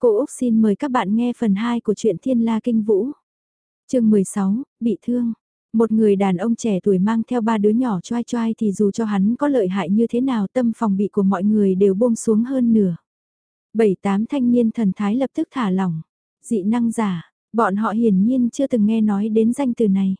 Cô Úc xin mời các bạn nghe phần 2 của truyện Thiên La Kinh Vũ. chương 16, bị thương. Một người đàn ông trẻ tuổi mang theo ba đứa nhỏ choai choai thì dù cho hắn có lợi hại như thế nào tâm phòng bị của mọi người đều buông xuống hơn nửa. Bảy tám thanh niên thần thái lập tức thả lỏng. Dị năng giả, bọn họ hiển nhiên chưa từng nghe nói đến danh từ này.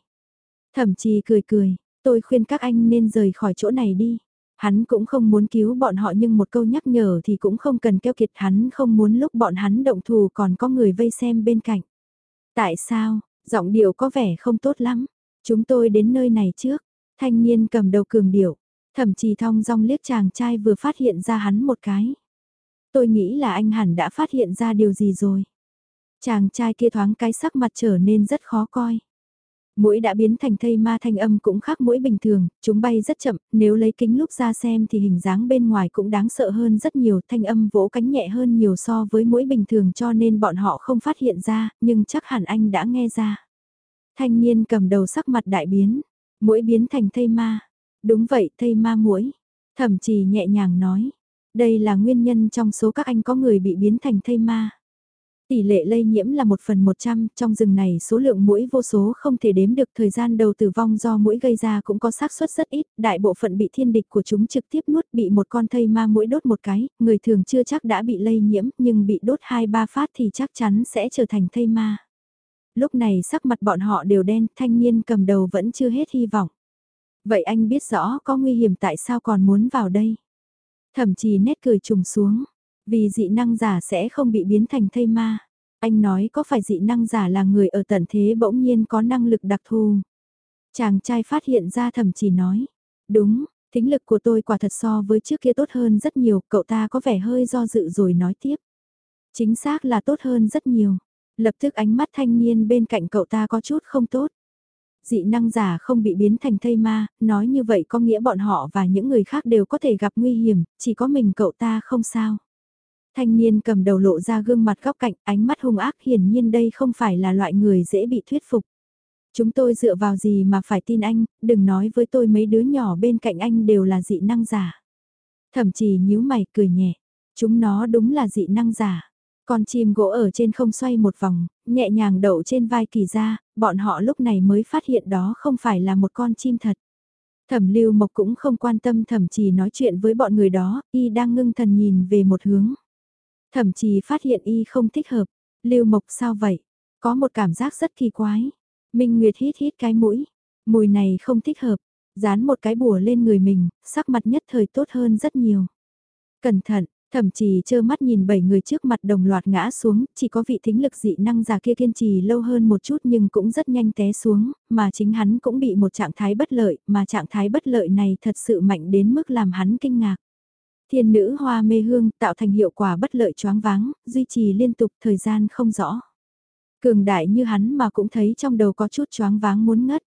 Thậm chí cười cười, tôi khuyên các anh nên rời khỏi chỗ này đi. Hắn cũng không muốn cứu bọn họ nhưng một câu nhắc nhở thì cũng không cần keo kiệt hắn không muốn lúc bọn hắn động thù còn có người vây xem bên cạnh. Tại sao, giọng điệu có vẻ không tốt lắm. Chúng tôi đến nơi này trước. Thanh niên cầm đầu cường điệu. Thậm chí thong dong liếc chàng trai vừa phát hiện ra hắn một cái. Tôi nghĩ là anh hẳn đã phát hiện ra điều gì rồi. Chàng trai kia thoáng cái sắc mặt trở nên rất khó coi. Mũi đã biến thành thây ma thanh âm cũng khác mũi bình thường, chúng bay rất chậm, nếu lấy kính lúc ra xem thì hình dáng bên ngoài cũng đáng sợ hơn rất nhiều, thanh âm vỗ cánh nhẹ hơn nhiều so với mũi bình thường cho nên bọn họ không phát hiện ra, nhưng chắc hẳn anh đã nghe ra. Thanh niên cầm đầu sắc mặt đại biến, mũi biến thành thây ma. Đúng vậy, thây ma mũi. Thẩm trì nhẹ nhàng nói, đây là nguyên nhân trong số các anh có người bị biến thành thây ma. Tỷ lệ lây nhiễm là 1 phần 100, trong rừng này số lượng mũi vô số không thể đếm được thời gian đầu tử vong do mũi gây ra cũng có xác suất rất ít, đại bộ phận bị thiên địch của chúng trực tiếp nuốt bị một con thây ma mũi đốt một cái, người thường chưa chắc đã bị lây nhiễm nhưng bị đốt 2-3 phát thì chắc chắn sẽ trở thành thây ma. Lúc này sắc mặt bọn họ đều đen, thanh niên cầm đầu vẫn chưa hết hy vọng. Vậy anh biết rõ có nguy hiểm tại sao còn muốn vào đây? Thậm chí nét cười trùng xuống, vì dị năng giả sẽ không bị biến thành thây ma. Anh nói có phải dị năng giả là người ở tận thế bỗng nhiên có năng lực đặc thù. Chàng trai phát hiện ra thầm chỉ nói. Đúng, tính lực của tôi quả thật so với trước kia tốt hơn rất nhiều, cậu ta có vẻ hơi do dự rồi nói tiếp. Chính xác là tốt hơn rất nhiều. Lập tức ánh mắt thanh niên bên cạnh cậu ta có chút không tốt. Dị năng giả không bị biến thành thây ma, nói như vậy có nghĩa bọn họ và những người khác đều có thể gặp nguy hiểm, chỉ có mình cậu ta không sao. Thanh niên cầm đầu lộ ra gương mặt góc cạnh, ánh mắt hung ác hiển nhiên đây không phải là loại người dễ bị thuyết phục. Chúng tôi dựa vào gì mà phải tin anh, đừng nói với tôi mấy đứa nhỏ bên cạnh anh đều là dị năng giả. Thậm chí nhíu mày cười nhẹ, chúng nó đúng là dị năng giả. Con chim gỗ ở trên không xoay một vòng, nhẹ nhàng đậu trên vai kỳ ra, bọn họ lúc này mới phát hiện đó không phải là một con chim thật. Thẩm lưu mộc cũng không quan tâm thẩm chỉ nói chuyện với bọn người đó, y đang ngưng thần nhìn về một hướng. Thậm chí phát hiện y không thích hợp. Lưu Mộc sao vậy? Có một cảm giác rất kỳ quái. Minh Nguyệt hít hít cái mũi. Mùi này không thích hợp. Dán một cái bùa lên người mình, sắc mặt nhất thời tốt hơn rất nhiều. Cẩn thận, thậm chí trơ mắt nhìn bảy người trước mặt đồng loạt ngã xuống, chỉ có vị thính lực dị năng già kia kiên trì lâu hơn một chút nhưng cũng rất nhanh té xuống, mà chính hắn cũng bị một trạng thái bất lợi, mà trạng thái bất lợi này thật sự mạnh đến mức làm hắn kinh ngạc. Thiên nữ hoa mê hương tạo thành hiệu quả bất lợi choáng váng, duy trì liên tục thời gian không rõ. Cường đại như hắn mà cũng thấy trong đầu có chút choáng váng muốn ngất.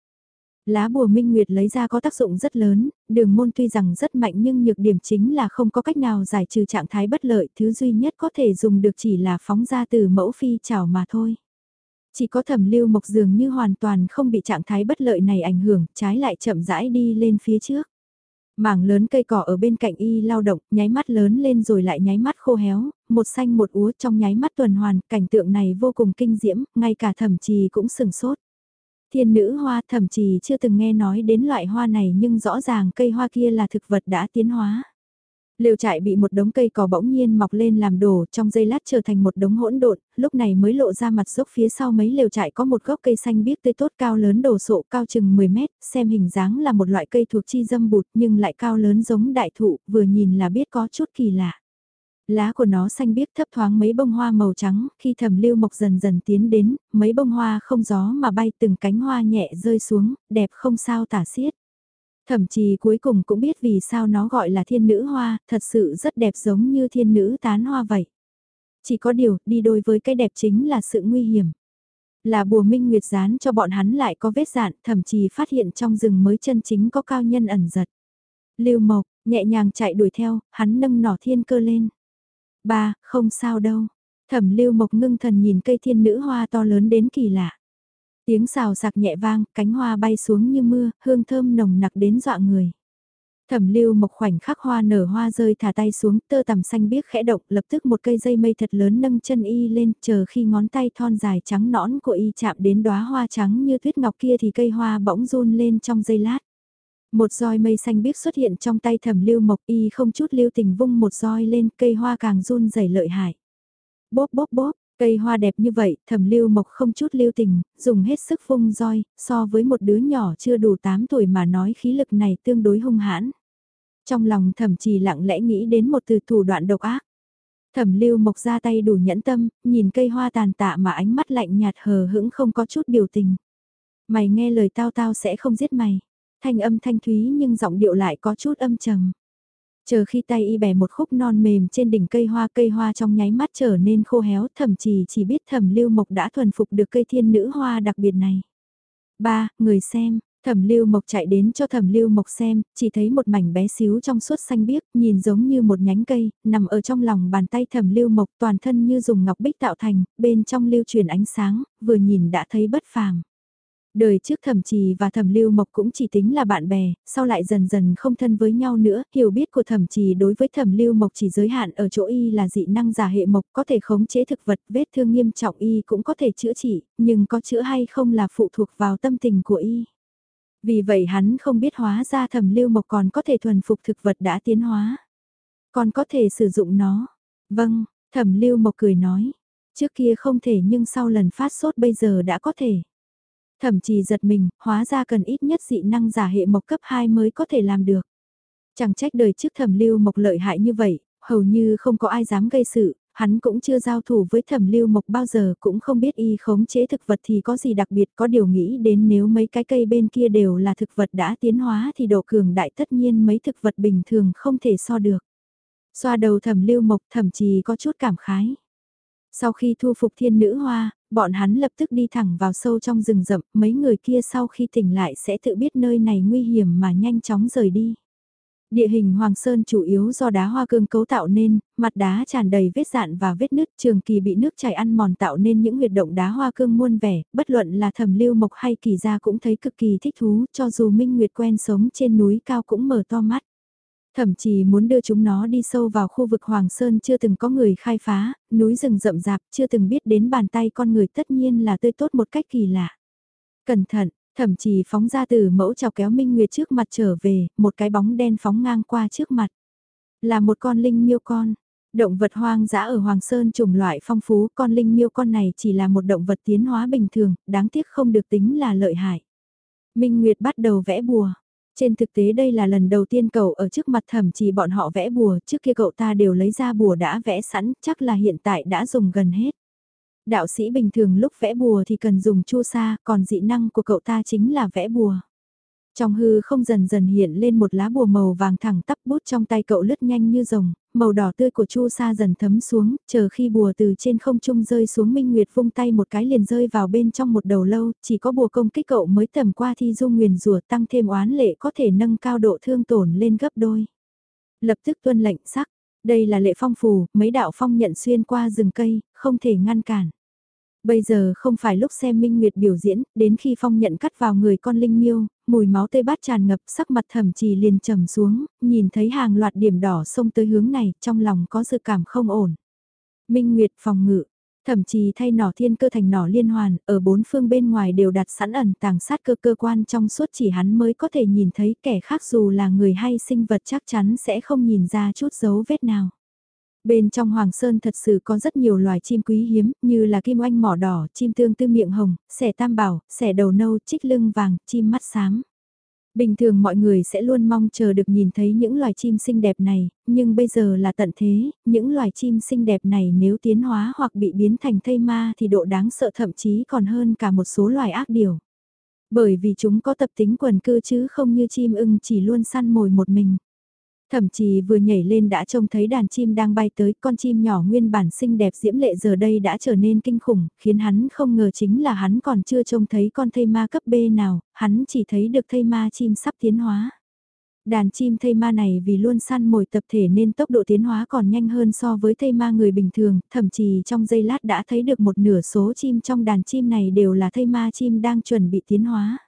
Lá bùa minh nguyệt lấy ra có tác dụng rất lớn, đường môn tuy rằng rất mạnh nhưng nhược điểm chính là không có cách nào giải trừ trạng thái bất lợi, thứ duy nhất có thể dùng được chỉ là phóng ra từ mẫu phi chảo mà thôi. Chỉ có thẩm lưu mộc dường như hoàn toàn không bị trạng thái bất lợi này ảnh hưởng, trái lại chậm rãi đi lên phía trước. Mảng lớn cây cỏ ở bên cạnh y lao động, nháy mắt lớn lên rồi lại nháy mắt khô héo, một xanh một úa trong nháy mắt tuần hoàn, cảnh tượng này vô cùng kinh diễm, ngay cả thẩm trì cũng sừng sốt. Thiên nữ hoa thẩm trì chưa từng nghe nói đến loại hoa này nhưng rõ ràng cây hoa kia là thực vật đã tiến hóa. Lều trại bị một đống cây cỏ bỗng nhiên mọc lên làm đổ, trong giây lát trở thành một đống hỗn độn, lúc này mới lộ ra mặt dốc phía sau mấy lều trại có một gốc cây xanh biếc tươi tốt cao lớn đổ sộ cao chừng 10 mét, xem hình dáng là một loại cây thuộc chi dâm bụt nhưng lại cao lớn giống đại thụ, vừa nhìn là biết có chút kỳ lạ. Lá của nó xanh biếc thấp thoáng mấy bông hoa màu trắng, khi thầm lưu mộc dần dần tiến đến, mấy bông hoa không gió mà bay từng cánh hoa nhẹ rơi xuống, đẹp không sao tả xiết. Thậm chí cuối cùng cũng biết vì sao nó gọi là thiên nữ hoa, thật sự rất đẹp giống như thiên nữ tán hoa vậy. Chỉ có điều, đi đôi với cái đẹp chính là sự nguy hiểm. Là bùa minh nguyệt dán cho bọn hắn lại có vết dạn, thậm chí phát hiện trong rừng mới chân chính có cao nhân ẩn giật. Lưu Mộc, nhẹ nhàng chạy đuổi theo, hắn nâng nỏ thiên cơ lên. Ba, không sao đâu. Thẩm Lưu Mộc ngưng thần nhìn cây thiên nữ hoa to lớn đến kỳ lạ. Tiếng xào sạc nhẹ vang, cánh hoa bay xuống như mưa, hương thơm nồng nặc đến dọa người. Thẩm lưu mộc khoảnh khắc hoa nở hoa rơi thả tay xuống, tơ tằm xanh biếc khẽ động, lập tức một cây dây mây thật lớn nâng chân y lên, chờ khi ngón tay thon dài trắng nõn của y chạm đến đóa hoa trắng như tuyết ngọc kia thì cây hoa bỗng run lên trong giây lát. Một roi mây xanh biếc xuất hiện trong tay thẩm lưu mộc y không chút lưu tình vung một roi lên, cây hoa càng run rẩy lợi hại. Bốp bốp bốp, cây hoa đẹp như vậy, thẩm lưu mộc không chút lưu tình, dùng hết sức vung roi, so với một đứa nhỏ chưa đủ 8 tuổi mà nói khí lực này tương đối hung hãn. Trong lòng thẩm chỉ lặng lẽ nghĩ đến một từ thủ đoạn độc ác. Thẩm lưu mộc ra tay đủ nhẫn tâm, nhìn cây hoa tàn tạ mà ánh mắt lạnh nhạt hờ hững không có chút biểu tình. Mày nghe lời tao tao sẽ không giết mày. Thanh âm thanh thúy nhưng giọng điệu lại có chút âm trầm. Chờ khi tay y bẻ một khúc non mềm trên đỉnh cây hoa cây hoa trong nháy mắt trở nên khô héo thậm chí chỉ biết thẩm lưu mộc đã thuần phục được cây thiên nữ hoa đặc biệt này. ba Người xem, Thẩm Lưu Mộc chạy đến cho Thẩm Lưu Mộc xem, chỉ thấy một mảnh bé xíu trong suốt xanh biếc, nhìn giống như một nhánh cây, nằm ở trong lòng bàn tay Thẩm Lưu Mộc, toàn thân như dùng ngọc bích tạo thành, bên trong lưu truyền ánh sáng, vừa nhìn đã thấy bất phàm. Đời trước thẩm trì và thẩm lưu mộc cũng chỉ tính là bạn bè, sau lại dần dần không thân với nhau nữa, hiểu biết của thẩm trì đối với thẩm lưu mộc chỉ giới hạn ở chỗ y là dị năng giả hệ mộc có thể khống chế thực vật, vết thương nghiêm trọng y cũng có thể chữa trị, nhưng có chữa hay không là phụ thuộc vào tâm tình của y. Vì vậy hắn không biết hóa ra thẩm lưu mộc còn có thể thuần phục thực vật đã tiến hóa. Còn có thể sử dụng nó. Vâng, thẩm lưu mộc cười nói. Trước kia không thể nhưng sau lần phát sốt bây giờ đã có thể. Thẩm trì giật mình, hóa ra cần ít nhất dị năng giả hệ mộc cấp 2 mới có thể làm được. Chẳng trách đời trước thẩm lưu mộc lợi hại như vậy, hầu như không có ai dám gây sự, hắn cũng chưa giao thủ với thẩm lưu mộc bao giờ cũng không biết y khống chế thực vật thì có gì đặc biệt có điều nghĩ đến nếu mấy cái cây bên kia đều là thực vật đã tiến hóa thì độ cường đại tất nhiên mấy thực vật bình thường không thể so được. Xoa đầu thẩm lưu mộc thậm chí có chút cảm khái. Sau khi thu phục thiên nữ hoa, bọn hắn lập tức đi thẳng vào sâu trong rừng rậm, mấy người kia sau khi tỉnh lại sẽ tự biết nơi này nguy hiểm mà nhanh chóng rời đi. Địa hình Hoàng Sơn chủ yếu do đá hoa cương cấu tạo nên, mặt đá tràn đầy vết dạn và vết nứt trường kỳ bị nước chảy ăn mòn tạo nên những huyệt động đá hoa cương muôn vẻ, bất luận là thẩm lưu mộc hay kỳ gia cũng thấy cực kỳ thích thú cho dù Minh Nguyệt quen sống trên núi cao cũng mở to mắt. Thậm chí muốn đưa chúng nó đi sâu vào khu vực Hoàng Sơn chưa từng có người khai phá, núi rừng rậm rạp chưa từng biết đến bàn tay con người tất nhiên là tươi tốt một cách kỳ lạ. Cẩn thận, thậm chí phóng ra từ mẫu chào kéo Minh Nguyệt trước mặt trở về, một cái bóng đen phóng ngang qua trước mặt. Là một con linh miêu con. Động vật hoang dã ở Hoàng Sơn chủng loại phong phú, con linh miêu con này chỉ là một động vật tiến hóa bình thường, đáng tiếc không được tính là lợi hại. Minh Nguyệt bắt đầu vẽ bùa. Trên thực tế đây là lần đầu tiên cậu ở trước mặt thẩm chỉ bọn họ vẽ bùa, trước kia cậu ta đều lấy ra bùa đã vẽ sẵn, chắc là hiện tại đã dùng gần hết. Đạo sĩ bình thường lúc vẽ bùa thì cần dùng chu sa, còn dị năng của cậu ta chính là vẽ bùa. Trong hư không dần dần hiện lên một lá bùa màu vàng thẳng tắp bút trong tay cậu lướt nhanh như rồng, màu đỏ tươi của chu sa dần thấm xuống, chờ khi bùa từ trên không trung rơi xuống Minh Nguyệt vung tay một cái liền rơi vào bên trong một đầu lâu, chỉ có bùa công kích cậu mới tầm qua thi dung nguyền rùa tăng thêm oán lệ có thể nâng cao độ thương tổn lên gấp đôi. Lập tức tuân lệnh sắc, đây là lệ phong phù, mấy đạo phong nhận xuyên qua rừng cây, không thể ngăn cản. Bây giờ không phải lúc xem Minh Nguyệt biểu diễn, đến khi phong nhận cắt vào người con linh miêu, mùi máu tê bát tràn ngập sắc mặt thẩm trì liền trầm xuống, nhìn thấy hàng loạt điểm đỏ xông tới hướng này, trong lòng có dự cảm không ổn. Minh Nguyệt phòng ngự, thẩm trì thay nỏ thiên cơ thành nỏ liên hoàn, ở bốn phương bên ngoài đều đặt sẵn ẩn tàng sát cơ cơ quan trong suốt chỉ hắn mới có thể nhìn thấy kẻ khác dù là người hay sinh vật chắc chắn sẽ không nhìn ra chút dấu vết nào. Bên trong Hoàng Sơn thật sự có rất nhiều loài chim quý hiếm, như là kim oanh mỏ đỏ, chim tương tư miệng hồng, xẻ tam bảo, xẻ đầu nâu, trích lưng vàng, chim mắt xám. Bình thường mọi người sẽ luôn mong chờ được nhìn thấy những loài chim xinh đẹp này, nhưng bây giờ là tận thế, những loài chim xinh đẹp này nếu tiến hóa hoặc bị biến thành thây ma thì độ đáng sợ thậm chí còn hơn cả một số loài ác điều. Bởi vì chúng có tập tính quần cư chứ không như chim ưng chỉ luôn săn mồi một mình. Thậm chí vừa nhảy lên đã trông thấy đàn chim đang bay tới, con chim nhỏ nguyên bản xinh đẹp diễm lệ giờ đây đã trở nên kinh khủng, khiến hắn không ngờ chính là hắn còn chưa trông thấy con thây ma cấp B nào, hắn chỉ thấy được thây ma chim sắp tiến hóa. Đàn chim thây ma này vì luôn săn mồi tập thể nên tốc độ tiến hóa còn nhanh hơn so với thây ma người bình thường, thậm chí trong giây lát đã thấy được một nửa số chim trong đàn chim này đều là thây ma chim đang chuẩn bị tiến hóa.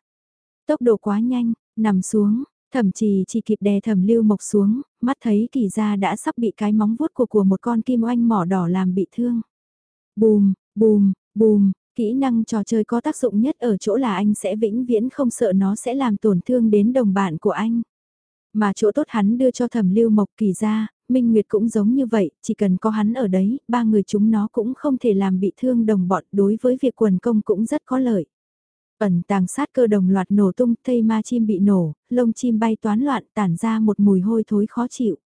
Tốc độ quá nhanh, nằm xuống, Thẩm trì chỉ kịp đè thẩm lưu mộc xuống, mắt thấy kỳ ra đã sắp bị cái móng vuốt của của một con kim oanh mỏ đỏ làm bị thương. Bùm, bùm, bùm, kỹ năng trò chơi có tác dụng nhất ở chỗ là anh sẽ vĩnh viễn không sợ nó sẽ làm tổn thương đến đồng bạn của anh. Mà chỗ tốt hắn đưa cho thẩm lưu mộc kỳ ra, Minh Nguyệt cũng giống như vậy, chỉ cần có hắn ở đấy, ba người chúng nó cũng không thể làm bị thương đồng bọn đối với việc quần công cũng rất có lợi. Ẩn tàng sát cơ đồng loạt nổ tung, thây ma chim bị nổ, lông chim bay toán loạn tản ra một mùi hôi thối khó chịu.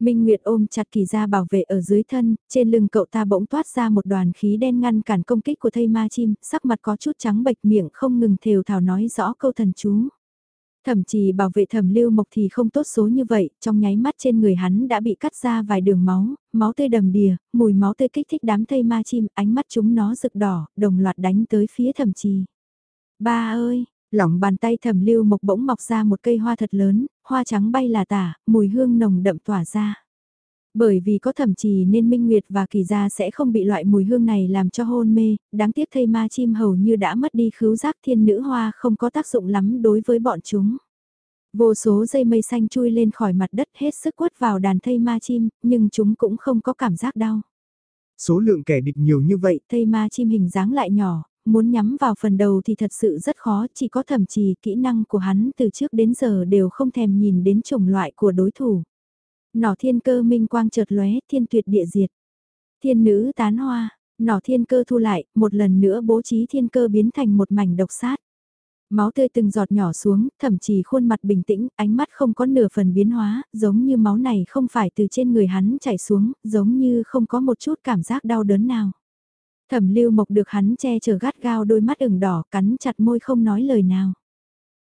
Minh Nguyệt ôm chặt kỳ ra bảo vệ ở dưới thân, trên lưng cậu ta bỗng toát ra một đoàn khí đen ngăn cản công kích của thây ma chim, sắc mặt có chút trắng bệch miệng không ngừng thều thào nói rõ câu thần chú. Thậm chí bảo vệ thẩm lưu mộc thì không tốt số như vậy, trong nháy mắt trên người hắn đã bị cắt ra vài đường máu, máu tươi đầm đìa, mùi máu tươi kích thích đám thây ma chim, ánh mắt chúng nó rực đỏ, đồng loạt đánh tới phía thẩm trì. Ba ơi, lỏng bàn tay thẩm lưu mộc bỗng mọc ra một cây hoa thật lớn, hoa trắng bay là tả, mùi hương nồng đậm tỏa ra. Bởi vì có thẩm trì nên Minh Nguyệt và Kỳ Gia sẽ không bị loại mùi hương này làm cho hôn mê, đáng tiếc thây ma chim hầu như đã mất đi khứu giác thiên nữ hoa không có tác dụng lắm đối với bọn chúng. Vô số dây mây xanh chui lên khỏi mặt đất hết sức quất vào đàn thây ma chim, nhưng chúng cũng không có cảm giác đau. Số lượng kẻ địch nhiều như vậy. Thây ma chim hình dáng lại nhỏ, muốn nhắm vào phần đầu thì thật sự rất khó, chỉ có thậm trì kỹ năng của hắn từ trước đến giờ đều không thèm nhìn đến chủng loại của đối thủ. Nỏ thiên cơ minh quang chợt lóe, thiên tuyệt địa diệt. Thiên nữ tán hoa, nỏ thiên cơ thu lại, một lần nữa bố trí thiên cơ biến thành một mảnh độc sát. Máu tươi từng giọt nhỏ xuống, thậm chí khuôn mặt bình tĩnh, ánh mắt không có nửa phần biến hóa, giống như máu này không phải từ trên người hắn chảy xuống, giống như không có một chút cảm giác đau đớn nào. Thẩm lưu mộc được hắn che chở gắt gao đôi mắt ửng đỏ cắn chặt môi không nói lời nào.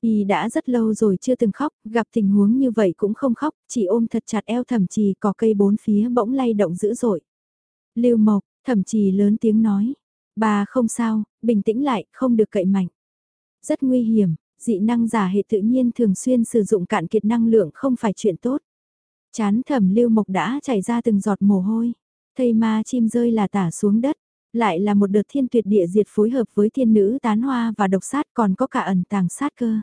Y đã rất lâu rồi chưa từng khóc, gặp tình huống như vậy cũng không khóc, chỉ ôm thật chặt eo thẩm trì có cây bốn phía bỗng lay động dữ dội. Lưu Mộc, thẩm trì lớn tiếng nói, bà không sao, bình tĩnh lại, không được cậy mạnh. Rất nguy hiểm, dị năng giả hệ tự nhiên thường xuyên sử dụng cạn kiệt năng lượng không phải chuyện tốt. Chán thẩm Lưu Mộc đã chảy ra từng giọt mồ hôi, thây ma chim rơi là tả xuống đất. Lại là một đợt thiên tuyệt địa diệt phối hợp với thiên nữ tán hoa và độc sát còn có cả ẩn tàng sát cơ.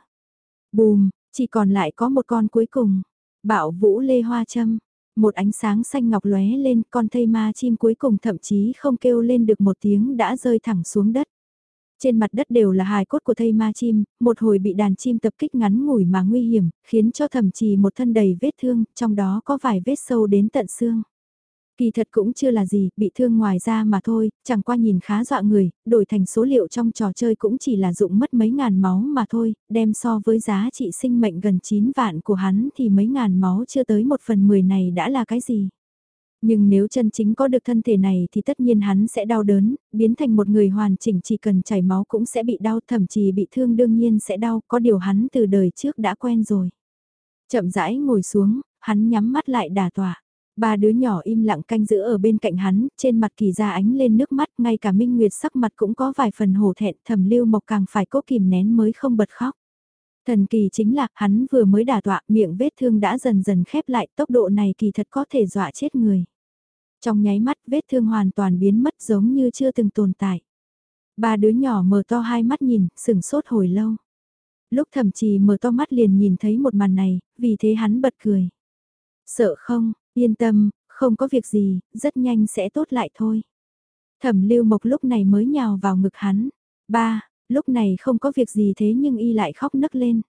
Bùm, chỉ còn lại có một con cuối cùng. bảo vũ lê hoa châm. Một ánh sáng xanh ngọc lóe lên con thây ma chim cuối cùng thậm chí không kêu lên được một tiếng đã rơi thẳng xuống đất. Trên mặt đất đều là hài cốt của thây ma chim, một hồi bị đàn chim tập kích ngắn ngủi mà nguy hiểm, khiến cho thậm chí một thân đầy vết thương, trong đó có vài vết sâu đến tận xương. Kỳ thật cũng chưa là gì, bị thương ngoài ra mà thôi, chẳng qua nhìn khá dọa người, đổi thành số liệu trong trò chơi cũng chỉ là dụng mất mấy ngàn máu mà thôi, đem so với giá trị sinh mệnh gần 9 vạn của hắn thì mấy ngàn máu chưa tới một phần 10 này đã là cái gì. Nhưng nếu chân chính có được thân thể này thì tất nhiên hắn sẽ đau đớn, biến thành một người hoàn chỉnh chỉ cần chảy máu cũng sẽ bị đau, thậm chí bị thương đương nhiên sẽ đau, có điều hắn từ đời trước đã quen rồi. Chậm rãi ngồi xuống, hắn nhắm mắt lại đà tỏa. Ba đứa nhỏ im lặng canh giữ ở bên cạnh hắn, trên mặt kỳ ra ánh lên nước mắt, ngay cả Minh Nguyệt sắc mặt cũng có vài phần hổ thẹn, thẩm lưu mộc càng phải cố kìm nén mới không bật khóc. Thần kỳ chính là hắn vừa mới đả tọa, miệng vết thương đã dần dần khép lại, tốc độ này kỳ thật có thể dọa chết người. Trong nháy mắt vết thương hoàn toàn biến mất giống như chưa từng tồn tại. Ba đứa nhỏ mở to hai mắt nhìn, sừng sốt hồi lâu. Lúc thậm chí mở to mắt liền nhìn thấy một màn này, vì thế hắn bật cười. Sợ không, Yên tâm, không có việc gì, rất nhanh sẽ tốt lại thôi. Thẩm lưu mộc lúc này mới nhào vào ngực hắn. Ba, lúc này không có việc gì thế nhưng y lại khóc nấc lên.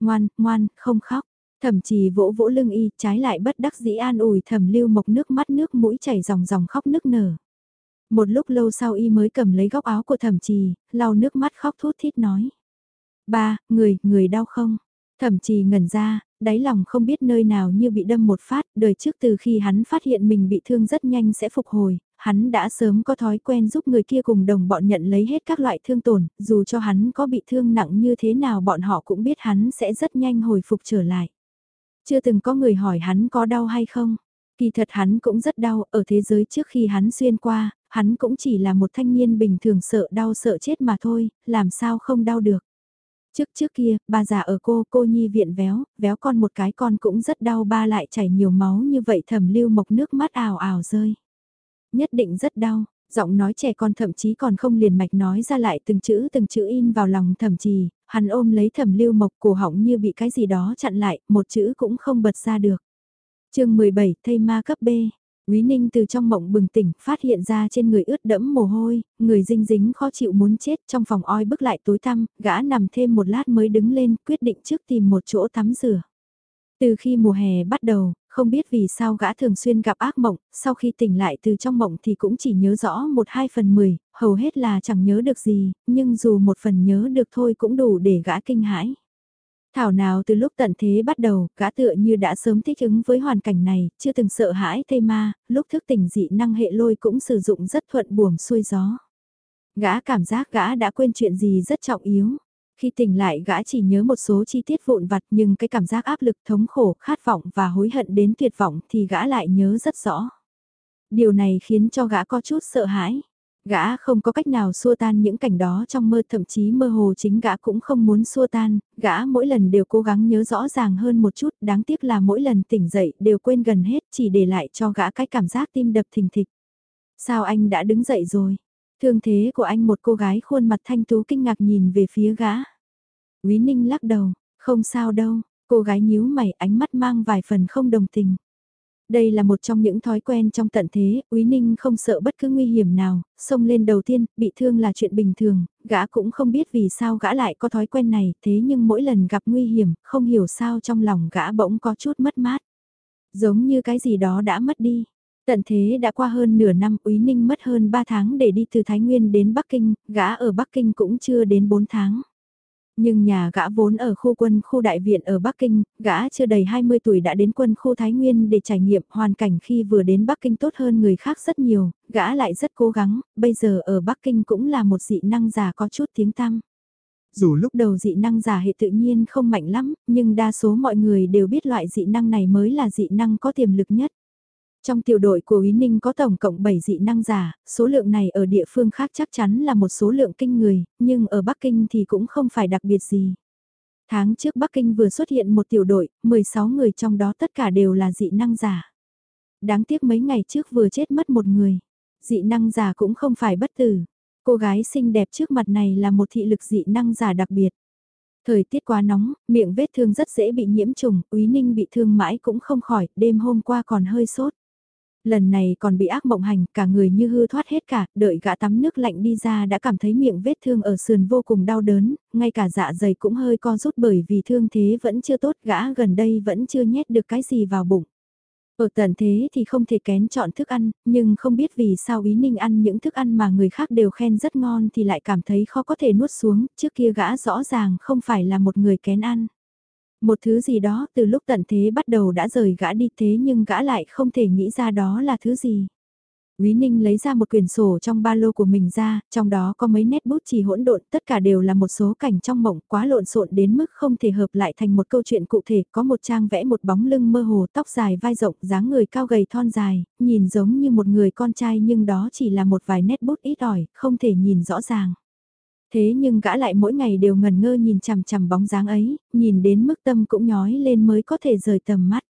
Ngoan, ngoan, không khóc. Thẩm chỉ vỗ vỗ lưng y, trái lại bất đắc dĩ an ủi thẩm lưu mộc nước mắt nước mũi chảy ròng ròng khóc nức nở. Một lúc lâu sau y mới cầm lấy góc áo của thẩm trì, lau nước mắt khóc thút thít nói. Ba, người, người đau không? Thẩm trì ngẩn ra, đáy lòng không biết nơi nào như bị đâm một phát, đời trước từ khi hắn phát hiện mình bị thương rất nhanh sẽ phục hồi, hắn đã sớm có thói quen giúp người kia cùng đồng bọn nhận lấy hết các loại thương tổn, dù cho hắn có bị thương nặng như thế nào bọn họ cũng biết hắn sẽ rất nhanh hồi phục trở lại. Chưa từng có người hỏi hắn có đau hay không. Kỳ thật hắn cũng rất đau, ở thế giới trước khi hắn xuyên qua, hắn cũng chỉ là một thanh niên bình thường sợ đau sợ chết mà thôi, làm sao không đau được. Trước trước kia, bà già ở cô, cô nhi viện véo, véo con một cái con cũng rất đau ba lại chảy nhiều máu như vậy thẩm lưu mộc nước mắt ào ào rơi. Nhất định rất đau, Giọng nói trẻ con thậm chí còn không liền mạch nói ra lại từng chữ từng chữ in vào lòng thẩm trì, hắn ôm lấy thẩm lưu mộc cổ họng như bị cái gì đó chặn lại, một chữ cũng không bật ra được. chương 17, thây ma cấp B. Quý Ninh từ trong mộng bừng tỉnh, phát hiện ra trên người ướt đẫm mồ hôi, người dinh dính khó chịu muốn chết trong phòng oi bức lại tối tăm, gã nằm thêm một lát mới đứng lên quyết định trước tìm một chỗ tắm rửa. Từ khi mùa hè bắt đầu, không biết vì sao gã thường xuyên gặp ác mộng, sau khi tỉnh lại từ trong mộng thì cũng chỉ nhớ rõ một hai phần mười, hầu hết là chẳng nhớ được gì, nhưng dù một phần nhớ được thôi cũng đủ để gã kinh hãi. Thảo nào từ lúc tận thế bắt đầu, gã tựa như đã sớm thích ứng với hoàn cảnh này, chưa từng sợ hãi thây ma, lúc thức tỉnh dị năng hệ lôi cũng sử dụng rất thuận buồm xuôi gió. Gã cảm giác gã đã quên chuyện gì rất trọng yếu. Khi tỉnh lại gã chỉ nhớ một số chi tiết vụn vặt nhưng cái cảm giác áp lực thống khổ, khát vọng và hối hận đến tuyệt vọng thì gã lại nhớ rất rõ. Điều này khiến cho gã có chút sợ hãi. Gã không có cách nào xua tan những cảnh đó trong mơ thậm chí mơ hồ chính gã cũng không muốn xua tan, gã mỗi lần đều cố gắng nhớ rõ ràng hơn một chút, đáng tiếc là mỗi lần tỉnh dậy đều quên gần hết chỉ để lại cho gã cái cảm giác tim đập thình thịch. Sao anh đã đứng dậy rồi? Thương thế của anh một cô gái khuôn mặt thanh tú kinh ngạc nhìn về phía gã. Quý Ninh lắc đầu, không sao đâu, cô gái nhíu mày ánh mắt mang vài phần không đồng tình. Đây là một trong những thói quen trong tận thế, Úy Ninh không sợ bất cứ nguy hiểm nào, xông lên đầu tiên, bị thương là chuyện bình thường, gã cũng không biết vì sao gã lại có thói quen này, thế nhưng mỗi lần gặp nguy hiểm, không hiểu sao trong lòng gã bỗng có chút mất mát. Giống như cái gì đó đã mất đi. Tận thế đã qua hơn nửa năm, Úy Ninh mất hơn 3 tháng để đi từ Thái Nguyên đến Bắc Kinh, gã ở Bắc Kinh cũng chưa đến 4 tháng. Nhưng nhà gã vốn ở khu quân khu đại viện ở Bắc Kinh, gã chưa đầy 20 tuổi đã đến quân khu Thái Nguyên để trải nghiệm hoàn cảnh khi vừa đến Bắc Kinh tốt hơn người khác rất nhiều, gã lại rất cố gắng, bây giờ ở Bắc Kinh cũng là một dị năng giả có chút tiếng tăm. Dù lúc đầu dị năng giả hệ tự nhiên không mạnh lắm, nhưng đa số mọi người đều biết loại dị năng này mới là dị năng có tiềm lực nhất. Trong tiểu đội của Ý Ninh có tổng cộng 7 dị năng giả, số lượng này ở địa phương khác chắc chắn là một số lượng kinh người, nhưng ở Bắc Kinh thì cũng không phải đặc biệt gì. Tháng trước Bắc Kinh vừa xuất hiện một tiểu đội, 16 người trong đó tất cả đều là dị năng giả. Đáng tiếc mấy ngày trước vừa chết mất một người. Dị năng giả cũng không phải bất tử. Cô gái xinh đẹp trước mặt này là một thị lực dị năng giả đặc biệt. Thời tiết quá nóng, miệng vết thương rất dễ bị nhiễm trùng, Úy Ninh bị thương mãi cũng không khỏi, đêm hôm qua còn hơi sốt. Lần này còn bị ác mộng hành, cả người như hư thoát hết cả, đợi gã tắm nước lạnh đi ra đã cảm thấy miệng vết thương ở sườn vô cùng đau đớn, ngay cả dạ dày cũng hơi co rút bởi vì thương thế vẫn chưa tốt, gã gần đây vẫn chưa nhét được cái gì vào bụng. Ở tận thế thì không thể kén chọn thức ăn, nhưng không biết vì sao ý ninh ăn những thức ăn mà người khác đều khen rất ngon thì lại cảm thấy khó có thể nuốt xuống, trước kia gã rõ ràng không phải là một người kén ăn. Một thứ gì đó từ lúc tận thế bắt đầu đã rời gã đi thế nhưng gã lại không thể nghĩ ra đó là thứ gì. Quý Ninh lấy ra một quyển sổ trong ba lô của mình ra, trong đó có mấy nét bút chỉ hỗn độn, tất cả đều là một số cảnh trong mộng quá lộn xộn đến mức không thể hợp lại thành một câu chuyện cụ thể, có một trang vẽ một bóng lưng mơ hồ, tóc dài vai rộng, dáng người cao gầy thon dài, nhìn giống như một người con trai nhưng đó chỉ là một vài nét bút ít ỏi, không thể nhìn rõ ràng. Thế nhưng gã lại mỗi ngày đều ngần ngơ nhìn chằm chằm bóng dáng ấy, nhìn đến mức tâm cũng nhói lên mới có thể rời tầm mắt.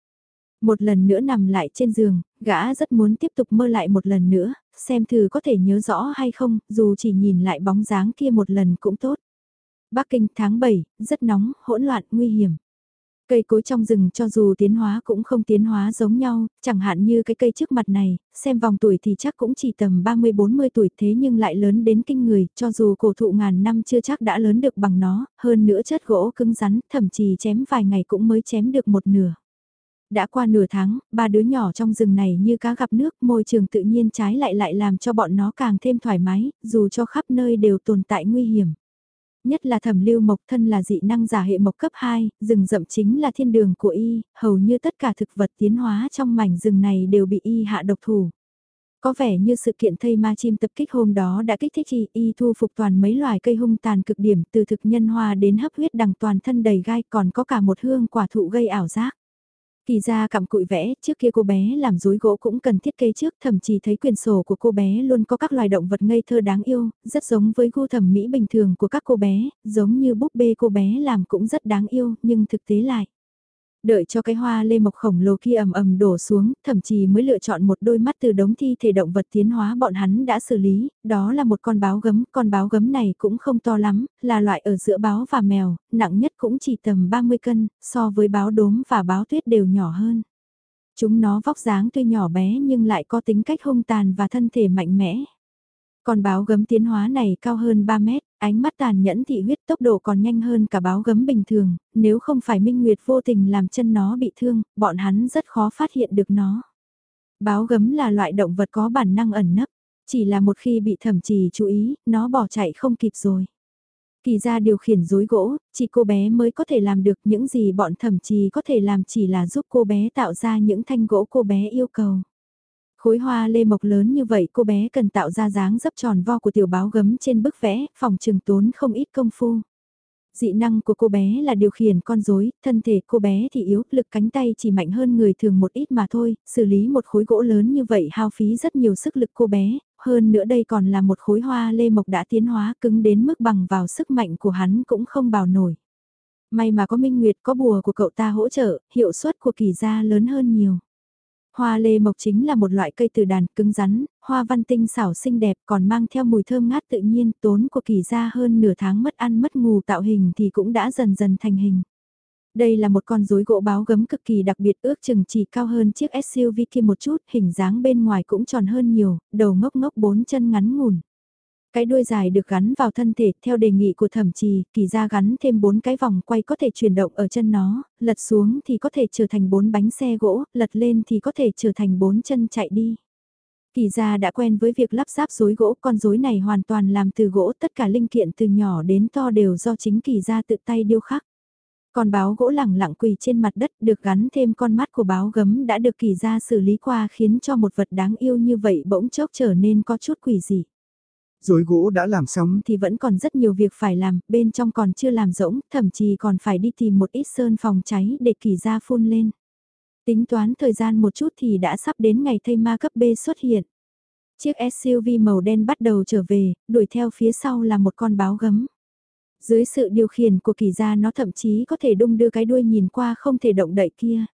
Một lần nữa nằm lại trên giường, gã rất muốn tiếp tục mơ lại một lần nữa, xem thử có thể nhớ rõ hay không, dù chỉ nhìn lại bóng dáng kia một lần cũng tốt. Bắc Kinh tháng 7, rất nóng, hỗn loạn, nguy hiểm. Cây cối trong rừng cho dù tiến hóa cũng không tiến hóa giống nhau, chẳng hạn như cái cây trước mặt này, xem vòng tuổi thì chắc cũng chỉ tầm 30-40 tuổi thế nhưng lại lớn đến kinh người, cho dù cổ thụ ngàn năm chưa chắc đã lớn được bằng nó, hơn nữa chất gỗ cứng rắn, thậm chí chém vài ngày cũng mới chém được một nửa. Đã qua nửa tháng, ba đứa nhỏ trong rừng này như cá gặp nước, môi trường tự nhiên trái lại lại làm cho bọn nó càng thêm thoải mái, dù cho khắp nơi đều tồn tại nguy hiểm. Nhất là thẩm lưu mộc thân là dị năng giả hệ mộc cấp 2, rừng rậm chính là thiên đường của y, hầu như tất cả thực vật tiến hóa trong mảnh rừng này đều bị y hạ độc thủ. Có vẻ như sự kiện thây ma chim tập kích hôm đó đã kích thích y, y thu phục toàn mấy loài cây hung tàn cực điểm từ thực nhân hoa đến hấp huyết đằng toàn thân đầy gai còn có cả một hương quả thụ gây ảo giác. Kỳ ra cặm cụi vẽ, trước kia cô bé làm dối gỗ cũng cần thiết kế trước, thậm chí thấy quyền sổ của cô bé luôn có các loài động vật ngây thơ đáng yêu, rất giống với gu thẩm mỹ bình thường của các cô bé, giống như búp bê cô bé làm cũng rất đáng yêu, nhưng thực tế lại. Đợi cho cái hoa lê mộc khổng lồ kia ầm ầm đổ xuống, thậm chí mới lựa chọn một đôi mắt từ đống thi thể động vật tiến hóa bọn hắn đã xử lý, đó là một con báo gấm, con báo gấm này cũng không to lắm, là loại ở giữa báo và mèo, nặng nhất cũng chỉ tầm 30 cân, so với báo đốm và báo tuyết đều nhỏ hơn. Chúng nó vóc dáng tuy nhỏ bé nhưng lại có tính cách hung tàn và thân thể mạnh mẽ. Con báo gấm tiến hóa này cao hơn 3 mét, ánh mắt tàn nhẫn thị huyết tốc độ còn nhanh hơn cả báo gấm bình thường, nếu không phải Minh Nguyệt vô tình làm chân nó bị thương, bọn hắn rất khó phát hiện được nó. Báo gấm là loại động vật có bản năng ẩn nấp, chỉ là một khi bị thẩm trì chú ý, nó bỏ chạy không kịp rồi. Kỳ ra điều khiển dối gỗ, chỉ cô bé mới có thể làm được những gì bọn thẩm trì có thể làm chỉ là giúp cô bé tạo ra những thanh gỗ cô bé yêu cầu. Khối hoa lê mộc lớn như vậy cô bé cần tạo ra dáng dấp tròn vo của tiểu báo gấm trên bức vẽ, phòng trường tốn không ít công phu. Dị năng của cô bé là điều khiển con rối, thân thể cô bé thì yếu, lực cánh tay chỉ mạnh hơn người thường một ít mà thôi, xử lý một khối gỗ lớn như vậy hao phí rất nhiều sức lực cô bé, hơn nữa đây còn là một khối hoa lê mộc đã tiến hóa cứng đến mức bằng vào sức mạnh của hắn cũng không bào nổi. May mà có minh nguyệt có bùa của cậu ta hỗ trợ, hiệu suất của kỳ gia lớn hơn nhiều. Hoa lê mộc chính là một loại cây từ đàn cứng rắn, hoa văn tinh xảo xinh đẹp còn mang theo mùi thơm ngát tự nhiên tốn của kỳ ra hơn nửa tháng mất ăn mất ngủ tạo hình thì cũng đã dần dần thành hình. Đây là một con rối gỗ báo gấm cực kỳ đặc biệt ước chừng chỉ cao hơn chiếc SUV kia một chút, hình dáng bên ngoài cũng tròn hơn nhiều, đầu ngốc ngốc bốn chân ngắn ngủn. Cái đuôi dài được gắn vào thân thể theo đề nghị của thẩm trì, kỳ ra gắn thêm bốn cái vòng quay có thể chuyển động ở chân nó, lật xuống thì có thể trở thành bốn bánh xe gỗ, lật lên thì có thể trở thành bốn chân chạy đi. Kỳ gia đã quen với việc lắp ráp rối gỗ, con rối này hoàn toàn làm từ gỗ, tất cả linh kiện từ nhỏ đến to đều do chính kỳ gia tự tay điêu khắc. Con báo gỗ lẳng lặng quỳ trên mặt đất được gắn thêm con mắt của báo gấm đã được kỳ gia xử lý qua khiến cho một vật đáng yêu như vậy bỗng chốc trở nên có chút quỷ dị. Dối gỗ đã làm xong thì vẫn còn rất nhiều việc phải làm, bên trong còn chưa làm rỗng, thậm chí còn phải đi tìm một ít sơn phòng cháy để kỳ ra phun lên. Tính toán thời gian một chút thì đã sắp đến ngày thây ma cấp B xuất hiện. Chiếc SUV màu đen bắt đầu trở về, đuổi theo phía sau là một con báo gấm. Dưới sự điều khiển của kỳ gia nó thậm chí có thể đung đưa cái đuôi nhìn qua không thể động đậy kia.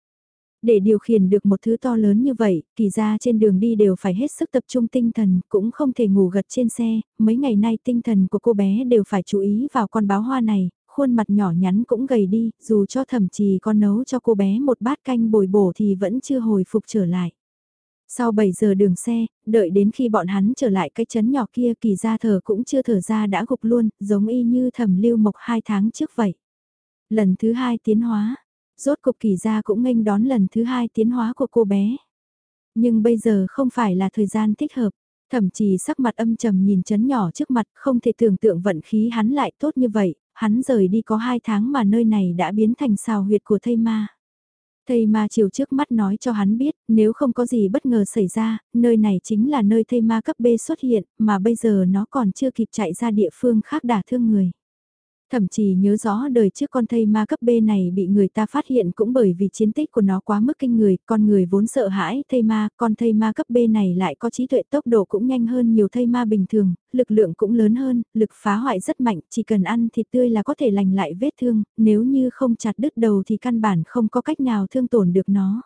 Để điều khiển được một thứ to lớn như vậy, kỳ ra trên đường đi đều phải hết sức tập trung tinh thần, cũng không thể ngủ gật trên xe, mấy ngày nay tinh thần của cô bé đều phải chú ý vào con báo hoa này, khuôn mặt nhỏ nhắn cũng gầy đi, dù cho thậm chí con nấu cho cô bé một bát canh bồi bổ thì vẫn chưa hồi phục trở lại. Sau 7 giờ đường xe, đợi đến khi bọn hắn trở lại cái chấn nhỏ kia kỳ ra thở cũng chưa thở ra đã gục luôn, giống y như thẩm lưu mộc hai tháng trước vậy. Lần thứ hai tiến hóa, Rốt cục kỳ gia cũng nghênh đón lần thứ hai tiến hóa của cô bé. Nhưng bây giờ không phải là thời gian thích hợp. Thậm chí sắc mặt âm trầm nhìn chấn nhỏ trước mặt không thể tưởng tượng vận khí hắn lại tốt như vậy, hắn rời đi có hai tháng mà nơi này đã biến thành xào huyệt của thây ma. Thây ma chiều trước mắt nói cho hắn biết, nếu không có gì bất ngờ xảy ra, nơi này chính là nơi thây ma cấp B xuất hiện, mà bây giờ nó còn chưa kịp chạy ra địa phương khác đả thương người. Thậm chí nhớ rõ đời trước con thây ma cấp B này bị người ta phát hiện cũng bởi vì chiến tích của nó quá mức kinh người, con người vốn sợ hãi thây ma, con thây ma cấp B này lại có trí tuệ tốc độ cũng nhanh hơn nhiều thây ma bình thường, lực lượng cũng lớn hơn, lực phá hoại rất mạnh, chỉ cần ăn thịt tươi là có thể lành lại vết thương, nếu như không chặt đứt đầu thì căn bản không có cách nào thương tổn được nó.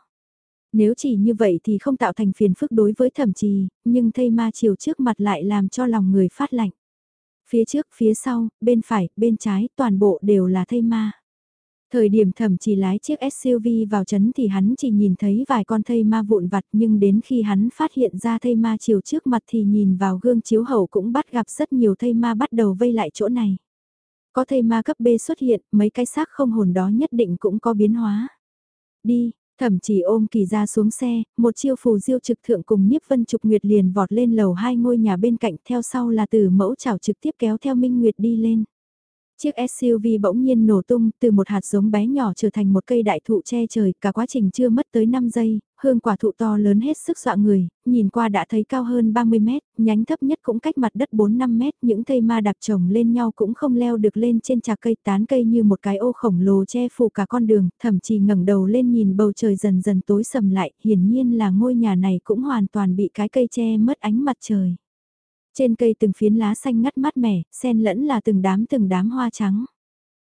Nếu chỉ như vậy thì không tạo thành phiền phức đối với thẩm trì, nhưng thây ma chiều trước mặt lại làm cho lòng người phát lạnh. Phía trước, phía sau, bên phải, bên trái, toàn bộ đều là thây ma. Thời điểm thẩm chỉ lái chiếc SUV vào chấn thì hắn chỉ nhìn thấy vài con thây ma vụn vặt nhưng đến khi hắn phát hiện ra thây ma chiều trước mặt thì nhìn vào gương chiếu hậu cũng bắt gặp rất nhiều thây ma bắt đầu vây lại chỗ này. Có thây ma cấp B xuất hiện, mấy cái xác không hồn đó nhất định cũng có biến hóa. Đi, Thẩm chỉ ôm kỳ ra xuống xe, một chiêu phù diêu trực thượng cùng nhiếp Vân Trục Nguyệt liền vọt lên lầu hai ngôi nhà bên cạnh theo sau là từ mẫu chảo trực tiếp kéo theo Minh Nguyệt đi lên. Chiếc SUV bỗng nhiên nổ tung từ một hạt giống bé nhỏ trở thành một cây đại thụ che trời, cả quá trình chưa mất tới 5 giây, hương quả thụ to lớn hết sức dọa người, nhìn qua đã thấy cao hơn 30 mét, nhánh thấp nhất cũng cách mặt đất 4-5 mét, những cây ma đạp chồng lên nhau cũng không leo được lên trên trà cây tán cây như một cái ô khổng lồ che phủ cả con đường, thậm chí ngẩng đầu lên nhìn bầu trời dần dần tối sầm lại, hiển nhiên là ngôi nhà này cũng hoàn toàn bị cái cây che mất ánh mặt trời. Trên cây từng phiến lá xanh ngắt mát mẻ, xen lẫn là từng đám từng đám hoa trắng.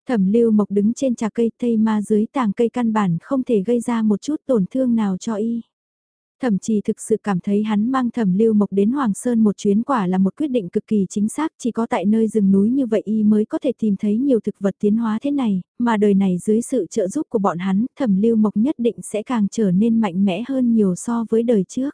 Thẩm lưu mộc đứng trên trà cây thây ma dưới tàng cây căn bản không thể gây ra một chút tổn thương nào cho y. Thẩm Chỉ thực sự cảm thấy hắn mang thẩm lưu mộc đến Hoàng Sơn một chuyến quả là một quyết định cực kỳ chính xác, chỉ có tại nơi rừng núi như vậy y mới có thể tìm thấy nhiều thực vật tiến hóa thế này, mà đời này dưới sự trợ giúp của bọn hắn, thẩm lưu mộc nhất định sẽ càng trở nên mạnh mẽ hơn nhiều so với đời trước.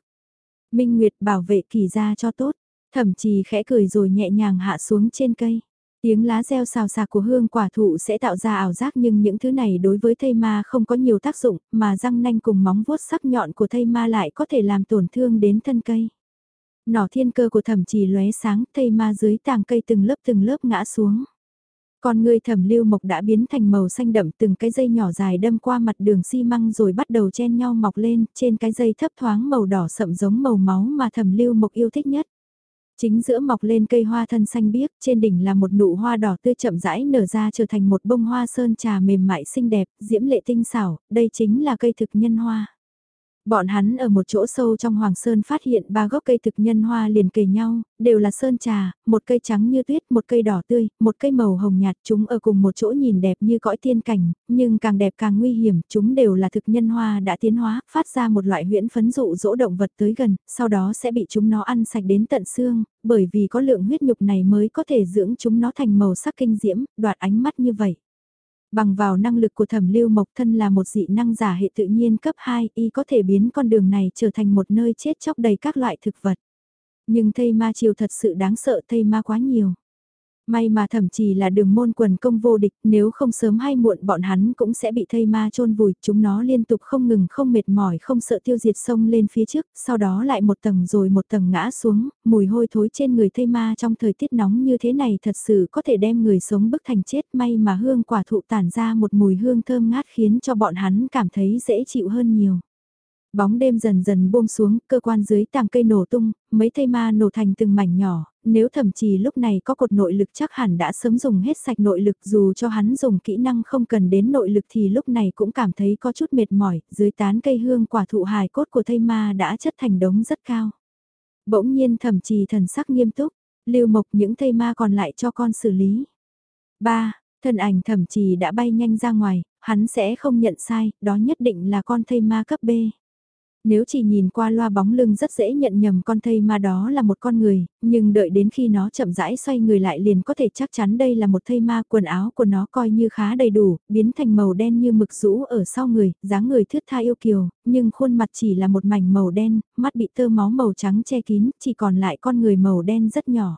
Minh Nguyệt bảo vệ kỳ gia cho tốt, Thẩm Chỉ khẽ cười rồi nhẹ nhàng hạ xuống trên cây. Tiếng lá reo xào xạc của hương quả thụ sẽ tạo ra ảo giác nhưng những thứ này đối với thây ma không có nhiều tác dụng, mà răng nanh cùng móng vuốt sắc nhọn của thây ma lại có thể làm tổn thương đến thân cây. Nỏ thiên cơ của thẩm trì lóe sáng, thây ma dưới tàng cây từng lớp từng lớp ngã xuống. Còn người thẩm lưu mộc đã biến thành màu xanh đậm từng cái dây nhỏ dài đâm qua mặt đường xi măng rồi bắt đầu chen nhau mọc lên, trên cái dây thấp thoáng màu đỏ sậm giống màu máu mà thẩm lưu mộc yêu thích nhất. Chính giữa mọc lên cây hoa thân xanh biếc, trên đỉnh là một nụ hoa đỏ tươi chậm rãi nở ra trở thành một bông hoa sơn trà mềm mại xinh đẹp, diễm lệ tinh xảo, đây chính là cây thực nhân hoa. Bọn hắn ở một chỗ sâu trong Hoàng Sơn phát hiện ba gốc cây thực nhân hoa liền kề nhau, đều là sơn trà, một cây trắng như tuyết, một cây đỏ tươi, một cây màu hồng nhạt, chúng ở cùng một chỗ nhìn đẹp như cõi tiên cảnh, nhưng càng đẹp càng nguy hiểm, chúng đều là thực nhân hoa đã tiến hóa, phát ra một loại huyễn phấn dụ dỗ động vật tới gần, sau đó sẽ bị chúng nó ăn sạch đến tận xương, bởi vì có lượng huyết nhục này mới có thể dưỡng chúng nó thành màu sắc kinh diễm, đoạt ánh mắt như vậy. Bằng vào năng lực của thẩm lưu mộc thân là một dị năng giả hệ tự nhiên cấp 2, y có thể biến con đường này trở thành một nơi chết chóc đầy các loại thực vật. Nhưng thây ma chiều thật sự đáng sợ thây ma quá nhiều. May mà thậm chí là đường môn quần công vô địch, nếu không sớm hay muộn bọn hắn cũng sẽ bị thây ma chôn vùi, chúng nó liên tục không ngừng không mệt mỏi không sợ tiêu diệt sông lên phía trước, sau đó lại một tầng rồi một tầng ngã xuống, mùi hôi thối trên người thây ma trong thời tiết nóng như thế này thật sự có thể đem người sống bức thành chết may mà hương quả thụ tản ra một mùi hương thơm ngát khiến cho bọn hắn cảm thấy dễ chịu hơn nhiều. Bóng đêm dần dần buông xuống, cơ quan dưới tàng cây nổ tung, mấy thây ma nổ thành từng mảnh nhỏ, nếu thậm chí lúc này có cột nội lực chắc hẳn đã sớm dùng hết sạch nội lực dù cho hắn dùng kỹ năng không cần đến nội lực thì lúc này cũng cảm thấy có chút mệt mỏi, dưới tán cây hương quả thụ hài cốt của thây ma đã chất thành đống rất cao. Bỗng nhiên thậm chí thần sắc nghiêm túc, lưu mộc những thây ma còn lại cho con xử lý. 3. Thân ảnh thậm chí đã bay nhanh ra ngoài, hắn sẽ không nhận sai, đó nhất định là con thây ma cấp B. Nếu chỉ nhìn qua loa bóng lưng rất dễ nhận nhầm con thây ma đó là một con người, nhưng đợi đến khi nó chậm rãi xoay người lại liền có thể chắc chắn đây là một thây ma quần áo của nó coi như khá đầy đủ, biến thành màu đen như mực rũ ở sau người, dáng người thướt tha yêu kiều, nhưng khuôn mặt chỉ là một mảnh màu đen, mắt bị tơ máu màu trắng che kín, chỉ còn lại con người màu đen rất nhỏ.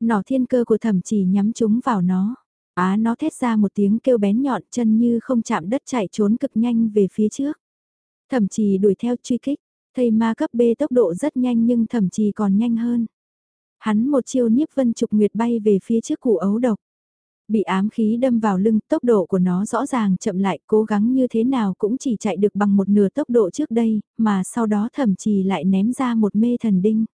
Nỏ thiên cơ của thẩm chỉ nhắm chúng vào nó. Á nó thét ra một tiếng kêu bén nhọn chân như không chạm đất chạy trốn cực nhanh về phía trước. Thậm chí đuổi theo truy kích, thầy ma cấp B tốc độ rất nhanh nhưng thậm chí còn nhanh hơn. Hắn một chiêu niếp vân trục nguyệt bay về phía trước cụ ấu độc. Bị ám khí đâm vào lưng, tốc độ của nó rõ ràng chậm lại, cố gắng như thế nào cũng chỉ chạy được bằng một nửa tốc độ trước đây, mà sau đó thậm chí lại ném ra một mê thần đinh.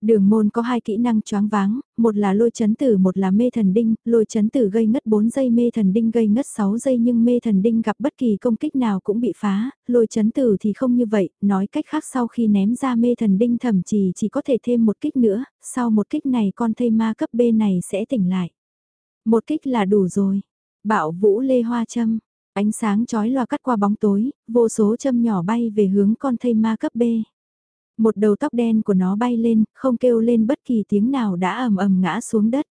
Đường môn có hai kỹ năng choáng váng, một là lôi chấn tử một là mê thần đinh, lôi chấn tử gây ngất 4 giây mê thần đinh gây ngất 6 giây nhưng mê thần đinh gặp bất kỳ công kích nào cũng bị phá, lôi chấn tử thì không như vậy, nói cách khác sau khi ném ra mê thần đinh thậm chí chỉ có thể thêm một kích nữa, sau một kích này con thây ma cấp B này sẽ tỉnh lại. Một kích là đủ rồi. Bạo vũ lê hoa châm, ánh sáng chói loa cắt qua bóng tối, vô số châm nhỏ bay về hướng con thây ma cấp B. Một đầu tóc đen của nó bay lên, không kêu lên bất kỳ tiếng nào đã ầm ầm ngã xuống đất.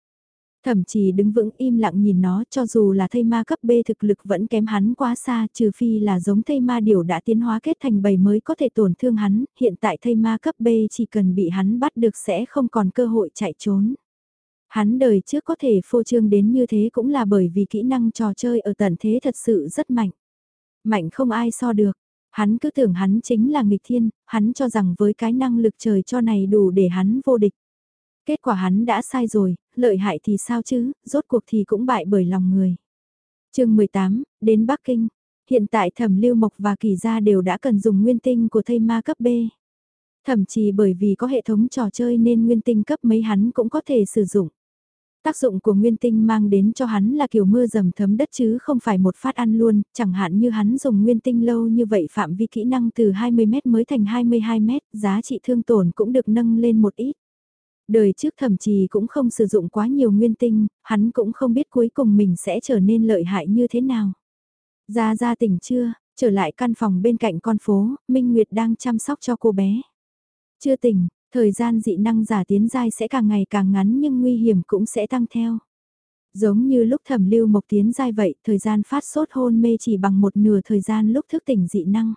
Thậm chí đứng vững im lặng nhìn nó cho dù là thây ma cấp B thực lực vẫn kém hắn quá xa trừ phi là giống thây ma điều đã tiến hóa kết thành bầy mới có thể tổn thương hắn, hiện tại thây ma cấp B chỉ cần bị hắn bắt được sẽ không còn cơ hội chạy trốn. Hắn đời trước có thể phô trương đến như thế cũng là bởi vì kỹ năng trò chơi ở tận thế thật sự rất mạnh. Mạnh không ai so được, Hắn cứ tưởng hắn chính là nghịch thiên, hắn cho rằng với cái năng lực trời cho này đủ để hắn vô địch. Kết quả hắn đã sai rồi, lợi hại thì sao chứ, rốt cuộc thì cũng bại bởi lòng người. chương 18, đến Bắc Kinh. Hiện tại thẩm lưu mộc và kỳ gia đều đã cần dùng nguyên tinh của thây ma cấp B. Thậm chí bởi vì có hệ thống trò chơi nên nguyên tinh cấp mấy hắn cũng có thể sử dụng. Tác dụng của nguyên tinh mang đến cho hắn là kiểu mưa dầm thấm đất chứ không phải một phát ăn luôn, chẳng hạn như hắn dùng nguyên tinh lâu như vậy phạm vi kỹ năng từ 20m mới thành 22m, giá trị thương tổn cũng được nâng lên một ít. Đời trước thậm chí cũng không sử dụng quá nhiều nguyên tinh, hắn cũng không biết cuối cùng mình sẽ trở nên lợi hại như thế nào. Ra ra tỉnh chưa, trở lại căn phòng bên cạnh con phố, Minh Nguyệt đang chăm sóc cho cô bé. Chưa tỉnh, thời gian dị năng giả tiến giai sẽ càng ngày càng ngắn nhưng nguy hiểm cũng sẽ tăng theo. Giống như lúc thẩm lưu mộc tiến giai vậy, thời gian phát sốt hôn mê chỉ bằng một nửa thời gian lúc thức tỉnh dị năng.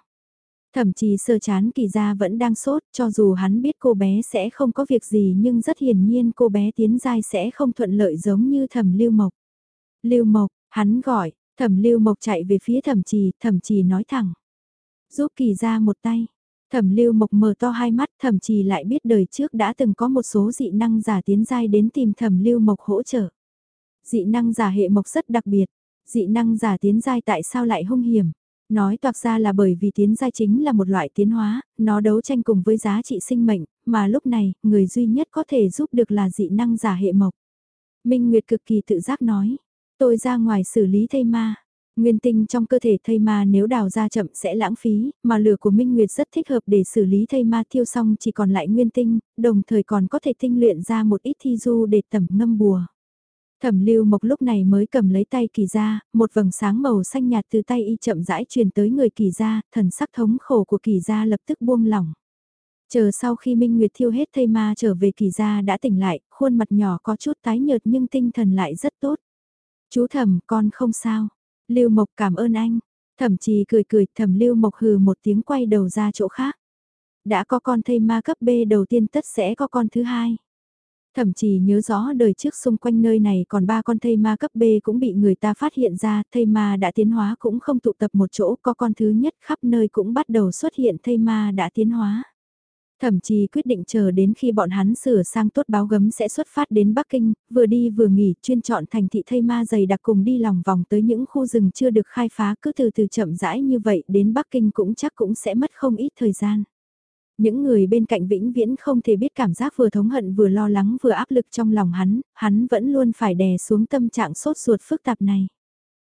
Thậm chí sơ chán kỳ ra vẫn đang sốt, cho dù hắn biết cô bé sẽ không có việc gì nhưng rất hiển nhiên cô bé tiến giai sẽ không thuận lợi giống như thẩm lưu mộc. Lưu mộc, hắn gọi, thẩm lưu mộc chạy về phía thẩm trì, thẩm trì nói thẳng. Giúp kỳ ra một tay. Thẩm lưu mộc mở to hai mắt thậm chí lại biết đời trước đã từng có một số dị năng giả tiến giai đến tìm thẩm lưu mộc hỗ trợ. Dị năng giả hệ mộc rất đặc biệt, dị năng giả tiến giai tại sao lại hung hiểm? Nói toạc ra là bởi vì tiến giai chính là một loại tiến hóa, nó đấu tranh cùng với giá trị sinh mệnh, mà lúc này, người duy nhất có thể giúp được là dị năng giả hệ mộc. Minh Nguyệt cực kỳ tự giác nói, tôi ra ngoài xử lý thây ma. Nguyên tinh trong cơ thể thây ma nếu đào ra chậm sẽ lãng phí, mà lửa của Minh Nguyệt rất thích hợp để xử lý thây ma thiêu xong chỉ còn lại nguyên tinh, đồng thời còn có thể tinh luyện ra một ít thi du để tẩm ngâm bùa. Thẩm lưu mộc lúc này mới cầm lấy tay kỳ ra, một vầng sáng màu xanh nhạt từ tay y chậm rãi truyền tới người kỳ ra, thần sắc thống khổ của kỳ ra lập tức buông lỏng. Chờ sau khi Minh Nguyệt thiêu hết thây ma trở về kỳ ra đã tỉnh lại, khuôn mặt nhỏ có chút tái nhợt nhưng tinh thần lại rất tốt. Chú thẩm con không sao. Lưu Mộc cảm ơn anh. Thẩm trì cười cười thẩm Lưu Mộc hừ một tiếng quay đầu ra chỗ khác. Đã có con thây ma cấp B đầu tiên tất sẽ có con thứ hai. Thậm chí nhớ rõ đời trước xung quanh nơi này còn ba con thây ma cấp B cũng bị người ta phát hiện ra, thây ma đã tiến hóa cũng không tụ tập một chỗ, có con thứ nhất khắp nơi cũng bắt đầu xuất hiện thây ma đã tiến hóa. Thậm chí quyết định chờ đến khi bọn hắn sửa sang tốt báo gấm sẽ xuất phát đến Bắc Kinh, vừa đi vừa nghỉ, chuyên chọn thành thị thây ma dày đặc cùng đi lòng vòng tới những khu rừng chưa được khai phá cứ từ từ chậm rãi như vậy đến Bắc Kinh cũng chắc cũng sẽ mất không ít thời gian. Những người bên cạnh vĩnh viễn không thể biết cảm giác vừa thống hận vừa lo lắng vừa áp lực trong lòng hắn, hắn vẫn luôn phải đè xuống tâm trạng sốt ruột phức tạp này.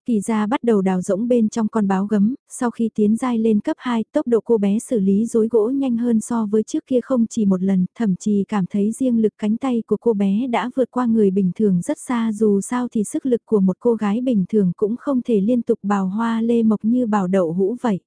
Kỳ ra bắt đầu đào rỗng bên trong con báo gấm, sau khi tiến giai lên cấp 2, tốc độ cô bé xử lý rối gỗ nhanh hơn so với trước kia không chỉ một lần, thậm chí cảm thấy riêng lực cánh tay của cô bé đã vượt qua người bình thường rất xa dù sao thì sức lực của một cô gái bình thường cũng không thể liên tục bào hoa lê mộc như bào đậu hũ vậy.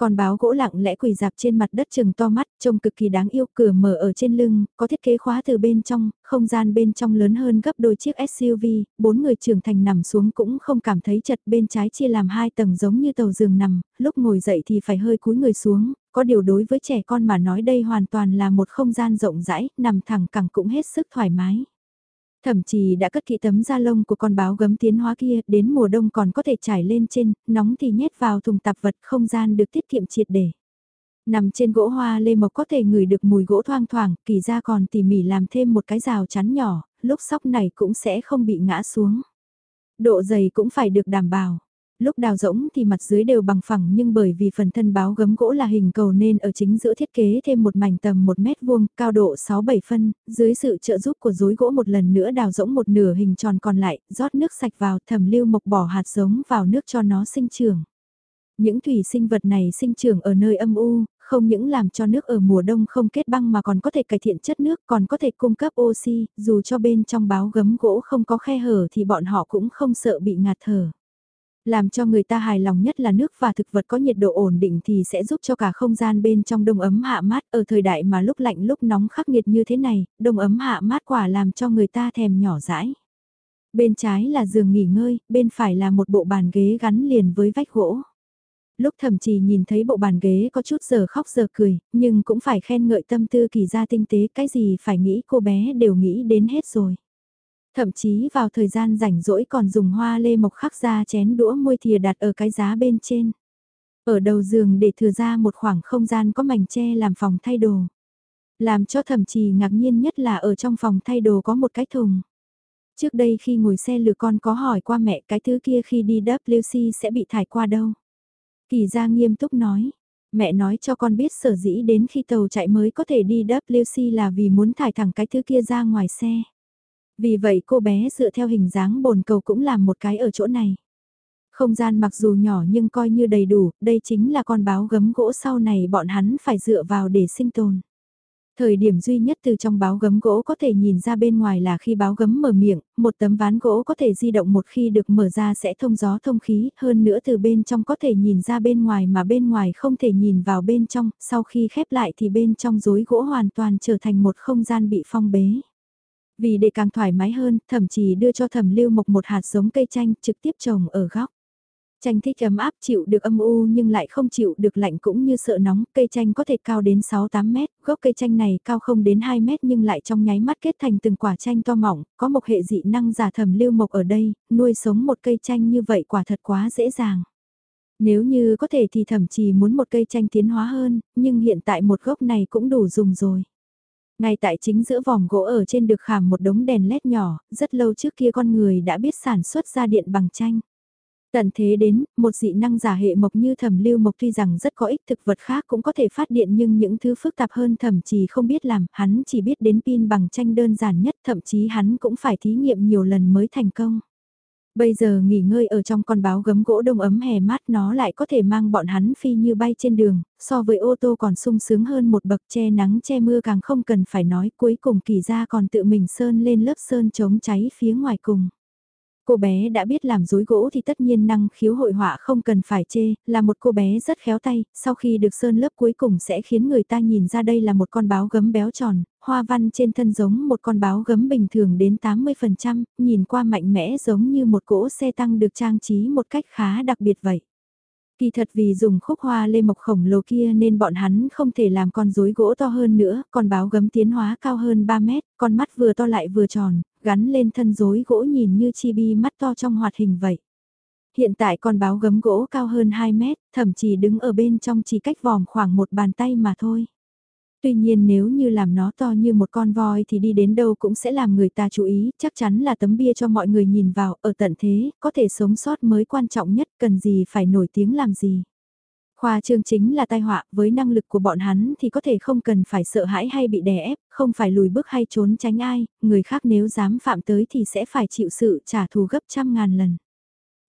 Con báo gỗ lặng lẽ quỳ dạp trên mặt đất chừng to mắt, trông cực kỳ đáng yêu, cửa mở ở trên lưng, có thiết kế khóa từ bên trong, không gian bên trong lớn hơn gấp đôi chiếc SUV, bốn người trưởng thành nằm xuống cũng không cảm thấy chật bên trái chia làm hai tầng giống như tàu giường nằm, lúc ngồi dậy thì phải hơi cúi người xuống, có điều đối với trẻ con mà nói đây hoàn toàn là một không gian rộng rãi, nằm thẳng cẳng cũng hết sức thoải mái. Thậm chí đã cất kỹ tấm da lông của con báo gấm tiến hóa kia, đến mùa đông còn có thể trải lên trên, nóng thì nhét vào thùng tạp vật không gian được tiết kiệm triệt để. Nằm trên gỗ hoa lê mộc có thể ngửi được mùi gỗ thoang thoảng, kỳ ra còn tỉ mỉ làm thêm một cái rào chắn nhỏ, lúc sóc này cũng sẽ không bị ngã xuống. Độ dày cũng phải được đảm bảo lúc đào rỗng thì mặt dưới đều bằng phẳng nhưng bởi vì phần thân báo gấm gỗ là hình cầu nên ở chính giữa thiết kế thêm một mảnh tầm 1 mét vuông, cao độ 6-7 phân, dưới sự trợ giúp của rối gỗ một lần nữa đào rỗng một nửa hình tròn còn lại, rót nước sạch vào thẩm lưu mộc bỏ hạt giống vào nước cho nó sinh trưởng. Những thủy sinh vật này sinh trưởng ở nơi âm u, không những làm cho nước ở mùa đông không kết băng mà còn có thể cải thiện chất nước, còn có thể cung cấp oxy, dù cho bên trong báo gấm gỗ không có khe hở thì bọn họ cũng không sợ bị ngạt thở. Làm cho người ta hài lòng nhất là nước và thực vật có nhiệt độ ổn định thì sẽ giúp cho cả không gian bên trong đông ấm hạ mát ở thời đại mà lúc lạnh lúc nóng khắc nghiệt như thế này, đông ấm hạ mát quả làm cho người ta thèm nhỏ dãi. Bên trái là giường nghỉ ngơi, bên phải là một bộ bàn ghế gắn liền với vách gỗ. Lúc thậm chí nhìn thấy bộ bàn ghế có chút giờ khóc giờ cười, nhưng cũng phải khen ngợi tâm tư kỳ ra tinh tế cái gì phải nghĩ cô bé đều nghĩ đến hết rồi. Thậm chí vào thời gian rảnh rỗi còn dùng hoa lê mộc khắc ra chén đũa môi thìa đặt ở cái giá bên trên. Ở đầu giường để thừa ra một khoảng không gian có mảnh tre làm phòng thay đồ. Làm cho thậm chí ngạc nhiên nhất là ở trong phòng thay đồ có một cái thùng. Trước đây khi ngồi xe lừa con có hỏi qua mẹ cái thứ kia khi đi WC sẽ bị thải qua đâu. Kỳ gia nghiêm túc nói, mẹ nói cho con biết sở dĩ đến khi tàu chạy mới có thể đi WC là vì muốn thải thẳng cái thứ kia ra ngoài xe. Vì vậy cô bé dựa theo hình dáng bồn cầu cũng làm một cái ở chỗ này. Không gian mặc dù nhỏ nhưng coi như đầy đủ, đây chính là con báo gấm gỗ sau này bọn hắn phải dựa vào để sinh tồn. Thời điểm duy nhất từ trong báo gấm gỗ có thể nhìn ra bên ngoài là khi báo gấm mở miệng, một tấm ván gỗ có thể di động một khi được mở ra sẽ thông gió thông khí, hơn nữa từ bên trong có thể nhìn ra bên ngoài mà bên ngoài không thể nhìn vào bên trong, sau khi khép lại thì bên trong rối gỗ hoàn toàn trở thành một không gian bị phong bế. Vì để càng thoải mái hơn, thậm chí đưa cho thẩm lưu mộc một hạt giống cây chanh trực tiếp trồng ở góc. Chanh thích ấm áp chịu được âm u nhưng lại không chịu được lạnh cũng như sợ nóng, cây chanh có thể cao đến 6-8 mét, gốc cây chanh này cao không đến 2 mét nhưng lại trong nháy mắt kết thành từng quả chanh to mỏng, có một hệ dị năng giả thẩm lưu mộc ở đây, nuôi sống một cây chanh như vậy quả thật quá dễ dàng. Nếu như có thể thì thậm chí muốn một cây chanh tiến hóa hơn, nhưng hiện tại một gốc này cũng đủ dùng rồi. Ngay tại chính giữa vòng gỗ ở trên được khảm một đống đèn led nhỏ, rất lâu trước kia con người đã biết sản xuất ra điện bằng tranh. Tận thế đến, một dị năng giả hệ mộc như thẩm lưu mộc tuy rằng rất có ích thực vật khác cũng có thể phát điện nhưng những thứ phức tạp hơn thậm chí không biết làm, hắn chỉ biết đến pin bằng tranh đơn giản nhất thậm chí hắn cũng phải thí nghiệm nhiều lần mới thành công. Bây giờ nghỉ ngơi ở trong con báo gấm gỗ đông ấm hè mát nó lại có thể mang bọn hắn phi như bay trên đường, so với ô tô còn sung sướng hơn một bậc che nắng che mưa càng không cần phải nói cuối cùng kỳ ra còn tự mình sơn lên lớp sơn chống cháy phía ngoài cùng. Cô bé đã biết làm rối gỗ thì tất nhiên năng khiếu hội họa không cần phải chê, là một cô bé rất khéo tay, sau khi được sơn lớp cuối cùng sẽ khiến người ta nhìn ra đây là một con báo gấm béo tròn, hoa văn trên thân giống một con báo gấm bình thường đến 80%, nhìn qua mạnh mẽ giống như một cỗ xe tăng được trang trí một cách khá đặc biệt vậy. Kỳ thật vì dùng khúc hoa lê mộc khổng lồ kia nên bọn hắn không thể làm con rối gỗ to hơn nữa, con báo gấm tiến hóa cao hơn 3 mét, con mắt vừa to lại vừa tròn, gắn lên thân rối gỗ nhìn như chibi mắt to trong hoạt hình vậy. Hiện tại con báo gấm gỗ cao hơn 2 mét, thậm chí đứng ở bên trong chỉ cách vòm khoảng một bàn tay mà thôi. Tuy nhiên nếu như làm nó to như một con voi thì đi đến đâu cũng sẽ làm người ta chú ý, chắc chắn là tấm bia cho mọi người nhìn vào, ở tận thế, có thể sống sót mới quan trọng nhất, cần gì phải nổi tiếng làm gì. Khoa trương chính là tai họa, với năng lực của bọn hắn thì có thể không cần phải sợ hãi hay bị đè ép, không phải lùi bước hay trốn tránh ai, người khác nếu dám phạm tới thì sẽ phải chịu sự trả thù gấp trăm ngàn lần.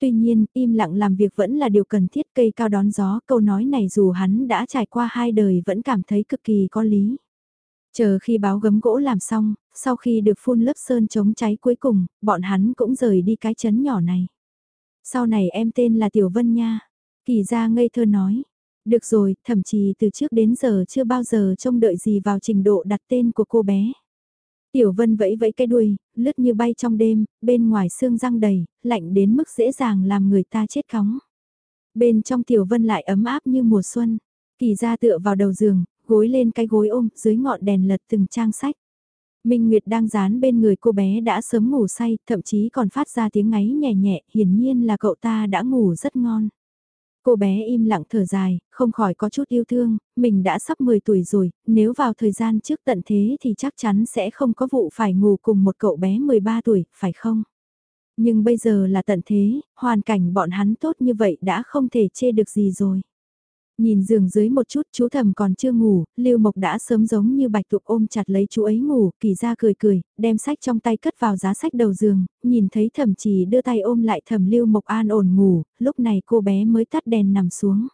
Tuy nhiên, im lặng làm việc vẫn là điều cần thiết cây cao đón gió, câu nói này dù hắn đã trải qua hai đời vẫn cảm thấy cực kỳ có lý. Chờ khi báo gấm gỗ làm xong, sau khi được phun lớp sơn chống cháy cuối cùng, bọn hắn cũng rời đi cái chấn nhỏ này. Sau này em tên là Tiểu Vân nha. Kỳ ra ngây thơ nói. Được rồi, thậm chí từ trước đến giờ chưa bao giờ trông đợi gì vào trình độ đặt tên của cô bé. Tiểu Vân vẫy vẫy cái đuôi, lướt như bay trong đêm, bên ngoài xương răng đầy, lạnh đến mức dễ dàng làm người ta chết khóng. Bên trong Tiểu Vân lại ấm áp như mùa xuân. Kỳ ra tựa vào đầu giường, gối lên cái gối ôm, dưới ngọn đèn lật từng trang sách. Minh Nguyệt đang dán bên người cô bé đã sớm ngủ say, thậm chí còn phát ra tiếng ngáy nhẹ nhẹ, hiển nhiên là cậu ta đã ngủ rất ngon. Cô bé im lặng thở dài, không khỏi có chút yêu thương, mình đã sắp 10 tuổi rồi, nếu vào thời gian trước tận thế thì chắc chắn sẽ không có vụ phải ngủ cùng một cậu bé 13 tuổi, phải không? Nhưng bây giờ là tận thế, hoàn cảnh bọn hắn tốt như vậy đã không thể chê được gì rồi. Nhìn giường dưới một chút chú thầm còn chưa ngủ, Lưu Mộc đã sớm giống như bạch tuộc ôm chặt lấy chú ấy ngủ, kỳ ra cười cười, đem sách trong tay cất vào giá sách đầu giường, nhìn thấy thầm chỉ đưa tay ôm lại thầm Lưu Mộc an ổn ngủ, lúc này cô bé mới tắt đèn nằm xuống.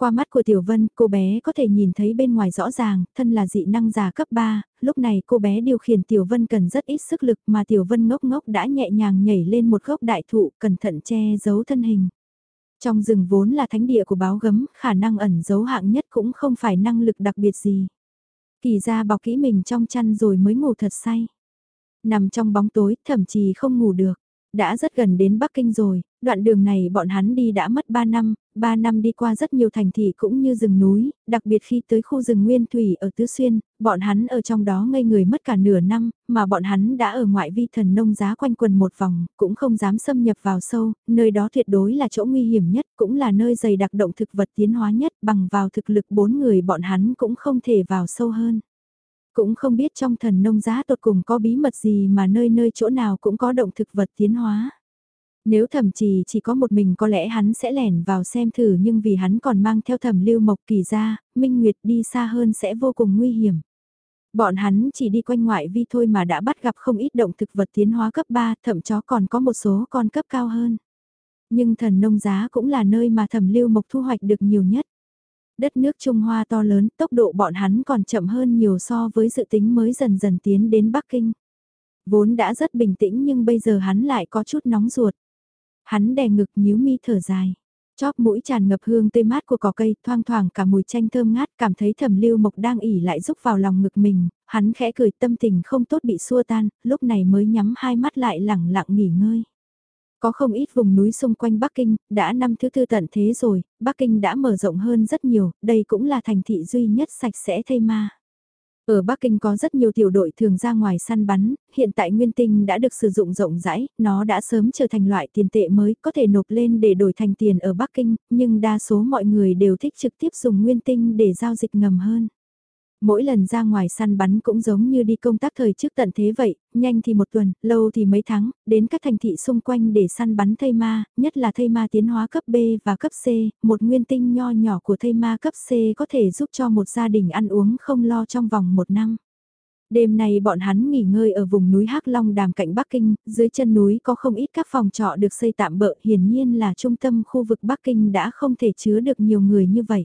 Qua mắt của Tiểu Vân, cô bé có thể nhìn thấy bên ngoài rõ ràng, thân là dị năng già cấp 3, lúc này cô bé điều khiển Tiểu Vân cần rất ít sức lực mà Tiểu Vân ngốc ngốc đã nhẹ nhàng nhảy lên một gốc đại thụ, cẩn thận che giấu thân hình. Trong rừng vốn là thánh địa của báo gấm, khả năng ẩn giấu hạng nhất cũng không phải năng lực đặc biệt gì. Kỳ ra bọc kỹ mình trong chăn rồi mới ngủ thật say. Nằm trong bóng tối, thậm chí không ngủ được. Đã rất gần đến Bắc Kinh rồi, đoạn đường này bọn hắn đi đã mất 3 năm, 3 năm đi qua rất nhiều thành thị cũng như rừng núi, đặc biệt khi tới khu rừng Nguyên Thủy ở Tứ Xuyên, bọn hắn ở trong đó ngây người mất cả nửa năm, mà bọn hắn đã ở ngoại vi thần nông giá quanh quần một vòng, cũng không dám xâm nhập vào sâu, nơi đó tuyệt đối là chỗ nguy hiểm nhất, cũng là nơi dày đặc động thực vật tiến hóa nhất, bằng vào thực lực bốn người bọn hắn cũng không thể vào sâu hơn. Cũng không biết trong thần nông giá tột cùng có bí mật gì mà nơi nơi chỗ nào cũng có động thực vật tiến hóa. Nếu thẩm trì chỉ có một mình có lẽ hắn sẽ lẻn vào xem thử nhưng vì hắn còn mang theo thẩm lưu mộc kỳ ra, Minh Nguyệt đi xa hơn sẽ vô cùng nguy hiểm. Bọn hắn chỉ đi quanh ngoại vi thôi mà đã bắt gặp không ít động thực vật tiến hóa cấp 3, thậm chó còn có một số con cấp cao hơn. Nhưng thần nông giá cũng là nơi mà thẩm lưu mộc thu hoạch được nhiều nhất. Đất nước Trung Hoa to lớn, tốc độ bọn hắn còn chậm hơn nhiều so với dự tính mới dần dần tiến đến Bắc Kinh. Vốn đã rất bình tĩnh nhưng bây giờ hắn lại có chút nóng ruột. Hắn đè ngực nhíu mi thở dài. Chóp mũi tràn ngập hương tươi mát của cỏ cây, thoang thoảng cả mùi chanh thơm ngát, cảm thấy thẩm lưu mộc đang ỉ lại rúc vào lòng ngực mình, hắn khẽ cười tâm tình không tốt bị xua tan, lúc này mới nhắm hai mắt lại lẳng lặng nghỉ ngơi. Có không ít vùng núi xung quanh Bắc Kinh, đã năm thứ tư tận thế rồi, Bắc Kinh đã mở rộng hơn rất nhiều, đây cũng là thành thị duy nhất sạch sẽ thây ma. Ở Bắc Kinh có rất nhiều tiểu đội thường ra ngoài săn bắn, hiện tại nguyên tinh đã được sử dụng rộng rãi, nó đã sớm trở thành loại tiền tệ mới có thể nộp lên để đổi thành tiền ở Bắc Kinh, nhưng đa số mọi người đều thích trực tiếp dùng nguyên tinh để giao dịch ngầm hơn. Mỗi lần ra ngoài săn bắn cũng giống như đi công tác thời trước tận thế vậy, nhanh thì một tuần, lâu thì mấy tháng, đến các thành thị xung quanh để săn bắn thây ma, nhất là thây ma tiến hóa cấp B và cấp C, một nguyên tinh nho nhỏ của thây ma cấp C có thể giúp cho một gia đình ăn uống không lo trong vòng một năm. Đêm nay bọn hắn nghỉ ngơi ở vùng núi Hắc Long Đàm cạnh Bắc Kinh, dưới chân núi có không ít các phòng trọ được xây tạm bỡ, hiển nhiên là trung tâm khu vực Bắc Kinh đã không thể chứa được nhiều người như vậy.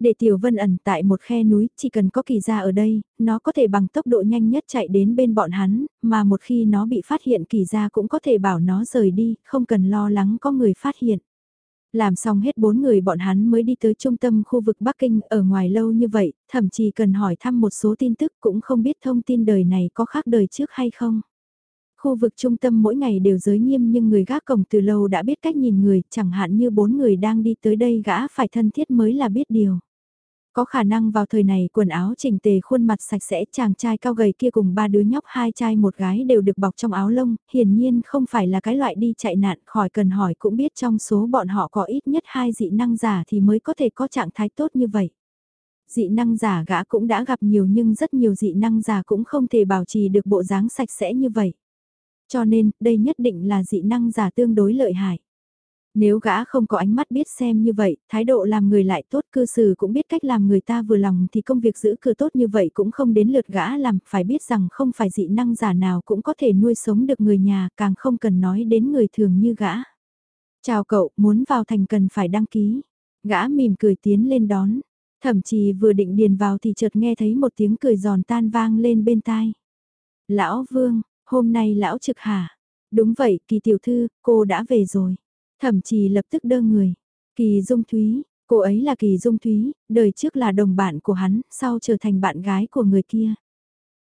Để Tiểu Vân ẩn tại một khe núi, chỉ cần có kỳ gia ở đây, nó có thể bằng tốc độ nhanh nhất chạy đến bên bọn hắn, mà một khi nó bị phát hiện kỳ gia cũng có thể bảo nó rời đi, không cần lo lắng có người phát hiện. Làm xong hết bốn người bọn hắn mới đi tới trung tâm khu vực Bắc Kinh ở ngoài lâu như vậy, thậm chí cần hỏi thăm một số tin tức cũng không biết thông tin đời này có khác đời trước hay không. Khu vực trung tâm mỗi ngày đều giới nghiêm nhưng người gác cổng từ lâu đã biết cách nhìn người, chẳng hạn như bốn người đang đi tới đây gã phải thân thiết mới là biết điều. Có khả năng vào thời này quần áo chỉnh tề khuôn mặt sạch sẽ chàng trai cao gầy kia cùng ba đứa nhóc hai trai một gái đều được bọc trong áo lông, hiển nhiên không phải là cái loại đi chạy nạn khỏi cần hỏi cũng biết trong số bọn họ có ít nhất hai dị năng giả thì mới có thể có trạng thái tốt như vậy. Dị năng giả gã cũng đã gặp nhiều nhưng rất nhiều dị năng giả cũng không thể bảo trì được bộ dáng sạch sẽ như vậy. Cho nên, đây nhất định là dị năng giả tương đối lợi hại. Nếu gã không có ánh mắt biết xem như vậy, thái độ làm người lại tốt cư xử cũng biết cách làm người ta vừa lòng thì công việc giữ cửa tốt như vậy cũng không đến lượt gã làm, phải biết rằng không phải dị năng giả nào cũng có thể nuôi sống được người nhà, càng không cần nói đến người thường như gã. Chào cậu, muốn vào thành cần phải đăng ký. Gã mỉm cười tiến lên đón, thậm chí vừa định điền vào thì chợt nghe thấy một tiếng cười giòn tan vang lên bên tai. Lão Vương, hôm nay lão trực hả? Đúng vậy, kỳ tiểu thư, cô đã về rồi. Thẩm trì lập tức đơ người. Kỳ Dung Thúy, cô ấy là Kỳ Dung Thúy, đời trước là đồng bạn của hắn, sau trở thành bạn gái của người kia.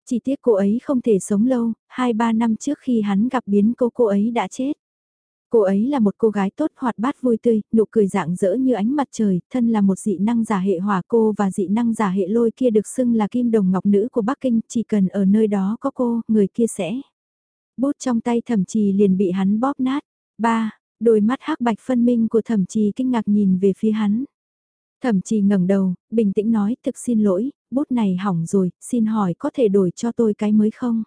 Chỉ tiếc cô ấy không thể sống lâu, 2-3 năm trước khi hắn gặp biến cô cô ấy đã chết. Cô ấy là một cô gái tốt hoạt bát vui tươi, nụ cười dạng dỡ như ánh mặt trời, thân là một dị năng giả hệ hỏa cô và dị năng giả hệ lôi kia được xưng là kim đồng ngọc nữ của Bắc Kinh, chỉ cần ở nơi đó có cô, người kia sẽ. Bút trong tay thẩm trì liền bị hắn bóp nát. Ba, Đôi mắt hắc bạch phân minh của thẩm trì kinh ngạc nhìn về phía hắn. Thẩm trì ngẩng đầu, bình tĩnh nói thực xin lỗi, bút này hỏng rồi, xin hỏi có thể đổi cho tôi cái mới không?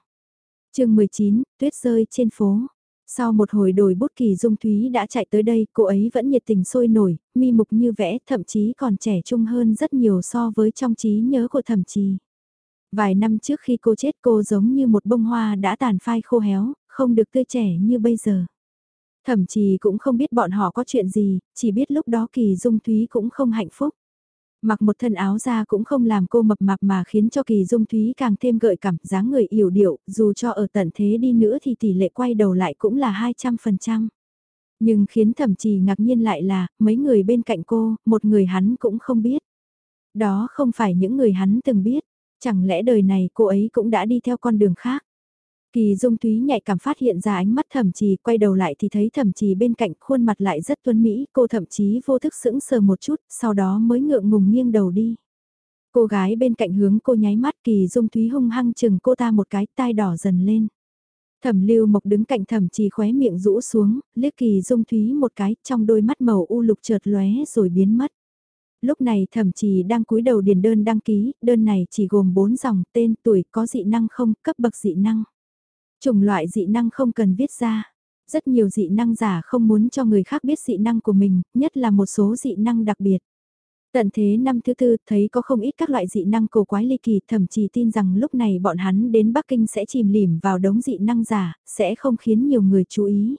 chương 19, tuyết rơi trên phố. Sau một hồi đổi bút kỳ dung thúy đã chạy tới đây, cô ấy vẫn nhiệt tình sôi nổi, mi mục như vẽ, thậm chí còn trẻ trung hơn rất nhiều so với trong trí nhớ của thẩm trì. Vài năm trước khi cô chết cô giống như một bông hoa đã tàn phai khô héo, không được tươi trẻ như bây giờ. Thậm chí cũng không biết bọn họ có chuyện gì, chỉ biết lúc đó Kỳ Dung Thúy cũng không hạnh phúc. Mặc một thân áo ra cũng không làm cô mập mạp mà khiến cho Kỳ Dung Thúy càng thêm gợi cảm dáng người yểu điệu, dù cho ở tận thế đi nữa thì tỷ lệ quay đầu lại cũng là 200%. Nhưng khiến thẩm chí ngạc nhiên lại là, mấy người bên cạnh cô, một người hắn cũng không biết. Đó không phải những người hắn từng biết, chẳng lẽ đời này cô ấy cũng đã đi theo con đường khác. Kỳ Dung Thúy nhạy cảm phát hiện ra ánh mắt thẩm trì, quay đầu lại thì thấy thẩm trì bên cạnh khuôn mặt lại rất tuấn mỹ, cô thậm chí vô thức sững sờ một chút, sau đó mới ngượng ngùng nghiêng đầu đi. Cô gái bên cạnh hướng cô nháy mắt Kỳ Dung Thúy hung hăng chừng cô ta một cái tai đỏ dần lên. Thẩm lưu mộc đứng cạnh thẩm trì khóe miệng rũ xuống, liếc Kỳ Dung Thúy một cái, trong đôi mắt màu u lục chợt lóe rồi biến mất lúc này thẩm trì đang cúi đầu điền đơn đăng ký, đơn này chỉ gồm 4 dòng, tên, tuổi, có dị năng không, cấp bậc dị năng. Chủng loại dị năng không cần viết ra. Rất nhiều dị năng giả không muốn cho người khác biết dị năng của mình, nhất là một số dị năng đặc biệt. Tận thế năm thứ tư thấy có không ít các loại dị năng cổ quái ly kỳ thậm chí tin rằng lúc này bọn hắn đến Bắc Kinh sẽ chìm lìm vào đống dị năng giả, sẽ không khiến nhiều người chú ý.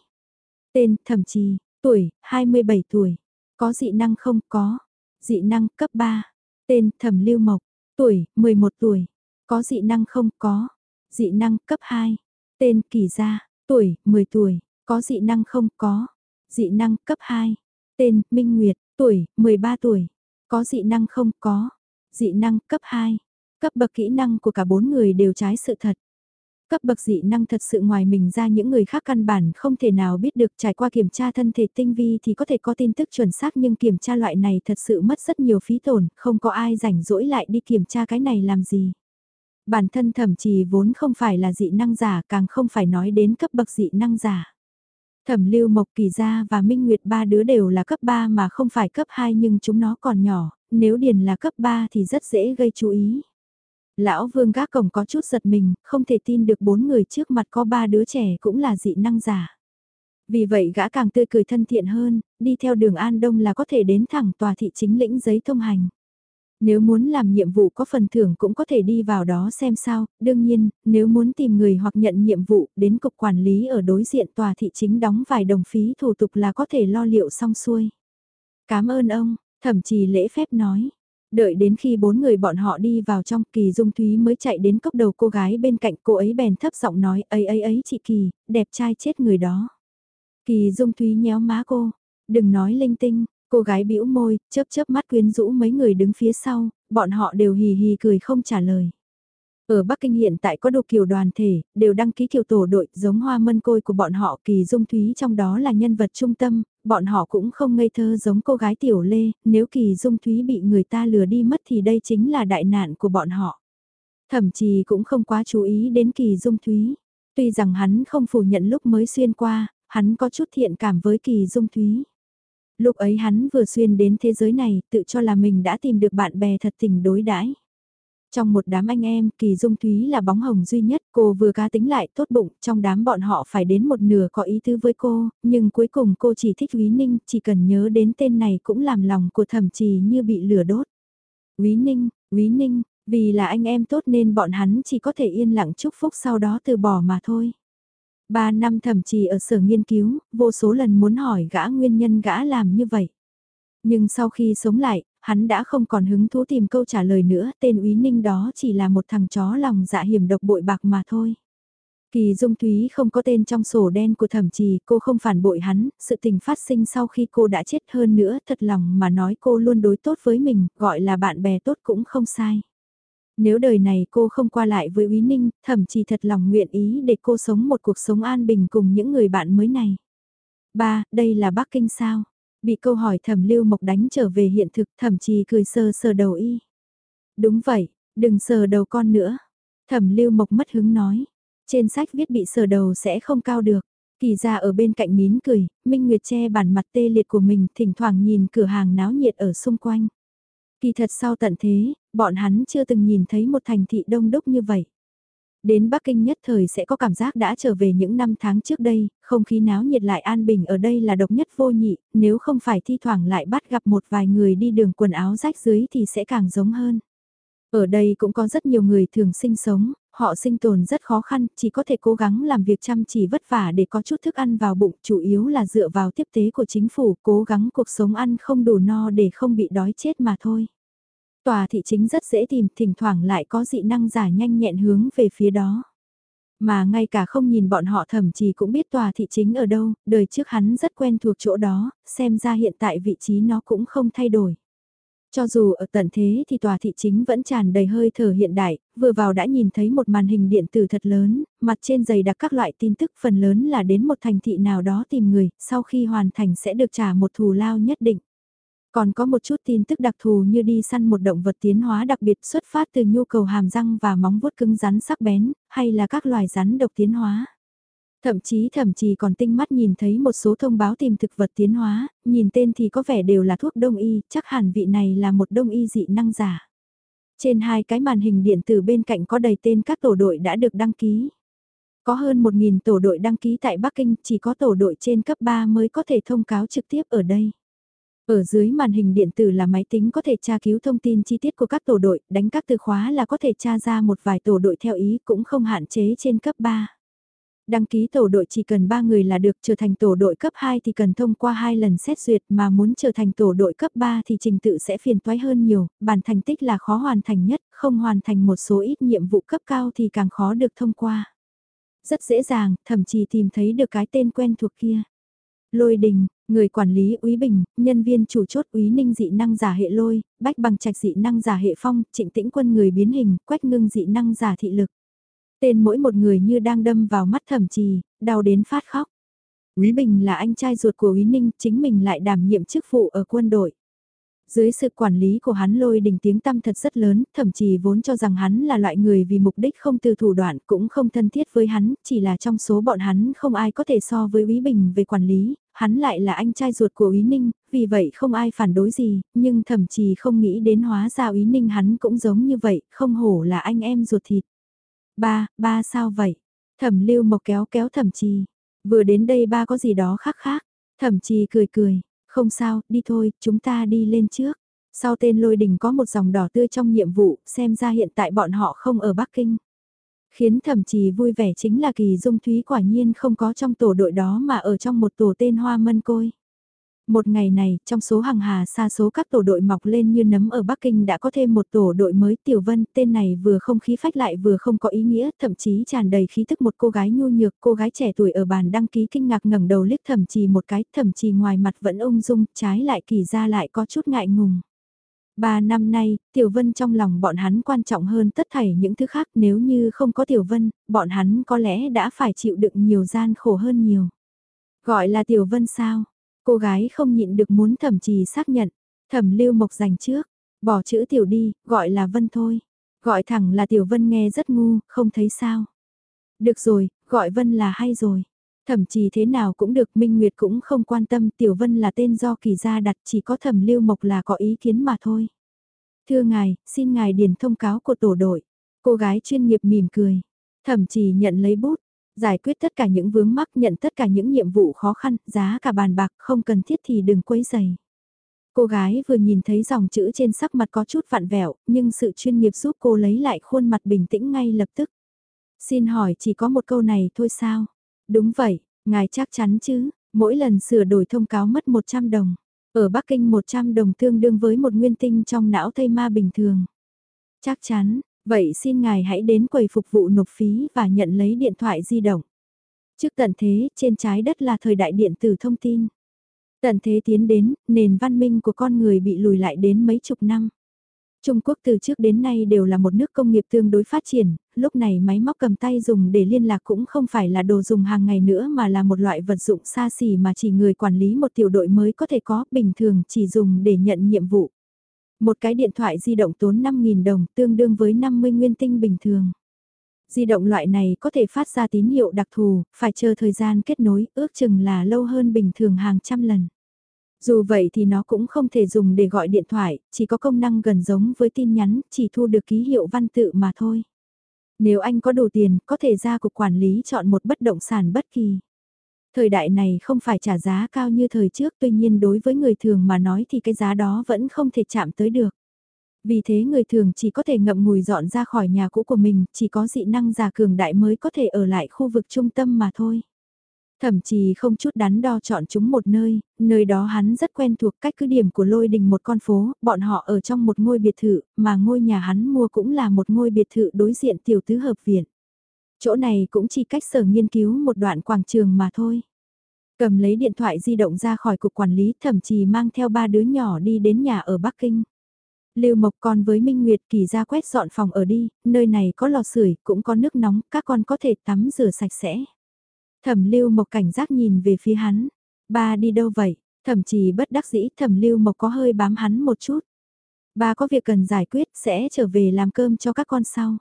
Tên thậm chí, tuổi, 27 tuổi. Có dị năng không? Có. Dị năng cấp 3. Tên Thẩm Lưu Mộc. Tuổi 11 tuổi. Có dị năng không? Có. Dị năng cấp 2. Tên Kỳ Gia. Tuổi 10 tuổi. Có dị năng không? Có. Dị năng cấp 2. Tên Minh Nguyệt. Tuổi 13 tuổi. Có dị năng không? Có. Dị năng cấp 2. Cấp bậc kỹ năng của cả bốn người đều trái sự thật. Cấp bậc dị năng thật sự ngoài mình ra những người khác căn bản không thể nào biết được trải qua kiểm tra thân thể tinh vi thì có thể có tin tức chuẩn xác nhưng kiểm tra loại này thật sự mất rất nhiều phí tổn, không có ai rảnh rỗi lại đi kiểm tra cái này làm gì. Bản thân thẩm trì vốn không phải là dị năng giả càng không phải nói đến cấp bậc dị năng giả. Thẩm lưu Mộc Kỳ Gia và Minh Nguyệt ba đứa đều là cấp 3 mà không phải cấp 2 nhưng chúng nó còn nhỏ, nếu điền là cấp 3 thì rất dễ gây chú ý. Lão vương gác cổng có chút giật mình, không thể tin được bốn người trước mặt có ba đứa trẻ cũng là dị năng giả. Vì vậy gã càng tươi cười thân thiện hơn, đi theo đường An Đông là có thể đến thẳng tòa thị chính lĩnh giấy thông hành. Nếu muốn làm nhiệm vụ có phần thưởng cũng có thể đi vào đó xem sao, đương nhiên, nếu muốn tìm người hoặc nhận nhiệm vụ, đến cục quản lý ở đối diện tòa thị chính đóng vài đồng phí thủ tục là có thể lo liệu xong xuôi. Cảm ơn ông, thậm chí lễ phép nói. Đợi đến khi bốn người bọn họ đi vào trong kỳ dung thúy mới chạy đến cốc đầu cô gái bên cạnh cô ấy bèn thấp giọng nói ấy ấy ấy chị kỳ, đẹp trai chết người đó. Kỳ dung thúy nhéo má cô, đừng nói linh tinh, cô gái bĩu môi, chớp chớp mắt quyến rũ mấy người đứng phía sau, bọn họ đều hì hì cười không trả lời. Ở Bắc Kinh hiện tại có đồ kiều đoàn thể, đều đăng ký kiều tổ đội giống hoa mân côi của bọn họ kỳ dung thúy trong đó là nhân vật trung tâm, bọn họ cũng không ngây thơ giống cô gái tiểu lê, nếu kỳ dung thúy bị người ta lừa đi mất thì đây chính là đại nạn của bọn họ. Thậm chí cũng không quá chú ý đến kỳ dung thúy. Tuy rằng hắn không phủ nhận lúc mới xuyên qua, hắn có chút thiện cảm với kỳ dung thúy. Lúc ấy hắn vừa xuyên đến thế giới này, tự cho là mình đã tìm được bạn bè thật tình đối đãi. Trong một đám anh em, Kỳ Dung Thúy là bóng hồng duy nhất, cô vừa cá tính lại tốt bụng, trong đám bọn họ phải đến một nửa có ý tứ với cô, nhưng cuối cùng cô chỉ thích Quý Ninh, chỉ cần nhớ đến tên này cũng làm lòng của thẩm trì như bị lửa đốt. Quý Ninh, Quý Ninh, vì là anh em tốt nên bọn hắn chỉ có thể yên lặng chúc phúc sau đó từ bỏ mà thôi. Ba năm thậm trì ở sở nghiên cứu, vô số lần muốn hỏi gã nguyên nhân gã làm như vậy. Nhưng sau khi sống lại, hắn đã không còn hứng thú tìm câu trả lời nữa, tên úy ninh đó chỉ là một thằng chó lòng dạ hiểm độc bội bạc mà thôi. Kỳ Dung Thúy không có tên trong sổ đen của thẩm trì, cô không phản bội hắn, sự tình phát sinh sau khi cô đã chết hơn nữa, thật lòng mà nói cô luôn đối tốt với mình, gọi là bạn bè tốt cũng không sai. Nếu đời này cô không qua lại với Úy Ninh, thậm chí thật lòng nguyện ý để cô sống một cuộc sống an bình cùng những người bạn mới này. Ba, đây là Bắc Kinh sao? Bị câu hỏi thẩm lưu mộc đánh trở về hiện thực thậm chí cười sờ sờ đầu y. Đúng vậy, đừng sờ đầu con nữa. Thẩm lưu mộc mất hứng nói. Trên sách viết bị sờ đầu sẽ không cao được. Kỳ ra ở bên cạnh nín cười, Minh Nguyệt che bản mặt tê liệt của mình thỉnh thoảng nhìn cửa hàng náo nhiệt ở xung quanh. Kỳ thật sau tận thế, bọn hắn chưa từng nhìn thấy một thành thị đông đúc như vậy. Đến Bắc Kinh nhất thời sẽ có cảm giác đã trở về những năm tháng trước đây, không khí náo nhiệt lại an bình ở đây là độc nhất vô nhị, nếu không phải thi thoảng lại bắt gặp một vài người đi đường quần áo rách dưới thì sẽ càng giống hơn. Ở đây cũng có rất nhiều người thường sinh sống, họ sinh tồn rất khó khăn, chỉ có thể cố gắng làm việc chăm chỉ vất vả để có chút thức ăn vào bụng, chủ yếu là dựa vào tiếp tế của chính phủ, cố gắng cuộc sống ăn không đủ no để không bị đói chết mà thôi. Tòa thị chính rất dễ tìm, thỉnh thoảng lại có dị năng giả nhanh nhẹn hướng về phía đó. Mà ngay cả không nhìn bọn họ thậm chí cũng biết tòa thị chính ở đâu, đời trước hắn rất quen thuộc chỗ đó, xem ra hiện tại vị trí nó cũng không thay đổi. Cho dù ở tận thế thì tòa thị chính vẫn tràn đầy hơi thở hiện đại, vừa vào đã nhìn thấy một màn hình điện tử thật lớn, mặt trên dày đặc các loại tin tức phần lớn là đến một thành thị nào đó tìm người, sau khi hoàn thành sẽ được trả một thù lao nhất định. Còn có một chút tin tức đặc thù như đi săn một động vật tiến hóa đặc biệt xuất phát từ nhu cầu hàm răng và móng vuốt cứng rắn sắc bén, hay là các loài rắn độc tiến hóa. Thậm chí thậm chí còn tinh mắt nhìn thấy một số thông báo tìm thực vật tiến hóa, nhìn tên thì có vẻ đều là thuốc đông y, chắc hẳn vị này là một đông y dị năng giả. Trên hai cái màn hình điện tử bên cạnh có đầy tên các tổ đội đã được đăng ký. Có hơn 1.000 tổ đội đăng ký tại Bắc Kinh, chỉ có tổ đội trên cấp 3 mới có thể thông cáo trực tiếp ở đây. Ở dưới màn hình điện tử là máy tính có thể tra cứu thông tin chi tiết của các tổ đội, đánh các từ khóa là có thể tra ra một vài tổ đội theo ý cũng không hạn chế trên cấp 3. Đăng ký tổ đội chỉ cần 3 người là được trở thành tổ đội cấp 2 thì cần thông qua 2 lần xét duyệt mà muốn trở thành tổ đội cấp 3 thì trình tự sẽ phiền toái hơn nhiều, bản thành tích là khó hoàn thành nhất, không hoàn thành một số ít nhiệm vụ cấp cao thì càng khó được thông qua. Rất dễ dàng, thậm chí tìm thấy được cái tên quen thuộc kia. Lôi đình, người quản lý úy bình, nhân viên chủ chốt úy ninh dị năng giả hệ lôi, bách bằng trạch dị năng giả hệ phong, trịnh tĩnh quân người biến hình, quách ngưng dị năng giả thị lực. Tên mỗi một người như đang đâm vào mắt thẩm trì, đau đến phát khóc. Úy Bình là anh trai ruột của Úy Ninh, chính mình lại đảm nhiệm chức vụ ở quân đội. Dưới sự quản lý của hắn lôi đình tiếng tăm thật rất lớn, thậm chí vốn cho rằng hắn là loại người vì mục đích không từ thủ đoạn cũng không thân thiết với hắn, chỉ là trong số bọn hắn không ai có thể so với Úy Bình về quản lý, hắn lại là anh trai ruột của Úy Ninh, vì vậy không ai phản đối gì, nhưng thậm chí không nghĩ đến hóa ra Úy Ninh hắn cũng giống như vậy, không hổ là anh em ruột thịt. Ba, ba sao vậy? Thẩm lưu mộc kéo kéo thẩm trì. Vừa đến đây ba có gì đó khác khác. Thẩm trì cười cười. Không sao, đi thôi, chúng ta đi lên trước. Sau tên lôi đình có một dòng đỏ tươi trong nhiệm vụ, xem ra hiện tại bọn họ không ở Bắc Kinh. Khiến thẩm trì vui vẻ chính là kỳ dung thúy quả nhiên không có trong tổ đội đó mà ở trong một tổ tên hoa mân côi. Một ngày này, trong số hàng hà xa số các tổ đội mọc lên như nấm ở Bắc Kinh đã có thêm một tổ đội mới Tiểu Vân, tên này vừa không khí phách lại vừa không có ý nghĩa, thậm chí tràn đầy khí thức một cô gái nhu nhược, cô gái trẻ tuổi ở bàn đăng ký kinh ngạc ngẩng đầu liếc thậm trì một cái, thậm trì ngoài mặt vẫn ung dung, trái lại kỳ ra lại có chút ngại ngùng. Ba năm nay, Tiểu Vân trong lòng bọn hắn quan trọng hơn tất thảy những thứ khác nếu như không có Tiểu Vân, bọn hắn có lẽ đã phải chịu đựng nhiều gian khổ hơn nhiều. Gọi là Tiểu Vân sao? Cô gái không nhịn được muốn thẩm trì xác nhận, thẩm lưu mộc dành trước, bỏ chữ tiểu đi, gọi là vân thôi. Gọi thẳng là tiểu vân nghe rất ngu, không thấy sao. Được rồi, gọi vân là hay rồi. Thẩm trì thế nào cũng được, Minh Nguyệt cũng không quan tâm, Tiểu Vân là tên do kỳ gia đặt, chỉ có thẩm lưu mộc là có ý kiến mà thôi. Thưa ngài, xin ngài điền thông cáo của tổ đội. Cô gái chuyên nghiệp mỉm cười. Thẩm trì nhận lấy bút, Giải quyết tất cả những vướng mắc nhận tất cả những nhiệm vụ khó khăn, giá cả bàn bạc không cần thiết thì đừng quấy dày. Cô gái vừa nhìn thấy dòng chữ trên sắc mặt có chút vặn vẹo, nhưng sự chuyên nghiệp giúp cô lấy lại khuôn mặt bình tĩnh ngay lập tức. Xin hỏi chỉ có một câu này thôi sao? Đúng vậy, ngài chắc chắn chứ, mỗi lần sửa đổi thông cáo mất 100 đồng. Ở Bắc Kinh 100 đồng tương đương với một nguyên tinh trong não thây ma bình thường. Chắc chắn, Vậy xin ngài hãy đến quầy phục vụ nộp phí và nhận lấy điện thoại di động. Trước tận thế, trên trái đất là thời đại điện tử thông tin. Tận thế tiến đến, nền văn minh của con người bị lùi lại đến mấy chục năm. Trung Quốc từ trước đến nay đều là một nước công nghiệp tương đối phát triển, lúc này máy móc cầm tay dùng để liên lạc cũng không phải là đồ dùng hàng ngày nữa mà là một loại vật dụng xa xỉ mà chỉ người quản lý một tiểu đội mới có thể có, bình thường chỉ dùng để nhận nhiệm vụ. Một cái điện thoại di động tốn 5.000 đồng tương đương với 50 nguyên tinh bình thường. Di động loại này có thể phát ra tín hiệu đặc thù, phải chờ thời gian kết nối, ước chừng là lâu hơn bình thường hàng trăm lần. Dù vậy thì nó cũng không thể dùng để gọi điện thoại, chỉ có công năng gần giống với tin nhắn, chỉ thu được ký hiệu văn tự mà thôi. Nếu anh có đủ tiền, có thể ra cục quản lý chọn một bất động sản bất kỳ. Thời đại này không phải trả giá cao như thời trước tuy nhiên đối với người thường mà nói thì cái giá đó vẫn không thể chạm tới được. Vì thế người thường chỉ có thể ngậm ngùi dọn ra khỏi nhà cũ của mình, chỉ có dị năng già cường đại mới có thể ở lại khu vực trung tâm mà thôi. Thậm chí không chút đắn đo chọn chúng một nơi, nơi đó hắn rất quen thuộc cách cứ điểm của lôi đình một con phố, bọn họ ở trong một ngôi biệt thự, mà ngôi nhà hắn mua cũng là một ngôi biệt thự đối diện tiểu tứ hợp viện. Chỗ này cũng chỉ cách sở nghiên cứu một đoạn quảng trường mà thôi. Cầm lấy điện thoại di động ra khỏi cục quản lý thậm chí mang theo ba đứa nhỏ đi đến nhà ở Bắc Kinh. Lưu Mộc con với Minh Nguyệt kỳ ra quét dọn phòng ở đi, nơi này có lò sưởi cũng có nước nóng, các con có thể tắm rửa sạch sẽ. Thẩm Lưu Mộc cảnh giác nhìn về phía hắn. Ba đi đâu vậy? Thẩm chỉ bất đắc dĩ thẩm Lưu Mộc có hơi bám hắn một chút. Ba có việc cần giải quyết sẽ trở về làm cơm cho các con sau.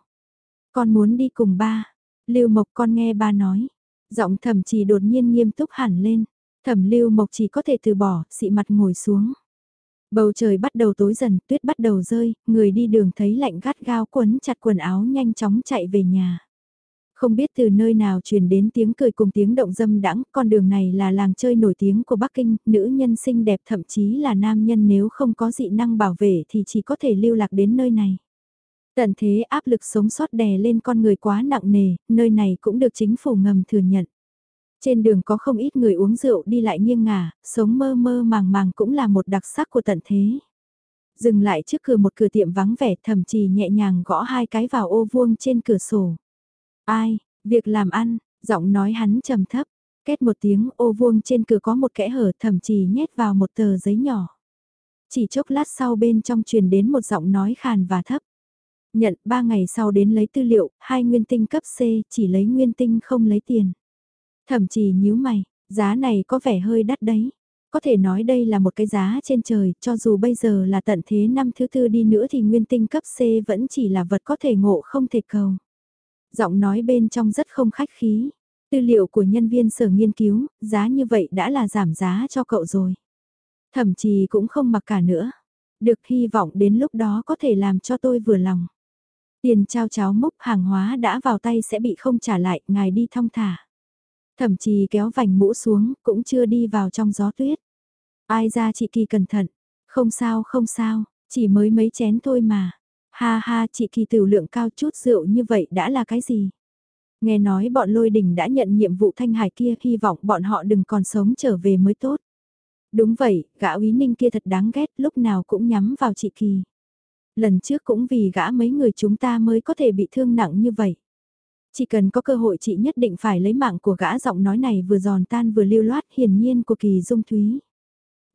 Con muốn đi cùng ba. Lưu Mộc con nghe ba nói. Giọng thẩm chỉ đột nhiên nghiêm túc hẳn lên. Thẩm Lưu Mộc chỉ có thể từ bỏ, xị mặt ngồi xuống. Bầu trời bắt đầu tối dần, tuyết bắt đầu rơi, người đi đường thấy lạnh gắt gao quấn chặt quần áo nhanh chóng chạy về nhà. Không biết từ nơi nào truyền đến tiếng cười cùng tiếng động dâm đãng, con đường này là làng chơi nổi tiếng của Bắc Kinh, nữ nhân xinh đẹp thậm chí là nam nhân nếu không có dị năng bảo vệ thì chỉ có thể lưu lạc đến nơi này. Tận thế áp lực sống sót đè lên con người quá nặng nề, nơi này cũng được chính phủ ngầm thừa nhận. Trên đường có không ít người uống rượu đi lại nghiêng ngả, sống mơ mơ màng màng cũng là một đặc sắc của tận thế. Dừng lại trước cửa một cửa tiệm vắng vẻ thậm chí nhẹ nhàng gõ hai cái vào ô vuông trên cửa sổ. Ai, việc làm ăn, giọng nói hắn trầm thấp, kết một tiếng ô vuông trên cửa có một kẽ hở thậm chí nhét vào một tờ giấy nhỏ. Chỉ chốc lát sau bên trong truyền đến một giọng nói khàn và thấp. Nhận ba ngày sau đến lấy tư liệu, hai nguyên tinh cấp C chỉ lấy nguyên tinh không lấy tiền. Thậm chí nhíu mày, giá này có vẻ hơi đắt đấy. Có thể nói đây là một cái giá trên trời, cho dù bây giờ là tận thế năm thứ tư đi nữa thì nguyên tinh cấp C vẫn chỉ là vật có thể ngộ không thể cầu. Giọng nói bên trong rất không khách khí. Tư liệu của nhân viên sở nghiên cứu, giá như vậy đã là giảm giá cho cậu rồi. Thậm chí cũng không mặc cả nữa. Được hy vọng đến lúc đó có thể làm cho tôi vừa lòng. Tiền trao cháo mốc hàng hóa đã vào tay sẽ bị không trả lại, ngài đi thong thả. Thậm chí kéo vành mũ xuống, cũng chưa đi vào trong gió tuyết. Ai ra chị Kỳ cẩn thận. Không sao không sao, chỉ mới mấy chén thôi mà. Ha ha chị Kỳ tiểu lượng cao chút rượu như vậy đã là cái gì? Nghe nói bọn lôi đình đã nhận nhiệm vụ thanh hải kia hy vọng bọn họ đừng còn sống trở về mới tốt. Đúng vậy, gã úy ninh kia thật đáng ghét lúc nào cũng nhắm vào chị Kỳ. Lần trước cũng vì gã mấy người chúng ta mới có thể bị thương nặng như vậy. Chỉ cần có cơ hội chị nhất định phải lấy mạng của gã giọng nói này vừa giòn tan vừa lưu loát hiển nhiên của kỳ dung thúy.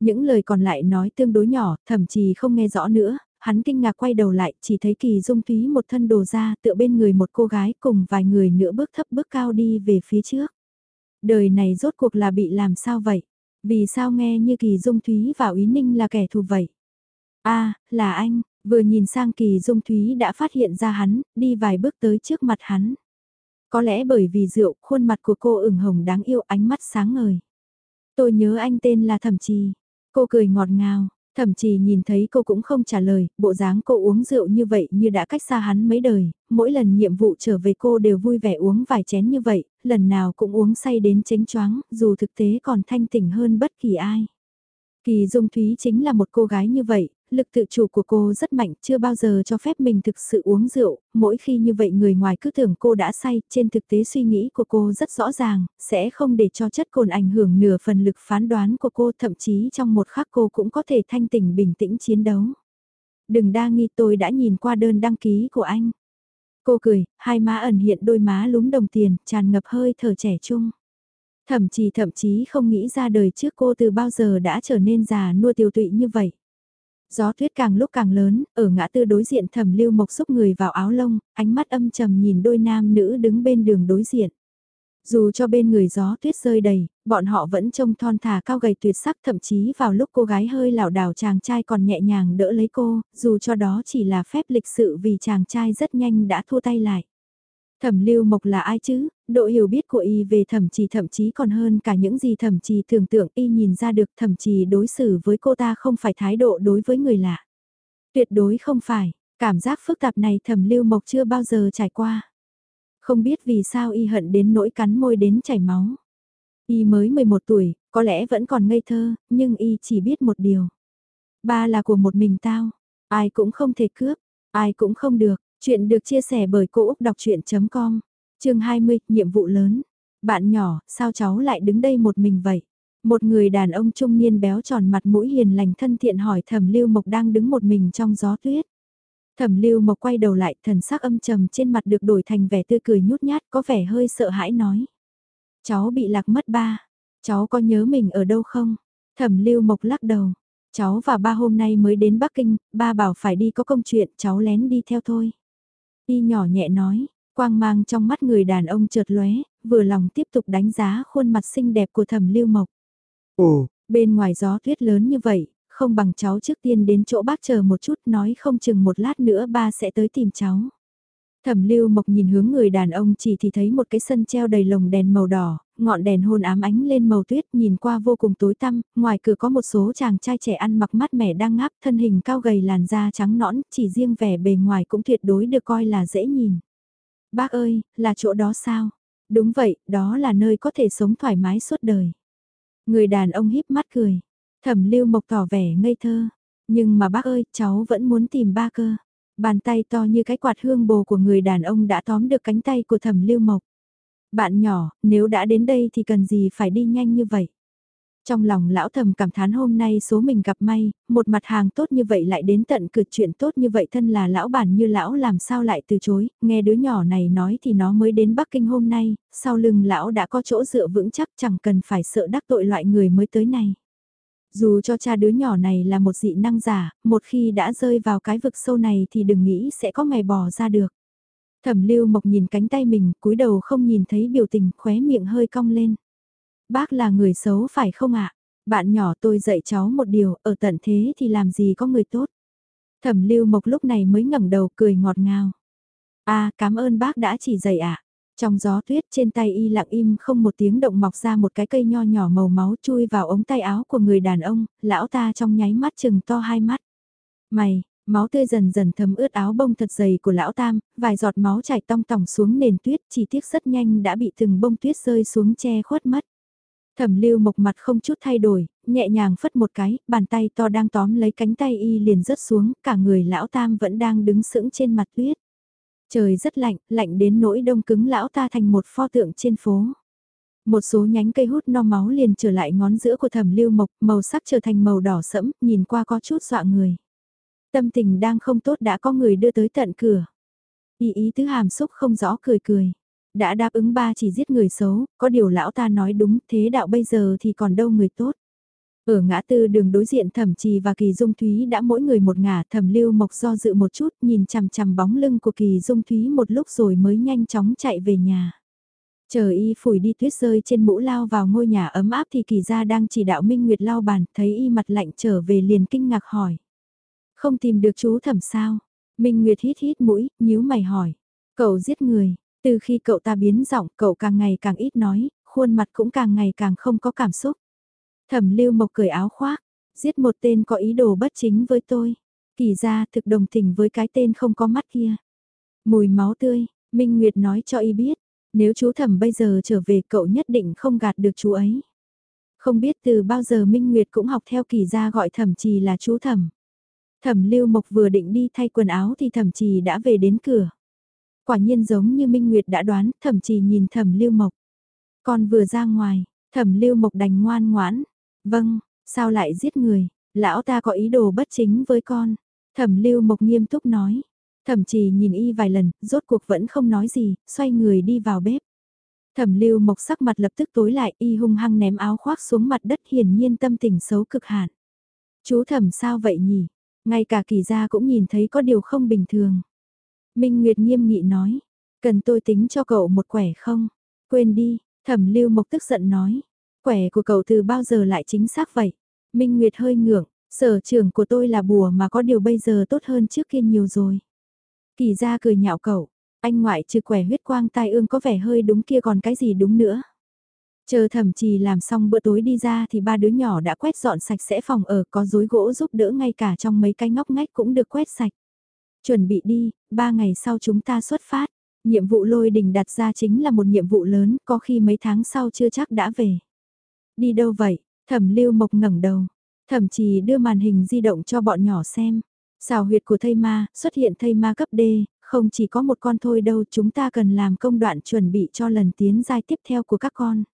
Những lời còn lại nói tương đối nhỏ, thậm chí không nghe rõ nữa, hắn kinh ngạc quay đầu lại, chỉ thấy kỳ dung thúy một thân đồ ra tựa bên người một cô gái cùng vài người nữa bước thấp bước cao đi về phía trước. Đời này rốt cuộc là bị làm sao vậy? Vì sao nghe như kỳ dung thúy và ý ninh là kẻ thù vậy? a là anh, vừa nhìn sang kỳ dung thúy đã phát hiện ra hắn, đi vài bước tới trước mặt hắn. Có lẽ bởi vì rượu, khuôn mặt của cô ửng hồng đáng yêu ánh mắt sáng ngời. Tôi nhớ anh tên là Thẩm Trì. Cô cười ngọt ngào, thậm chí nhìn thấy cô cũng không trả lời, bộ dáng cô uống rượu như vậy như đã cách xa hắn mấy đời, mỗi lần nhiệm vụ trở về cô đều vui vẻ uống vài chén như vậy, lần nào cũng uống say đến chánh choáng, dù thực tế còn thanh tỉnh hơn bất kỳ ai. Kỳ Dung Thúy chính là một cô gái như vậy, lực tự chủ của cô rất mạnh, chưa bao giờ cho phép mình thực sự uống rượu, mỗi khi như vậy người ngoài cứ tưởng cô đã say, trên thực tế suy nghĩ của cô rất rõ ràng, sẽ không để cho chất cồn ảnh hưởng nửa phần lực phán đoán của cô, thậm chí trong một khắc cô cũng có thể thanh tỉnh bình tĩnh chiến đấu. Đừng đa nghi tôi đã nhìn qua đơn đăng ký của anh. Cô cười, hai má ẩn hiện đôi má lúm đồng tiền, tràn ngập hơi thở trẻ trung. Thậm chí thậm chí không nghĩ ra đời trước cô từ bao giờ đã trở nên già nua tiêu tụy như vậy. Gió tuyết càng lúc càng lớn, ở ngã tư đối diện thẩm lưu mộc xúc người vào áo lông, ánh mắt âm trầm nhìn đôi nam nữ đứng bên đường đối diện. Dù cho bên người gió tuyết rơi đầy, bọn họ vẫn trông thon thả cao gầy tuyệt sắc thậm chí vào lúc cô gái hơi lảo đảo chàng trai còn nhẹ nhàng đỡ lấy cô, dù cho đó chỉ là phép lịch sự vì chàng trai rất nhanh đã thua tay lại. Thẩm lưu mộc là ai chứ, độ hiểu biết của y về thẩm trì thậm chí còn hơn cả những gì thẩm trì tưởng tượng y nhìn ra được thẩm trì đối xử với cô ta không phải thái độ đối với người lạ. Tuyệt đối không phải, cảm giác phức tạp này thẩm lưu mộc chưa bao giờ trải qua. Không biết vì sao y hận đến nỗi cắn môi đến chảy máu. Y mới 11 tuổi, có lẽ vẫn còn ngây thơ, nhưng y chỉ biết một điều. Ba là của một mình tao, ai cũng không thể cướp, ai cũng không được, Chuyện được chia sẻ bởi Cô Úc Đọc Chuyện.com Trường 20, nhiệm vụ lớn. Bạn nhỏ, sao cháu lại đứng đây một mình vậy? Một người đàn ông trung niên béo tròn mặt mũi hiền lành thân thiện hỏi thẩm lưu mộc đang đứng một mình trong gió tuyết. Thẩm lưu mộc quay đầu lại thần sắc âm trầm trên mặt được đổi thành vẻ tươi cười nhút nhát có vẻ hơi sợ hãi nói. Cháu bị lạc mất ba. Cháu có nhớ mình ở đâu không? Thẩm lưu mộc lắc đầu. Cháu và ba hôm nay mới đến Bắc Kinh, ba bảo phải đi có công chuyện, cháu lén đi theo thôi. Y nhỏ nhẹ nói, quang mang trong mắt người đàn ông chợt lóe, vừa lòng tiếp tục đánh giá khuôn mặt xinh đẹp của thẩm lưu mộc. Ồ, bên ngoài gió tuyết lớn như vậy, không bằng cháu trước tiên đến chỗ bác chờ một chút nói không chừng một lát nữa ba sẽ tới tìm cháu. Thẩm lưu mộc nhìn hướng người đàn ông chỉ thì thấy một cái sân treo đầy lồng đèn màu đỏ, ngọn đèn hôn ám ánh lên màu tuyết nhìn qua vô cùng tối tăm, ngoài cửa có một số chàng trai trẻ ăn mặc mát mẻ đang ngáp thân hình cao gầy làn da trắng nõn, chỉ riêng vẻ bề ngoài cũng tuyệt đối được coi là dễ nhìn. Bác ơi, là chỗ đó sao? Đúng vậy, đó là nơi có thể sống thoải mái suốt đời. Người đàn ông híp mắt cười, thẩm lưu mộc tỏ vẻ ngây thơ, nhưng mà bác ơi, cháu vẫn muốn tìm ba cơ. Bàn tay to như cái quạt hương bồ của người đàn ông đã tóm được cánh tay của thẩm lưu mộc. Bạn nhỏ, nếu đã đến đây thì cần gì phải đi nhanh như vậy? Trong lòng lão thầm cảm thán hôm nay số mình gặp may, một mặt hàng tốt như vậy lại đến tận cực chuyện tốt như vậy thân là lão bản như lão làm sao lại từ chối, nghe đứa nhỏ này nói thì nó mới đến Bắc Kinh hôm nay, sau lưng lão đã có chỗ dựa vững chắc chẳng cần phải sợ đắc tội loại người mới tới này. Dù cho cha đứa nhỏ này là một dị năng giả, một khi đã rơi vào cái vực sâu này thì đừng nghĩ sẽ có ngày bỏ ra được. Thẩm lưu mộc nhìn cánh tay mình, cúi đầu không nhìn thấy biểu tình, khóe miệng hơi cong lên. Bác là người xấu phải không ạ? Bạn nhỏ tôi dạy cháu một điều, ở tận thế thì làm gì có người tốt. Thẩm lưu mộc lúc này mới ngẩng đầu cười ngọt ngào. À, cảm ơn bác đã chỉ dạy ạ. Trong gió tuyết trên tay y lặng im không một tiếng động mọc ra một cái cây nho nhỏ màu máu chui vào ống tay áo của người đàn ông, lão ta trong nháy mắt chừng to hai mắt. Mày, máu tươi dần dần thấm ướt áo bông thật dày của lão tam, vài giọt máu chảy tong tỏng xuống nền tuyết chỉ tiếc rất nhanh đã bị từng bông tuyết rơi xuống che khuất mất. Thẩm lưu mộc mặt không chút thay đổi, nhẹ nhàng phất một cái, bàn tay to đang tóm lấy cánh tay y liền rớt xuống, cả người lão tam vẫn đang đứng sững trên mặt tuyết. Trời rất lạnh, lạnh đến nỗi đông cứng lão ta thành một pho tượng trên phố. Một số nhánh cây hút no máu liền trở lại ngón giữa của thẩm lưu mộc, màu sắc trở thành màu đỏ sẫm, nhìn qua có chút dọa người. Tâm tình đang không tốt đã có người đưa tới tận cửa. Ý ý tứ hàm xúc không rõ cười cười đã đáp ứng ba chỉ giết người xấu, có điều lão ta nói đúng thế đạo bây giờ thì còn đâu người tốt. Ở ngã tư đường đối diện thẩm trì và kỳ dung thúy đã mỗi người một ngả thẩm lưu mộc do dự một chút nhìn chằm chằm bóng lưng của kỳ dung thúy một lúc rồi mới nhanh chóng chạy về nhà. Chờ y phủi đi tuyết rơi trên mũ lao vào ngôi nhà ấm áp thì kỳ gia đang chỉ đạo Minh Nguyệt lao bàn, thấy y mặt lạnh trở về liền kinh ngạc hỏi. Không tìm được chú thẩm sao? Minh Nguyệt hít hít mũi, nhíu mày hỏi. Cậu giết người, từ khi cậu ta biến giọng, cậu càng ngày càng ít nói, khuôn mặt cũng càng ngày càng không có cảm xúc. Thẩm lưu mộc cởi áo khoác, giết một tên có ý đồ bất chính với tôi. Kỳ ra thực đồng tình với cái tên không có mắt kia. Mùi máu tươi, Minh Nguyệt nói cho y biết, nếu chú thẩm bây giờ trở về cậu nhất định không gạt được chú ấy. Không biết từ bao giờ Minh Nguyệt cũng học theo kỳ ra gọi thẩm trì là chú thẩm. Thẩm lưu mộc vừa định đi thay quần áo thì thẩm trì đã về đến cửa. Quả nhiên giống như Minh Nguyệt đã đoán, thẩm trì nhìn thẩm lưu mộc. Con vừa ra ngoài, thẩm lưu mộc đành ngoan ngoãn. Vâng, sao lại giết người, lão ta có ý đồ bất chính với con. Thẩm lưu mộc nghiêm túc nói. Thẩm trì nhìn y vài lần, rốt cuộc vẫn không nói gì, xoay người đi vào bếp. Thẩm lưu mộc sắc mặt lập tức tối lại, y hung hăng ném áo khoác xuống mặt đất hiển nhiên tâm tình xấu cực hạn. Chú thẩm sao vậy nhỉ? Ngay cả kỳ gia cũng nhìn thấy có điều không bình thường. Minh Nguyệt nghiêm nghị nói, cần tôi tính cho cậu một quẻ không? Quên đi, thẩm lưu mộc tức giận nói, quẻ của cậu từ bao giờ lại chính xác vậy? Minh Nguyệt hơi ngưỡng, sở trường của tôi là bùa mà có điều bây giờ tốt hơn trước kia nhiều rồi. Kỳ ra cười nhạo cậu, anh ngoại trừ quẻ huyết quang tai ương có vẻ hơi đúng kia còn cái gì đúng nữa. Chờ thẩm trì làm xong bữa tối đi ra thì ba đứa nhỏ đã quét dọn sạch sẽ phòng ở có dối gỗ giúp đỡ ngay cả trong mấy cái ngóc ngách cũng được quét sạch. Chuẩn bị đi, ba ngày sau chúng ta xuất phát. Nhiệm vụ lôi đình đặt ra chính là một nhiệm vụ lớn, có khi mấy tháng sau chưa chắc đã về. Đi đâu vậy? Thẩm lưu mộc ngẩng đầu. Thẩm trì đưa màn hình di động cho bọn nhỏ xem. Xào huyệt của thây ma, xuất hiện thây ma cấp D, không chỉ có một con thôi đâu chúng ta cần làm công đoạn chuẩn bị cho lần tiến giai tiếp theo của các con.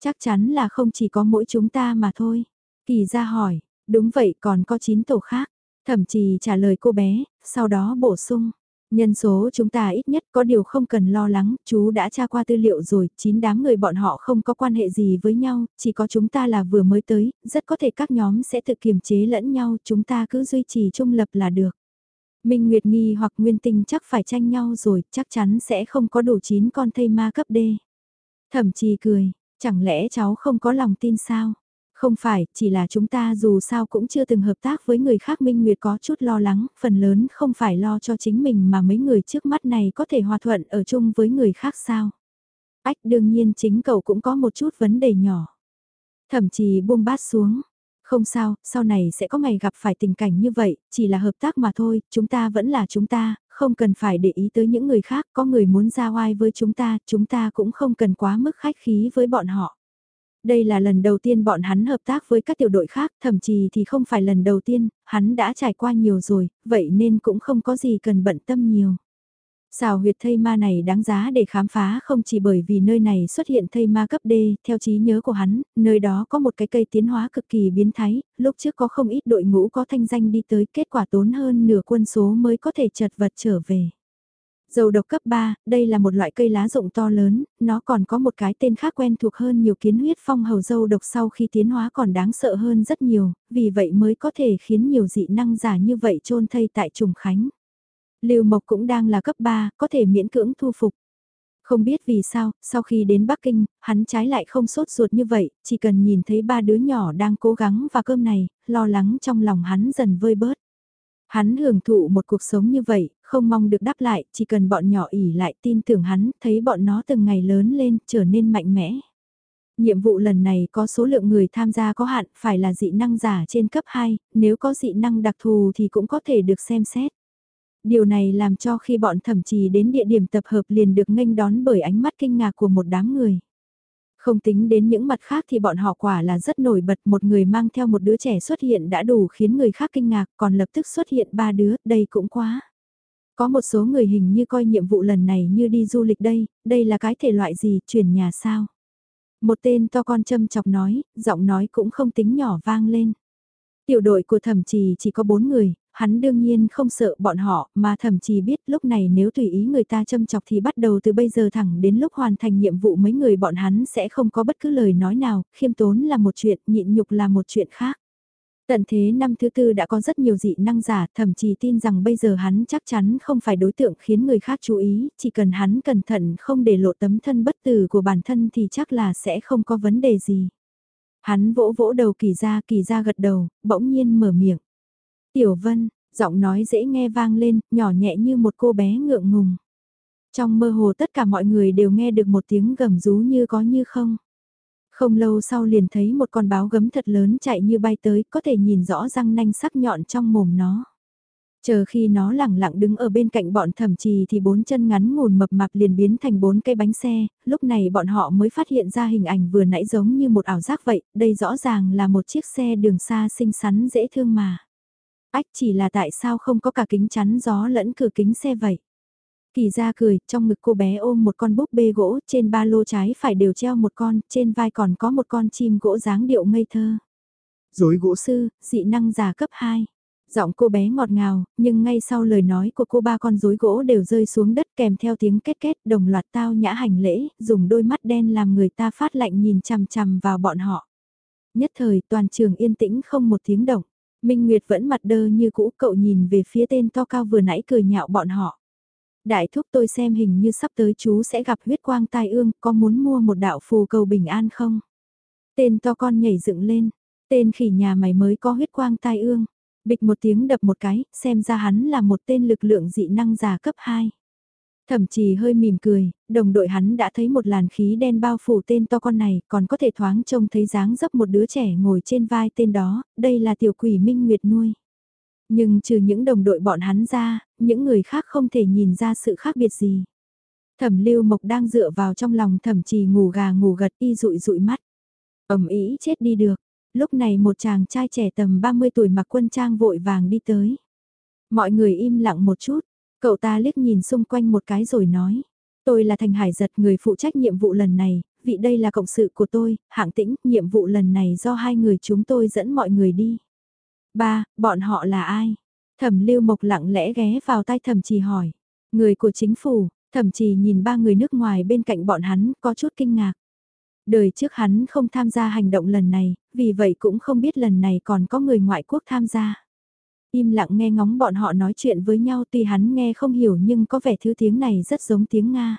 Chắc chắn là không chỉ có mỗi chúng ta mà thôi. Kỳ ra hỏi, đúng vậy còn có 9 tổ khác. Thẩm trì trả lời cô bé, sau đó bổ sung. Nhân số chúng ta ít nhất có điều không cần lo lắng, chú đã tra qua tư liệu rồi, chín đám người bọn họ không có quan hệ gì với nhau, chỉ có chúng ta là vừa mới tới, rất có thể các nhóm sẽ tự kiềm chế lẫn nhau, chúng ta cứ duy trì trung lập là được. Minh Nguyệt Nghi hoặc Nguyên Tinh chắc phải tranh nhau rồi, chắc chắn sẽ không có đủ chín con thây ma cấp D. Thẩm trì cười, chẳng lẽ cháu không có lòng tin sao? Không phải, chỉ là chúng ta dù sao cũng chưa từng hợp tác với người khác Minh Nguyệt có chút lo lắng, phần lớn không phải lo cho chính mình mà mấy người trước mắt này có thể hòa thuận ở chung với người khác sao. Ách đương nhiên chính cậu cũng có một chút vấn đề nhỏ. Thậm chí buông bát xuống. Không sao, sau này sẽ có ngày gặp phải tình cảnh như vậy, chỉ là hợp tác mà thôi, chúng ta vẫn là chúng ta, không cần phải để ý tới những người khác, có người muốn ra oai với chúng ta, chúng ta cũng không cần quá mức khách khí với bọn họ. Đây là lần đầu tiên bọn hắn hợp tác với các tiểu đội khác, thậm chí thì không phải lần đầu tiên, hắn đã trải qua nhiều rồi, vậy nên cũng không có gì cần bận tâm nhiều. Xào huyệt thây ma này đáng giá để khám phá không chỉ bởi vì nơi này xuất hiện thây ma cấp D, theo trí nhớ của hắn, nơi đó có một cái cây tiến hóa cực kỳ biến thái, lúc trước có không ít đội ngũ có thanh danh đi tới kết quả tốn hơn nửa quân số mới có thể chật vật trở về. Dầu độc cấp 3, đây là một loại cây lá rộng to lớn, nó còn có một cái tên khác quen thuộc hơn nhiều kiến huyết phong hầu dâu độc sau khi tiến hóa còn đáng sợ hơn rất nhiều, vì vậy mới có thể khiến nhiều dị năng giả như vậy trôn thây tại trùng khánh. Lưu Mộc cũng đang là cấp 3, có thể miễn cưỡng thu phục. Không biết vì sao, sau khi đến Bắc Kinh, hắn trái lại không sốt ruột như vậy, chỉ cần nhìn thấy ba đứa nhỏ đang cố gắng và cơm này, lo lắng trong lòng hắn dần vơi bớt. Hắn hưởng thụ một cuộc sống như vậy, không mong được đáp lại, chỉ cần bọn nhỏ ỉ lại tin tưởng hắn, thấy bọn nó từng ngày lớn lên, trở nên mạnh mẽ. Nhiệm vụ lần này có số lượng người tham gia có hạn, phải là dị năng giả trên cấp 2, nếu có dị năng đặc thù thì cũng có thể được xem xét. Điều này làm cho khi bọn thẩm trì đến địa điểm tập hợp liền được nghênh đón bởi ánh mắt kinh ngạc của một đám người. Không tính đến những mặt khác thì bọn họ quả là rất nổi bật một người mang theo một đứa trẻ xuất hiện đã đủ khiến người khác kinh ngạc còn lập tức xuất hiện ba đứa, đây cũng quá. Có một số người hình như coi nhiệm vụ lần này như đi du lịch đây, đây là cái thể loại gì, chuyển nhà sao? Một tên to con châm chọc nói, giọng nói cũng không tính nhỏ vang lên. Tiểu đội của thẩm trì chỉ có bốn người, hắn đương nhiên không sợ bọn họ, mà thậm chí biết lúc này nếu tùy ý người ta châm chọc thì bắt đầu từ bây giờ thẳng đến lúc hoàn thành nhiệm vụ mấy người bọn hắn sẽ không có bất cứ lời nói nào, khiêm tốn là một chuyện, nhịn nhục là một chuyện khác. Tận thế năm thứ tư đã có rất nhiều dị năng giả, thậm chí tin rằng bây giờ hắn chắc chắn không phải đối tượng khiến người khác chú ý, chỉ cần hắn cẩn thận không để lộ tấm thân bất tử của bản thân thì chắc là sẽ không có vấn đề gì. Hắn vỗ vỗ đầu kỳ ra, kỳ ra gật đầu, bỗng nhiên mở miệng. Tiểu Vân, giọng nói dễ nghe vang lên, nhỏ nhẹ như một cô bé ngượng ngùng. Trong mơ hồ tất cả mọi người đều nghe được một tiếng gầm rú như có như không. Không lâu sau liền thấy một con báo gấm thật lớn chạy như bay tới, có thể nhìn rõ răng nanh sắc nhọn trong mồm nó. Chờ khi nó lẳng lặng đứng ở bên cạnh bọn thẩm trì thì bốn chân ngắn ngủn mập mạp liền biến thành bốn cây bánh xe, lúc này bọn họ mới phát hiện ra hình ảnh vừa nãy giống như một ảo giác vậy, đây rõ ràng là một chiếc xe đường xa xinh xắn dễ thương mà. Ách chỉ là tại sao không có cả kính chắn gió lẫn cửa kính xe vậy. Kỳ ra cười, trong ngực cô bé ôm một con búp bê gỗ, trên ba lô trái phải đều treo một con, trên vai còn có một con chim gỗ dáng điệu ngây thơ. Dối gỗ sư, dị năng giả cấp 2. Giọng cô bé ngọt ngào, nhưng ngay sau lời nói của cô ba con rối gỗ đều rơi xuống đất kèm theo tiếng két két đồng loạt tao nhã hành lễ, dùng đôi mắt đen làm người ta phát lạnh nhìn chằm chằm vào bọn họ. Nhất thời toàn trường yên tĩnh không một tiếng động. Minh Nguyệt vẫn mặt đơ như cũ cậu nhìn về phía tên to cao vừa nãy cười nhạo bọn họ. Đại thúc tôi xem hình như sắp tới chú sẽ gặp huyết quang tai ương, có muốn mua một đạo phù cầu bình an không? Tên to con nhảy dựng lên, tên khỉ nhà mày mới có huyết quang tai ương. Bịch một tiếng đập một cái, xem ra hắn là một tên lực lượng dị năng giả cấp 2. Thẩm chí hơi mỉm cười, đồng đội hắn đã thấy một làn khí đen bao phủ tên to con này, còn có thể thoáng trông thấy dáng dấp một đứa trẻ ngồi trên vai tên đó, đây là tiểu quỷ Minh Nguyệt nuôi. Nhưng trừ những đồng đội bọn hắn ra, những người khác không thể nhìn ra sự khác biệt gì. Thẩm lưu mộc đang dựa vào trong lòng thẩm trì ngủ gà ngủ gật y rụi rụi mắt. ẩm ý chết đi được. Lúc này một chàng trai trẻ tầm 30 tuổi mặc quân trang vội vàng đi tới. Mọi người im lặng một chút, Cậu ta liếc nhìn xung quanh một cái rồi nói. Tôi là Thành Hải giật người phụ trách nhiệm vụ lần này, vị đây là cộng sự của tôi, hạng tĩnh, nhiệm vụ lần này do hai người chúng tôi dẫn mọi người đi. Ba, bọn họ là ai? Thẩm lưu mộc lặng lẽ ghé vào tai thẩm trì hỏi. Người của chính phủ, thẩm trì nhìn ba người nước ngoài bên cạnh bọn hắn, có chút kinh ngạc. Đời trước hắn không tham gia hành động lần này, vì vậy cũng không biết lần này còn có người ngoại quốc tham gia. Im lặng nghe ngóng bọn họ nói chuyện với nhau tuy hắn nghe không hiểu nhưng có vẻ thứ tiếng này rất giống tiếng Nga.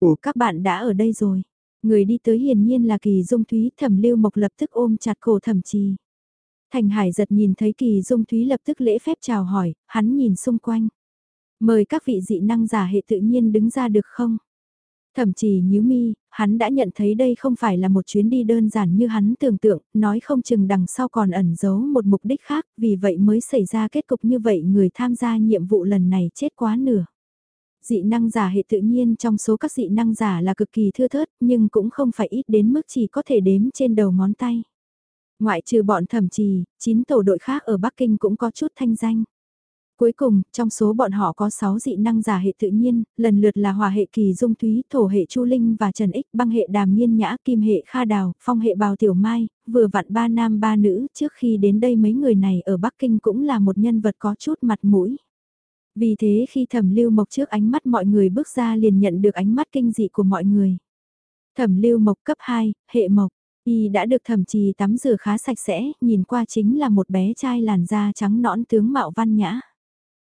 Ủa các bạn đã ở đây rồi. Người đi tới hiển nhiên là kỳ dung thúy thẩm lưu mộc lập tức ôm chặt cổ thẩm trì. Thành Hải giật nhìn thấy kỳ dung thúy lập tức lễ phép chào hỏi, hắn nhìn xung quanh. Mời các vị dị năng giả hệ tự nhiên đứng ra được không? Thậm chí nhíu mi, hắn đã nhận thấy đây không phải là một chuyến đi đơn giản như hắn tưởng tượng, nói không chừng đằng sau còn ẩn giấu một mục đích khác, vì vậy mới xảy ra kết cục như vậy người tham gia nhiệm vụ lần này chết quá nửa. Dị năng giả hệ tự nhiên trong số các dị năng giả là cực kỳ thưa thớt, nhưng cũng không phải ít đến mức chỉ có thể đếm trên đầu ngón tay. Ngoại trừ bọn thẩm trì, 9 tổ đội khác ở Bắc Kinh cũng có chút thanh danh. Cuối cùng, trong số bọn họ có 6 dị năng giả hệ tự nhiên, lần lượt là hòa hệ kỳ dung thúy, thổ hệ chu linh và trần ích, băng hệ đàm nhiên nhã, kim hệ kha đào, phong hệ bào tiểu mai, vừa vặn ba nam ba nữ, trước khi đến đây mấy người này ở Bắc Kinh cũng là một nhân vật có chút mặt mũi. Vì thế khi thẩm lưu mộc trước ánh mắt mọi người bước ra liền nhận được ánh mắt kinh dị của mọi người. Thẩm lưu mộc cấp 2, hệ mộc, y đã được thẩm trì tắm rửa khá sạch sẽ, nhìn qua chính là một bé trai làn da trắng nõn tướng mạo văn nhã.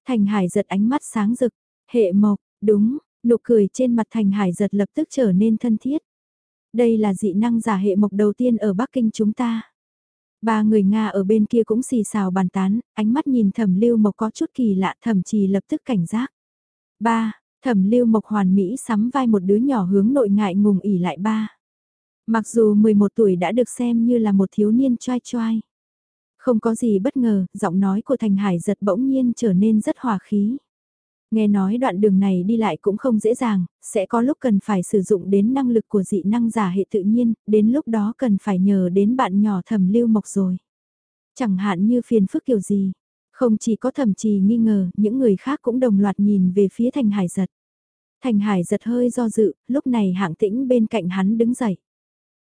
Thành Hải giật ánh mắt sáng rực, hệ mộc, đúng, nụ cười trên mặt Thành Hải giật lập tức trở nên thân thiết. Đây là dị năng giả hệ mộc đầu tiên ở Bắc Kinh chúng ta. Ba người Nga ở bên kia cũng xì xào bàn tán, ánh mắt nhìn thẩm lưu mộc có chút kỳ lạ thẩm trì lập tức cảnh giác. Ba, thẩm lưu mộc hoàn mỹ sắm vai một đứa nhỏ hướng nội ngại ngùng ỉ lại ba. Mặc dù 11 tuổi đã được xem như là một thiếu niên trai trai, Không có gì bất ngờ, giọng nói của Thành Hải giật bỗng nhiên trở nên rất hòa khí. Nghe nói đoạn đường này đi lại cũng không dễ dàng, sẽ có lúc cần phải sử dụng đến năng lực của dị năng giả hệ tự nhiên, đến lúc đó cần phải nhờ đến bạn nhỏ thẩm lưu mộc rồi. Chẳng hạn như phiền phức kiểu gì, không chỉ có thẩm trì nghi ngờ, những người khác cũng đồng loạt nhìn về phía Thành Hải giật. Thành Hải giật hơi do dự, lúc này hạng tĩnh bên cạnh hắn đứng dậy.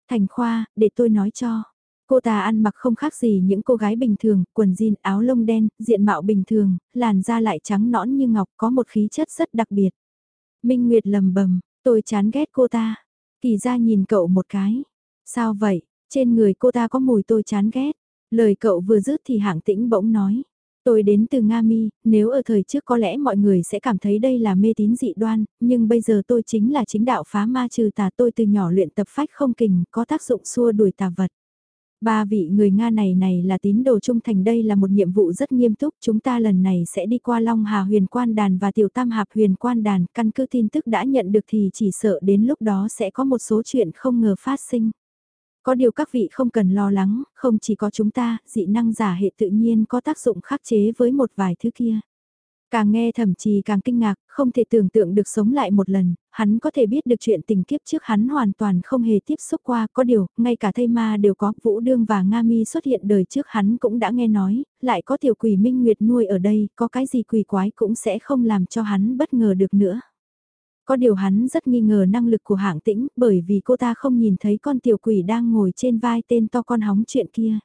Thành Khoa, để tôi nói cho. Cô ta ăn mặc không khác gì những cô gái bình thường, quần jean áo lông đen, diện mạo bình thường, làn da lại trắng nõn như ngọc có một khí chất rất đặc biệt. Minh Nguyệt lầm bầm, tôi chán ghét cô ta. Kỳ ra nhìn cậu một cái. Sao vậy, trên người cô ta có mùi tôi chán ghét. Lời cậu vừa dứt thì hạng tĩnh bỗng nói. Tôi đến từ Nga Mi, nếu ở thời trước có lẽ mọi người sẽ cảm thấy đây là mê tín dị đoan, nhưng bây giờ tôi chính là chính đạo phá ma trừ tà tôi từ nhỏ luyện tập phách không kình, có tác dụng xua đuổi tà vật. Ba vị người Nga này này là tín đồ trung thành đây là một nhiệm vụ rất nghiêm túc, chúng ta lần này sẽ đi qua Long Hà huyền quan đàn và tiểu tam hạp huyền quan đàn, căn cứ tin tức đã nhận được thì chỉ sợ đến lúc đó sẽ có một số chuyện không ngờ phát sinh. Có điều các vị không cần lo lắng, không chỉ có chúng ta, dị năng giả hệ tự nhiên có tác dụng khắc chế với một vài thứ kia. Càng nghe thậm chí càng kinh ngạc, không thể tưởng tượng được sống lại một lần, hắn có thể biết được chuyện tình kiếp trước hắn hoàn toàn không hề tiếp xúc qua, có điều, ngay cả thây ma đều có, Vũ Đương và Nga Mi xuất hiện đời trước hắn cũng đã nghe nói, lại có tiểu quỷ minh nguyệt nuôi ở đây, có cái gì quỷ quái cũng sẽ không làm cho hắn bất ngờ được nữa. Có điều hắn rất nghi ngờ năng lực của hạng tĩnh, bởi vì cô ta không nhìn thấy con tiểu quỷ đang ngồi trên vai tên to con hóng chuyện kia.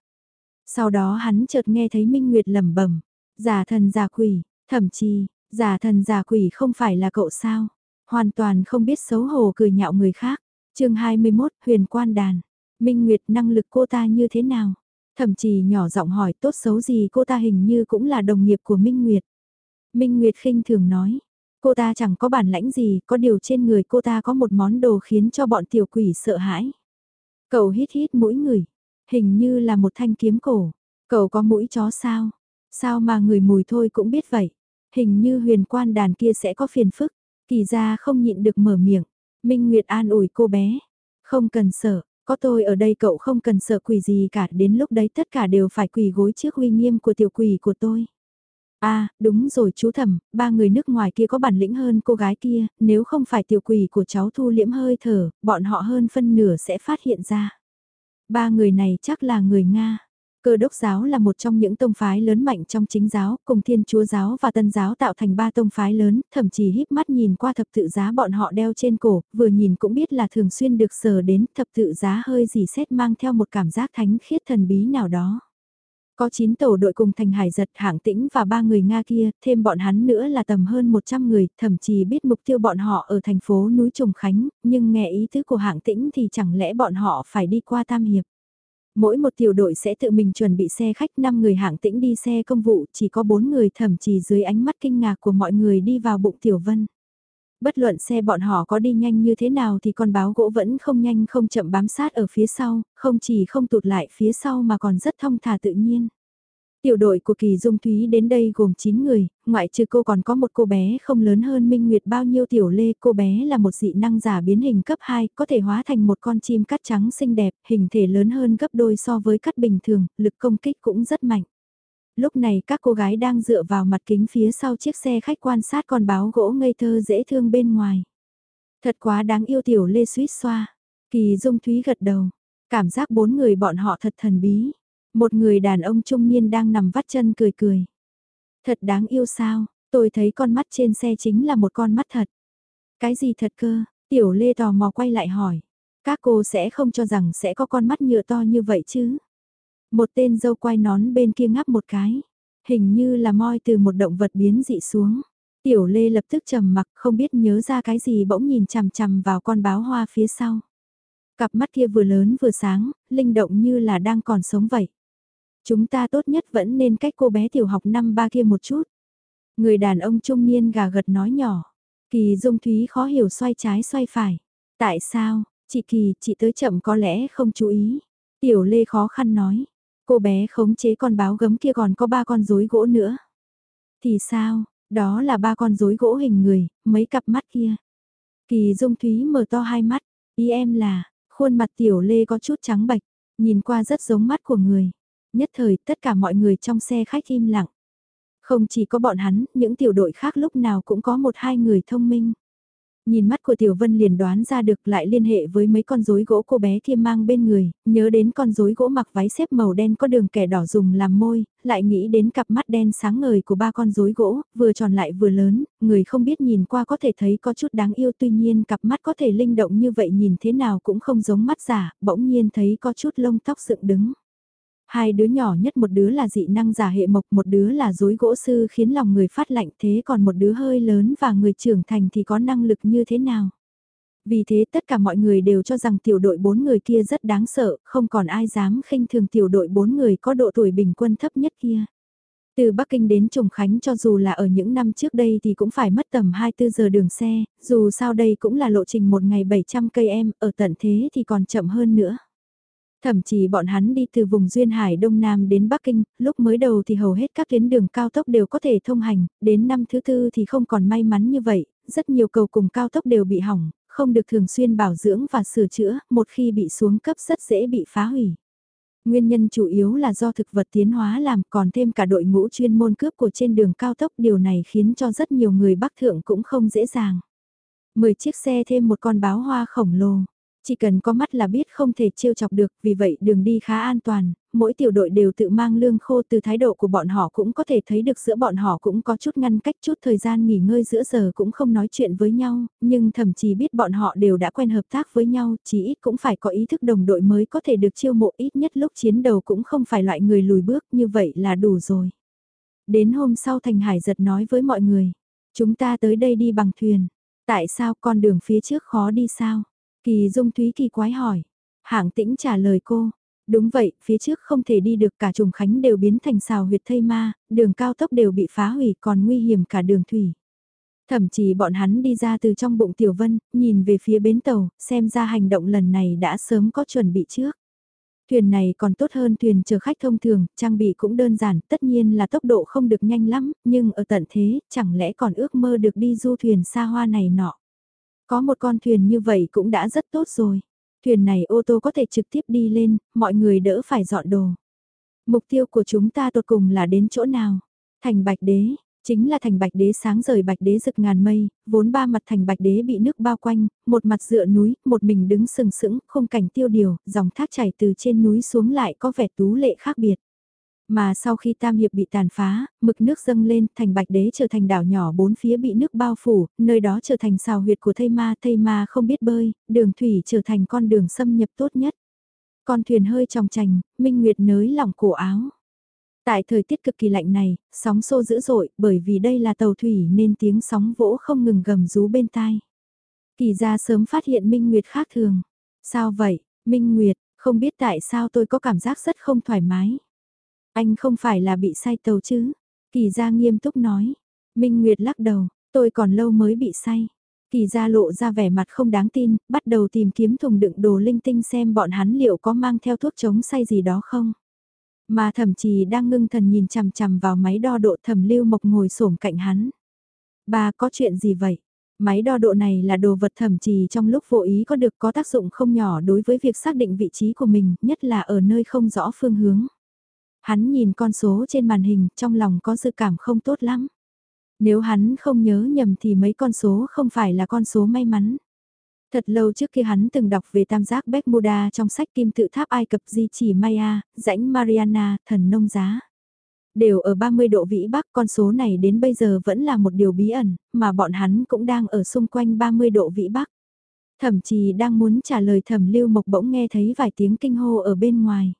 Sau đó hắn chợt nghe thấy Minh Nguyệt lẩm bẩm, giả thần giả quỷ, thậm chí, giả thần giả quỷ không phải là cậu sao? Hoàn toàn không biết xấu hổ cười nhạo người khác. chương 21, huyền quan đàn. Minh Nguyệt năng lực cô ta như thế nào? Thậm chí nhỏ giọng hỏi tốt xấu gì cô ta hình như cũng là đồng nghiệp của Minh Nguyệt. Minh Nguyệt khinh thường nói, cô ta chẳng có bản lãnh gì, có điều trên người cô ta có một món đồ khiến cho bọn tiểu quỷ sợ hãi. Cậu hít hít mũi người, hình như là một thanh kiếm cổ. Cậu có mũi chó sao? Sao mà người mùi thôi cũng biết vậy? Hình như huyền quan đàn kia sẽ có phiền phức. Kỳ ra không nhịn được mở miệng. Minh Nguyệt an ủi cô bé. Không cần sợ, có tôi ở đây cậu không cần sợ quỷ gì cả. Đến lúc đấy tất cả đều phải quỳ gối trước uy nghiêm của tiểu quỷ của tôi. À, đúng rồi chú thẩm, ba người nước ngoài kia có bản lĩnh hơn cô gái kia, nếu không phải tiểu quỷ của cháu thu liễm hơi thở, bọn họ hơn phân nửa sẽ phát hiện ra. Ba người này chắc là người Nga. Cơ đốc giáo là một trong những tông phái lớn mạnh trong chính giáo, cùng thiên chúa giáo và tân giáo tạo thành ba tông phái lớn, thậm chí híp mắt nhìn qua thập tự giá bọn họ đeo trên cổ, vừa nhìn cũng biết là thường xuyên được sờ đến thập tự giá hơi gì xét mang theo một cảm giác thánh khiết thần bí nào đó. Có 9 tổ đội cùng thành hải giật hạng tĩnh và ba người Nga kia, thêm bọn hắn nữa là tầm hơn 100 người, thậm chí biết mục tiêu bọn họ ở thành phố núi Trùng Khánh, nhưng nghe ý tứ của hạng tĩnh thì chẳng lẽ bọn họ phải đi qua Tam Hiệp. Mỗi một tiểu đội sẽ tự mình chuẩn bị xe khách 5 người hạng tĩnh đi xe công vụ, chỉ có 4 người thậm chí dưới ánh mắt kinh ngạc của mọi người đi vào bụng tiểu vân. Bất luận xe bọn họ có đi nhanh như thế nào thì con báo gỗ vẫn không nhanh không chậm bám sát ở phía sau, không chỉ không tụt lại phía sau mà còn rất thông thả tự nhiên. Tiểu đội của Kỳ Dung Thúy đến đây gồm 9 người, ngoại trừ cô còn có một cô bé không lớn hơn Minh Nguyệt bao nhiêu tiểu lê. Cô bé là một dị năng giả biến hình cấp 2, có thể hóa thành một con chim cắt trắng xinh đẹp, hình thể lớn hơn gấp đôi so với cắt bình thường, lực công kích cũng rất mạnh. Lúc này các cô gái đang dựa vào mặt kính phía sau chiếc xe khách quan sát con báo gỗ ngây thơ dễ thương bên ngoài. Thật quá đáng yêu tiểu lê suýt xoa. Kỳ dung thúy gật đầu. Cảm giác bốn người bọn họ thật thần bí. Một người đàn ông trung niên đang nằm vắt chân cười cười. Thật đáng yêu sao, tôi thấy con mắt trên xe chính là một con mắt thật. Cái gì thật cơ, tiểu lê tò mò quay lại hỏi. Các cô sẽ không cho rằng sẽ có con mắt nhựa to như vậy chứ. Một tên dâu quay nón bên kia ngắp một cái. Hình như là moi từ một động vật biến dị xuống. Tiểu lê lập tức trầm mặc không biết nhớ ra cái gì bỗng nhìn chằm chằm vào con báo hoa phía sau. Cặp mắt kia vừa lớn vừa sáng, linh động như là đang còn sống vậy. Chúng ta tốt nhất vẫn nên cách cô bé tiểu học năm ba kia một chút. Người đàn ông trung niên gà gật nói nhỏ. Kỳ Dung Thúy khó hiểu xoay trái xoay phải. Tại sao, chị Kỳ, chị tới chậm có lẽ không chú ý. Tiểu Lê khó khăn nói. Cô bé khống chế con báo gấm kia còn có ba con rối gỗ nữa. Thì sao, đó là ba con rối gỗ hình người, mấy cặp mắt kia. Kỳ Dung Thúy mở to hai mắt, ý em là, khuôn mặt Tiểu Lê có chút trắng bạch, nhìn qua rất giống mắt của người. Nhất thời tất cả mọi người trong xe khách im lặng. Không chỉ có bọn hắn, những tiểu đội khác lúc nào cũng có một hai người thông minh. Nhìn mắt của Tiểu Vân liền đoán ra được lại liên hệ với mấy con rối gỗ cô bé kia mang bên người, nhớ đến con rối gỗ mặc váy xếp màu đen có đường kẻ đỏ dùng làm môi, lại nghĩ đến cặp mắt đen sáng ngời của ba con rối gỗ, vừa tròn lại vừa lớn, người không biết nhìn qua có thể thấy có chút đáng yêu tuy nhiên cặp mắt có thể linh động như vậy nhìn thế nào cũng không giống mắt giả, bỗng nhiên thấy có chút lông tóc dựng đứng. Hai đứa nhỏ nhất một đứa là dị năng giả hệ mộc, một đứa là dối gỗ sư khiến lòng người phát lạnh thế còn một đứa hơi lớn và người trưởng thành thì có năng lực như thế nào. Vì thế tất cả mọi người đều cho rằng tiểu đội bốn người kia rất đáng sợ, không còn ai dám khinh thường tiểu đội bốn người có độ tuổi bình quân thấp nhất kia. Từ Bắc Kinh đến Trùng Khánh cho dù là ở những năm trước đây thì cũng phải mất tầm 24 giờ đường xe, dù sao đây cũng là lộ trình một ngày 700 cây em, ở tận thế thì còn chậm hơn nữa. Thậm chí bọn hắn đi từ vùng Duyên Hải Đông Nam đến Bắc Kinh, lúc mới đầu thì hầu hết các tuyến đường cao tốc đều có thể thông hành, đến năm thứ tư thì không còn may mắn như vậy, rất nhiều cầu cùng cao tốc đều bị hỏng, không được thường xuyên bảo dưỡng và sửa chữa, một khi bị xuống cấp rất dễ bị phá hủy. Nguyên nhân chủ yếu là do thực vật tiến hóa làm còn thêm cả đội ngũ chuyên môn cướp của trên đường cao tốc điều này khiến cho rất nhiều người Bắc Thượng cũng không dễ dàng. 10 chiếc xe thêm một con báo hoa khổng lồ. Chỉ cần có mắt là biết không thể trêu chọc được, vì vậy đường đi khá an toàn, mỗi tiểu đội đều tự mang lương khô từ thái độ của bọn họ cũng có thể thấy được giữa bọn họ cũng có chút ngăn cách chút thời gian nghỉ ngơi giữa giờ cũng không nói chuyện với nhau, nhưng thậm chí biết bọn họ đều đã quen hợp tác với nhau, chỉ ít cũng phải có ý thức đồng đội mới có thể được chiêu mộ ít nhất lúc chiến đầu cũng không phải loại người lùi bước như vậy là đủ rồi. Đến hôm sau Thành Hải giật nói với mọi người, chúng ta tới đây đi bằng thuyền, tại sao con đường phía trước khó đi sao? Kỳ Dung Thúy kỳ quái hỏi. Hạng tĩnh trả lời cô. Đúng vậy, phía trước không thể đi được cả trùng khánh đều biến thành xào huyệt thây ma, đường cao tốc đều bị phá hủy còn nguy hiểm cả đường thủy. Thậm chí bọn hắn đi ra từ trong bụng Tiểu Vân, nhìn về phía bến tàu, xem ra hành động lần này đã sớm có chuẩn bị trước. Thuyền này còn tốt hơn thuyền chở khách thông thường, trang bị cũng đơn giản, tất nhiên là tốc độ không được nhanh lắm, nhưng ở tận thế, chẳng lẽ còn ước mơ được đi du thuyền xa hoa này nọ. Có một con thuyền như vậy cũng đã rất tốt rồi. Thuyền này ô tô có thể trực tiếp đi lên, mọi người đỡ phải dọn đồ. Mục tiêu của chúng ta tột cùng là đến chỗ nào? Thành Bạch Đế, chính là thành Bạch Đế sáng rời Bạch Đế rực ngàn mây, vốn ba mặt thành Bạch Đế bị nước bao quanh, một mặt dựa núi, một mình đứng sừng sững, không cảnh tiêu điều, dòng thác chảy từ trên núi xuống lại có vẻ tú lệ khác biệt. Mà sau khi Tam Hiệp bị tàn phá, mực nước dâng lên, thành Bạch Đế trở thành đảo nhỏ bốn phía bị nước bao phủ, nơi đó trở thành xào huyệt của thây ma, thây ma không biết bơi, đường thủy trở thành con đường xâm nhập tốt nhất. Con thuyền hơi trong trành, Minh Nguyệt nới lỏng cổ áo. Tại thời tiết cực kỳ lạnh này, sóng xô dữ dội, bởi vì đây là tàu thủy nên tiếng sóng vỗ không ngừng gầm rú bên tai. Kỳ ra sớm phát hiện Minh Nguyệt khác thường. Sao vậy, Minh Nguyệt, không biết tại sao tôi có cảm giác rất không thoải mái. Anh không phải là bị say tàu chứ? Kỳ gia nghiêm túc nói. Minh Nguyệt lắc đầu, tôi còn lâu mới bị say. Kỳ gia lộ ra vẻ mặt không đáng tin, bắt đầu tìm kiếm thùng đựng đồ linh tinh xem bọn hắn liệu có mang theo thuốc chống say gì đó không. Mà thẩm trì đang ngưng thần nhìn chằm chằm vào máy đo độ thẩm lưu mộc ngồi xổm cạnh hắn. Bà có chuyện gì vậy? Máy đo độ này là đồ vật thẩm trì trong lúc vô ý có được có tác dụng không nhỏ đối với việc xác định vị trí của mình, nhất là ở nơi không rõ phương hướng. Hắn nhìn con số trên màn hình, trong lòng có dự cảm không tốt lắm. Nếu hắn không nhớ nhầm thì mấy con số không phải là con số may mắn. Thật lâu trước khi hắn từng đọc về tam giác Bermuda trong sách kim tự tháp Ai Cập di chỉ Maya, rãnh Mariana, thần nông giá. Đều ở 30 độ vĩ bắc con số này đến bây giờ vẫn là một điều bí ẩn, mà bọn hắn cũng đang ở xung quanh 30 độ vĩ bắc. Thậm chí đang muốn trả lời thẩm lưu mộc bỗng nghe thấy vài tiếng kinh hô ở bên ngoài.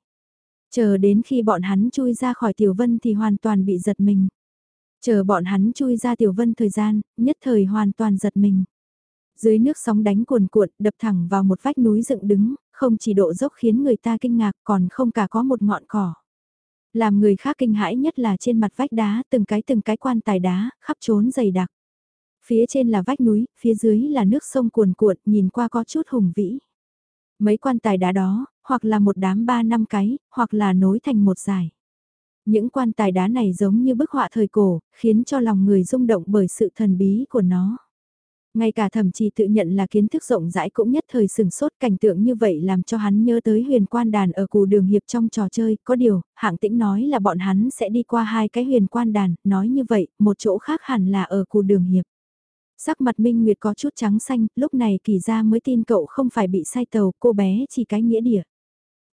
Chờ đến khi bọn hắn chui ra khỏi tiểu vân thì hoàn toàn bị giật mình. Chờ bọn hắn chui ra tiểu vân thời gian, nhất thời hoàn toàn giật mình. Dưới nước sóng đánh cuồn cuộn đập thẳng vào một vách núi dựng đứng, không chỉ độ dốc khiến người ta kinh ngạc còn không cả có một ngọn cỏ. Làm người khác kinh hãi nhất là trên mặt vách đá từng cái từng cái quan tài đá, khắp trốn dày đặc. Phía trên là vách núi, phía dưới là nước sông cuồn cuộn, nhìn qua có chút hùng vĩ. Mấy quan tài đá đó, hoặc là một đám ba năm cái, hoặc là nối thành một giải. Những quan tài đá này giống như bức họa thời cổ, khiến cho lòng người rung động bởi sự thần bí của nó. Ngay cả thậm chí tự nhận là kiến thức rộng rãi cũng nhất thời sừng sốt cảnh tượng như vậy làm cho hắn nhớ tới huyền quan đàn ở cù đường hiệp trong trò chơi, có điều, hạng tĩnh nói là bọn hắn sẽ đi qua hai cái huyền quan đàn, nói như vậy, một chỗ khác hẳn là ở cù đường hiệp. Sắc mặt Minh Nguyệt có chút trắng xanh, lúc này kỳ ra mới tin cậu không phải bị sai tàu, cô bé chỉ cái nghĩa địa.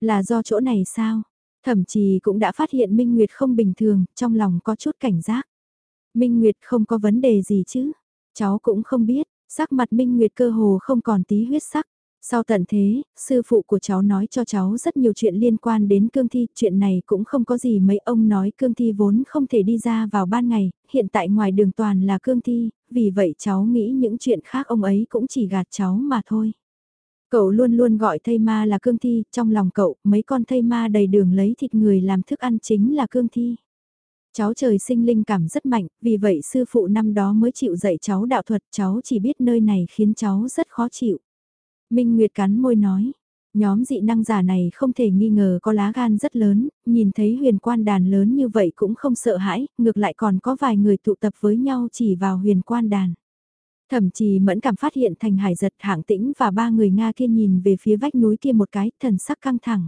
Là do chỗ này sao? Thậm chí cũng đã phát hiện Minh Nguyệt không bình thường, trong lòng có chút cảnh giác. Minh Nguyệt không có vấn đề gì chứ? Cháu cũng không biết, sắc mặt Minh Nguyệt cơ hồ không còn tí huyết sắc. Sau tận thế, sư phụ của cháu nói cho cháu rất nhiều chuyện liên quan đến cương thi, chuyện này cũng không có gì mấy ông nói cương thi vốn không thể đi ra vào ban ngày, hiện tại ngoài đường toàn là cương thi, vì vậy cháu nghĩ những chuyện khác ông ấy cũng chỉ gạt cháu mà thôi. Cậu luôn luôn gọi thây ma là cương thi, trong lòng cậu, mấy con thây ma đầy đường lấy thịt người làm thức ăn chính là cương thi. Cháu trời sinh linh cảm rất mạnh, vì vậy sư phụ năm đó mới chịu dạy cháu đạo thuật, cháu chỉ biết nơi này khiến cháu rất khó chịu. Minh Nguyệt cắn môi nói, nhóm dị năng giả này không thể nghi ngờ có lá gan rất lớn, nhìn thấy huyền quan đàn lớn như vậy cũng không sợ hãi, ngược lại còn có vài người tụ tập với nhau chỉ vào huyền quan đàn. Thậm chí mẫn cảm phát hiện thành hải giật hạng tĩnh và ba người Nga kia nhìn về phía vách núi kia một cái, thần sắc căng thẳng.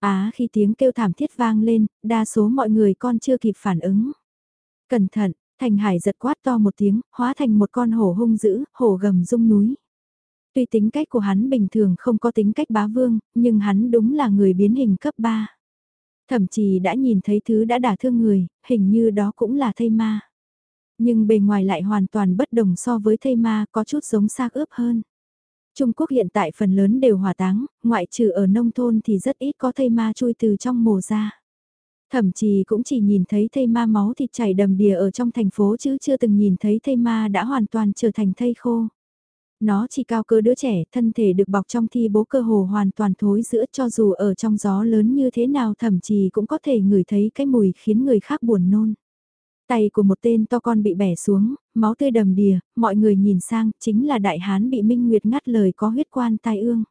Á khi tiếng kêu thảm thiết vang lên, đa số mọi người con chưa kịp phản ứng. Cẩn thận, thành hải giật quát to một tiếng, hóa thành một con hổ hung dữ, hổ gầm rung núi. Tuy tính cách của hắn bình thường không có tính cách bá vương, nhưng hắn đúng là người biến hình cấp 3. Thậm chí đã nhìn thấy thứ đã đả thương người, hình như đó cũng là thây ma. Nhưng bề ngoài lại hoàn toàn bất đồng so với thây ma có chút giống xác ướp hơn. Trung Quốc hiện tại phần lớn đều hỏa táng, ngoại trừ ở nông thôn thì rất ít có thây ma chui từ trong mồ ra. Thậm chí cũng chỉ nhìn thấy thây ma máu thịt chảy đầm đìa ở trong thành phố chứ chưa từng nhìn thấy thây ma đã hoàn toàn trở thành thây khô. Nó chỉ cao cơ đứa trẻ, thân thể được bọc trong thi bố cơ hồ hoàn toàn thối giữa cho dù ở trong gió lớn như thế nào thậm chí cũng có thể ngửi thấy cái mùi khiến người khác buồn nôn. Tay của một tên to con bị bẻ xuống, máu tươi đầm đìa, mọi người nhìn sang, chính là đại hán bị Minh Nguyệt ngắt lời có huyết quan tai ương.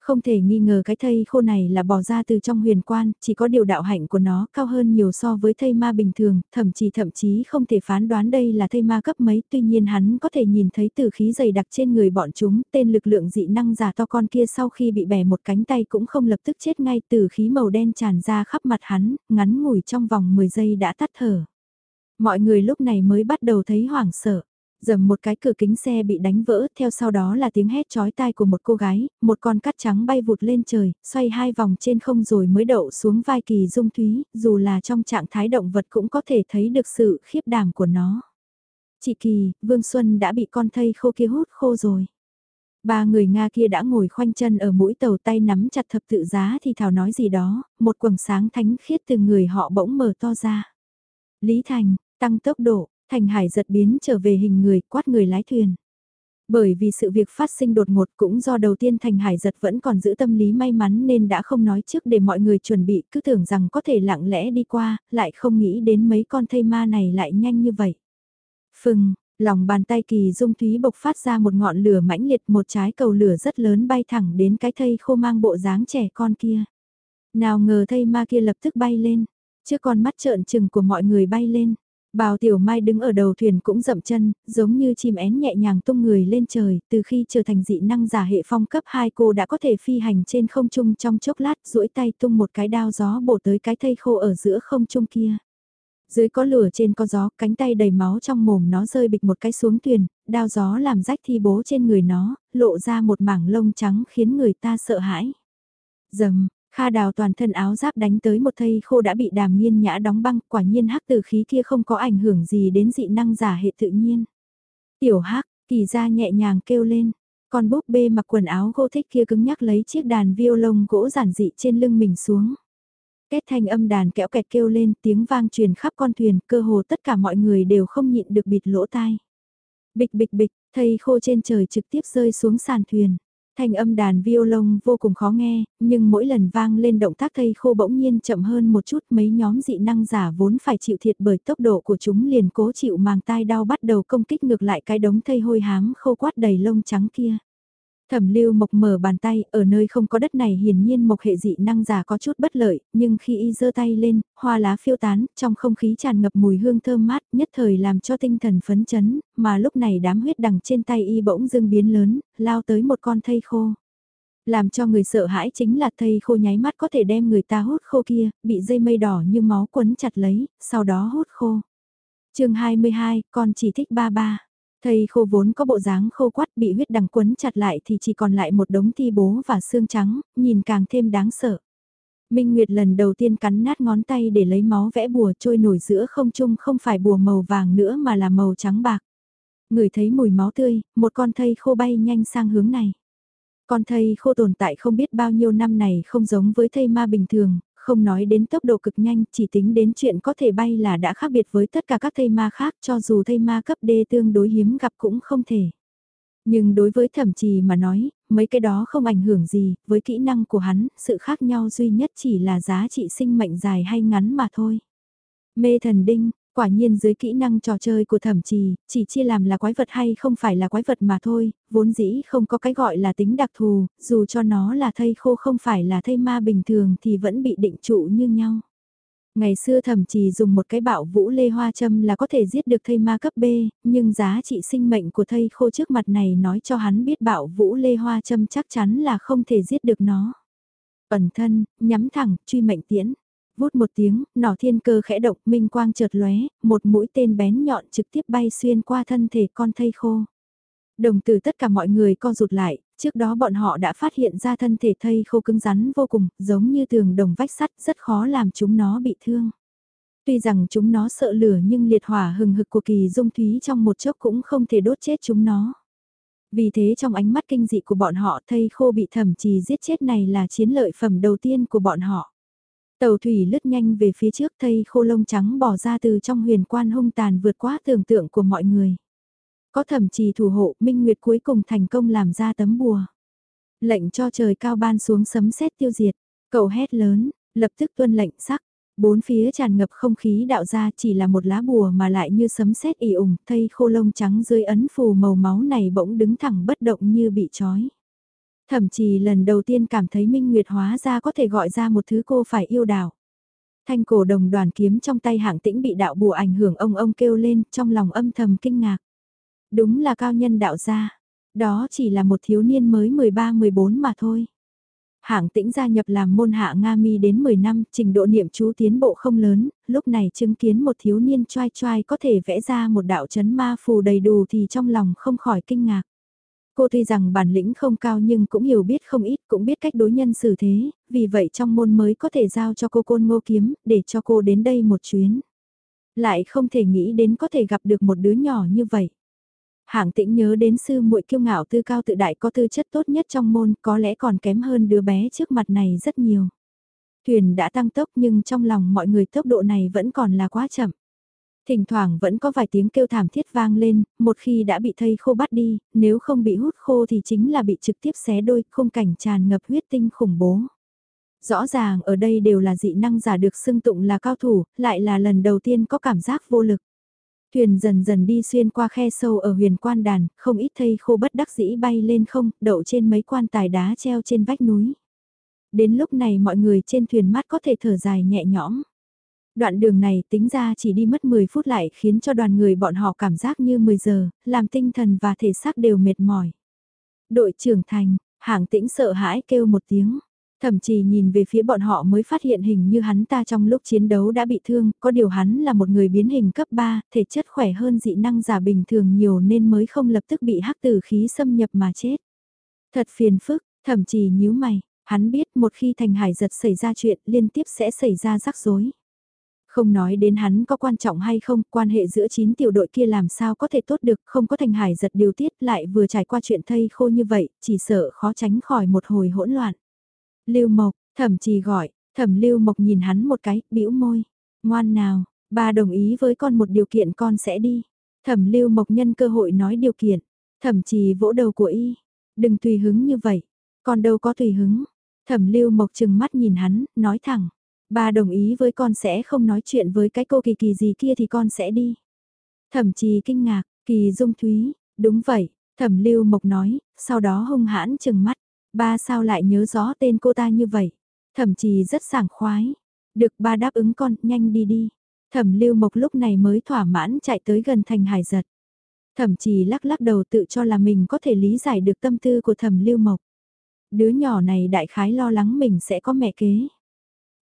Không thể nghi ngờ cái thây khô này là bỏ ra từ trong huyền quan, chỉ có điều đạo hạnh của nó cao hơn nhiều so với thây ma bình thường, thậm chí thậm chí không thể phán đoán đây là thây ma cấp mấy, tuy nhiên hắn có thể nhìn thấy từ khí dày đặc trên người bọn chúng, tên lực lượng dị năng giả to con kia sau khi bị bẻ một cánh tay cũng không lập tức chết ngay từ khí màu đen tràn ra khắp mặt hắn, ngắn ngủi trong vòng 10 giây đã tắt thở. Mọi người lúc này mới bắt đầu thấy hoảng sợ. Dầm một cái cửa kính xe bị đánh vỡ, theo sau đó là tiếng hét chói tai của một cô gái, một con cắt trắng bay vụt lên trời, xoay hai vòng trên không rồi mới đậu xuống vai kỳ dung thúy, dù là trong trạng thái động vật cũng có thể thấy được sự khiếp đảm của nó. Chị Kỳ, Vương Xuân đã bị con thây khô kia hút khô rồi. Ba người Nga kia đã ngồi khoanh chân ở mũi tàu tay nắm chặt thập tự giá thì thảo nói gì đó, một quầng sáng thánh khiết từ người họ bỗng mở to ra. Lý Thành, tăng tốc độ, Thành Hải giật biến trở về hình người quát người lái thuyền. Bởi vì sự việc phát sinh đột ngột cũng do đầu tiên Thành Hải giật vẫn còn giữ tâm lý may mắn nên đã không nói trước để mọi người chuẩn bị cứ tưởng rằng có thể lặng lẽ đi qua, lại không nghĩ đến mấy con thây ma này lại nhanh như vậy. Phừng, lòng bàn tay kỳ dung thúy bộc phát ra một ngọn lửa mãnh liệt một trái cầu lửa rất lớn bay thẳng đến cái thây khô mang bộ dáng trẻ con kia. Nào ngờ thây ma kia lập tức bay lên, trước con mắt trợn trừng của mọi người bay lên. Bào Tiểu Mai đứng ở đầu thuyền cũng dậm chân, giống như chim én nhẹ nhàng tung người lên trời, từ khi trở thành dị năng giả hệ phong cấp 2 cô đã có thể phi hành trên không trung trong chốc lát, duỗi tay tung một cái đao gió bổ tới cái thây khô ở giữa không trung kia. Dưới có lửa trên có gió, cánh tay đầy máu trong mồm nó rơi bịch một cái xuống thuyền, đao gió làm rách thi bố trên người nó, lộ ra một mảng lông trắng khiến người ta sợ hãi. Dầm, Kha đào toàn thân áo giáp đánh tới một thây khô đã bị đàm nghiên nhã đóng băng, quả nhiên hắc từ khí kia không có ảnh hưởng gì đến dị năng giả hệ tự nhiên. Tiểu hắc, kỳ ra nhẹ nhàng kêu lên, con búp bê mặc quần áo gỗ thích kia cứng nhắc lấy chiếc đàn violon gỗ giản dị trên lưng mình xuống. Kết thanh âm đàn kẽo kẹt kêu lên tiếng vang truyền khắp con thuyền, cơ hồ tất cả mọi người đều không nhịn được bịt lỗ tai. Bịch bịch bịch, thây khô trên trời trực tiếp rơi xuống sàn thuyền. Thanh âm đàn violon vô cùng khó nghe, nhưng mỗi lần vang lên động tác thây khô bỗng nhiên chậm hơn một chút mấy nhóm dị năng giả vốn phải chịu thiệt bởi tốc độ của chúng liền cố chịu màng tai đau bắt đầu công kích ngược lại cái đống thây hôi hám khô quát đầy lông trắng kia. Thẩm lưu mộc mở bàn tay, ở nơi không có đất này hiển nhiên mộc hệ dị năng giả có chút bất lợi, nhưng khi y giơ tay lên, hoa lá phiêu tán, trong không khí tràn ngập mùi hương thơm mát, nhất thời làm cho tinh thần phấn chấn, mà lúc này đám huyết đằng trên tay y bỗng dưng biến lớn, lao tới một con thây khô. Làm cho người sợ hãi chính là thây khô nháy mắt có thể đem người ta hút khô kia, bị dây mây đỏ như máu quấn chặt lấy, sau đó hút khô. chương 22, con chỉ thích ba ba. Thầy khô vốn có bộ dáng khô quắt bị huyết đằng quấn chặt lại thì chỉ còn lại một đống thi bố và xương trắng, nhìn càng thêm đáng sợ. Minh Nguyệt lần đầu tiên cắn nát ngón tay để lấy máu vẽ bùa trôi nổi giữa không trung không phải bùa màu vàng nữa mà là màu trắng bạc. Người thấy mùi máu tươi, một con thây khô bay nhanh sang hướng này. Con thây khô tồn tại không biết bao nhiêu năm này không giống với thây ma bình thường, không nói đến tốc độ cực nhanh, chỉ tính đến chuyện có thể bay là đã khác biệt với tất cả các thây ma khác cho dù thây ma cấp D tương đối hiếm gặp cũng không thể. Nhưng đối với thẩm trì mà nói, mấy cái đó không ảnh hưởng gì, với kỹ năng của hắn, sự khác nhau duy nhất chỉ là giá trị sinh mệnh dài hay ngắn mà thôi. Mê thần đinh, Quả nhiên dưới kỹ năng trò chơi của thẩm trì, chỉ chia làm là quái vật hay không phải là quái vật mà thôi, vốn dĩ không có cái gọi là tính đặc thù, dù cho nó là thây khô không phải là thây ma bình thường thì vẫn bị định trụ như nhau. Ngày xưa thẩm trì dùng một cái bạo vũ lê hoa châm là có thể giết được thây ma cấp B, nhưng giá trị sinh mệnh của thây khô trước mặt này nói cho hắn biết bạo vũ lê hoa châm chắc chắn là không thể giết được nó. Ẩn thân, nhắm thẳng, truy mệnh tiễn vút một tiếng, nỏ thiên cơ khẽ động, minh quang chợt lóe, một mũi tên bén nhọn trực tiếp bay xuyên qua thân thể con thây khô. Đồng từ tất cả mọi người co rụt lại, trước đó bọn họ đã phát hiện ra thân thể thây khô cứng rắn vô cùng, giống như tường đồng vách sắt, rất khó làm chúng nó bị thương. Tuy rằng chúng nó sợ lửa nhưng liệt hỏa hừng hực của kỳ dung thúy trong một chốc cũng không thể đốt chết chúng nó. Vì thế trong ánh mắt kinh dị của bọn họ thây khô bị thẩm trì giết chết này là chiến lợi phẩm đầu tiên của bọn họ. Tàu thủy lướt nhanh về phía trước thây khô lông trắng bỏ ra từ trong huyền quan hung tàn vượt quá tưởng tượng của mọi người. Có thẩm trì thủ hộ, Minh Nguyệt cuối cùng thành công làm ra tấm bùa. Lệnh cho trời cao ban xuống sấm sét tiêu diệt, cậu hét lớn, lập tức tuân lệnh sắc. Bốn phía tràn ngập không khí đạo ra chỉ là một lá bùa mà lại như sấm sét ỉ ủng, thây khô lông trắng dưới ấn phù màu máu này bỗng đứng thẳng bất động như bị trói. Thậm chí lần đầu tiên cảm thấy Minh Nguyệt hóa ra có thể gọi ra một thứ cô phải yêu đảo. Thanh cổ đồng đoàn kiếm trong tay hạng tĩnh bị đạo bùa ảnh hưởng ông ông kêu lên trong lòng âm thầm kinh ngạc. Đúng là cao nhân đạo gia. Đó chỉ là một thiếu niên mới 13-14 mà thôi. Hạng tĩnh gia nhập làm môn hạ Nga mi đến 10 năm, trình độ niệm chú tiến bộ không lớn, lúc này chứng kiến một thiếu niên trai trai có thể vẽ ra một đạo chấn ma phù đầy đủ thì trong lòng không khỏi kinh ngạc. Cô tuy rằng bản lĩnh không cao nhưng cũng hiểu biết không ít, cũng biết cách đối nhân xử thế, vì vậy trong môn mới có thể giao cho cô côn ngô kiếm, để cho cô đến đây một chuyến. Lại không thể nghĩ đến có thể gặp được một đứa nhỏ như vậy. Hạng tĩnh nhớ đến sư muội kiêu ngạo tư cao tự đại có tư chất tốt nhất trong môn, có lẽ còn kém hơn đứa bé trước mặt này rất nhiều. Thuyền đã tăng tốc nhưng trong lòng mọi người tốc độ này vẫn còn là quá chậm. Thỉnh thoảng vẫn có vài tiếng kêu thảm thiết vang lên, một khi đã bị thây khô bắt đi, nếu không bị hút khô thì chính là bị trực tiếp xé đôi, khung cảnh tràn ngập huyết tinh khủng bố. Rõ ràng ở đây đều là dị năng giả được xưng tụng là cao thủ, lại là lần đầu tiên có cảm giác vô lực. Thuyền dần dần đi xuyên qua khe sâu ở huyền quan đàn, không ít thây khô bất đắc dĩ bay lên không, đậu trên mấy quan tài đá treo trên vách núi. Đến lúc này mọi người trên thuyền mắt có thể thở dài nhẹ nhõm. Đoạn đường này tính ra chỉ đi mất 10 phút lại khiến cho đoàn người bọn họ cảm giác như 10 giờ, làm tinh thần và thể xác đều mệt mỏi. Đội trưởng thành, hạng tĩnh sợ hãi kêu một tiếng. Thậm chí nhìn về phía bọn họ mới phát hiện hình như hắn ta trong lúc chiến đấu đã bị thương, có điều hắn là một người biến hình cấp 3, thể chất khỏe hơn dị năng giả bình thường nhiều nên mới không lập tức bị hắc tử khí xâm nhập mà chết. Thật phiền phức, thậm chí nhíu mày, hắn biết một khi thành hải giật xảy ra chuyện liên tiếp sẽ xảy ra rắc rối. Không nói đến hắn có quan trọng hay không, quan hệ giữa 9 tiểu đội kia làm sao có thể tốt được, không có thành hải giật điều tiết lại vừa trải qua chuyện thây khô như vậy, chỉ sợ khó tránh khỏi một hồi hỗn loạn. Lưu Mộc, thẩm trì gọi, thẩm Lưu Mộc nhìn hắn một cái, bĩu môi. Ngoan nào, ba đồng ý với con một điều kiện con sẽ đi. Thẩm Lưu Mộc nhân cơ hội nói điều kiện. Thẩm trì vỗ đầu của y. Đừng tùy hứng như vậy. Con đâu có tùy hứng. Thẩm Lưu Mộc chừng mắt nhìn hắn, nói thẳng. Ba đồng ý với con sẽ không nói chuyện với cái cô kỳ kỳ gì kia thì con sẽ đi. Thẩm trì kinh ngạc, kỳ dung thúy, đúng vậy, thẩm lưu mộc nói, sau đó hung hãn chừng mắt. Ba sao lại nhớ rõ tên cô ta như vậy? Thẩm trì rất sảng khoái. Được ba đáp ứng con, nhanh đi đi. Thẩm lưu mộc lúc này mới thỏa mãn chạy tới gần thành hải giật. Thẩm trì lắc lắc đầu tự cho là mình có thể lý giải được tâm tư của thẩm lưu mộc. Đứa nhỏ này đại khái lo lắng mình sẽ có mẹ kế.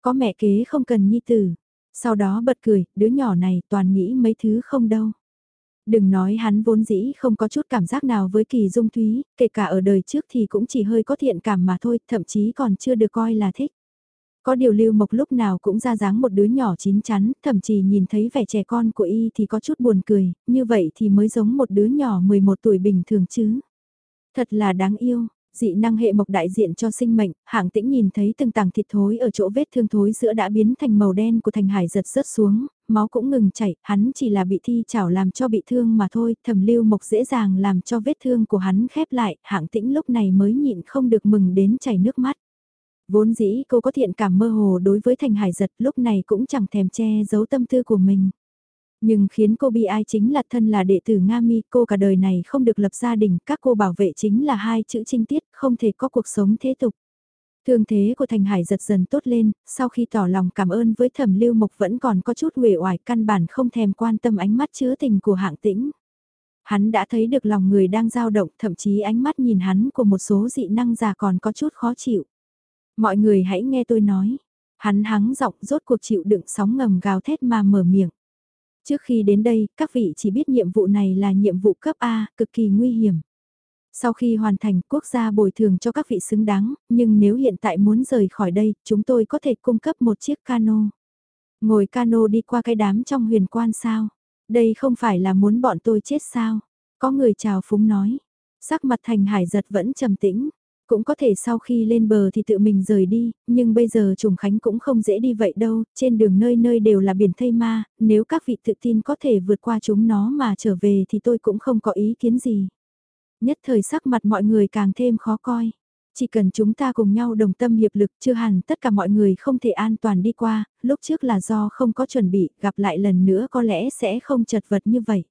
Có mẹ kế không cần nhi tử. Sau đó bật cười, đứa nhỏ này toàn nghĩ mấy thứ không đâu. Đừng nói hắn vốn dĩ không có chút cảm giác nào với kỳ dung thúy, kể cả ở đời trước thì cũng chỉ hơi có thiện cảm mà thôi, thậm chí còn chưa được coi là thích. Có điều lưu mộc lúc nào cũng ra dáng một đứa nhỏ chín chắn, thậm chí nhìn thấy vẻ trẻ con của y thì có chút buồn cười, như vậy thì mới giống một đứa nhỏ 11 tuổi bình thường chứ. Thật là đáng yêu, Dị năng hệ mộc đại diện cho sinh mệnh, hạng tĩnh nhìn thấy từng tảng thịt thối ở chỗ vết thương thối giữa đã biến thành màu đen của thành hải giật rớt xuống, máu cũng ngừng chảy, hắn chỉ là bị thi chảo làm cho bị thương mà thôi, thẩm lưu mộc dễ dàng làm cho vết thương của hắn khép lại, hạng tĩnh lúc này mới nhịn không được mừng đến chảy nước mắt. Vốn dĩ cô có thiện cảm mơ hồ đối với thành hải giật lúc này cũng chẳng thèm che giấu tâm tư của mình. Nhưng khiến cô bi ai chính là thân là đệ tử Nga Mi, cô cả đời này không được lập gia đình, các cô bảo vệ chính là hai chữ trinh tiết, không thể có cuộc sống thế tục. Thương thế của Thành Hải giật dần tốt lên, sau khi tỏ lòng cảm ơn với thẩm lưu mộc vẫn còn có chút uể oải căn bản không thèm quan tâm ánh mắt chứa tình của hạng tĩnh. Hắn đã thấy được lòng người đang dao động, thậm chí ánh mắt nhìn hắn của một số dị năng già còn có chút khó chịu. Mọi người hãy nghe tôi nói. Hắn hắng giọng rốt cuộc chịu đựng sóng ngầm gào thét mà mở miệng. Trước khi đến đây, các vị chỉ biết nhiệm vụ này là nhiệm vụ cấp A, cực kỳ nguy hiểm. Sau khi hoàn thành, quốc gia bồi thường cho các vị xứng đáng, nhưng nếu hiện tại muốn rời khỏi đây, chúng tôi có thể cung cấp một chiếc cano. Ngồi cano đi qua cái đám trong huyền quan sao? Đây không phải là muốn bọn tôi chết sao? Có người chào phúng nói. Sắc mặt thành hải giật vẫn trầm tĩnh. Cũng có thể sau khi lên bờ thì tự mình rời đi, nhưng bây giờ trùng khánh cũng không dễ đi vậy đâu, trên đường nơi nơi đều là biển thây ma, nếu các vị tự tin có thể vượt qua chúng nó mà trở về thì tôi cũng không có ý kiến gì. Nhất thời sắc mặt mọi người càng thêm khó coi. Chỉ cần chúng ta cùng nhau đồng tâm hiệp lực chưa hẳn tất cả mọi người không thể an toàn đi qua, lúc trước là do không có chuẩn bị, gặp lại lần nữa có lẽ sẽ không chật vật như vậy.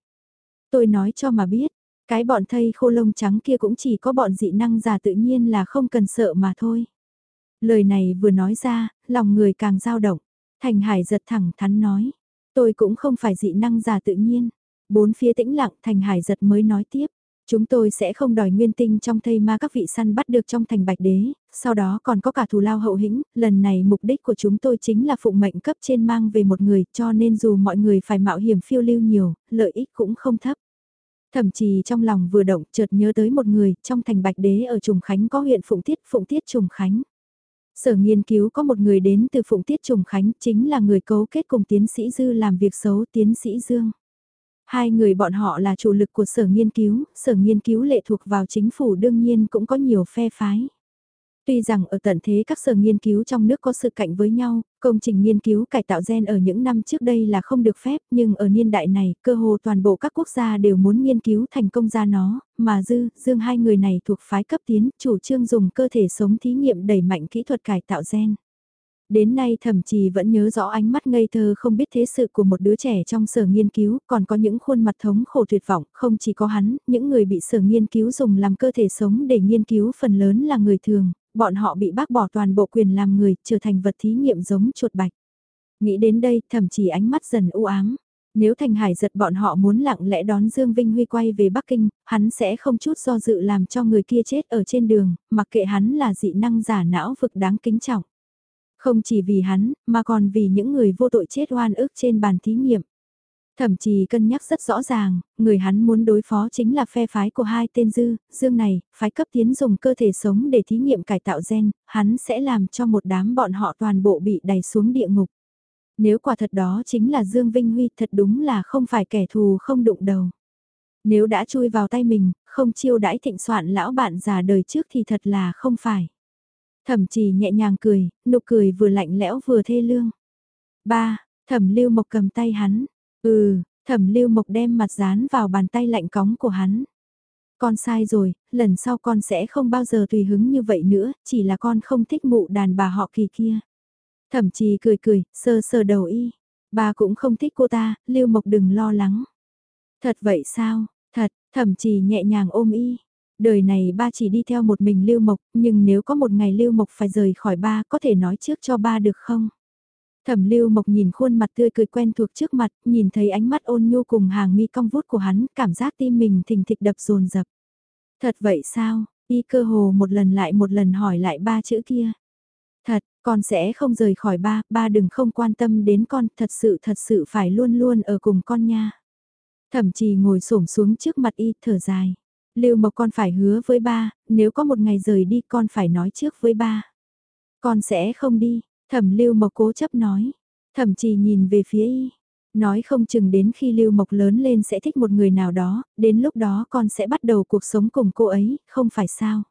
Tôi nói cho mà biết, cái bọn thây khô lông trắng kia cũng chỉ có bọn dị năng giả tự nhiên là không cần sợ mà thôi. Lời này vừa nói ra, lòng người càng dao động. Thành Hải giật thẳng thắn nói. Tôi cũng không phải dị năng giả tự nhiên. Bốn phía tĩnh lặng Thành Hải giật mới nói tiếp. Chúng tôi sẽ không đòi nguyên tinh trong thây ma các vị săn bắt được trong thành bạch đế, sau đó còn có cả thù lao hậu hĩnh, lần này mục đích của chúng tôi chính là phụng mệnh cấp trên mang về một người cho nên dù mọi người phải mạo hiểm phiêu lưu nhiều, lợi ích cũng không thấp. Thậm chí trong lòng vừa động chợt nhớ tới một người trong thành Bạch Đế ở Trùng Khánh có huyện Phụng Tiết, Phụng Tiết Trùng Khánh. Sở nghiên cứu có một người đến từ Phụng Tiết Trùng Khánh chính là người cấu kết cùng tiến sĩ Dư làm việc xấu tiến sĩ Dương. Hai người bọn họ là chủ lực của sở nghiên cứu, sở nghiên cứu lệ thuộc vào chính phủ đương nhiên cũng có nhiều phe phái. Tuy rằng ở tận thế các sở nghiên cứu trong nước có sự cạnh với nhau, công trình nghiên cứu cải tạo gen ở những năm trước đây là không được phép, nhưng ở niên đại này, cơ hồ toàn bộ các quốc gia đều muốn nghiên cứu thành công ra nó, mà Dư, Dương hai người này thuộc phái cấp tiến, chủ trương dùng cơ thể sống thí nghiệm đẩy mạnh kỹ thuật cải tạo gen. Đến nay thậm chí vẫn nhớ rõ ánh mắt ngây thơ không biết thế sự của một đứa trẻ trong sở nghiên cứu, còn có những khuôn mặt thống khổ tuyệt vọng, không chỉ có hắn, những người bị sở nghiên cứu dùng làm cơ thể sống để nghiên cứu phần lớn là người thường, bọn họ bị bác bỏ toàn bộ quyền làm người, trở thành vật thí nghiệm giống chuột bạch. Nghĩ đến đây, thậm chí ánh mắt dần u ám. Nếu Thành Hải giật bọn họ muốn lặng lẽ đón Dương Vinh Huy quay về Bắc Kinh, hắn sẽ không chút do dự làm cho người kia chết ở trên đường, mặc kệ hắn là dị năng giả não vực đáng kính trọng. Không chỉ vì hắn, mà còn vì những người vô tội chết oan ức trên bàn thí nghiệm. Thậm chí cân nhắc rất rõ ràng, người hắn muốn đối phó chính là phe phái của hai tên dư, dương này, phái cấp tiến dùng cơ thể sống để thí nghiệm cải tạo gen, hắn sẽ làm cho một đám bọn họ toàn bộ bị đẩy xuống địa ngục. Nếu quả thật đó chính là Dương Vinh Huy thật đúng là không phải kẻ thù không đụng đầu. Nếu đã chui vào tay mình, không chiêu đãi thịnh soạn lão bạn già đời trước thì thật là không phải. Thẩm trì nhẹ nhàng cười, nụ cười vừa lạnh lẽo vừa thê lương. Ba, thẩm lưu mộc cầm tay hắn. Ừ, thẩm lưu mộc đem mặt dán vào bàn tay lạnh cóng của hắn. Con sai rồi, lần sau con sẽ không bao giờ tùy hứng như vậy nữa, chỉ là con không thích mụ đàn bà họ kỳ kia. Thẩm trì cười cười, sơ sơ đầu y. Ba cũng không thích cô ta, lưu mộc đừng lo lắng. Thật vậy sao, thật, thẩm trì nhẹ nhàng ôm y. Đời này ba chỉ đi theo một mình Lưu Mộc, nhưng nếu có một ngày Lưu Mộc phải rời khỏi ba có thể nói trước cho ba được không? Thẩm Lưu Mộc nhìn khuôn mặt tươi cười quen thuộc trước mặt, nhìn thấy ánh mắt ôn nhu cùng hàng mi cong vút của hắn, cảm giác tim mình thình thịch đập dồn dập. Thật vậy sao? Y cơ hồ một lần lại một lần hỏi lại ba chữ kia. Thật, con sẽ không rời khỏi ba, ba đừng không quan tâm đến con, thật sự thật sự phải luôn luôn ở cùng con nha. Thẩm trì ngồi xổm xuống trước mặt y, thở dài. Lưu Mộc con phải hứa với ba, nếu có một ngày rời đi con phải nói trước với ba. Con sẽ không đi, thẩm Lưu Mộc cố chấp nói. Thẩm chỉ nhìn về phía y. Nói không chừng đến khi Lưu Mộc lớn lên sẽ thích một người nào đó, đến lúc đó con sẽ bắt đầu cuộc sống cùng cô ấy, không phải sao.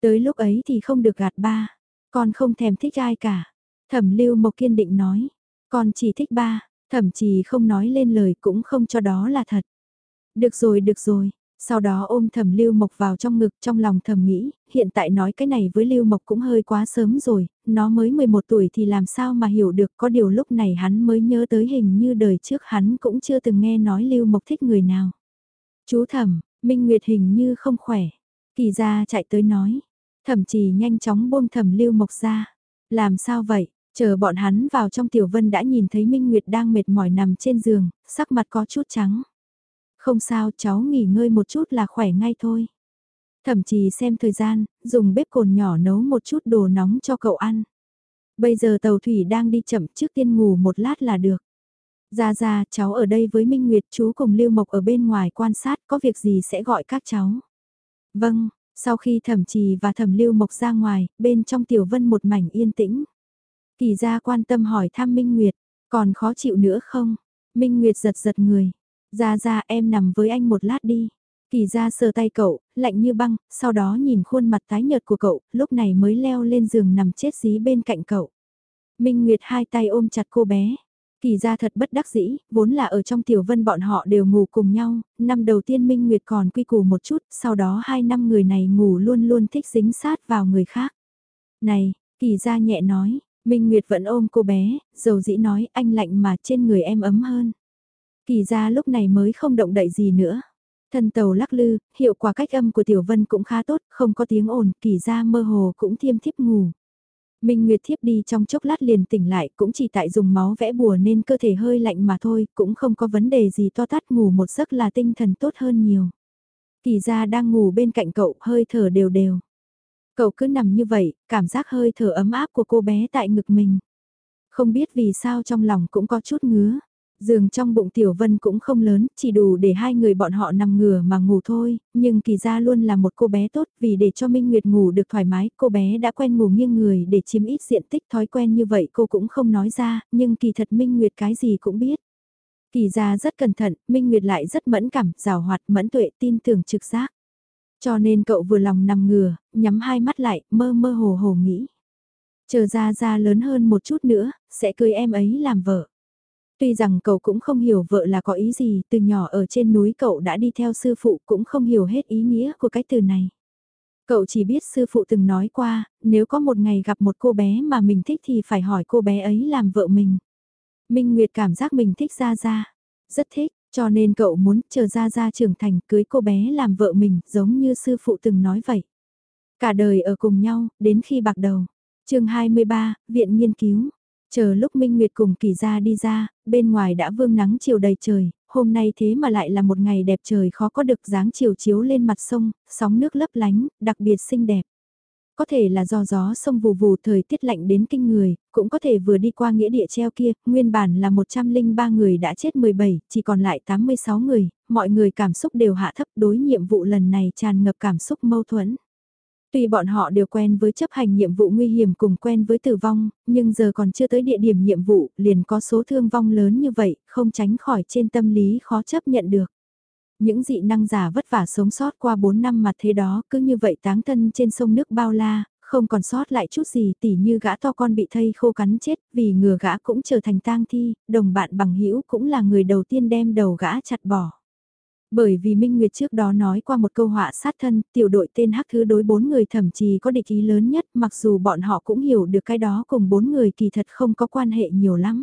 Tới lúc ấy thì không được gạt ba, con không thèm thích ai cả. Thẩm Lưu Mộc kiên định nói, con chỉ thích ba, thẩm chỉ không nói lên lời cũng không cho đó là thật. Được rồi, được rồi, sau đó ôm thầm Lưu Mộc vào trong ngực trong lòng thầm nghĩ, hiện tại nói cái này với Lưu Mộc cũng hơi quá sớm rồi, nó mới 11 tuổi thì làm sao mà hiểu được có điều lúc này hắn mới nhớ tới hình như đời trước hắn cũng chưa từng nghe nói Lưu Mộc thích người nào. Chú thầm, Minh Nguyệt hình như không khỏe. Kỳ ra chạy tới nói, thẩm chỉ nhanh chóng buông thầm Lưu Mộc ra. Làm sao vậy? Chờ bọn hắn vào trong tiểu vân đã nhìn thấy Minh Nguyệt đang mệt mỏi nằm trên giường, sắc mặt có chút trắng. Không sao cháu nghỉ ngơi một chút là khỏe ngay thôi. Thậm chí xem thời gian, dùng bếp cồn nhỏ nấu một chút đồ nóng cho cậu ăn. Bây giờ tàu thủy đang đi chậm trước tiên ngủ một lát là được. Ra ra, cháu ở đây với Minh Nguyệt chú cùng Lưu Mộc ở bên ngoài quan sát có việc gì sẽ gọi các cháu. Vâng, sau khi thẩm trì và thẩm Lưu Mộc ra ngoài, bên trong tiểu vân một mảnh yên tĩnh. Kỳ gia quan tâm hỏi thăm Minh Nguyệt, còn khó chịu nữa không? Minh Nguyệt giật giật người, ra ra em nằm với anh một lát đi. Kỳ ra sờ tay cậu, lạnh như băng, sau đó nhìn khuôn mặt tái nhợt của cậu, lúc này mới leo lên giường nằm chết dí bên cạnh cậu. Minh Nguyệt hai tay ôm chặt cô bé. Kỳ ra thật bất đắc dĩ, vốn là ở trong tiểu vân bọn họ đều ngủ cùng nhau, năm đầu tiên Minh Nguyệt còn quy củ một chút, sau đó hai năm người này ngủ luôn luôn thích dính sát vào người khác. Này, kỳ ra nhẹ nói, Minh Nguyệt vẫn ôm cô bé, dầu dĩ nói anh lạnh mà trên người em ấm hơn. Kỳ ra lúc này mới không động đậy gì nữa. Thân tàu lắc lư, hiệu quả cách âm của Tiểu Vân cũng khá tốt, không có tiếng ồn, kỳ ra mơ hồ cũng thiêm thiếp ngủ. Minh Nguyệt thiếp đi trong chốc lát liền tỉnh lại, cũng chỉ tại dùng máu vẽ bùa nên cơ thể hơi lạnh mà thôi, cũng không có vấn đề gì to tát ngủ một giấc là tinh thần tốt hơn nhiều. Kỳ ra đang ngủ bên cạnh cậu, hơi thở đều đều. Cậu cứ nằm như vậy, cảm giác hơi thở ấm áp của cô bé tại ngực mình. Không biết vì sao trong lòng cũng có chút ngứa. Giường trong bụng Tiểu Vân cũng không lớn, chỉ đủ để hai người bọn họ nằm ngửa mà ngủ thôi, nhưng kỳ ra luôn là một cô bé tốt vì để cho Minh Nguyệt ngủ được thoải mái, cô bé đã quen ngủ nghiêng người để chiếm ít diện tích thói quen như vậy cô cũng không nói ra, nhưng kỳ thật Minh Nguyệt cái gì cũng biết. Kỳ ra rất cẩn thận, Minh Nguyệt lại rất mẫn cảm, rào hoạt, mẫn tuệ, tin tưởng trực giác. Cho nên cậu vừa lòng nằm ngửa, nhắm hai mắt lại, mơ mơ hồ hồ nghĩ. Chờ ra ra lớn hơn một chút nữa, sẽ cưới em ấy làm vợ. Tuy rằng cậu cũng không hiểu vợ là có ý gì, từ nhỏ ở trên núi cậu đã đi theo sư phụ cũng không hiểu hết ý nghĩa của cái từ này. Cậu chỉ biết sư phụ từng nói qua, nếu có một ngày gặp một cô bé mà mình thích thì phải hỏi cô bé ấy làm vợ mình. Minh Nguyệt cảm giác mình thích Gia Gia, rất thích, cho nên cậu muốn chờ Gia Gia trưởng thành cưới cô bé làm vợ mình giống như sư phụ từng nói vậy. Cả đời ở cùng nhau, đến khi bạc đầu. chương 23, Viện Nghiên cứu Chờ lúc Minh Nguyệt cùng kỳ ra đi ra, bên ngoài đã vương nắng chiều đầy trời, hôm nay thế mà lại là một ngày đẹp trời khó có được dáng chiều chiếu lên mặt sông, sóng nước lấp lánh, đặc biệt xinh đẹp. Có thể là do gió sông vù vù thời tiết lạnh đến kinh người, cũng có thể vừa đi qua nghĩa địa treo kia, nguyên bản là 103 người đã chết 17, chỉ còn lại 86 người, mọi người cảm xúc đều hạ thấp đối nhiệm vụ lần này tràn ngập cảm xúc mâu thuẫn. Tuy bọn họ đều quen với chấp hành nhiệm vụ nguy hiểm cùng quen với tử vong, nhưng giờ còn chưa tới địa điểm nhiệm vụ, liền có số thương vong lớn như vậy, không tránh khỏi trên tâm lý khó chấp nhận được. Những dị năng giả vất vả sống sót qua 4 năm mặt thế đó cứ như vậy táng thân trên sông nước bao la, không còn sót lại chút gì tỉ như gã to con bị thây khô cắn chết vì ngừa gã cũng trở thành tang thi, đồng bạn bằng hữu cũng là người đầu tiên đem đầu gã chặt bỏ. Bởi vì Minh Nguyệt trước đó nói qua một câu họa sát thân, tiểu đội tên hắc thứ đối bốn người thậm chí có địch ý lớn nhất mặc dù bọn họ cũng hiểu được cái đó cùng bốn người kỳ thật không có quan hệ nhiều lắm.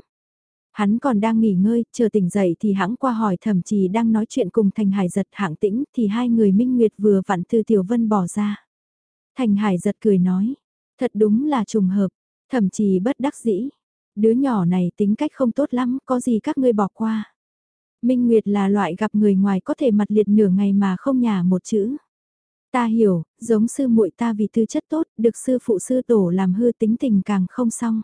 Hắn còn đang nghỉ ngơi, chờ tỉnh dậy thì hãng qua hỏi thẩm trì đang nói chuyện cùng Thành Hải giật hạng tĩnh thì hai người Minh Nguyệt vừa vặn từ Tiểu Vân bỏ ra. Thành Hải giật cười nói, thật đúng là trùng hợp, thẩm trì bất đắc dĩ. Đứa nhỏ này tính cách không tốt lắm, có gì các ngươi bỏ qua. Minh Nguyệt là loại gặp người ngoài có thể mặt liệt nửa ngày mà không nhả một chữ. Ta hiểu, giống sư muội ta vì tư chất tốt, được sư phụ sư tổ làm hư tính tình càng không xong.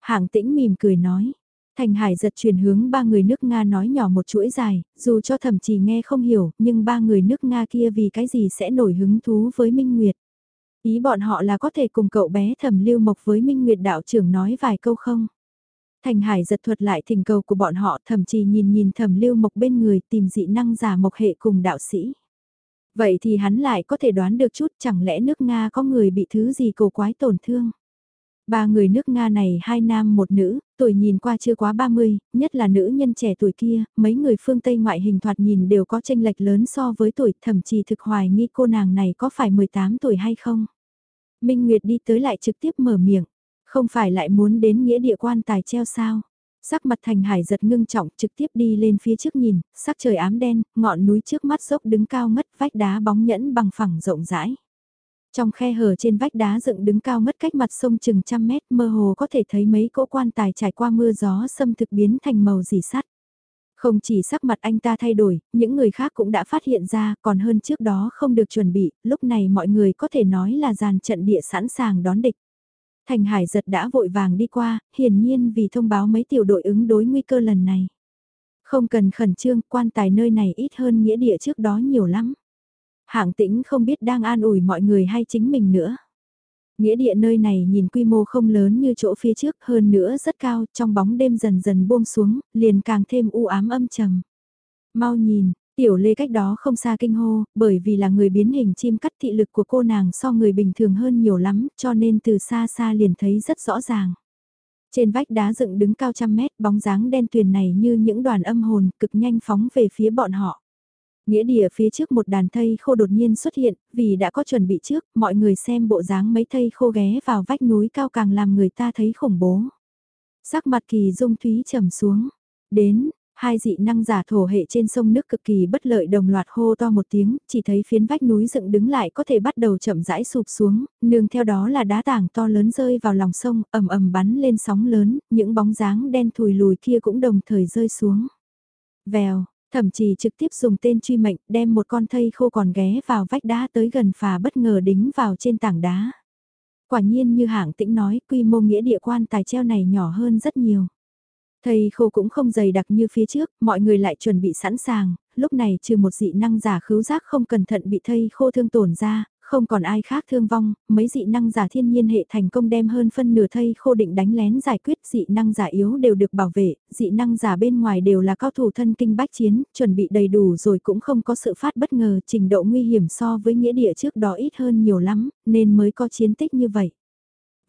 Hạng tĩnh mỉm cười nói, Thành Hải giật chuyển hướng ba người nước Nga nói nhỏ một chuỗi dài, dù cho thậm chí nghe không hiểu, nhưng ba người nước Nga kia vì cái gì sẽ nổi hứng thú với Minh Nguyệt. Ý bọn họ là có thể cùng cậu bé thẩm lưu mộc với Minh Nguyệt đạo trưởng nói vài câu không? Thành Hải giật thuật lại thỉnh cầu của bọn họ thậm chí nhìn nhìn thẩm lưu mộc bên người tìm dị năng giả mộc hệ cùng đạo sĩ. Vậy thì hắn lại có thể đoán được chút chẳng lẽ nước Nga có người bị thứ gì cổ quái tổn thương? Ba người nước Nga này hai nam một nữ, tuổi nhìn qua chưa quá 30, nhất là nữ nhân trẻ tuổi kia, mấy người phương Tây ngoại hình thoạt nhìn đều có tranh lệch lớn so với tuổi, thậm chí thực hoài nghi cô nàng này có phải 18 tuổi hay không. Minh Nguyệt đi tới lại trực tiếp mở miệng, không phải lại muốn đến nghĩa địa quan tài treo sao. Sắc mặt thành hải giật ngưng trọng trực tiếp đi lên phía trước nhìn, sắc trời ám đen, ngọn núi trước mắt dốc đứng cao ngất vách đá bóng nhẫn bằng phẳng rộng rãi. Trong khe hở trên vách đá dựng đứng cao ngất cách mặt sông chừng trăm mét mơ hồ có thể thấy mấy cỗ quan tài trải qua mưa gió xâm thực biến thành màu dì sắt. Không chỉ sắc mặt anh ta thay đổi, những người khác cũng đã phát hiện ra còn hơn trước đó không được chuẩn bị, lúc này mọi người có thể nói là dàn trận địa sẵn sàng đón địch. Thành Hải giật đã vội vàng đi qua, hiển nhiên vì thông báo mấy tiểu đội ứng đối nguy cơ lần này. Không cần khẩn trương, quan tài nơi này ít hơn nghĩa địa trước đó nhiều lắm. Hạng tĩnh không biết đang an ủi mọi người hay chính mình nữa. Nghĩa địa nơi này nhìn quy mô không lớn như chỗ phía trước hơn nữa rất cao, trong bóng đêm dần dần buông xuống, liền càng thêm u ám âm trầm. Mau nhìn, tiểu lê cách đó không xa kinh hô, bởi vì là người biến hình chim cắt thị lực của cô nàng so người bình thường hơn nhiều lắm, cho nên từ xa xa liền thấy rất rõ ràng. Trên vách đá dựng đứng cao trăm mét, bóng dáng đen tuyền này như những đoàn âm hồn cực nhanh phóng về phía bọn họ. Nghĩa địa phía trước một đàn thây khô đột nhiên xuất hiện, vì đã có chuẩn bị trước, mọi người xem bộ dáng mấy thây khô ghé vào vách núi cao càng làm người ta thấy khủng bố. Sắc mặt kỳ dung thúy trầm xuống. Đến, hai dị năng giả thổ hệ trên sông nước cực kỳ bất lợi đồng loạt hô to một tiếng, chỉ thấy phiến vách núi dựng đứng lại có thể bắt đầu chậm rãi sụp xuống, nương theo đó là đá tảng to lớn rơi vào lòng sông, ầm ầm bắn lên sóng lớn, những bóng dáng đen thùi lùi kia cũng đồng thời rơi xuống. Vèo, Thậm chí trực tiếp dùng tên truy mệnh đem một con thây khô còn ghé vào vách đá tới gần phà bất ngờ đính vào trên tảng đá. Quả nhiên như hạng tĩnh nói quy mô nghĩa địa quan tài treo này nhỏ hơn rất nhiều. Thầy khô cũng không dày đặc như phía trước, mọi người lại chuẩn bị sẵn sàng, lúc này trừ một dị năng giả khứu giác không cẩn thận bị thầy khô thương tổn ra, không còn ai khác thương vong, mấy dị năng giả thiên nhiên hệ thành công đem hơn phân nửa thây khô định đánh lén giải quyết dị năng giả yếu đều được bảo vệ, dị năng giả bên ngoài đều là cao thủ thân kinh bách chiến, chuẩn bị đầy đủ rồi cũng không có sự phát bất ngờ, trình độ nguy hiểm so với nghĩa địa trước đó ít hơn nhiều lắm, nên mới có chiến tích như vậy.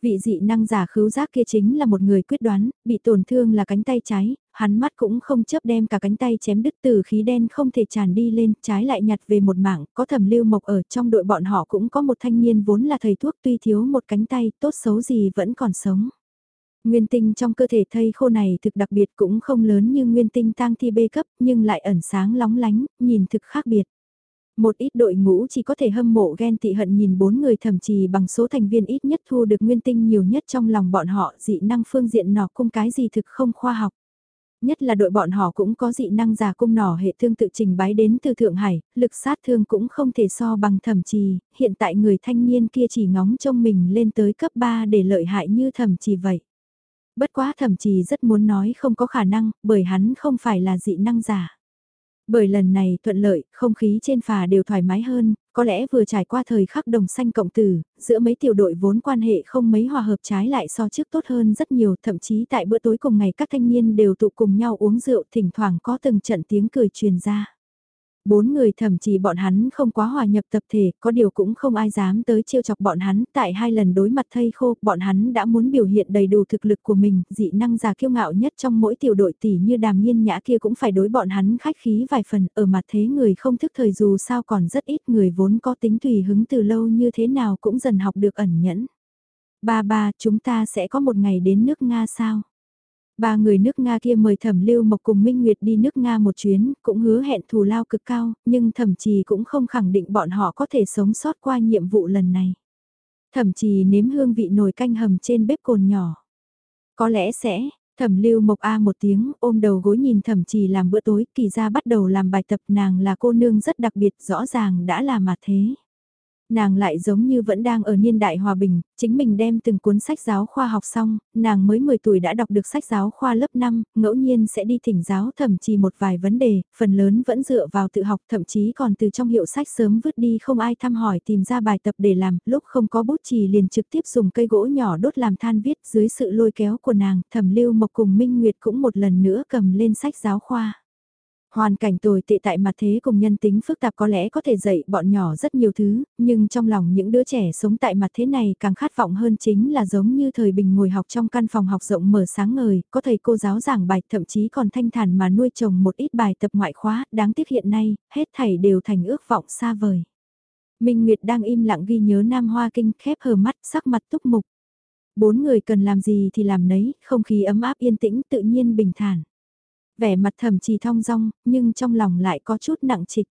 Vị dị năng giả khứu giác kia chính là một người quyết đoán, bị tổn thương là cánh tay trái, hắn mắt cũng không chấp đem cả cánh tay chém đứt từ khí đen không thể tràn đi lên, trái lại nhặt về một mảng, có thẩm lưu mộc ở trong đội bọn họ cũng có một thanh niên vốn là thầy thuốc tuy thiếu một cánh tay, tốt xấu gì vẫn còn sống. Nguyên tinh trong cơ thể thây khô này thực đặc biệt cũng không lớn như nguyên tinh tang thi bê cấp nhưng lại ẩn sáng lóng lánh, nhìn thực khác biệt. Một ít đội ngũ chỉ có thể hâm mộ ghen tị hận nhìn bốn người thậm chí bằng số thành viên ít nhất thu được nguyên tinh nhiều nhất trong lòng bọn họ dị năng phương diện nọ cung cái gì thực không khoa học. Nhất là đội bọn họ cũng có dị năng giả cung nỏ hệ thương tự trình bái đến từ Thượng Hải, lực sát thương cũng không thể so bằng thẩm trì, hiện tại người thanh niên kia chỉ ngóng trông mình lên tới cấp 3 để lợi hại như thẩm trì vậy. Bất quá thẩm trì rất muốn nói không có khả năng, bởi hắn không phải là dị năng giả. Bởi lần này thuận lợi, không khí trên phà đều thoải mái hơn, có lẽ vừa trải qua thời khắc đồng xanh cộng tử, giữa mấy tiểu đội vốn quan hệ không mấy hòa hợp trái lại so trước tốt hơn rất nhiều, thậm chí tại bữa tối cùng ngày các thanh niên đều tụ cùng nhau uống rượu, thỉnh thoảng có từng trận tiếng cười truyền ra. Bốn người thậm chí bọn hắn không quá hòa nhập tập thể, có điều cũng không ai dám tới trêu chọc bọn hắn, tại hai lần đối mặt thây khô, bọn hắn đã muốn biểu hiện đầy đủ thực lực của mình, dị năng già kiêu ngạo nhất trong mỗi tiểu đội tỷ như đàm nghiên nhã kia cũng phải đối bọn hắn khách khí vài phần, ở mặt thế người không thức thời dù sao còn rất ít người vốn có tính tùy hứng từ lâu như thế nào cũng dần học được ẩn nhẫn. Ba ba, chúng ta sẽ có một ngày đến nước Nga sao? Ba người nước Nga kia mời thẩm lưu mộc cùng Minh Nguyệt đi nước Nga một chuyến, cũng hứa hẹn thù lao cực cao, nhưng thẩm trì cũng không khẳng định bọn họ có thể sống sót qua nhiệm vụ lần này. Thẩm trì nếm hương vị nồi canh hầm trên bếp cồn nhỏ. Có lẽ sẽ, thẩm lưu mộc A một tiếng, ôm đầu gối nhìn thẩm trì làm bữa tối, kỳ ra bắt đầu làm bài tập nàng là cô nương rất đặc biệt, rõ ràng đã là mà thế. Nàng lại giống như vẫn đang ở niên đại hòa bình, chính mình đem từng cuốn sách giáo khoa học xong, nàng mới 10 tuổi đã đọc được sách giáo khoa lớp 5, ngẫu nhiên sẽ đi thỉnh giáo thậm chí một vài vấn đề, phần lớn vẫn dựa vào tự học thậm chí còn từ trong hiệu sách sớm vứt đi không ai thăm hỏi tìm ra bài tập để làm, lúc không có bút chì liền trực tiếp dùng cây gỗ nhỏ đốt làm than viết dưới sự lôi kéo của nàng, thẩm lưu mộc cùng Minh Nguyệt cũng một lần nữa cầm lên sách giáo khoa. Hoàn cảnh tồi tệ tại mặt thế cùng nhân tính phức tạp có lẽ có thể dạy bọn nhỏ rất nhiều thứ, nhưng trong lòng những đứa trẻ sống tại mặt thế này càng khát vọng hơn chính là giống như thời bình ngồi học trong căn phòng học rộng mở sáng ngời, có thầy cô giáo giảng bài thậm chí còn thanh thản mà nuôi trồng một ít bài tập ngoại khóa, đáng tiếc hiện nay, hết thảy đều thành ước vọng xa vời. Minh Nguyệt đang im lặng ghi nhớ Nam Hoa Kinh khép hờ mắt sắc mặt túc mục. Bốn người cần làm gì thì làm nấy, không khí ấm áp yên tĩnh tự nhiên bình thản vẻ mặt thầm trì thong dong, nhưng trong lòng lại có chút nặng trịch.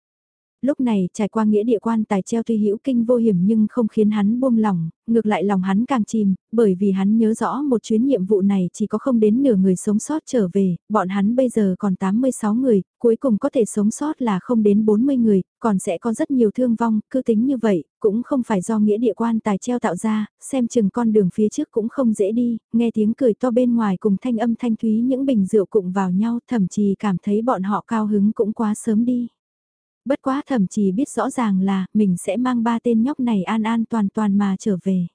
Lúc này trải qua nghĩa địa quan tài treo tuy hữu kinh vô hiểm nhưng không khiến hắn buông lòng, ngược lại lòng hắn càng chìm, bởi vì hắn nhớ rõ một chuyến nhiệm vụ này chỉ có không đến nửa người sống sót trở về, bọn hắn bây giờ còn 86 người, cuối cùng có thể sống sót là không đến 40 người, còn sẽ có rất nhiều thương vong, cứ tính như vậy, cũng không phải do nghĩa địa quan tài treo tạo ra, xem chừng con đường phía trước cũng không dễ đi, nghe tiếng cười to bên ngoài cùng thanh âm thanh thúy những bình rượu cụng vào nhau thậm chí cảm thấy bọn họ cao hứng cũng quá sớm đi. Bất quá thậm chí biết rõ ràng là mình sẽ mang ba tên nhóc này an an toàn toàn mà trở về.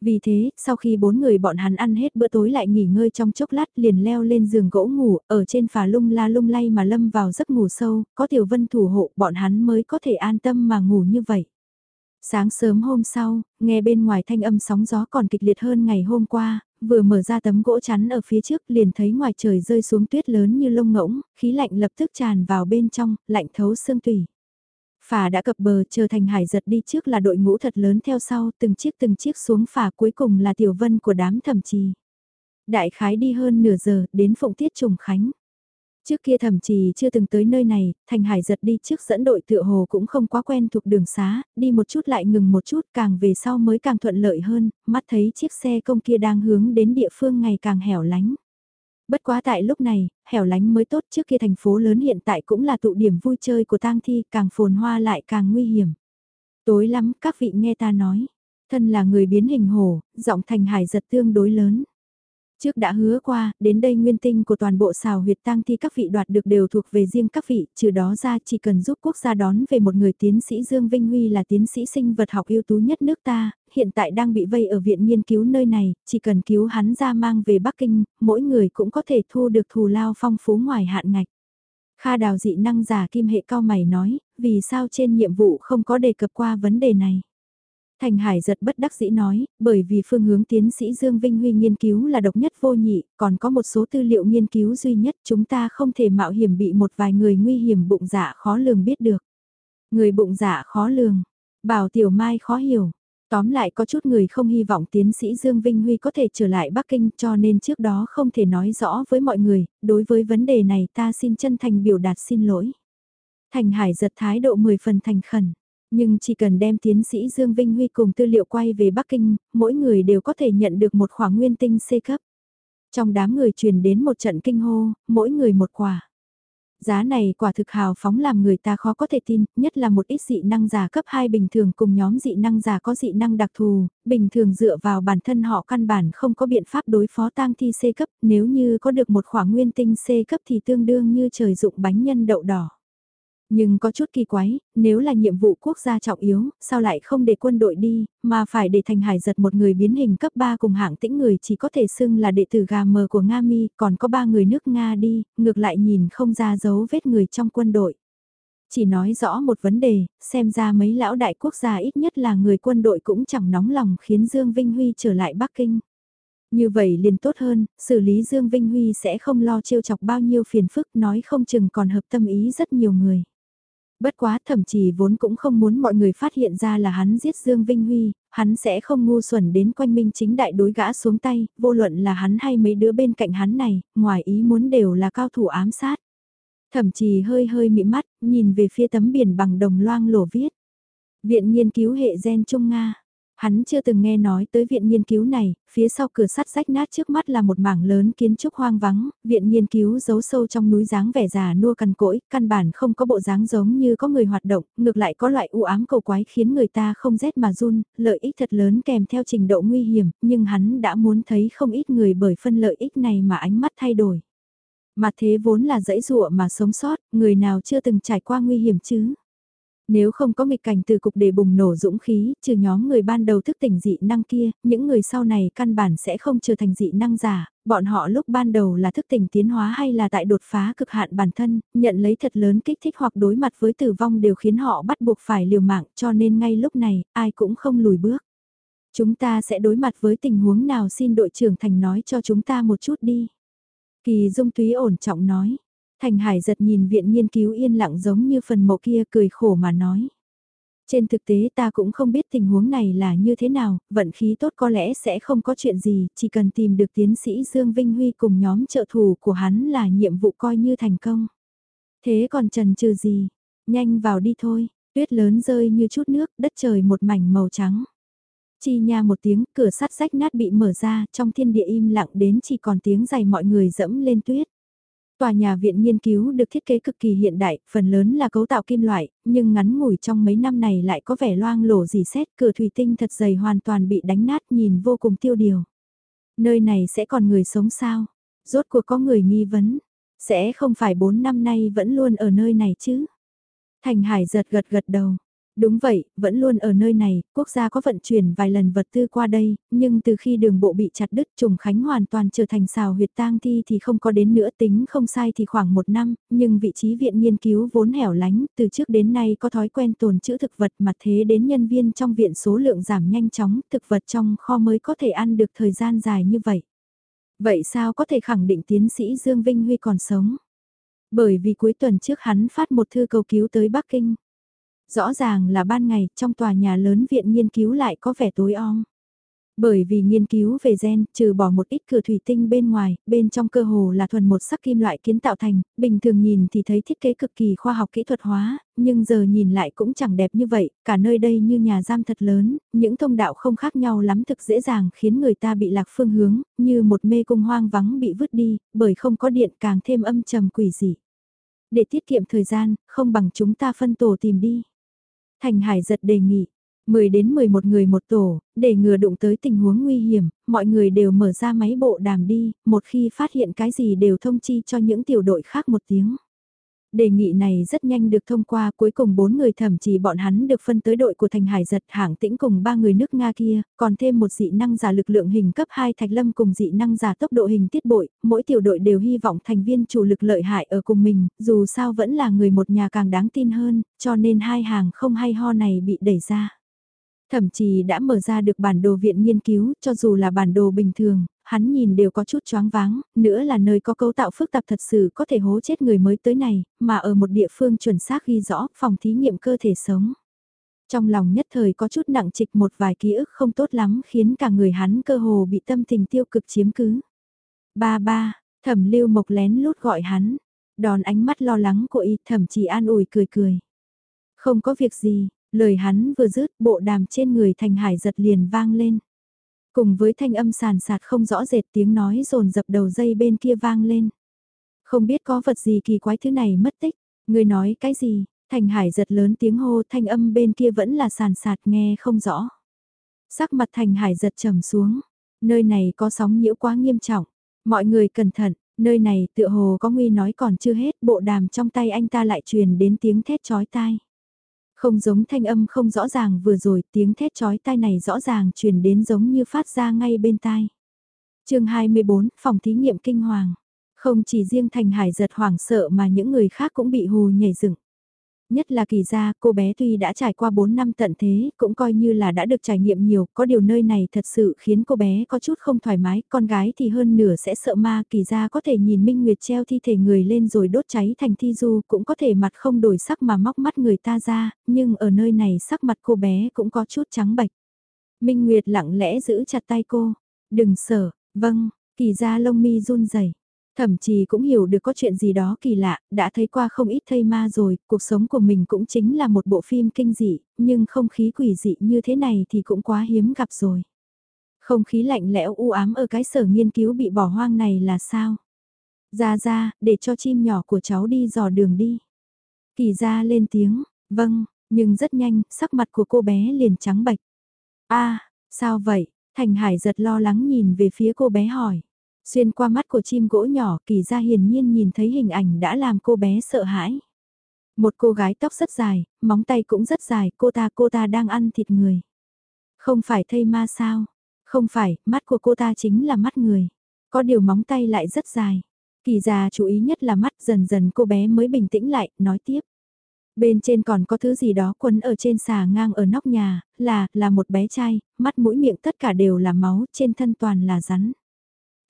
Vì thế, sau khi bốn người bọn hắn ăn hết bữa tối lại nghỉ ngơi trong chốc lát liền leo lên giường gỗ ngủ, ở trên phà lung la lung lay mà lâm vào giấc ngủ sâu, có tiểu vân thủ hộ bọn hắn mới có thể an tâm mà ngủ như vậy. Sáng sớm hôm sau, nghe bên ngoài thanh âm sóng gió còn kịch liệt hơn ngày hôm qua, vừa mở ra tấm gỗ chắn ở phía trước liền thấy ngoài trời rơi xuống tuyết lớn như lông ngỗng, khí lạnh lập tức tràn vào bên trong, lạnh thấu xương tủy. Phà đã cập bờ chờ thành hải giật đi trước là đội ngũ thật lớn theo sau, từng chiếc từng chiếc xuống phà cuối cùng là tiểu vân của đám thẩm trì. Đại khái đi hơn nửa giờ, đến phụng tiết trùng khánh. Trước kia thậm chí chưa từng tới nơi này, Thành Hải giật đi trước dẫn đội tựa hồ cũng không quá quen thuộc đường xá, đi một chút lại ngừng một chút càng về sau mới càng thuận lợi hơn, mắt thấy chiếc xe công kia đang hướng đến địa phương ngày càng hẻo lánh. Bất quá tại lúc này, hẻo lánh mới tốt trước kia thành phố lớn hiện tại cũng là tụ điểm vui chơi của tang thi càng phồn hoa lại càng nguy hiểm. Tối lắm các vị nghe ta nói, thân là người biến hình hồ giọng Thành Hải giật tương đối lớn. Trước đã hứa qua, đến đây nguyên tinh của toàn bộ xào huyệt tang thi các vị đoạt được đều thuộc về riêng các vị, trừ đó ra chỉ cần giúp quốc gia đón về một người tiến sĩ Dương Vinh Huy là tiến sĩ sinh vật học ưu tú nhất nước ta, hiện tại đang bị vây ở viện nghiên cứu nơi này, chỉ cần cứu hắn ra mang về Bắc Kinh, mỗi người cũng có thể thu được thù lao phong phú ngoài hạn ngạch. Kha đào dị năng giả kim hệ cao mày nói, vì sao trên nhiệm vụ không có đề cập qua vấn đề này. Thành Hải giật bất đắc dĩ nói, bởi vì phương hướng tiến sĩ Dương Vinh Huy nghiên cứu là độc nhất vô nhị, còn có một số tư liệu nghiên cứu duy nhất chúng ta không thể mạo hiểm bị một vài người nguy hiểm bụng dạ khó lường biết được. Người bụng dạ khó lường, bảo Tiểu Mai khó hiểu. Tóm lại có chút người không hy vọng tiến sĩ Dương Vinh Huy có thể trở lại Bắc Kinh cho nên trước đó không thể nói rõ với mọi người, đối với vấn đề này ta xin chân thành biểu đạt xin lỗi. Thành Hải giật thái độ 10 phần thành khẩn. Nhưng chỉ cần đem tiến sĩ Dương Vinh Huy cùng tư liệu quay về Bắc Kinh, mỗi người đều có thể nhận được một khoảng nguyên tinh C cấp. Trong đám người truyền đến một trận kinh hô, mỗi người một quả. Giá này quả thực hào phóng làm người ta khó có thể tin, nhất là một ít dị năng giả cấp 2 bình thường cùng nhóm dị năng giả có dị năng đặc thù, bình thường dựa vào bản thân họ căn bản không có biện pháp đối phó tang thi C cấp, nếu như có được một khoảng nguyên tinh C cấp thì tương đương như trời dụng bánh nhân đậu đỏ. Nhưng có chút kỳ quái, nếu là nhiệm vụ quốc gia trọng yếu, sao lại không để quân đội đi, mà phải để thành hải giật một người biến hình cấp 3 cùng hạng tĩnh người chỉ có thể xưng là đệ tử gà mờ của Nga Mi, còn có ba người nước Nga đi, ngược lại nhìn không ra dấu vết người trong quân đội. Chỉ nói rõ một vấn đề, xem ra mấy lão đại quốc gia ít nhất là người quân đội cũng chẳng nóng lòng khiến Dương Vinh Huy trở lại Bắc Kinh. Như vậy liền tốt hơn, xử lý Dương Vinh Huy sẽ không lo trêu chọc bao nhiêu phiền phức nói không chừng còn hợp tâm ý rất nhiều người. Bất quá thậm chí vốn cũng không muốn mọi người phát hiện ra là hắn giết Dương Vinh Huy, hắn sẽ không ngu xuẩn đến quanh minh chính đại đối gã xuống tay, vô luận là hắn hay mấy đứa bên cạnh hắn này, ngoài ý muốn đều là cao thủ ám sát. Thậm chí hơi hơi mị mắt, nhìn về phía tấm biển bằng đồng loang lổ viết. Viện nghiên cứu hệ gen Trung Nga. Hắn chưa từng nghe nói tới viện nghiên cứu này, phía sau cửa sắt rách nát trước mắt là một mảng lớn kiến trúc hoang vắng, viện nghiên cứu giấu sâu trong núi dáng vẻ già nua cằn cỗi, căn bản không có bộ dáng giống như có người hoạt động, ngược lại có loại u ám cầu quái khiến người ta không rét mà run, lợi ích thật lớn kèm theo trình độ nguy hiểm, nhưng hắn đã muốn thấy không ít người bởi phân lợi ích này mà ánh mắt thay đổi. Mà thế vốn là dãy dụa mà sống sót, người nào chưa từng trải qua nguy hiểm chứ? Nếu không có nghịch cảnh từ cục để bùng nổ dũng khí, trừ nhóm người ban đầu thức tỉnh dị năng kia, những người sau này căn bản sẽ không trở thành dị năng giả, bọn họ lúc ban đầu là thức tỉnh tiến hóa hay là tại đột phá cực hạn bản thân, nhận lấy thật lớn kích thích hoặc đối mặt với tử vong đều khiến họ bắt buộc phải liều mạng cho nên ngay lúc này, ai cũng không lùi bước. Chúng ta sẽ đối mặt với tình huống nào xin đội trưởng thành nói cho chúng ta một chút đi. Kỳ Dung Túy ổn trọng nói. Thành Hải giật nhìn viện nghiên cứu yên lặng giống như phần mộ kia cười khổ mà nói. Trên thực tế ta cũng không biết tình huống này là như thế nào, vận khí tốt có lẽ sẽ không có chuyện gì, chỉ cần tìm được tiến sĩ Dương Vinh Huy cùng nhóm trợ thủ của hắn là nhiệm vụ coi như thành công. Thế còn trần trừ gì? Nhanh vào đi thôi, tuyết lớn rơi như chút nước, đất trời một mảnh màu trắng. Chi nha một tiếng, cửa sắt rách nát bị mở ra, trong thiên địa im lặng đến chỉ còn tiếng giày mọi người dẫm lên tuyết. Tòa nhà viện nghiên cứu được thiết kế cực kỳ hiện đại, phần lớn là cấu tạo kim loại, nhưng ngắn ngủi trong mấy năm này lại có vẻ loang lổ gì xét, cửa thủy tinh thật dày hoàn toàn bị đánh nát nhìn vô cùng tiêu điều. Nơi này sẽ còn người sống sao? Rốt cuộc có người nghi vấn, sẽ không phải 4 năm nay vẫn luôn ở nơi này chứ? Thành Hải giật gật gật đầu. Đúng vậy, vẫn luôn ở nơi này, quốc gia có vận chuyển vài lần vật tư qua đây, nhưng từ khi đường bộ bị chặt đứt trùng khánh hoàn toàn trở thành xào huyệt tang thi thì không có đến nữa tính không sai thì khoảng một năm, nhưng vị trí viện nghiên cứu vốn hẻo lánh, từ trước đến nay có thói quen tồn trữ thực vật mà thế đến nhân viên trong viện số lượng giảm nhanh chóng, thực vật trong kho mới có thể ăn được thời gian dài như vậy. Vậy sao có thể khẳng định tiến sĩ Dương Vinh Huy còn sống? Bởi vì cuối tuần trước hắn phát một thư cầu cứu tới Bắc Kinh. Rõ ràng là ban ngày, trong tòa nhà lớn viện nghiên cứu lại có vẻ tối om. Bởi vì nghiên cứu về gen, trừ bỏ một ít cửa thủy tinh bên ngoài, bên trong cơ hồ là thuần một sắc kim loại kiến tạo thành, bình thường nhìn thì thấy thiết kế cực kỳ khoa học kỹ thuật hóa, nhưng giờ nhìn lại cũng chẳng đẹp như vậy, cả nơi đây như nhà giam thật lớn, những thông đạo không khác nhau lắm thực dễ dàng khiến người ta bị lạc phương hướng, như một mê cung hoang vắng bị vứt đi, bởi không có điện càng thêm âm trầm quỷ dị. Để tiết kiệm thời gian, không bằng chúng ta phân tổ tìm đi. Thành Hải giật đề nghị, 10 đến 11 người một tổ, để ngừa đụng tới tình huống nguy hiểm, mọi người đều mở ra máy bộ đàm đi, một khi phát hiện cái gì đều thông chi cho những tiểu đội khác một tiếng. Đề nghị này rất nhanh được thông qua cuối cùng bốn người thậm chí bọn hắn được phân tới đội của thành hải giật hạng tĩnh cùng ba người nước Nga kia, còn thêm một dị năng giả lực lượng hình cấp 2 thạch lâm cùng dị năng giả tốc độ hình tiết bội, mỗi tiểu đội đều hy vọng thành viên chủ lực lợi hại ở cùng mình, dù sao vẫn là người một nhà càng đáng tin hơn, cho nên hai hàng không hay ho này bị đẩy ra. Thậm chí đã mở ra được bản đồ viện nghiên cứu, cho dù là bản đồ bình thường, hắn nhìn đều có chút choáng váng, nữa là nơi có cấu tạo phức tạp thật sự có thể hố chết người mới tới này, mà ở một địa phương chuẩn xác ghi rõ phòng thí nghiệm cơ thể sống. Trong lòng nhất thời có chút nặng trịch một vài ký ức không tốt lắm khiến cả người hắn cơ hồ bị tâm tình tiêu cực chiếm cứ. Ba ba, thẩm lưu mộc lén lút gọi hắn, Đòn ánh mắt lo lắng của y thẩm chỉ an ủi cười cười. Không có việc gì, lời hắn vừa dứt bộ đàm trên người thành hải giật liền vang lên. Cùng với thanh âm sàn sạt không rõ rệt tiếng nói rồn dập đầu dây bên kia vang lên. Không biết có vật gì kỳ quái thứ này mất tích, người nói cái gì, thành hải giật lớn tiếng hô thanh âm bên kia vẫn là sàn sạt nghe không rõ. Sắc mặt thành hải giật trầm xuống, nơi này có sóng nhiễu quá nghiêm trọng, mọi người cẩn thận, nơi này tựa hồ có nguy nói còn chưa hết, bộ đàm trong tay anh ta lại truyền đến tiếng thét chói tai. Không giống thanh âm không rõ ràng vừa rồi, tiếng thét chói tai này rõ ràng truyền đến giống như phát ra ngay bên tai. chương 24, phòng thí nghiệm kinh hoàng. Không chỉ riêng thành hải giật hoảng sợ mà những người khác cũng bị hù nhảy dựng. Nhất là kỳ gia, cô bé tuy đã trải qua 4 năm tận thế, cũng coi như là đã được trải nghiệm nhiều, có điều nơi này thật sự khiến cô bé có chút không thoải mái, con gái thì hơn nửa sẽ sợ ma, kỳ gia có thể nhìn Minh Nguyệt treo thi thể người lên rồi đốt cháy thành thi du, cũng có thể mặt không đổi sắc mà móc mắt người ta ra, nhưng ở nơi này sắc mặt cô bé cũng có chút trắng bệch. Minh Nguyệt lặng lẽ giữ chặt tay cô, đừng sợ, vâng, kỳ gia lông mi run rẩy. Thậm chí cũng hiểu được có chuyện gì đó kỳ lạ, đã thấy qua không ít thây ma rồi, cuộc sống của mình cũng chính là một bộ phim kinh dị, nhưng không khí quỷ dị như thế này thì cũng quá hiếm gặp rồi. Không khí lạnh lẽo u ám ở cái sở nghiên cứu bị bỏ hoang này là sao? Ra ra, để cho chim nhỏ của cháu đi dò đường đi. Kỳ ra lên tiếng, vâng, nhưng rất nhanh, sắc mặt của cô bé liền trắng bạch. a sao vậy? Thành Hải giật lo lắng nhìn về phía cô bé hỏi. Xuyên qua mắt của chim gỗ nhỏ kỳ ra hiển nhiên nhìn thấy hình ảnh đã làm cô bé sợ hãi. Một cô gái tóc rất dài, móng tay cũng rất dài, cô ta cô ta đang ăn thịt người. Không phải thây ma sao? Không phải, mắt của cô ta chính là mắt người. Có điều móng tay lại rất dài. Kỳ già chú ý nhất là mắt dần dần cô bé mới bình tĩnh lại, nói tiếp. Bên trên còn có thứ gì đó quấn ở trên xà ngang ở nóc nhà, là, là một bé trai, mắt mũi miệng tất cả đều là máu, trên thân toàn là rắn.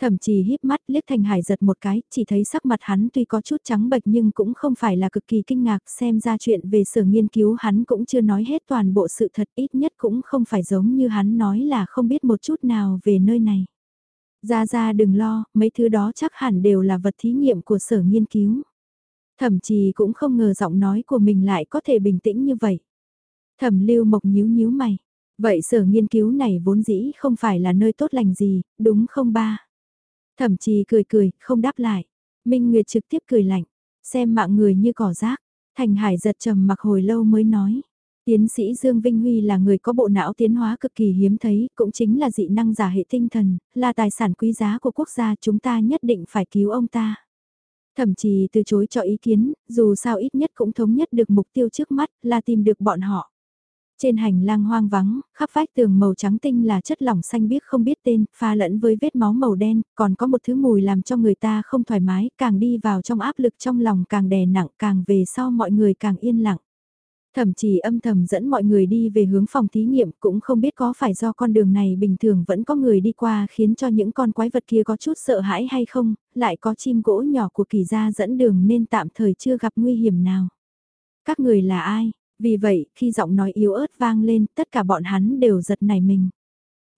Thậm chí híp mắt liếc Thành Hải giật một cái, chỉ thấy sắc mặt hắn tuy có chút trắng bệch nhưng cũng không phải là cực kỳ kinh ngạc xem ra chuyện về sở nghiên cứu hắn cũng chưa nói hết toàn bộ sự thật ít nhất cũng không phải giống như hắn nói là không biết một chút nào về nơi này. Ra ra đừng lo, mấy thứ đó chắc hẳn đều là vật thí nghiệm của sở nghiên cứu. Thậm chí cũng không ngờ giọng nói của mình lại có thể bình tĩnh như vậy. Thẩm lưu mộc nhíu nhíu mày. Vậy sở nghiên cứu này vốn dĩ không phải là nơi tốt lành gì, đúng không ba? Thẩm trì cười cười, không đáp lại. Minh Nguyệt trực tiếp cười lạnh, xem mạng người như cỏ rác. Thành Hải giật trầm mặc hồi lâu mới nói. Tiến sĩ Dương Vinh Huy là người có bộ não tiến hóa cực kỳ hiếm thấy, cũng chính là dị năng giả hệ tinh thần, là tài sản quý giá của quốc gia chúng ta nhất định phải cứu ông ta. Thậm chí từ chối cho ý kiến, dù sao ít nhất cũng thống nhất được mục tiêu trước mắt là tìm được bọn họ. Trên hành lang hoang vắng, khắp vách tường màu trắng tinh là chất lỏng xanh biếc không biết tên, pha lẫn với vết máu màu đen, còn có một thứ mùi làm cho người ta không thoải mái, càng đi vào trong áp lực trong lòng càng đè nặng, càng về sau mọi người càng yên lặng. Thậm chí âm thầm dẫn mọi người đi về hướng phòng thí nghiệm cũng không biết có phải do con đường này bình thường vẫn có người đi qua khiến cho những con quái vật kia có chút sợ hãi hay không, lại có chim gỗ nhỏ của kỳ gia dẫn đường nên tạm thời chưa gặp nguy hiểm nào. Các người là ai? Vì vậy, khi giọng nói yếu ớt vang lên, tất cả bọn hắn đều giật nảy mình.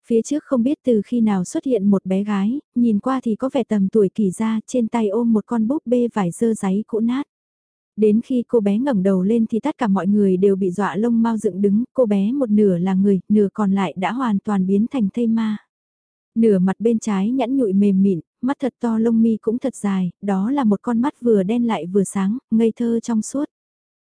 Phía trước không biết từ khi nào xuất hiện một bé gái, nhìn qua thì có vẻ tầm tuổi kỳ ra, trên tay ôm một con búp bê vải dơ giấy cũ nát. Đến khi cô bé ngẩng đầu lên thì tất cả mọi người đều bị dọa lông mau dựng đứng, cô bé một nửa là người, nửa còn lại đã hoàn toàn biến thành thây ma. Nửa mặt bên trái nhẵn nhụi mềm mịn, mắt thật to lông mi cũng thật dài, đó là một con mắt vừa đen lại vừa sáng, ngây thơ trong suốt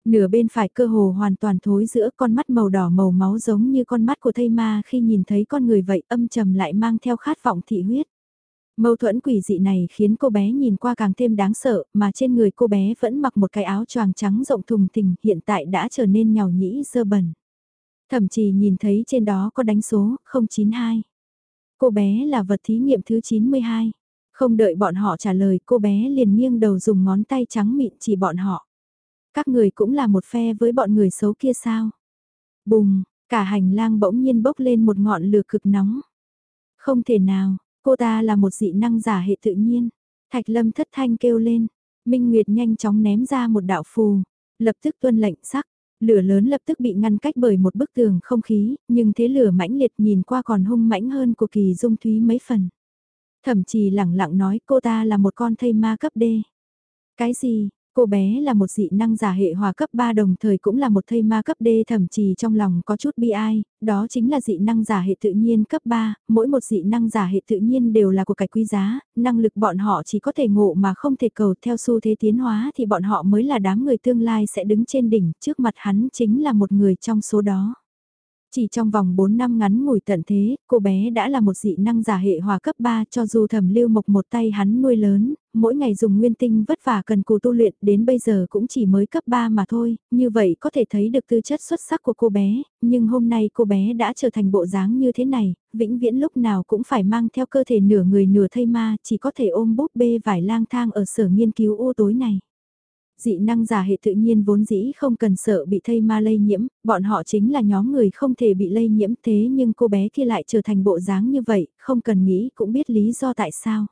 nửa bên phải cơ hồ hoàn toàn thối giữa con mắt màu đỏ màu máu giống như con mắt của thây ma khi nhìn thấy con người vậy âm trầm lại mang theo khát vọng thị huyết. Mâu thuẫn quỷ dị này khiến cô bé nhìn qua càng thêm đáng sợ, mà trên người cô bé vẫn mặc một cái áo choàng trắng rộng thùng thình hiện tại đã trở nên nhàu nhĩ dơ bẩn. Thậm chí nhìn thấy trên đó có đánh số 092. Cô bé là vật thí nghiệm thứ 92. Không đợi bọn họ trả lời cô bé liền nghiêng đầu dùng ngón tay trắng mịn chỉ bọn họ. Các người cũng là một phe với bọn người xấu kia sao? Bùng, cả hành lang bỗng nhiên bốc lên một ngọn lửa cực nóng. Không thể nào, cô ta là một dị năng giả hệ tự nhiên. Thạch lâm thất thanh kêu lên, Minh Nguyệt nhanh chóng ném ra một đạo phù, lập tức tuân lệnh sắc. Lửa lớn lập tức bị ngăn cách bởi một bức tường không khí, nhưng thế lửa mãnh liệt nhìn qua còn hung mãnh hơn của kỳ dung thúy mấy phần. Thậm chí lẳng lặng nói cô ta là một con thây ma cấp D. Cái gì, Cô bé là một dị năng giả hệ hòa cấp 3 đồng thời cũng là một thây ma cấp D thậm chí trong lòng có chút bi ai, đó chính là dị năng giả hệ tự nhiên cấp 3, mỗi một dị năng giả hệ tự nhiên đều là của cải quý giá, năng lực bọn họ chỉ có thể ngộ mà không thể cầu theo xu thế tiến hóa thì bọn họ mới là đám người tương lai sẽ đứng trên đỉnh, trước mặt hắn chính là một người trong số đó. Chỉ trong vòng 4 năm ngắn ngủi tận thế, cô bé đã là một dị năng giả hệ hòa cấp 3 cho dù thẩm lưu mộc một tay hắn nuôi lớn, mỗi ngày dùng nguyên tinh vất vả cần cù tu luyện đến bây giờ cũng chỉ mới cấp 3 mà thôi, như vậy có thể thấy được tư chất xuất sắc của cô bé, nhưng hôm nay cô bé đã trở thành bộ dáng như thế này, vĩnh viễn lúc nào cũng phải mang theo cơ thể nửa người nửa thây ma, chỉ có thể ôm búp bê vải lang thang ở sở nghiên cứu u tối này dị năng giả hệ tự nhiên vốn dĩ không cần sợ bị thây ma lây nhiễm, bọn họ chính là nhóm người không thể bị lây nhiễm thế nhưng cô bé kia lại trở thành bộ dáng như vậy, không cần nghĩ cũng biết lý do tại sao.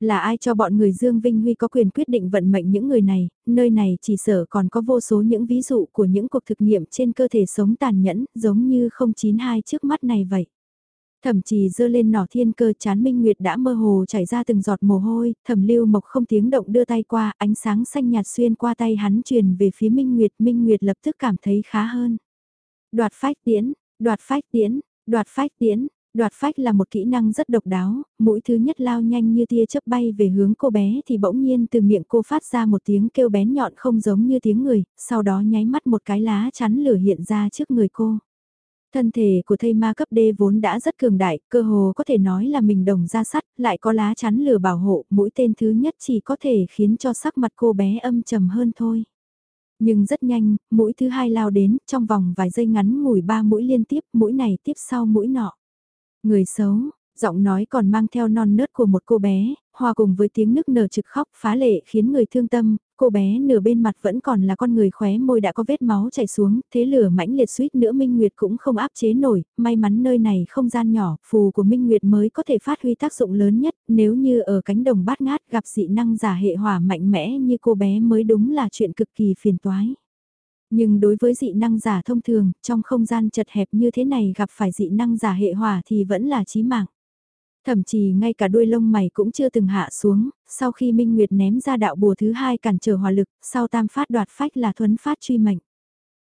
Là ai cho bọn người Dương Vinh Huy có quyền quyết định vận mệnh những người này, nơi này chỉ sở còn có vô số những ví dụ của những cuộc thực nghiệm trên cơ thể sống tàn nhẫn giống như 092 trước mắt này vậy. Thẩm trì dơ lên nỏ thiên cơ chán minh nguyệt đã mơ hồ chảy ra từng giọt mồ hôi, thẩm lưu mộc không tiếng động đưa tay qua, ánh sáng xanh nhạt xuyên qua tay hắn truyền về phía minh nguyệt, minh nguyệt lập tức cảm thấy khá hơn. Đoạt phách tiễn, đoạt phách tiễn, đoạt phách tiễn, đoạt phách là một kỹ năng rất độc đáo, mũi thứ nhất lao nhanh như tia chớp bay về hướng cô bé thì bỗng nhiên từ miệng cô phát ra một tiếng kêu bén nhọn không giống như tiếng người, sau đó nháy mắt một cái lá chắn lửa hiện ra trước người cô. Thân thể của thây ma cấp D vốn đã rất cường đại, cơ hồ có thể nói là mình đồng ra sắt, lại có lá chắn lửa bảo hộ, mũi tên thứ nhất chỉ có thể khiến cho sắc mặt cô bé âm trầm hơn thôi. Nhưng rất nhanh, mũi thứ hai lao đến, trong vòng vài giây ngắn ngủi ba mũi liên tiếp, mũi này tiếp sau mũi nọ. Người xấu, giọng nói còn mang theo non nớt của một cô bé, hòa cùng với tiếng nức nở trực khóc phá lệ khiến người thương tâm, cô bé nửa bên mặt vẫn còn là con người khóe môi đã có vết máu chảy xuống, thế lửa mãnh liệt suýt nữa Minh Nguyệt cũng không áp chế nổi, may mắn nơi này không gian nhỏ, phù của Minh Nguyệt mới có thể phát huy tác dụng lớn nhất, nếu như ở cánh đồng bát ngát gặp dị năng giả hệ hỏa mạnh mẽ như cô bé mới đúng là chuyện cực kỳ phiền toái. Nhưng đối với dị năng giả thông thường, trong không gian chật hẹp như thế này gặp phải dị năng giả hệ hỏa thì vẫn là chí mạng. Thậm chí ngay cả đuôi lông mày cũng chưa từng hạ xuống, sau khi Minh Nguyệt ném ra đạo bùa thứ hai cản trở hỏa lực, sau tam phát đoạt phách là thuấn phát truy mệnh.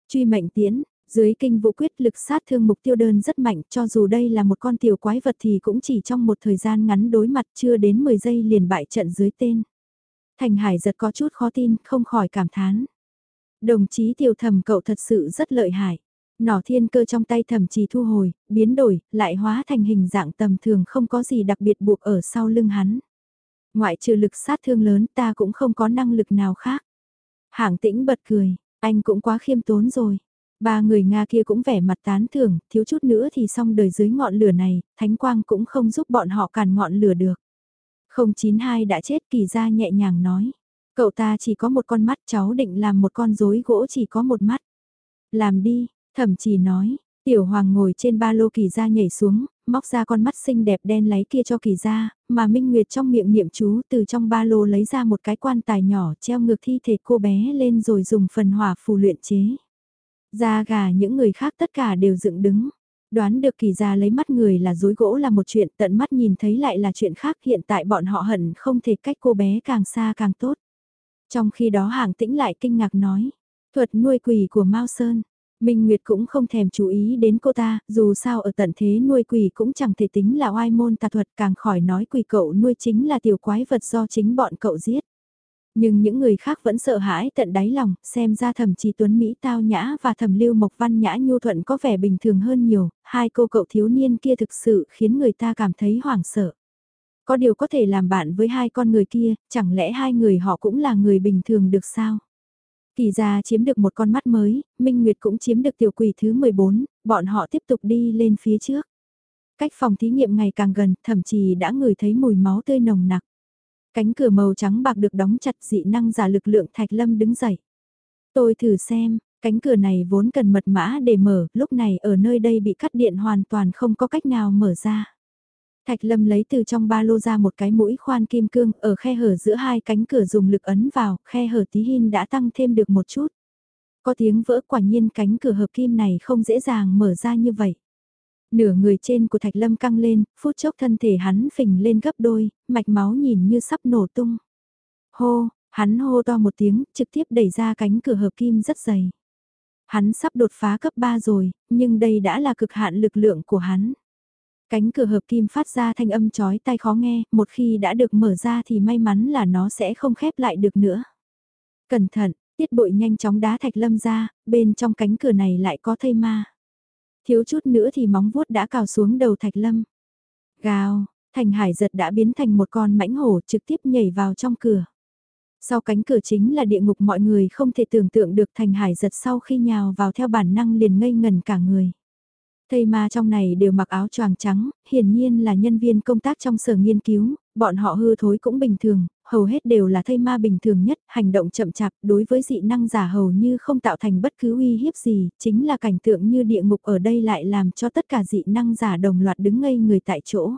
Truy mệnh tiến dưới kinh vũ quyết lực sát thương mục tiêu đơn rất mạnh cho dù đây là một con tiểu quái vật thì cũng chỉ trong một thời gian ngắn đối mặt chưa đến 10 giây liền bại trận dưới tên. Thành Hải giật có chút khó tin, không khỏi cảm thán. Đồng chí tiểu thầm cậu thật sự rất lợi hại. Nỏ thiên cơ trong tay thẩm trì thu hồi, biến đổi, lại hóa thành hình dạng tầm thường không có gì đặc biệt buộc ở sau lưng hắn. Ngoại trừ lực sát thương lớn ta cũng không có năng lực nào khác. Hạng tĩnh bật cười, anh cũng quá khiêm tốn rồi. Ba người Nga kia cũng vẻ mặt tán thưởng, thiếu chút nữa thì xong đời dưới ngọn lửa này, thánh quang cũng không giúp bọn họ càn ngọn lửa được. 092 đã chết kỳ ra nhẹ nhàng nói. Cậu ta chỉ có một con mắt cháu định làm một con rối gỗ chỉ có một mắt. Làm đi, thẩm chỉ nói, tiểu hoàng ngồi trên ba lô kỳ ra nhảy xuống, móc ra con mắt xinh đẹp đen lấy kia cho kỳ ra, mà Minh Nguyệt trong miệng niệm chú từ trong ba lô lấy ra một cái quan tài nhỏ treo ngược thi thể cô bé lên rồi dùng phần hỏa phù luyện chế. Da gà những người khác tất cả đều dựng đứng. Đoán được kỳ ra lấy mắt người là dối gỗ là một chuyện tận mắt nhìn thấy lại là chuyện khác hiện tại bọn họ hận không thể cách cô bé càng xa càng tốt. Trong khi đó hàng tĩnh lại kinh ngạc nói, thuật nuôi quỷ của Mao Sơn, Minh Nguyệt cũng không thèm chú ý đến cô ta, dù sao ở tận thế nuôi quỷ cũng chẳng thể tính là oai môn tà thuật càng khỏi nói quỷ cậu nuôi chính là tiểu quái vật do chính bọn cậu giết. Nhưng những người khác vẫn sợ hãi tận đáy lòng, xem ra thẩm chí tuấn Mỹ tao nhã và thẩm lưu mộc văn nhã nhu thuận có vẻ bình thường hơn nhiều, hai cô cậu thiếu niên kia thực sự khiến người ta cảm thấy hoảng sợ. Có điều có thể làm bạn với hai con người kia, chẳng lẽ hai người họ cũng là người bình thường được sao? Kỳ gia chiếm được một con mắt mới, Minh Nguyệt cũng chiếm được tiểu quỷ thứ 14, bọn họ tiếp tục đi lên phía trước. Cách phòng thí nghiệm ngày càng gần, thậm chí đã ngửi thấy mùi máu tươi nồng nặc. Cánh cửa màu trắng bạc được đóng chặt dị năng giả lực lượng Thạch Lâm đứng dậy. Tôi thử xem, cánh cửa này vốn cần mật mã để mở, lúc này ở nơi đây bị cắt điện hoàn toàn không có cách nào mở ra. Thạch Lâm lấy từ trong ba lô ra một cái mũi khoan kim cương ở khe hở giữa hai cánh cửa dùng lực ấn vào, khe hở tí hin đã tăng thêm được một chút. Có tiếng vỡ quả nhiên cánh cửa hợp kim này không dễ dàng mở ra như vậy. Nửa người trên của Thạch Lâm căng lên, phút chốc thân thể hắn phình lên gấp đôi, mạch máu nhìn như sắp nổ tung. Hô, Hắn hô to một tiếng, trực tiếp đẩy ra cánh cửa hợp kim rất dày. Hắn sắp đột phá cấp 3 rồi, nhưng đây đã là cực hạn lực lượng của hắn. Cánh cửa hợp kim phát ra thanh âm chói tai khó nghe, một khi đã được mở ra thì may mắn là nó sẽ không khép lại được nữa. Cẩn thận, tiết bội nhanh chóng đá thạch lâm ra, bên trong cánh cửa này lại có thây ma. Thiếu chút nữa thì móng vuốt đã cào xuống đầu thạch lâm. Gào, thành hải giật đã biến thành một con mãnh hổ trực tiếp nhảy vào trong cửa. Sau cánh cửa chính là địa ngục mọi người không thể tưởng tượng được thành hải giật sau khi nhào vào theo bản năng liền ngây ngần cả người. Thầy ma trong này đều mặc áo choàng trắng, hiển nhiên là nhân viên công tác trong sở nghiên cứu, bọn họ hư thối cũng bình thường, hầu hết đều là thây ma bình thường nhất, hành động chậm chạp đối với dị năng giả hầu như không tạo thành bất cứ uy hiếp gì, chính là cảnh tượng như địa ngục ở đây lại làm cho tất cả dị năng giả đồng loạt đứng ngây người tại chỗ.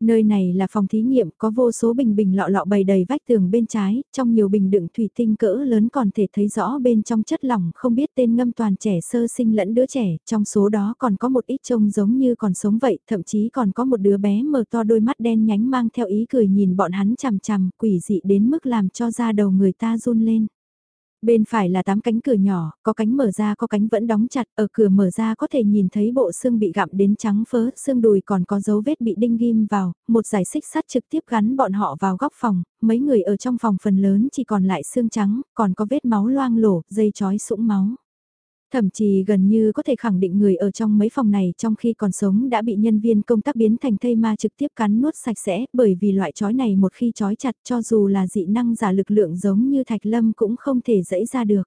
Nơi này là phòng thí nghiệm có vô số bình bình lọ lọ bày đầy vách tường bên trái, trong nhiều bình đựng thủy tinh cỡ lớn còn thể thấy rõ bên trong chất lỏng không biết tên ngâm toàn trẻ sơ sinh lẫn đứa trẻ, trong số đó còn có một ít trông giống như còn sống vậy, thậm chí còn có một đứa bé mở to đôi mắt đen nhánh mang theo ý cười nhìn bọn hắn chằm chằm, quỷ dị đến mức làm cho da đầu người ta run lên. Bên phải là tám cánh cửa nhỏ, có cánh mở ra có cánh vẫn đóng chặt, ở cửa mở ra có thể nhìn thấy bộ xương bị gặm đến trắng phớ, xương đùi còn có dấu vết bị đinh ghim vào, một giải xích sắt trực tiếp gắn bọn họ vào góc phòng, mấy người ở trong phòng phần lớn chỉ còn lại xương trắng, còn có vết máu loang lổ, dây chói sũng máu. Thậm chí gần như có thể khẳng định người ở trong mấy phòng này trong khi còn sống đã bị nhân viên công tác biến thành thây ma trực tiếp cắn nuốt sạch sẽ bởi vì loại chói này một khi chói chặt cho dù là dị năng giả lực lượng giống như thạch lâm cũng không thể dẫy ra được.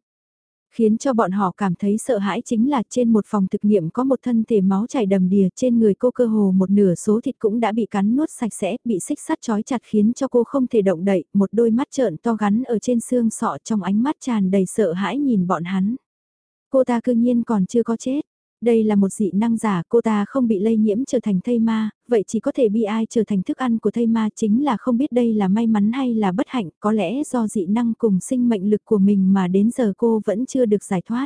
Khiến cho bọn họ cảm thấy sợ hãi chính là trên một phòng thực nghiệm có một thân thể máu chảy đầm đìa trên người cô cơ hồ một nửa số thịt cũng đã bị cắn nuốt sạch sẽ, bị xích sắt chói chặt khiến cho cô không thể động đậy, một đôi mắt trợn to gắn ở trên xương sọ trong ánh mắt tràn đầy sợ hãi nhìn bọn hắn. Cô ta cư nhiên còn chưa có chết. Đây là một dị năng giả, cô ta không bị lây nhiễm trở thành thây ma, vậy chỉ có thể bị ai trở thành thức ăn của thây ma chính là không biết đây là may mắn hay là bất hạnh, có lẽ do dị năng cùng sinh mệnh lực của mình mà đến giờ cô vẫn chưa được giải thoát.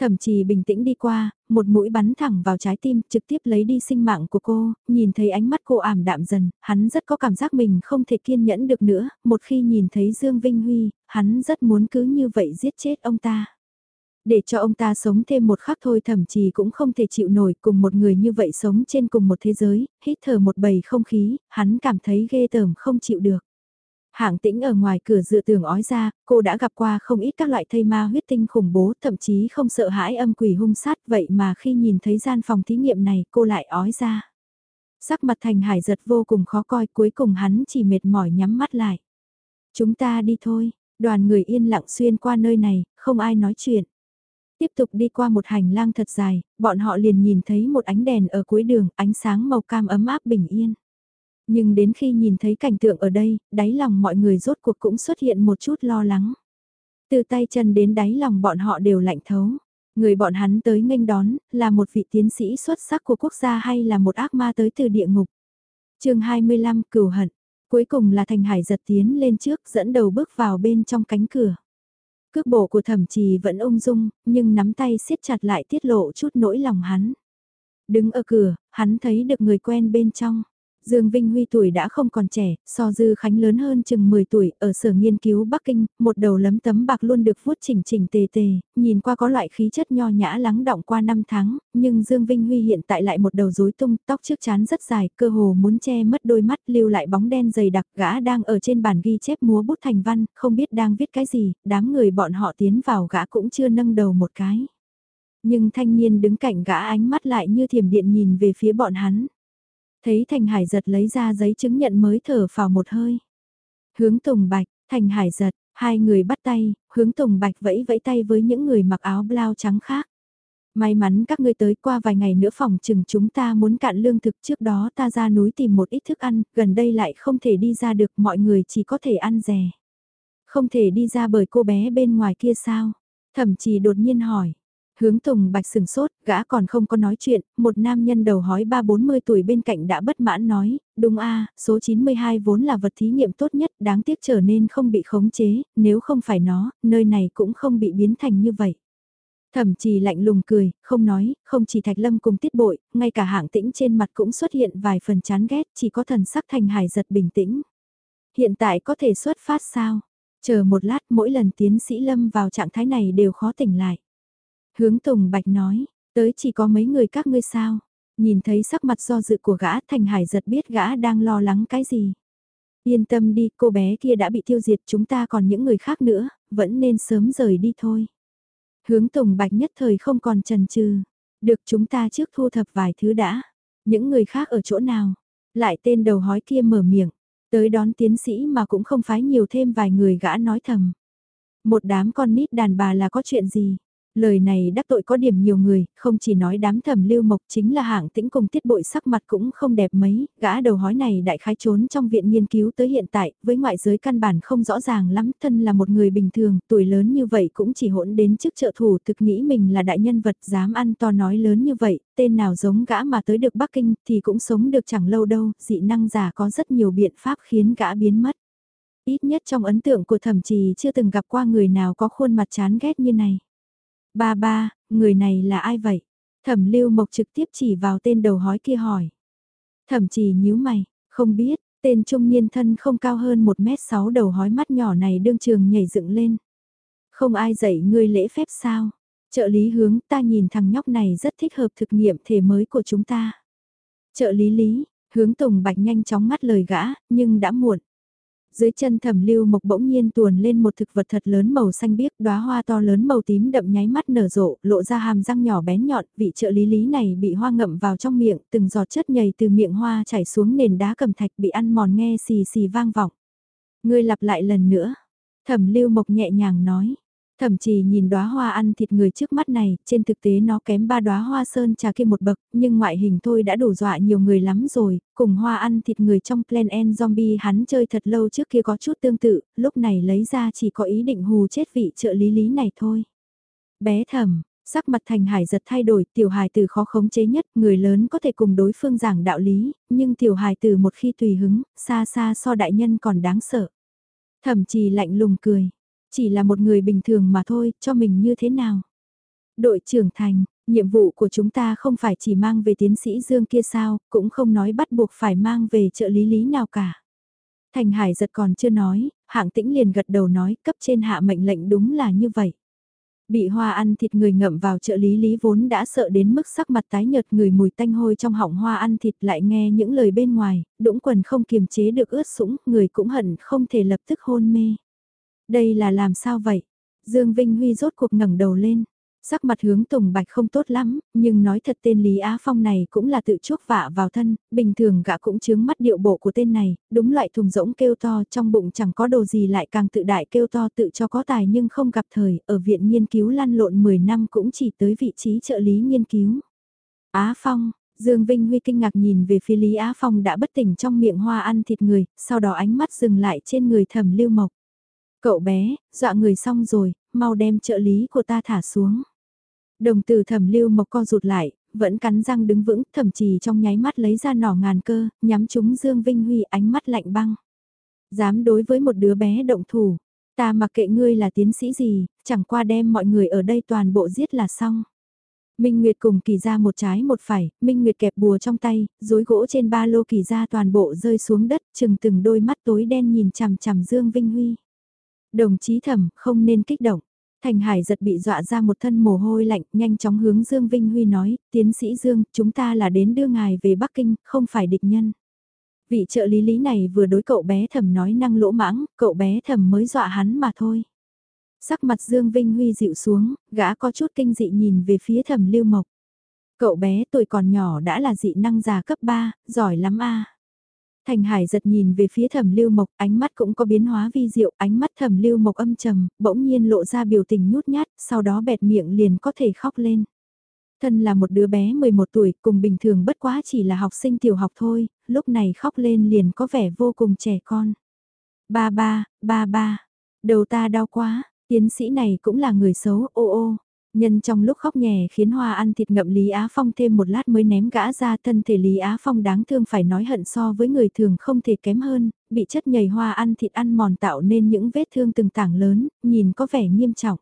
Thậm chí bình tĩnh đi qua, một mũi bắn thẳng vào trái tim, trực tiếp lấy đi sinh mạng của cô, nhìn thấy ánh mắt cô ảm đạm dần, hắn rất có cảm giác mình không thể kiên nhẫn được nữa, một khi nhìn thấy Dương Vinh Huy, hắn rất muốn cứ như vậy giết chết ông ta. Để cho ông ta sống thêm một khắc thôi thậm chí cũng không thể chịu nổi cùng một người như vậy sống trên cùng một thế giới, hít thở một bầy không khí, hắn cảm thấy ghê tởm không chịu được. Hạng tĩnh ở ngoài cửa dựa tường ói ra, cô đã gặp qua không ít các loại thây ma huyết tinh khủng bố, thậm chí không sợ hãi âm quỷ hung sát vậy mà khi nhìn thấy gian phòng thí nghiệm này cô lại ói ra. Sắc mặt thành hải giật vô cùng khó coi cuối cùng hắn chỉ mệt mỏi nhắm mắt lại. Chúng ta đi thôi, đoàn người yên lặng xuyên qua nơi này, không ai nói chuyện. Tiếp tục đi qua một hành lang thật dài, bọn họ liền nhìn thấy một ánh đèn ở cuối đường, ánh sáng màu cam ấm áp bình yên. Nhưng đến khi nhìn thấy cảnh tượng ở đây, đáy lòng mọi người rốt cuộc cũng xuất hiện một chút lo lắng. Từ tay chân đến đáy lòng bọn họ đều lạnh thấu. Người bọn hắn tới nghênh đón, là một vị tiến sĩ xuất sắc của quốc gia hay là một ác ma tới từ địa ngục. chương 25 cửu hận, cuối cùng là thành hải giật tiến lên trước dẫn đầu bước vào bên trong cánh cửa. Cước bộ của thẩm trì vẫn ung dung, nhưng nắm tay siết chặt lại tiết lộ chút nỗi lòng hắn. Đứng ở cửa, hắn thấy được người quen bên trong. Dương Vinh Huy tuổi đã không còn trẻ, so Dư Khánh lớn hơn chừng 10 tuổi, ở sở nghiên cứu Bắc Kinh, một đầu lấm tấm bạc luôn được vuốt chỉnh chỉnh tề tề, nhìn qua có loại khí chất nho nhã lắng động qua năm tháng, nhưng Dương Vinh Huy hiện tại lại một đầu rối tung, tóc trước chán rất dài, cơ hồ muốn che mất đôi mắt, lưu lại bóng đen dày đặc, gã đang ở trên bàn ghi chép múa bút thành văn, không biết đang viết cái gì, đám người bọn họ tiến vào gã cũng chưa nâng đầu một cái. Nhưng thanh niên đứng cạnh gã ánh mắt lại như thiểm điện nhìn về phía bọn hắn. Thấy Thành Hải giật lấy ra giấy chứng nhận mới thở vào một hơi. Hướng Tùng Bạch, Thành Hải giật, hai người bắt tay, hướng Tùng Bạch vẫy vẫy tay với những người mặc áo blau trắng khác. May mắn các ngươi tới qua vài ngày nữa phòng chừng chúng ta muốn cạn lương thực trước đó ta ra núi tìm một ít thức ăn, gần đây lại không thể đi ra được mọi người chỉ có thể ăn rè. Không thể đi ra bởi cô bé bên ngoài kia sao? Thậm chí đột nhiên hỏi, Hướng Tùng Bạch sừng sốt, gã còn không có nói chuyện, một nam nhân đầu hói ba bốn mươi tuổi bên cạnh đã bất mãn nói, đúng a số 92 vốn là vật thí nghiệm tốt nhất, đáng tiếc trở nên không bị khống chế, nếu không phải nó, nơi này cũng không bị biến thành như vậy. Thẩm trì lạnh lùng cười, không nói, không chỉ Thạch Lâm cùng tiết bội, ngay cả hạng tĩnh trên mặt cũng xuất hiện vài phần chán ghét, chỉ có thần sắc thành hải giật bình tĩnh. Hiện tại có thể xuất phát sao? Chờ một lát mỗi lần tiến sĩ Lâm vào trạng thái này đều khó tỉnh lại. Hướng Tùng Bạch nói, tới chỉ có mấy người các ngươi sao. Nhìn thấy sắc mặt do dự của gã Thành Hải giật biết gã đang lo lắng cái gì. Yên tâm đi, cô bé kia đã bị tiêu diệt chúng ta còn những người khác nữa, vẫn nên sớm rời đi thôi. Hướng Tùng Bạch nhất thời không còn trần trừ. Được chúng ta trước thu thập vài thứ đã. Những người khác ở chỗ nào? Lại tên đầu hói kia mở miệng. Tới đón tiến sĩ mà cũng không phái nhiều thêm vài người gã nói thầm. Một đám con nít đàn bà là có chuyện gì? Lời này đắc tội có điểm nhiều người, không chỉ nói đám thẩm lưu mộc chính là hạng tĩnh cùng tiết bội sắc mặt cũng không đẹp mấy, gã đầu hói này đại khái trốn trong viện nghiên cứu tới hiện tại, với ngoại giới căn bản không rõ ràng lắm, thân là một người bình thường, tuổi lớn như vậy cũng chỉ hỗn đến trước trợ thủ thực nghĩ mình là đại nhân vật dám ăn to nói lớn như vậy, tên nào giống gã mà tới được Bắc Kinh thì cũng sống được chẳng lâu đâu, dị năng giả có rất nhiều biện pháp khiến gã biến mất. Ít nhất trong ấn tượng của thẩm trì chưa từng gặp qua người nào có khuôn mặt chán ghét như này. Ba ba, người này là ai vậy? Thẩm lưu mộc trực tiếp chỉ vào tên đầu hói kia hỏi. Thẩm chỉ nhíu mày, không biết, tên trung niên thân không cao hơn 1m6 đầu hói mắt nhỏ này đương trường nhảy dựng lên. Không ai dạy ngươi lễ phép sao? Trợ lý hướng ta nhìn thằng nhóc này rất thích hợp thực nghiệm thể mới của chúng ta. Trợ lý lý, hướng tùng bạch nhanh chóng ngắt lời gã, nhưng đã muộn. Dưới chân thẩm lưu mộc bỗng nhiên tuồn lên một thực vật thật lớn màu xanh biếc, đóa hoa to lớn màu tím đậm nháy mắt nở rộ, lộ ra hàm răng nhỏ bén nhọn, vị trợ lý lý này bị hoa ngậm vào trong miệng, từng giọt chất nhầy từ miệng hoa chảy xuống nền đá cầm thạch bị ăn mòn nghe xì xì vang vọng. Ngươi lặp lại lần nữa. Thẩm lưu mộc nhẹ nhàng nói. Thậm chí nhìn đóa hoa ăn thịt người trước mắt này, trên thực tế nó kém ba đóa hoa sơn trà kia một bậc, nhưng ngoại hình thôi đã đủ dọa nhiều người lắm rồi, cùng hoa ăn thịt người trong Plan N Zombie hắn chơi thật lâu trước kia có chút tương tự, lúc này lấy ra chỉ có ý định hù chết vị trợ lý lý này thôi. Bé thầm, sắc mặt thành hải giật thay đổi, tiểu hài từ khó khống chế nhất, người lớn có thể cùng đối phương giảng đạo lý, nhưng tiểu hài từ một khi tùy hứng, xa xa so đại nhân còn đáng sợ. Thậm chí lạnh lùng cười chỉ là một người bình thường mà thôi, cho mình như thế nào? Đội trưởng thành, nhiệm vụ của chúng ta không phải chỉ mang về tiến sĩ Dương kia sao, cũng không nói bắt buộc phải mang về trợ lý lý nào cả. Thành Hải giật còn chưa nói, hạng tĩnh liền gật đầu nói cấp trên hạ mệnh lệnh đúng là như vậy. Bị hoa ăn thịt người ngậm vào trợ lý lý vốn đã sợ đến mức sắc mặt tái nhợt người mùi tanh hôi trong họng hoa ăn thịt lại nghe những lời bên ngoài, đũng quần không kiềm chế được ướt sũng, người cũng hận không thể lập tức hôn mê. Đây là làm sao vậy? Dương Vinh Huy rốt cuộc ngẩng đầu lên. Sắc mặt hướng Tùng Bạch không tốt lắm, nhưng nói thật tên Lý Á Phong này cũng là tự chuốc vạ vào thân, bình thường gã cũng chướng mắt điệu bộ của tên này, đúng loại thùng rỗng kêu to trong bụng chẳng có đồ gì lại càng tự đại kêu to tự cho có tài nhưng không gặp thời, ở viện nghiên cứu lăn lộn 10 năm cũng chỉ tới vị trí trợ lý nghiên cứu. Á Phong, Dương Vinh Huy kinh ngạc nhìn về phía Lý Á Phong đã bất tỉnh trong miệng hoa ăn thịt người, sau đó ánh mắt dừng lại trên người thẩm lưu mộc. Cậu bé, dọa người xong rồi, mau đem trợ lý của ta thả xuống. Đồng tử thẩm lưu mộc co rụt lại, vẫn cắn răng đứng vững, thậm chí trong nháy mắt lấy ra nỏ ngàn cơ, nhắm chúng Dương Vinh Huy ánh mắt lạnh băng. Dám đối với một đứa bé động thủ, ta mặc kệ ngươi là tiến sĩ gì, chẳng qua đem mọi người ở đây toàn bộ giết là xong. Minh Nguyệt cùng kỳ ra một trái một phải, Minh Nguyệt kẹp bùa trong tay, rối gỗ trên ba lô kỳ ra toàn bộ rơi xuống đất, chừng từng đôi mắt tối đen nhìn chằm chằm Dương Vinh Huy. Đồng chí thẩm, không nên kích động. Thành Hải giật bị dọa ra một thân mồ hôi lạnh, nhanh chóng hướng Dương Vinh Huy nói, tiến sĩ Dương, chúng ta là đến đưa ngài về Bắc Kinh, không phải địch nhân. Vị trợ lý lý này vừa đối cậu bé thẩm nói năng lỗ mãng, cậu bé thẩm mới dọa hắn mà thôi. Sắc mặt Dương Vinh Huy dịu xuống, gã có chút kinh dị nhìn về phía thẩm lưu mộc. Cậu bé tuổi còn nhỏ đã là dị năng già cấp 3, giỏi lắm a. Thành Hải giật nhìn về phía thẩm lưu mộc, ánh mắt cũng có biến hóa vi diệu, ánh mắt thẩm lưu mộc âm trầm, bỗng nhiên lộ ra biểu tình nhút nhát, sau đó bẹt miệng liền có thể khóc lên. Thân là một đứa bé 11 tuổi, cùng bình thường bất quá chỉ là học sinh tiểu học thôi, lúc này khóc lên liền có vẻ vô cùng trẻ con. Ba ba, ba ba, đầu ta đau quá, tiến sĩ này cũng là người xấu, ô ô. Nhân trong lúc khóc nhè khiến Hoa ăn thịt ngậm Lý Á Phong thêm một lát mới ném gã ra thân thể Lý Á Phong đáng thương phải nói hận so với người thường không thể kém hơn, bị chất nhầy Hoa ăn thịt ăn mòn tạo nên những vết thương từng tảng lớn, nhìn có vẻ nghiêm trọng.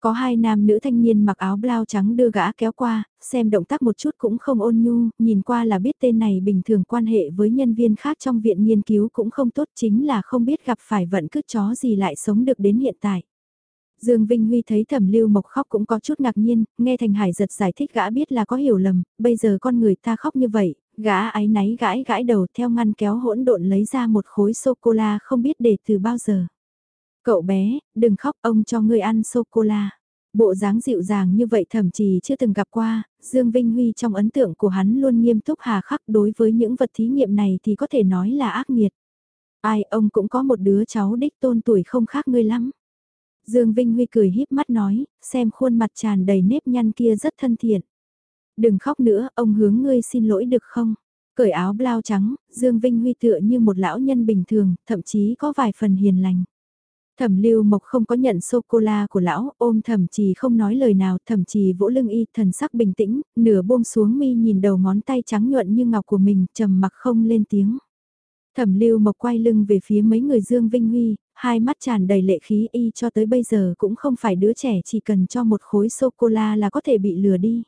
Có hai nam nữ thanh niên mặc áo blau trắng đưa gã kéo qua, xem động tác một chút cũng không ôn nhu, nhìn qua là biết tên này bình thường quan hệ với nhân viên khác trong viện nghiên cứu cũng không tốt chính là không biết gặp phải vận cứ chó gì lại sống được đến hiện tại. Dương Vinh Huy thấy thẩm lưu mộc khóc cũng có chút ngạc nhiên, nghe Thành Hải giật giải thích gã biết là có hiểu lầm, bây giờ con người ta khóc như vậy, gã ái náy gãi gãi đầu theo ngăn kéo hỗn độn lấy ra một khối sô-cô-la không biết để từ bao giờ. Cậu bé, đừng khóc ông cho ngươi ăn sô-cô-la. Bộ dáng dịu dàng như vậy thậm chí chưa từng gặp qua, Dương Vinh Huy trong ấn tượng của hắn luôn nghiêm túc hà khắc đối với những vật thí nghiệm này thì có thể nói là ác nghiệt. Ai ông cũng có một đứa cháu đích tôn tuổi không khác ngươi lắm. Dương Vinh Huy cười híp mắt nói, xem khuôn mặt tràn đầy nếp nhăn kia rất thân thiện. Đừng khóc nữa, ông hướng ngươi xin lỗi được không? Cởi áo blau trắng, Dương Vinh Huy tựa như một lão nhân bình thường, thậm chí có vài phần hiền lành. Thẩm lưu mộc không có nhận sô-cô-la của lão, ôm thẩm trì không nói lời nào, thẩm trì vỗ lưng y, thần sắc bình tĩnh, nửa buông xuống mi nhìn đầu ngón tay trắng nhuận như ngọc của mình, trầm mặc không lên tiếng. Thẩm lưu mộc quay lưng về phía mấy người Dương Vinh Huy, hai mắt tràn đầy lệ khí y cho tới bây giờ cũng không phải đứa trẻ chỉ cần cho một khối sô-cô-la là có thể bị lừa đi.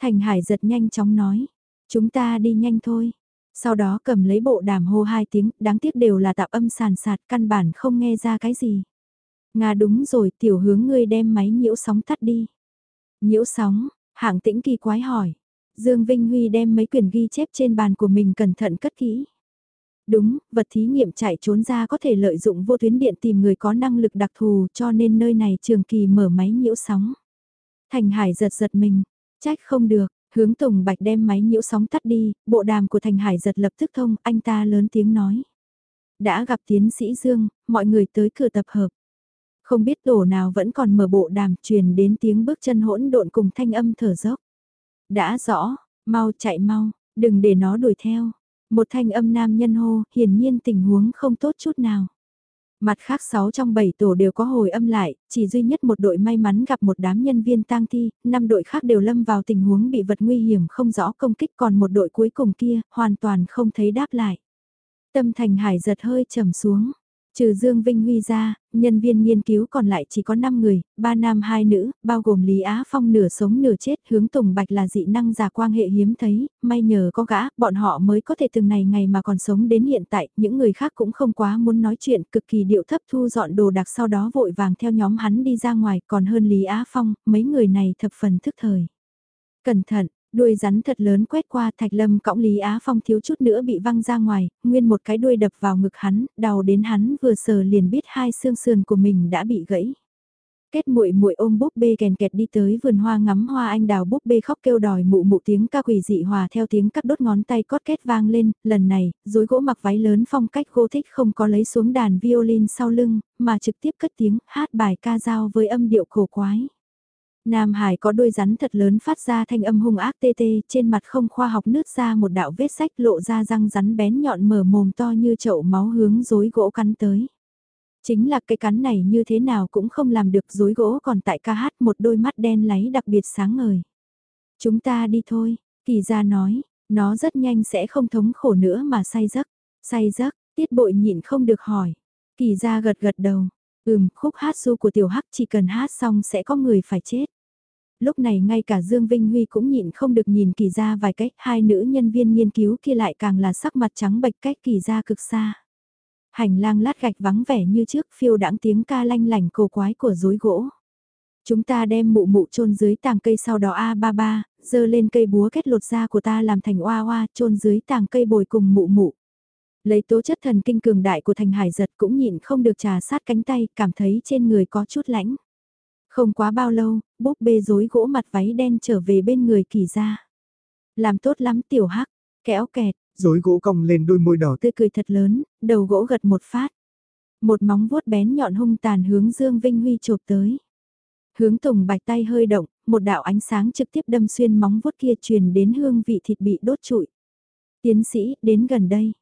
Thành Hải giật nhanh chóng nói, chúng ta đi nhanh thôi. Sau đó cầm lấy bộ đàm hô hai tiếng, đáng tiếc đều là tạp âm sàn sạt, căn bản không nghe ra cái gì. Nga đúng rồi, tiểu hướng ngươi đem máy nhiễu sóng tắt đi. Nhiễu sóng, hạng tĩnh kỳ quái hỏi. Dương Vinh Huy đem mấy quyển ghi chép trên bàn của mình cẩn thận cất kỹ. Đúng, vật thí nghiệm chạy trốn ra có thể lợi dụng vô tuyến điện tìm người có năng lực đặc thù cho nên nơi này trường kỳ mở máy nhiễu sóng. Thành Hải giật giật mình, trách không được, hướng Tùng Bạch đem máy nhiễu sóng tắt đi, bộ đàm của Thành Hải giật lập tức thông, anh ta lớn tiếng nói. Đã gặp tiến sĩ Dương, mọi người tới cửa tập hợp. Không biết tổ nào vẫn còn mở bộ đàm truyền đến tiếng bước chân hỗn độn cùng thanh âm thở dốc. Đã rõ, mau chạy mau, đừng để nó đuổi theo. Một thanh âm nam nhân hô, hiển nhiên tình huống không tốt chút nào. Mặt khác 6 trong 7 tổ đều có hồi âm lại, chỉ duy nhất một đội may mắn gặp một đám nhân viên tang thi, 5 đội khác đều lâm vào tình huống bị vật nguy hiểm không rõ công kích còn một đội cuối cùng kia, hoàn toàn không thấy đáp lại. Tâm thành hải giật hơi trầm xuống. Trừ Dương Vinh Huy ra, nhân viên nghiên cứu còn lại chỉ có 5 người, 3 nam 2 nữ, bao gồm Lý Á Phong nửa sống nửa chết, hướng Tùng Bạch là dị năng giả quang hệ hiếm thấy, may nhờ có gã, bọn họ mới có thể từng này ngày mà còn sống đến hiện tại, những người khác cũng không quá muốn nói chuyện, cực kỳ điệu thấp thu dọn đồ đặc sau đó vội vàng theo nhóm hắn đi ra ngoài, còn hơn Lý Á Phong, mấy người này thập phần thức thời. Cẩn thận, Đuôi rắn thật lớn quét qua thạch lâm cõng Lý Á Phong thiếu chút nữa bị văng ra ngoài, nguyên một cái đuôi đập vào ngực hắn, đau đến hắn vừa sờ liền biết hai xương sườn của mình đã bị gãy. Kết muội muội ôm búp bê kèn kẹt đi tới vườn hoa ngắm hoa anh đào búp bê khóc kêu đòi mụ mụ tiếng ca quỷ dị hòa theo tiếng cắt đốt ngón tay cót kết vang lên, lần này, dối gỗ mặc váy lớn phong cách gô thích không có lấy xuống đàn violin sau lưng, mà trực tiếp cất tiếng hát bài ca dao với âm điệu cổ quái. Nam Hải có đôi rắn thật lớn phát ra thanh âm hung ác tê tê, trên mặt không khoa học nứt ra một đạo vết sách lộ ra răng rắn bén nhọn mở mồm to như chậu máu hướng dối gỗ cắn tới. Chính là cái cắn này như thế nào cũng không làm được dối gỗ còn tại ca hát một đôi mắt đen láy đặc biệt sáng ngời. Chúng ta đi thôi, kỳ gia nói, nó rất nhanh sẽ không thống khổ nữa mà say giấc, say giấc, tiết bội nhịn không được hỏi. Kỳ gia gật gật đầu, ừm khúc hát du của tiểu hắc chỉ cần hát xong sẽ có người phải chết lúc này ngay cả Dương Vinh Huy cũng nhịn không được nhìn kỳ ra vài cách, hai nữ nhân viên nghiên cứu kia lại càng là sắc mặt trắng bệch cách kỳ ra cực xa. Hành lang lát gạch vắng vẻ như trước phiêu đãng tiếng ca lanh lành cổ quái của rối gỗ. Chúng ta đem mụ mụ chôn dưới tàng cây sau đó A33, dơ lên cây búa kết lột da của ta làm thành oa oa chôn dưới tàng cây bồi cùng mụ mụ. Lấy tố chất thần kinh cường đại của thành hải giật cũng nhịn không được trà sát cánh tay, cảm thấy trên người có chút lãnh. Không quá bao lâu, búp bê rối gỗ mặt váy đen trở về bên người kỳ ra. Làm tốt lắm tiểu hắc, kéo kẹt, rối gỗ cong lên đôi môi đỏ tươi cười thật lớn, đầu gỗ gật một phát. Một móng vuốt bén nhọn hung tàn hướng Dương Vinh Huy chộp tới. Hướng Tùng bạch tay hơi động, một đạo ánh sáng trực tiếp đâm xuyên móng vuốt kia truyền đến hương vị thịt bị đốt trụi. Tiến sĩ, đến gần đây.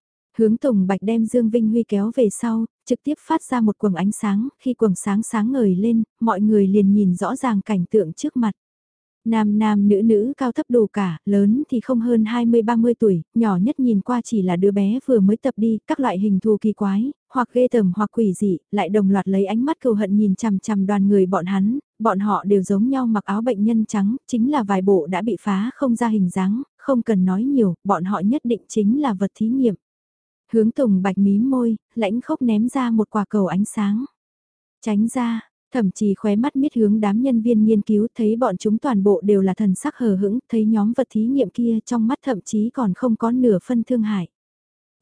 Hướng Tùng Bạch đem Dương Vinh Huy kéo về sau, trực tiếp phát ra một quầng ánh sáng, khi quầng sáng sáng ngời lên, mọi người liền nhìn rõ ràng cảnh tượng trước mặt. Nam nam nữ nữ cao thấp đủ cả, lớn thì không hơn 20-30 tuổi, nhỏ nhất nhìn qua chỉ là đứa bé vừa mới tập đi, các loại hình thù kỳ quái, hoặc ghê tởm hoặc quỷ dị, lại đồng loạt lấy ánh mắt cầu hận nhìn chằm chằm đoàn người bọn hắn, bọn họ đều giống nhau mặc áo bệnh nhân trắng, chính là vài bộ đã bị phá không ra hình dáng, không cần nói nhiều, bọn họ nhất định chính là vật thí nghiệm. Hướng Tùng bạch mí môi, lãnh khốc ném ra một quả cầu ánh sáng. Tránh ra, thậm chí khóe mắt miết hướng đám nhân viên nghiên cứu thấy bọn chúng toàn bộ đều là thần sắc hờ hững, thấy nhóm vật thí nghiệm kia trong mắt thậm chí còn không có nửa phân thương hại.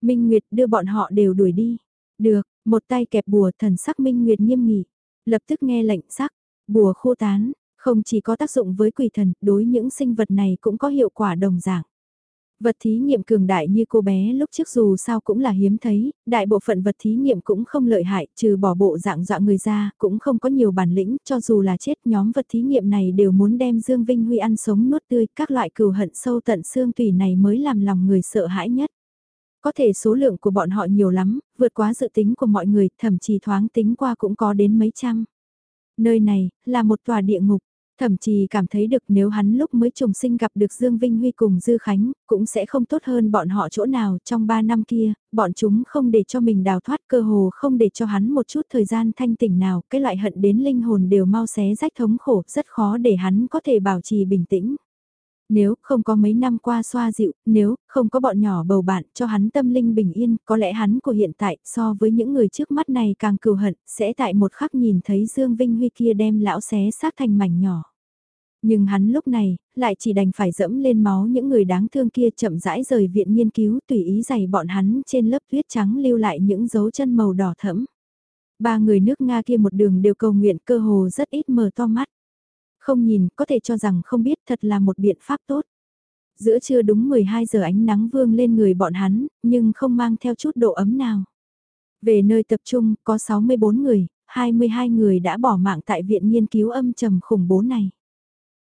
Minh Nguyệt đưa bọn họ đều đuổi đi. Được, một tay kẹp bùa thần sắc Minh Nguyệt nghiêm nghị. Lập tức nghe lệnh sắc, bùa khô tán, không chỉ có tác dụng với quỷ thần, đối những sinh vật này cũng có hiệu quả đồng dạng. Vật thí nghiệm cường đại như cô bé lúc trước dù sao cũng là hiếm thấy, đại bộ phận vật thí nghiệm cũng không lợi hại, trừ bỏ bộ dạng dọa người ra, cũng không có nhiều bản lĩnh, cho dù là chết nhóm vật thí nghiệm này đều muốn đem Dương Vinh Huy ăn sống nuốt tươi, các loại cừu hận sâu tận xương tùy này mới làm lòng người sợ hãi nhất. Có thể số lượng của bọn họ nhiều lắm, vượt quá dự tính của mọi người, thậm chí thoáng tính qua cũng có đến mấy trăm. Nơi này, là một tòa địa ngục. Thậm chí cảm thấy được nếu hắn lúc mới trùng sinh gặp được Dương Vinh Huy cùng Dư Khánh, cũng sẽ không tốt hơn bọn họ chỗ nào trong 3 năm kia, bọn chúng không để cho mình đào thoát cơ hồ không để cho hắn một chút thời gian thanh tỉnh nào, cái loại hận đến linh hồn đều mau xé rách thống khổ, rất khó để hắn có thể bảo trì bình tĩnh. Nếu không có mấy năm qua xoa dịu, nếu không có bọn nhỏ bầu bạn cho hắn tâm linh bình yên, có lẽ hắn của hiện tại so với những người trước mắt này càng cừu hận, sẽ tại một khắc nhìn thấy Dương Vinh Huy kia đem lão xé xác thành mảnh nhỏ. Nhưng hắn lúc này, lại chỉ đành phải dẫm lên máu những người đáng thương kia chậm rãi rời viện nghiên cứu tùy ý giày bọn hắn trên lớp tuyết trắng lưu lại những dấu chân màu đỏ thẫm. Ba người nước Nga kia một đường đều cầu nguyện cơ hồ rất ít mở to mắt. Không nhìn, có thể cho rằng không biết thật là một biện pháp tốt. Giữa trưa đúng 12 giờ ánh nắng vương lên người bọn hắn, nhưng không mang theo chút độ ấm nào. Về nơi tập trung, có 64 người, 22 người đã bỏ mạng tại viện nghiên cứu âm trầm khủng bố này.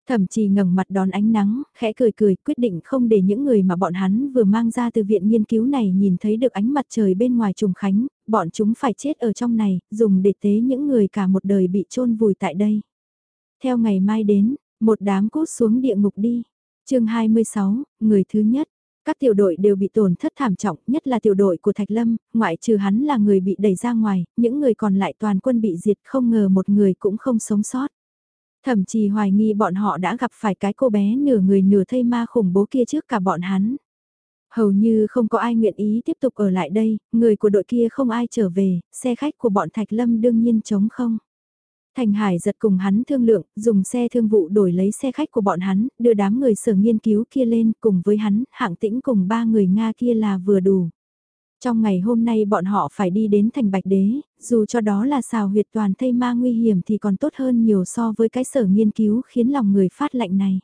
Thậm chí ngẩng mặt đón ánh nắng, khẽ cười cười, quyết định không để những người mà bọn hắn vừa mang ra từ viện nghiên cứu này nhìn thấy được ánh mặt trời bên ngoài trùng khánh, bọn chúng phải chết ở trong này, dùng để tế những người cả một đời bị chôn vùi tại đây. Theo ngày mai đến, một đám cốt xuống địa ngục đi. chương 26, người thứ nhất. Các tiểu đội đều bị tổn thất thảm trọng, nhất là tiểu đội của Thạch Lâm, ngoại trừ hắn là người bị đẩy ra ngoài, những người còn lại toàn quân bị diệt không ngờ một người cũng không sống sót. Thậm chí hoài nghi bọn họ đã gặp phải cái cô bé nửa người nửa thây ma khủng bố kia trước cả bọn hắn. Hầu như không có ai nguyện ý tiếp tục ở lại đây, người của đội kia không ai trở về, xe khách của bọn Thạch Lâm đương nhiên trống không. Thành Hải giật cùng hắn thương lượng, dùng xe thương vụ đổi lấy xe khách của bọn hắn, đưa đám người sở nghiên cứu kia lên cùng với hắn, hạng tĩnh cùng ba người Nga kia là vừa đủ. Trong ngày hôm nay bọn họ phải đi đến thành Bạch Đế, dù cho đó là xào huyệt toàn thây ma nguy hiểm thì còn tốt hơn nhiều so với cái sở nghiên cứu khiến lòng người phát lạnh này.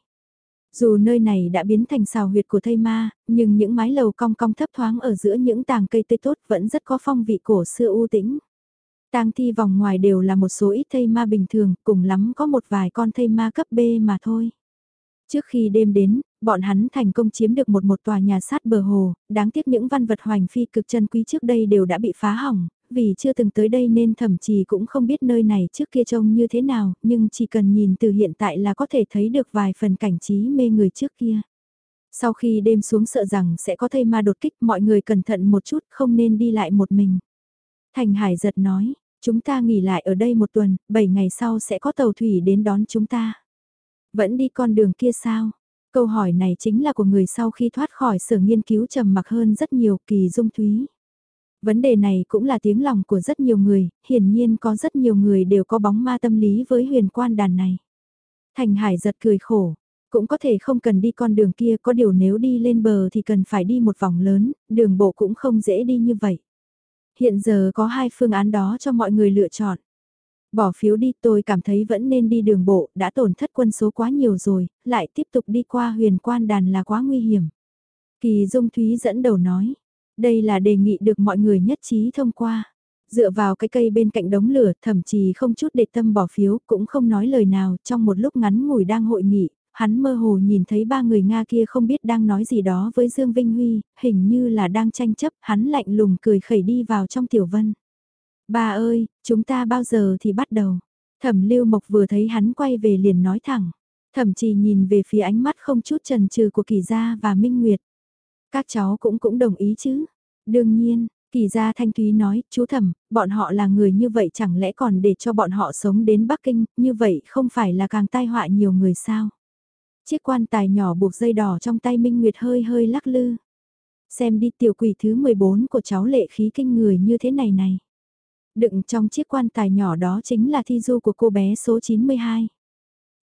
Dù nơi này đã biến thành xào huyệt của thây ma, nhưng những mái lầu cong cong thấp thoáng ở giữa những tàng cây tươi tốt vẫn rất có phong vị cổ xưa u tĩnh. Tang thi vòng ngoài đều là một số ít thây ma bình thường, cùng lắm có một vài con thây ma cấp B mà thôi. Trước khi đêm đến, bọn hắn thành công chiếm được một một tòa nhà sát bờ hồ, đáng tiếc những văn vật hoành phi cực chân quý trước đây đều đã bị phá hỏng, vì chưa từng tới đây nên thậm chí cũng không biết nơi này trước kia trông như thế nào, nhưng chỉ cần nhìn từ hiện tại là có thể thấy được vài phần cảnh trí mê người trước kia. Sau khi đêm xuống sợ rằng sẽ có thây ma đột kích mọi người cẩn thận một chút không nên đi lại một mình. Thành Hải giật nói, Chúng ta nghỉ lại ở đây một tuần, 7 ngày sau sẽ có tàu thủy đến đón chúng ta. Vẫn đi con đường kia sao? Câu hỏi này chính là của người sau khi thoát khỏi sở nghiên cứu trầm mặc hơn rất nhiều kỳ dung thúy. Vấn đề này cũng là tiếng lòng của rất nhiều người, hiển nhiên có rất nhiều người đều có bóng ma tâm lý với huyền quan đàn này. Thành Hải giật cười khổ, cũng có thể không cần đi con đường kia, có điều nếu đi lên bờ thì cần phải đi một vòng lớn, đường bộ cũng không dễ đi như vậy. Hiện giờ có hai phương án đó cho mọi người lựa chọn. Bỏ phiếu đi tôi cảm thấy vẫn nên đi đường bộ, đã tổn thất quân số quá nhiều rồi, lại tiếp tục đi qua huyền quan đàn là quá nguy hiểm. Kỳ Dung Thúy dẫn đầu nói, đây là đề nghị được mọi người nhất trí thông qua. Dựa vào cái cây bên cạnh đống lửa thậm chí không chút để tâm bỏ phiếu cũng không nói lời nào trong một lúc ngắn ngủi đang hội nghị, hắn mơ hồ nhìn thấy ba người Nga kia không biết đang nói gì đó với Dương Vinh Huy, hình như là đang tranh chấp, hắn lạnh lùng cười khẩy đi vào trong tiểu vân. Ba ơi, chúng ta bao giờ thì bắt đầu? Thẩm Lưu Mộc vừa thấy hắn quay về liền nói thẳng, thậm chí nhìn về phía ánh mắt không chút trần trừ của Kỳ Gia và Minh Nguyệt. Các cháu cũng cũng đồng ý chứ? Đương nhiên, Kỳ gia Thanh Thúy nói, chú thẩm, bọn họ là người như vậy chẳng lẽ còn để cho bọn họ sống đến Bắc Kinh, như vậy không phải là càng tai họa nhiều người sao? Chiếc quan tài nhỏ buộc dây đỏ trong tay Minh Nguyệt hơi hơi lắc lư. Xem đi tiểu quỷ thứ 14 của cháu lệ khí kinh người như thế này này. Đựng trong chiếc quan tài nhỏ đó chính là thi du của cô bé số 92.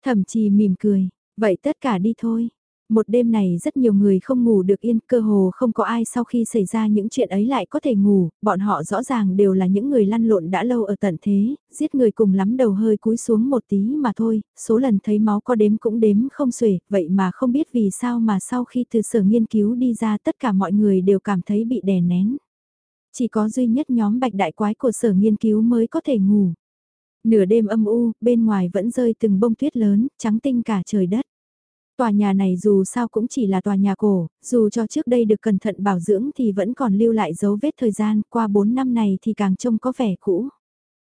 Thẩm trì mỉm cười, vậy tất cả đi thôi. Một đêm này rất nhiều người không ngủ được yên, cơ hồ không có ai sau khi xảy ra những chuyện ấy lại có thể ngủ, bọn họ rõ ràng đều là những người lăn lộn đã lâu ở tận thế, giết người cùng lắm đầu hơi cúi xuống một tí mà thôi, số lần thấy máu có đếm cũng đếm không xuể, vậy mà không biết vì sao mà sau khi từ sở nghiên cứu đi ra tất cả mọi người đều cảm thấy bị đè nén. Chỉ có duy nhất nhóm bạch đại quái của sở nghiên cứu mới có thể ngủ. Nửa đêm âm u, bên ngoài vẫn rơi từng bông tuyết lớn, trắng tinh cả trời đất. Tòa nhà này dù sao cũng chỉ là tòa nhà cổ, dù cho trước đây được cẩn thận bảo dưỡng thì vẫn còn lưu lại dấu vết thời gian, qua 4 năm này thì càng trông có vẻ cũ.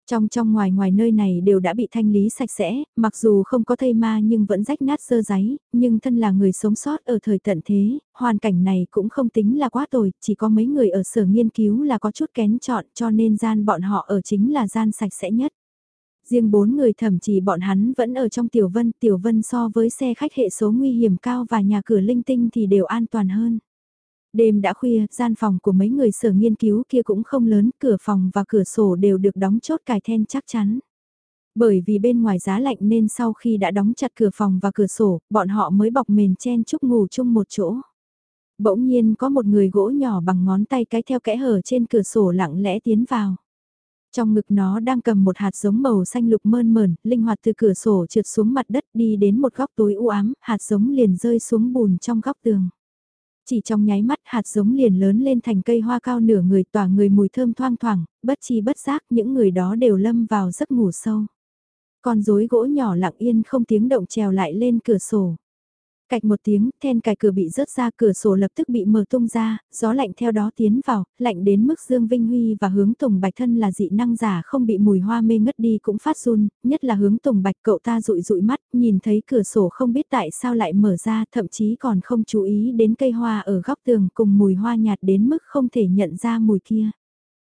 Trong trong ngoài ngoài nơi này đều đã bị thanh lý sạch sẽ, mặc dù không có thây ma nhưng vẫn rách nát sơ giấy, nhưng thân là người sống sót ở thời tận thế, hoàn cảnh này cũng không tính là quá tồi, chỉ có mấy người ở sở nghiên cứu là có chút kén chọn cho nên gian bọn họ ở chính là gian sạch sẽ nhất. Riêng bốn người thậm chí bọn hắn vẫn ở trong tiểu vân, tiểu vân so với xe khách hệ số nguy hiểm cao và nhà cửa linh tinh thì đều an toàn hơn. Đêm đã khuya, gian phòng của mấy người sở nghiên cứu kia cũng không lớn, cửa phòng và cửa sổ đều được đóng chốt cài then chắc chắn. Bởi vì bên ngoài giá lạnh nên sau khi đã đóng chặt cửa phòng và cửa sổ, bọn họ mới bọc mền chen chúc ngủ chung một chỗ. Bỗng nhiên có một người gỗ nhỏ bằng ngón tay cái theo kẽ hở trên cửa sổ lặng lẽ tiến vào. Trong ngực nó đang cầm một hạt giống màu xanh lục mơn mờn, linh hoạt từ cửa sổ trượt xuống mặt đất đi đến một góc tối u ám, hạt giống liền rơi xuống bùn trong góc tường. Chỉ trong nháy mắt hạt giống liền lớn lên thành cây hoa cao nửa người tỏa người mùi thơm thoang thoảng, bất chi bất giác những người đó đều lâm vào giấc ngủ sâu. Con rối gỗ nhỏ lặng yên không tiếng động trèo lại lên cửa sổ. Cạch một tiếng, then cài cửa bị rớt ra cửa sổ lập tức bị mở tung ra, gió lạnh theo đó tiến vào, lạnh đến mức Dương Vinh Huy và hướng Tùng Bạch thân là dị năng giả không bị mùi hoa mê ngất đi cũng phát run, nhất là hướng Tùng Bạch cậu ta rụi rụi mắt, nhìn thấy cửa sổ không biết tại sao lại mở ra, thậm chí còn không chú ý đến cây hoa ở góc tường cùng mùi hoa nhạt đến mức không thể nhận ra mùi kia.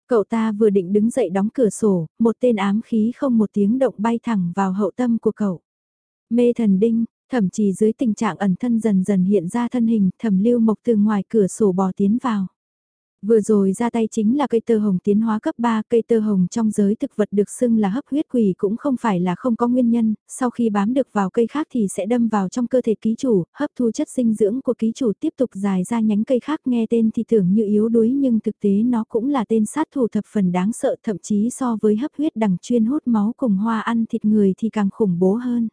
Cậu ta vừa định đứng dậy đóng cửa sổ, một tên ám khí không một tiếng động bay thẳng vào hậu tâm của cậu. Mê thần đinh, Thậm chí dưới tình trạng ẩn thân dần dần hiện ra thân hình, thẩm lưu mộc từ ngoài cửa sổ bò tiến vào. Vừa rồi ra tay chính là cây tơ hồng tiến hóa cấp 3, cây tơ hồng trong giới thực vật được xưng là hấp huyết quỷ cũng không phải là không có nguyên nhân, sau khi bám được vào cây khác thì sẽ đâm vào trong cơ thể ký chủ, hấp thu chất dinh dưỡng của ký chủ tiếp tục dài ra nhánh cây khác nghe tên thì tưởng như yếu đuối nhưng thực tế nó cũng là tên sát thủ thập phần đáng sợ thậm chí so với hấp huyết đằng chuyên hút máu cùng hoa ăn thịt người thì càng khủng bố hơn.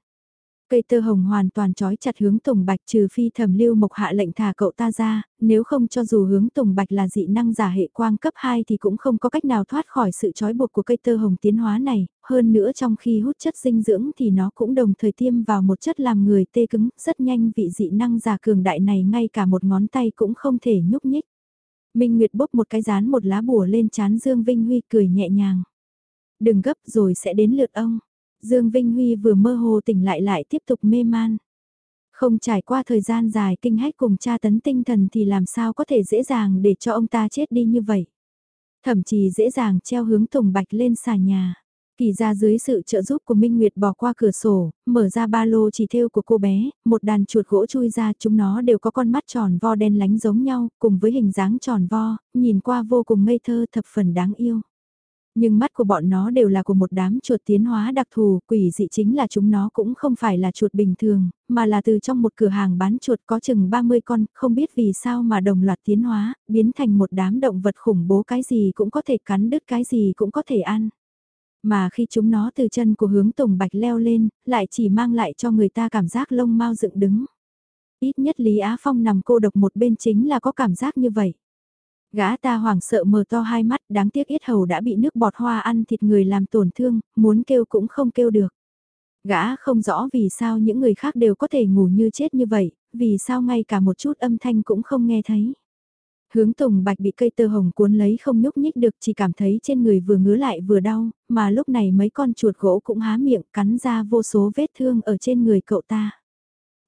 Cây tơ hồng hoàn toàn trói chặt hướng Tùng Bạch trừ phi thẩm lưu mộc hạ lệnh thả cậu ta ra, nếu không cho dù hướng Tùng Bạch là dị năng giả hệ quang cấp 2 thì cũng không có cách nào thoát khỏi sự trói buộc của cây tơ hồng tiến hóa này, hơn nữa trong khi hút chất dinh dưỡng thì nó cũng đồng thời tiêm vào một chất làm người tê cứng, rất nhanh vị dị năng giả cường đại này ngay cả một ngón tay cũng không thể nhúc nhích. Minh Nguyệt bốc một cái dán một lá bùa lên chán Dương Vinh Huy cười nhẹ nhàng. Đừng gấp rồi sẽ đến lượt ông. Dương Vinh Huy vừa mơ hồ tỉnh lại lại tiếp tục mê man. Không trải qua thời gian dài kinh hách cùng tra tấn tinh thần thì làm sao có thể dễ dàng để cho ông ta chết đi như vậy. Thậm chí dễ dàng treo hướng Tùng Bạch lên xà nhà. Kỳ ra dưới sự trợ giúp của Minh Nguyệt bỏ qua cửa sổ, mở ra ba lô chỉ thêu của cô bé, một đàn chuột gỗ chui ra chúng nó đều có con mắt tròn vo đen lánh giống nhau, cùng với hình dáng tròn vo, nhìn qua vô cùng ngây thơ thập phần đáng yêu. Nhưng mắt của bọn nó đều là của một đám chuột tiến hóa đặc thù, quỷ dị chính là chúng nó cũng không phải là chuột bình thường, mà là từ trong một cửa hàng bán chuột có chừng 30 con, không biết vì sao mà đồng loạt tiến hóa, biến thành một đám động vật khủng bố cái gì cũng có thể cắn đứt cái gì cũng có thể ăn. Mà khi chúng nó từ chân của hướng tùng bạch leo lên, lại chỉ mang lại cho người ta cảm giác lông mau dựng đứng. Ít nhất Lý Á Phong nằm cô độc một bên chính là có cảm giác như vậy. Gã ta hoảng sợ mở to hai mắt, đáng tiếc yết hầu đã bị nước bọt hoa ăn thịt người làm tổn thương, muốn kêu cũng không kêu được. Gã không rõ vì sao những người khác đều có thể ngủ như chết như vậy, vì sao ngay cả một chút âm thanh cũng không nghe thấy. Hướng tùng bạch bị cây tơ hồng cuốn lấy không nhúc nhích được chỉ cảm thấy trên người vừa ngứa lại vừa đau, mà lúc này mấy con chuột gỗ cũng há miệng cắn ra vô số vết thương ở trên người cậu ta.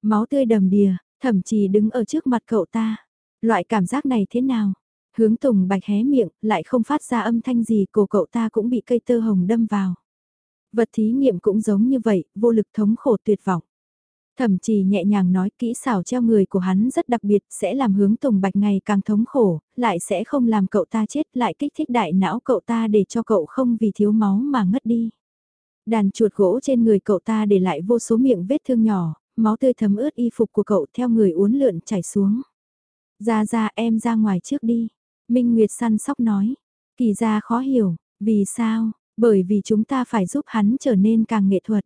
Máu tươi đầm đìa, thậm chí đứng ở trước mặt cậu ta. Loại cảm giác này thế nào? Hướng Tùng Bạch hé miệng, lại không phát ra âm thanh gì, cổ cậu ta cũng bị cây tơ hồng đâm vào. Vật thí nghiệm cũng giống như vậy, vô lực thống khổ tuyệt vọng. Thẩm trì nhẹ nhàng nói kỹ xảo treo người của hắn rất đặc biệt, sẽ làm hướng Tùng Bạch ngày càng thống khổ, lại sẽ không làm cậu ta chết, lại kích thích đại não cậu ta để cho cậu không vì thiếu máu mà ngất đi. Đàn chuột gỗ trên người cậu ta để lại vô số miệng vết thương nhỏ, máu tươi thấm ướt y phục của cậu theo người uốn lượn chảy xuống. Ra ra em ra ngoài trước đi. Minh Nguyệt săn sóc nói. Kỳ ra khó hiểu, vì sao? Bởi vì chúng ta phải giúp hắn trở nên càng nghệ thuật.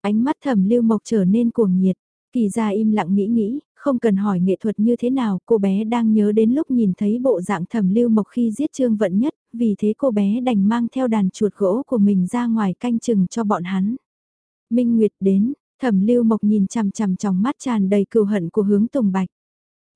Ánh mắt thẩm lưu mộc trở nên cuồng nhiệt. Kỳ ra im lặng nghĩ nghĩ, không cần hỏi nghệ thuật như thế nào, cô bé đang nhớ đến lúc nhìn thấy bộ dạng thẩm lưu mộc khi giết trương vận nhất, vì thế cô bé đành mang theo đàn chuột gỗ của mình ra ngoài canh chừng cho bọn hắn. Minh Nguyệt đến, thẩm lưu mộc nhìn chằm chằm trong mắt tràn đầy cừu hận của hướng tùng bạch.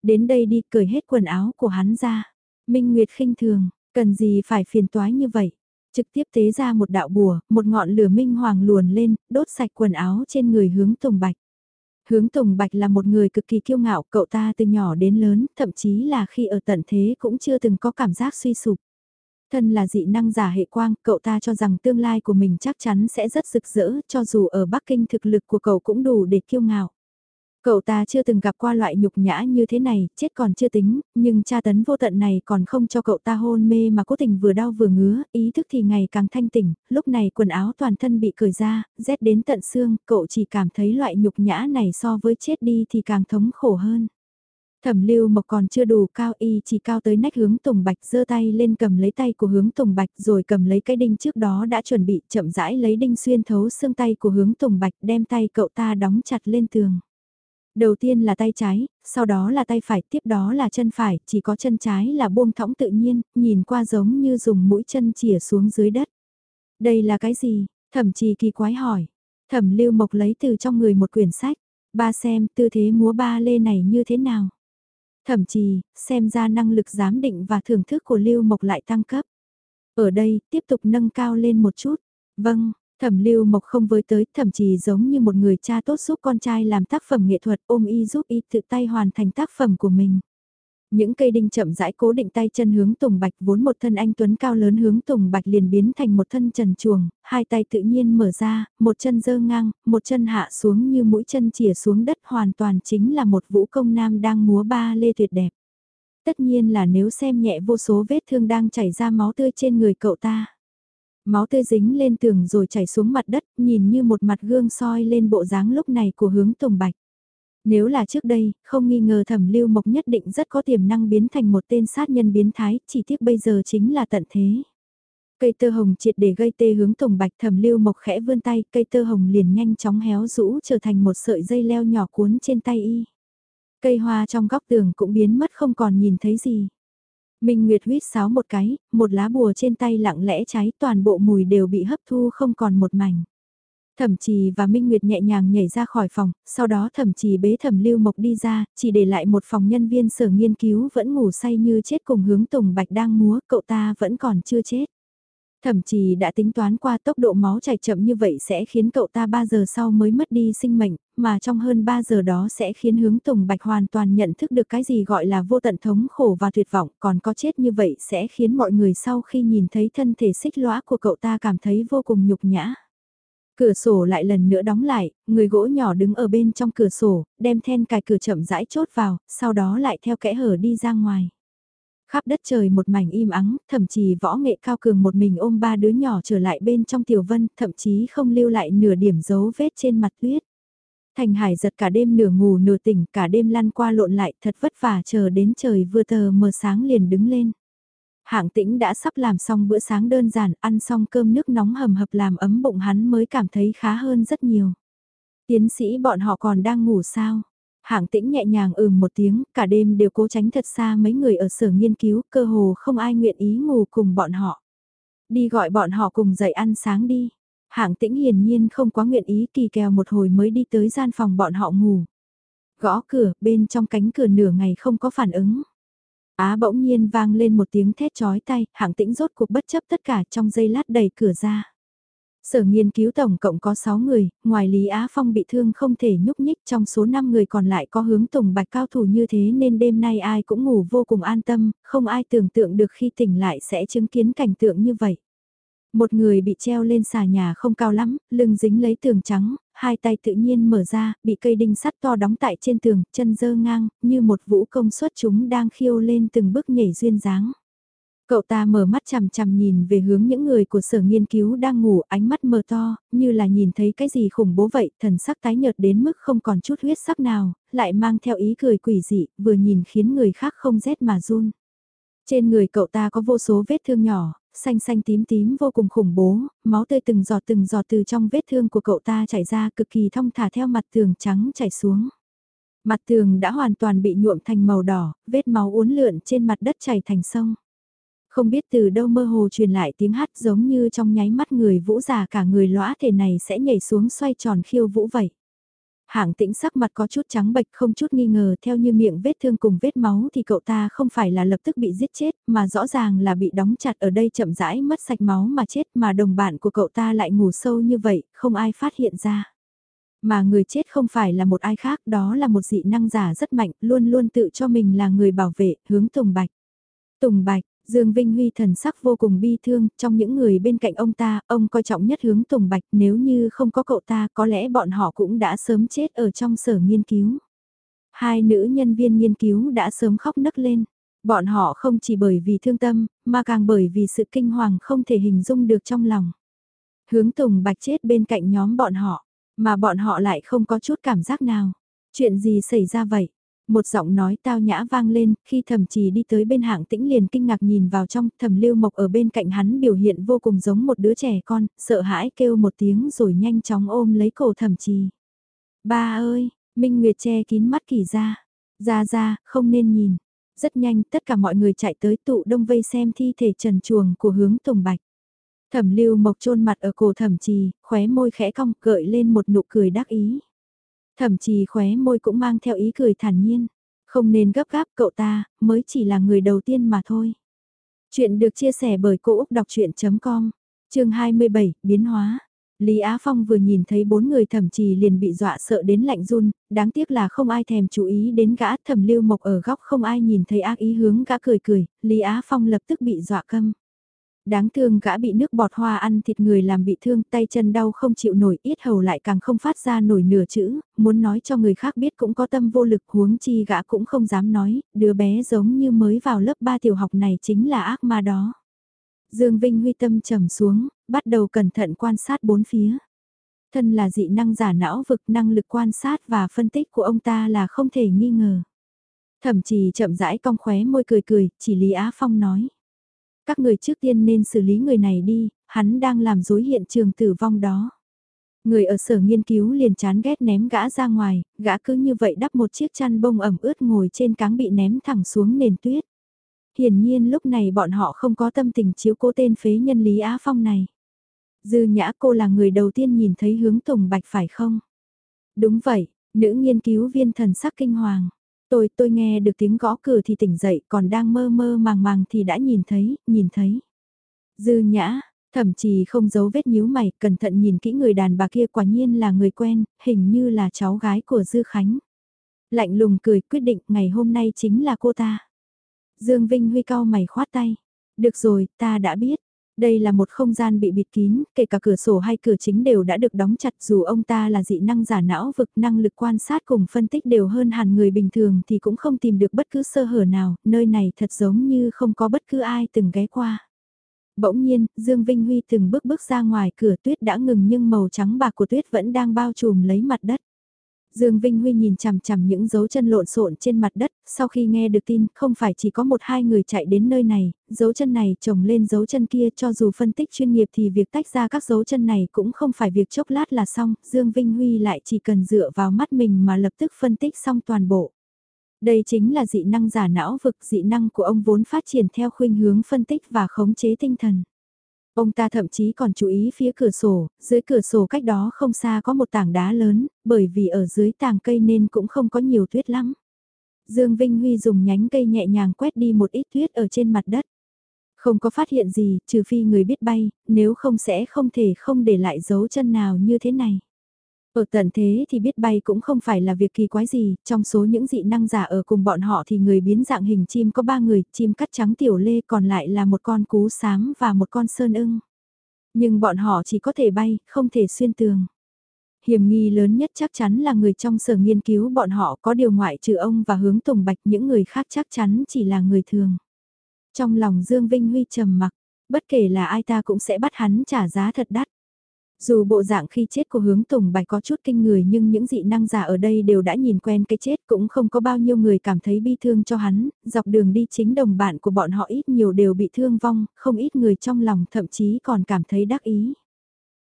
Đến đây đi cởi hết quần áo của hắn ra. Minh Nguyệt khinh thường, cần gì phải phiền toái như vậy. Trực tiếp tế ra một đạo bùa, một ngọn lửa minh hoàng luồn lên, đốt sạch quần áo trên người hướng Tùng Bạch. Hướng Tùng Bạch là một người cực kỳ kiêu ngạo, cậu ta từ nhỏ đến lớn, thậm chí là khi ở tận thế cũng chưa từng có cảm giác suy sụp. Thân là dị năng giả hệ quang, cậu ta cho rằng tương lai của mình chắc chắn sẽ rất rực rỡ, cho dù ở Bắc Kinh thực lực của cậu cũng đủ để kiêu ngạo. Cậu ta chưa từng gặp qua loại nhục nhã như thế này, chết còn chưa tính, nhưng tra tấn vô tận này còn không cho cậu ta hôn mê mà cố tình vừa đau vừa ngứa, ý thức thì ngày càng thanh tỉnh, lúc này quần áo toàn thân bị cởi ra, rét đến tận xương, cậu chỉ cảm thấy loại nhục nhã này so với chết đi thì càng thống khổ hơn. Thẩm lưu mộc còn chưa đủ cao y chỉ cao tới nách hướng tùng bạch giơ tay lên cầm lấy tay của hướng tùng bạch rồi cầm lấy cái đinh trước đó đã chuẩn bị chậm rãi lấy đinh xuyên thấu xương tay của hướng tùng bạch đem tay cậu ta đóng chặt lên tường. Đầu tiên là tay trái, sau đó là tay phải, tiếp đó là chân phải, chỉ có chân trái là buông thõng tự nhiên, nhìn qua giống như dùng mũi chân chìa xuống dưới đất. Đây là cái gì? Thẩm trì kỳ quái hỏi. Thẩm lưu mộc lấy từ trong người một quyển sách. Ba xem tư thế múa ba lê này như thế nào. Thẩm trì, xem ra năng lực giám định và thưởng thức của lưu mộc lại tăng cấp. Ở đây, tiếp tục nâng cao lên một chút. Vâng, Thẩm lưu mộc không với tới, thậm chí giống như một người cha tốt giúp con trai làm tác phẩm nghệ thuật ôm y giúp y tự tay hoàn thành tác phẩm của mình. Những cây đinh chậm rãi cố định tay chân hướng Tùng Bạch vốn một thân anh Tuấn cao lớn hướng Tùng Bạch liền biến thành một thân trần chuồng, hai tay tự nhiên mở ra, một chân dơ ngang, một chân hạ xuống như mũi chân chìa xuống đất hoàn toàn chính là một vũ công nam đang múa ba lê tuyệt đẹp. Tất nhiên là nếu xem nhẹ vô số vết thương đang chảy ra máu tươi trên người cậu ta. Máu tươi dính lên tường rồi chảy xuống mặt đất, nhìn như một mặt gương soi lên bộ dáng lúc này của hướng Tùng Bạch. Nếu là trước đây, không nghi ngờ thẩm lưu mộc nhất định rất có tiềm năng biến thành một tên sát nhân biến thái, chỉ tiếc bây giờ chính là tận thế. Cây tơ hồng triệt để gây tê hướng Tùng Bạch thẩm lưu mộc khẽ vươn tay, cây tơ hồng liền nhanh chóng héo rũ trở thành một sợi dây leo nhỏ cuốn trên tay y. Cây hoa trong góc tường cũng biến mất không còn nhìn thấy gì. Minh Nguyệt huyết sáo một cái, một lá bùa trên tay lặng lẽ cháy toàn bộ mùi đều bị hấp thu không còn một mảnh. Thẩm trì và Minh Nguyệt nhẹ nhàng nhảy ra khỏi phòng, sau đó thẩm trì bế thẩm lưu mộc đi ra, chỉ để lại một phòng nhân viên sở nghiên cứu vẫn ngủ say như chết cùng hướng Tùng Bạch đang múa, cậu ta vẫn còn chưa chết. Thậm chí đã tính toán qua tốc độ máu chảy chậm như vậy sẽ khiến cậu ta 3 giờ sau mới mất đi sinh mệnh, mà trong hơn 3 giờ đó sẽ khiến hướng Tùng Bạch hoàn toàn nhận thức được cái gì gọi là vô tận thống khổ và tuyệt vọng, còn có chết như vậy sẽ khiến mọi người sau khi nhìn thấy thân thể xích lõa của cậu ta cảm thấy vô cùng nhục nhã. Cửa sổ lại lần nữa đóng lại, người gỗ nhỏ đứng ở bên trong cửa sổ, đem then cài cửa chậm rãi chốt vào, sau đó lại theo kẽ hở đi ra ngoài. Khắp đất trời một mảnh im ắng, thậm chí võ nghệ cao cường một mình ôm ba đứa nhỏ trở lại bên trong tiểu vân, thậm chí không lưu lại nửa điểm dấu vết trên mặt tuyết. Thành Hải giật cả đêm nửa ngủ nửa tỉnh, cả đêm lăn qua lộn lại, thật vất vả chờ đến trời vừa tờ mờ sáng liền đứng lên. Hạng tĩnh đã sắp làm xong bữa sáng đơn giản, ăn xong cơm nước nóng hầm hập làm ấm bụng hắn mới cảm thấy khá hơn rất nhiều. Tiến sĩ bọn họ còn đang ngủ sao? Hạng tĩnh nhẹ nhàng ừm một tiếng, cả đêm đều cố tránh thật xa mấy người ở sở nghiên cứu, cơ hồ không ai nguyện ý ngủ cùng bọn họ. Đi gọi bọn họ cùng dậy ăn sáng đi. Hạng tĩnh hiển nhiên không quá nguyện ý kỳ kèo một hồi mới đi tới gian phòng bọn họ ngủ. Gõ cửa, bên trong cánh cửa nửa ngày không có phản ứng. Á bỗng nhiên vang lên một tiếng thét chói tay, hạng tĩnh rốt cuộc bất chấp tất cả trong giây lát đẩy cửa ra. Sở nghiên cứu tổng cộng có 6 người, ngoài Lý Á Phong bị thương không thể nhúc nhích trong số 5 người còn lại có hướng tùng bạch cao thủ như thế nên đêm nay ai cũng ngủ vô cùng an tâm, không ai tưởng tượng được khi tỉnh lại sẽ chứng kiến cảnh tượng như vậy. Một người bị treo lên xà nhà không cao lắm, lưng dính lấy tường trắng, hai tay tự nhiên mở ra, bị cây đinh sắt to đóng tại trên tường, chân dơ ngang, như một vũ công suất chúng đang khiêu lên từng bước nhảy duyên dáng. Cậu ta mở mắt chằm chằm nhìn về hướng những người của sở nghiên cứu đang ngủ, ánh mắt mờ to, như là nhìn thấy cái gì khủng bố vậy, thần sắc tái nhợt đến mức không còn chút huyết sắc nào, lại mang theo ý cười quỷ dị, vừa nhìn khiến người khác không rét mà run. Trên người cậu ta có vô số vết thương nhỏ, xanh xanh tím tím vô cùng khủng bố, máu tươi từng giọt từng giọt từ trong vết thương của cậu ta chảy ra cực kỳ thong thả theo mặt tường trắng chảy xuống. Mặt tường đã hoàn toàn bị nhuộm thành màu đỏ, vết máu uốn lượn trên mặt đất chảy thành sông. Không biết từ đâu mơ hồ truyền lại tiếng hát giống như trong nháy mắt người vũ già cả người lõa thể này sẽ nhảy xuống xoay tròn khiêu vũ vậy. Hạng tĩnh sắc mặt có chút trắng bệch không chút nghi ngờ theo như miệng vết thương cùng vết máu thì cậu ta không phải là lập tức bị giết chết mà rõ ràng là bị đóng chặt ở đây chậm rãi mất sạch máu mà chết mà đồng bạn của cậu ta lại ngủ sâu như vậy không ai phát hiện ra. Mà người chết không phải là một ai khác đó là một dị năng giả rất mạnh luôn luôn tự cho mình là người bảo vệ hướng Tùng Bạch. Tùng Bạch, Dương Vinh Huy thần sắc vô cùng bi thương, trong những người bên cạnh ông ta, ông coi trọng nhất hướng Tùng Bạch, nếu như không có cậu ta có lẽ bọn họ cũng đã sớm chết ở trong sở nghiên cứu. Hai nữ nhân viên nghiên cứu đã sớm khóc nấc lên. Bọn họ không chỉ bởi vì thương tâm, mà càng bởi vì sự kinh hoàng không thể hình dung được trong lòng. Hướng Tùng Bạch chết bên cạnh nhóm bọn họ, mà bọn họ lại không có chút cảm giác nào. Chuyện gì xảy ra vậy? Một giọng nói tao nhã vang lên, khi thẩm trì đi tới bên hạng tĩnh liền kinh ngạc nhìn vào trong, thẩm lưu mộc ở bên cạnh hắn biểu hiện vô cùng giống một đứa trẻ con, sợ hãi kêu một tiếng rồi nhanh chóng ôm lấy cổ thẩm trì. Ba ơi, Minh Nguyệt che kín mắt kỳ ra, ra ra, không nên nhìn. Rất nhanh tất cả mọi người chạy tới tụ đông vây xem thi thể trần chuồng của hướng Tùng Bạch. Thẩm lưu mộc chôn mặt ở cổ thẩm trì, khóe môi khẽ cong gợi lên một nụ cười đắc ý. Thậm chí khóe môi cũng mang theo ý cười thản nhiên. Không nên gấp gáp cậu ta, mới chỉ là người đầu tiên mà thôi. Chuyện được chia sẻ bởi Cô Úc Đọc Chuyện.com, chương 27, Biến hóa. Lý Á Phong vừa nhìn thấy bốn người thẩm trì liền bị dọa sợ đến lạnh run, đáng tiếc là không ai thèm chú ý đến gã thẩm lưu mộc ở góc không ai nhìn thấy ác ý hướng gã cười cười, Lý Á Phong lập tức bị dọa câm. Đáng thương gã bị nước bọt hoa ăn thịt người làm bị thương tay chân đau không chịu nổi ít hầu lại càng không phát ra nổi nửa chữ, muốn nói cho người khác biết cũng có tâm vô lực huống chi gã cũng không dám nói, đứa bé giống như mới vào lớp 3 tiểu học này chính là ác ma đó. Dương Vinh huy tâm trầm xuống, bắt đầu cẩn thận quan sát bốn phía. Thân là dị năng giả não vực năng lực quan sát và phân tích của ông ta là không thể nghi ngờ. Thậm chí chậm rãi cong khóe môi cười cười, chỉ Lý Á Phong nói. Các người trước tiên nên xử lý người này đi, hắn đang làm dối hiện trường tử vong đó. Người ở sở nghiên cứu liền chán ghét ném gã ra ngoài, gã cứ như vậy đắp một chiếc chăn bông ẩm ướt ngồi trên cáng bị ném thẳng xuống nền tuyết. Hiển nhiên lúc này bọn họ không có tâm tình chiếu cố tên phế nhân Lý Á Phong này. Dư nhã cô là người đầu tiên nhìn thấy hướng Tùng Bạch phải không? Đúng vậy, nữ nghiên cứu viên thần sắc kinh hoàng. Tôi, tôi nghe được tiếng gõ cửa thì tỉnh dậy, còn đang mơ mơ màng màng thì đã nhìn thấy, nhìn thấy. Dư nhã, thậm chí không giấu vết nhíu mày, cẩn thận nhìn kỹ người đàn bà kia quả nhiên là người quen, hình như là cháu gái của Dư Khánh. Lạnh lùng cười quyết định ngày hôm nay chính là cô ta. Dương Vinh Huy cao mày khoát tay. Được rồi, ta đã biết. Đây là một không gian bị bịt kín, kể cả cửa sổ hay cửa chính đều đã được đóng chặt dù ông ta là dị năng giả não vực năng lực quan sát cùng phân tích đều hơn hẳn người bình thường thì cũng không tìm được bất cứ sơ hở nào, nơi này thật giống như không có bất cứ ai từng ghé qua. Bỗng nhiên, Dương Vinh Huy từng bước bước ra ngoài cửa tuyết đã ngừng nhưng màu trắng bạc của tuyết vẫn đang bao trùm lấy mặt đất. Dương Vinh Huy nhìn chằm chằm những dấu chân lộn xộn trên mặt đất, sau khi nghe được tin, không phải chỉ có một hai người chạy đến nơi này, dấu chân này chồng lên dấu chân kia cho dù phân tích chuyên nghiệp thì việc tách ra các dấu chân này cũng không phải việc chốc lát là xong, Dương Vinh Huy lại chỉ cần dựa vào mắt mình mà lập tức phân tích xong toàn bộ. Đây chính là dị năng giả não vực, dị năng của ông vốn phát triển theo khuynh hướng phân tích và khống chế tinh thần. Ông ta thậm chí còn chú ý phía cửa sổ, dưới cửa sổ cách đó không xa có một tảng đá lớn, bởi vì ở dưới tàng cây nên cũng không có nhiều tuyết lắm. Dương Vinh Huy dùng nhánh cây nhẹ nhàng quét đi một ít tuyết ở trên mặt đất. Không có phát hiện gì, trừ phi người biết bay, nếu không sẽ không thể không để lại dấu chân nào như thế này. Ở tận thế thì biết bay cũng không phải là việc kỳ quái gì, trong số những dị năng giả ở cùng bọn họ thì người biến dạng hình chim có ba người, chim cắt trắng tiểu lê còn lại là một con cú sám và một con sơn ưng. Nhưng bọn họ chỉ có thể bay, không thể xuyên tường. Hiểm nghi lớn nhất chắc chắn là người trong sở nghiên cứu bọn họ có điều ngoại trừ ông và hướng tùng bạch những người khác chắc chắn chỉ là người thường. Trong lòng Dương Vinh Huy trầm mặc, bất kể là ai ta cũng sẽ bắt hắn trả giá thật đắt. Dù bộ dạng khi chết của hướng Tùng Bạch có chút kinh người nhưng những dị năng giả ở đây đều đã nhìn quen cái chết cũng không có bao nhiêu người cảm thấy bi thương cho hắn, dọc đường đi chính đồng bạn của bọn họ ít nhiều đều bị thương vong, không ít người trong lòng thậm chí còn cảm thấy đắc ý.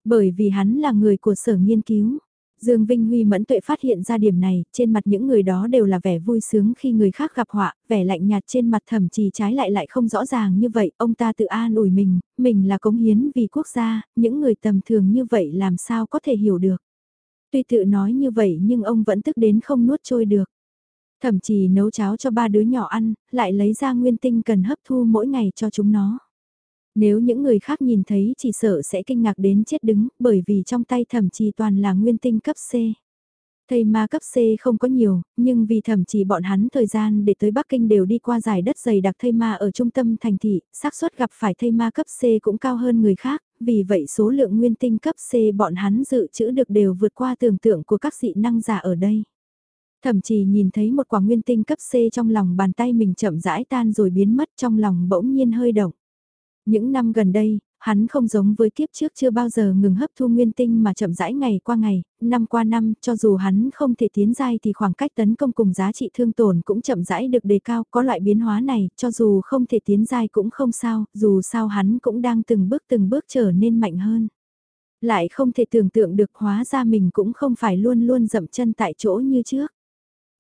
Bởi vì hắn là người của sở nghiên cứu. Dương Vinh Huy mẫn tuệ phát hiện ra điểm này, trên mặt những người đó đều là vẻ vui sướng khi người khác gặp họa, vẻ lạnh nhạt trên mặt thậm chí trái lại lại không rõ ràng như vậy, ông ta tự an ủi mình, mình là cống hiến vì quốc gia, những người tầm thường như vậy làm sao có thể hiểu được. Tuy tự nói như vậy nhưng ông vẫn tức đến không nuốt trôi được. Thậm chí nấu cháo cho ba đứa nhỏ ăn, lại lấy ra nguyên tinh cần hấp thu mỗi ngày cho chúng nó. Nếu những người khác nhìn thấy chỉ sợ sẽ kinh ngạc đến chết đứng, bởi vì trong tay thẩm trì toàn là nguyên tinh cấp C. Thầy ma cấp C không có nhiều, nhưng vì thẩm trì bọn hắn thời gian để tới Bắc Kinh đều đi qua giải đất dày đặc thây ma ở trung tâm thành thị, xác suất gặp phải thây ma cấp C cũng cao hơn người khác, vì vậy số lượng nguyên tinh cấp C bọn hắn dự trữ được đều vượt qua tưởng tượng của các dị năng giả ở đây. Thậm chí nhìn thấy một quả nguyên tinh cấp C trong lòng bàn tay mình chậm rãi tan rồi biến mất trong lòng bỗng nhiên hơi động. Những năm gần đây, hắn không giống với kiếp trước chưa bao giờ ngừng hấp thu nguyên tinh mà chậm rãi ngày qua ngày, năm qua năm, cho dù hắn không thể tiến giai thì khoảng cách tấn công cùng giá trị thương tổn cũng chậm rãi được đề cao, có loại biến hóa này, cho dù không thể tiến giai cũng không sao, dù sao hắn cũng đang từng bước từng bước trở nên mạnh hơn. Lại không thể tưởng tượng được hóa ra mình cũng không phải luôn luôn dậm chân tại chỗ như trước.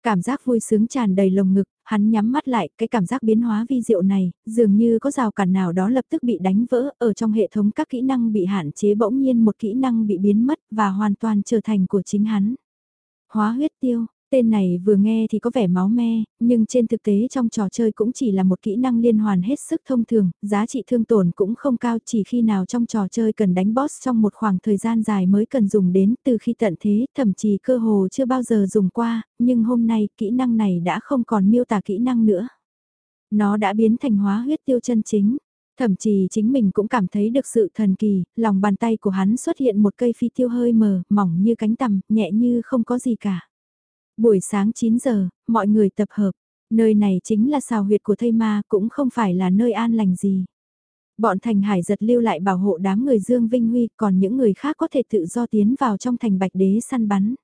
Cảm giác vui sướng tràn đầy lồng ngực, hắn nhắm mắt lại, cái cảm giác biến hóa vi diệu này, dường như có rào cản nào đó lập tức bị đánh vỡ, ở trong hệ thống các kỹ năng bị hạn chế bỗng nhiên một kỹ năng bị biến mất và hoàn toàn trở thành của chính hắn. Hóa huyết tiêu, Tên này vừa nghe thì có vẻ máu me, nhưng trên thực tế trong trò chơi cũng chỉ là một kỹ năng liên hoàn hết sức thông thường, giá trị thương tổn cũng không cao chỉ khi nào trong trò chơi cần đánh boss trong một khoảng thời gian dài mới cần dùng đến từ khi tận thế, thậm chí cơ hồ chưa bao giờ dùng qua, nhưng hôm nay kỹ năng này đã không còn miêu tả kỹ năng nữa. Nó đã biến thành hóa huyết tiêu chân chính. Thậm chí chính mình cũng cảm thấy được sự thần kỳ, lòng bàn tay của hắn xuất hiện một cây phi tiêu hơi mờ, mỏng như cánh tằm, nhẹ như không có gì cả. Buổi sáng 9 giờ, mọi người tập hợp. Nơi này chính là xào huyệt của thây ma, cũng không phải là nơi an lành gì. Bọn thành hải giật lưu lại bảo hộ đám người Dương Vinh Huy, còn những người khác có thể tự do tiến vào trong thành bạch đế săn bắn.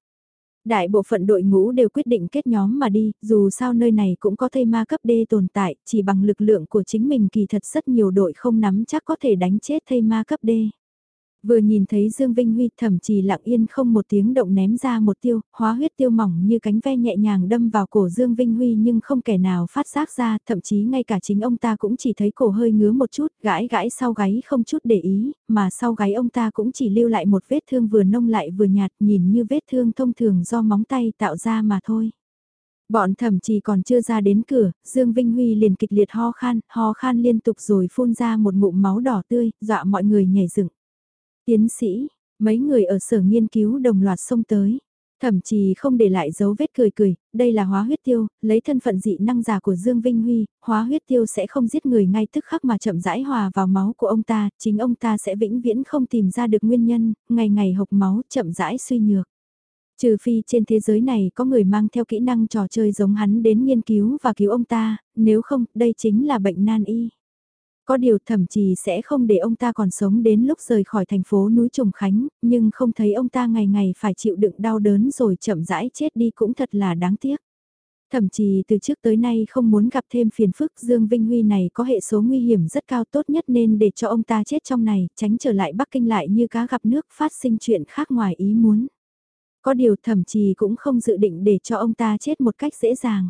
Đại bộ phận đội ngũ đều quyết định kết nhóm mà đi, dù sao nơi này cũng có thây ma cấp D tồn tại, chỉ bằng lực lượng của chính mình kỳ thật rất nhiều đội không nắm chắc có thể đánh chết thây ma cấp D. Vừa nhìn thấy Dương Vinh Huy thậm chí lặng yên không một tiếng động ném ra một tiêu, hóa huyết tiêu mỏng như cánh ve nhẹ nhàng đâm vào cổ Dương Vinh Huy nhưng không kẻ nào phát giác ra, thậm chí ngay cả chính ông ta cũng chỉ thấy cổ hơi ngứa một chút, gãi gãi sau gáy không chút để ý, mà sau gáy ông ta cũng chỉ lưu lại một vết thương vừa nông lại vừa nhạt nhìn như vết thương thông thường do móng tay tạo ra mà thôi. Bọn thẩm chỉ còn chưa ra đến cửa, Dương Vinh Huy liền kịch liệt ho khan, ho khan liên tục rồi phun ra một ngụm máu đỏ tươi, dọa mọi người nhảy dựng. Tiến sĩ, mấy người ở sở nghiên cứu đồng loạt xông tới. Thậm chí không để lại dấu vết cười cười, đây là hóa huyết tiêu, lấy thân phận dị năng giả của Dương Vinh Huy, hóa huyết tiêu sẽ không giết người ngay tức khắc mà chậm rãi hòa vào máu của ông ta, chính ông ta sẽ vĩnh viễn không tìm ra được nguyên nhân, ngày ngày hộc máu chậm rãi suy nhược. Trừ phi trên thế giới này có người mang theo kỹ năng trò chơi giống hắn đến nghiên cứu và cứu ông ta, nếu không, đây chính là bệnh nan y. Có điều thậm chí sẽ không để ông ta còn sống đến lúc rời khỏi thành phố núi Trùng Khánh, nhưng không thấy ông ta ngày ngày phải chịu đựng đau đớn rồi chậm rãi chết đi cũng thật là đáng tiếc. Thậm chí từ trước tới nay không muốn gặp thêm phiền phức Dương Vinh Huy này có hệ số nguy hiểm rất cao tốt nhất nên để cho ông ta chết trong này, tránh trở lại Bắc Kinh lại như cá gặp nước phát sinh chuyện khác ngoài ý muốn. Có điều thậm chí cũng không dự định để cho ông ta chết một cách dễ dàng.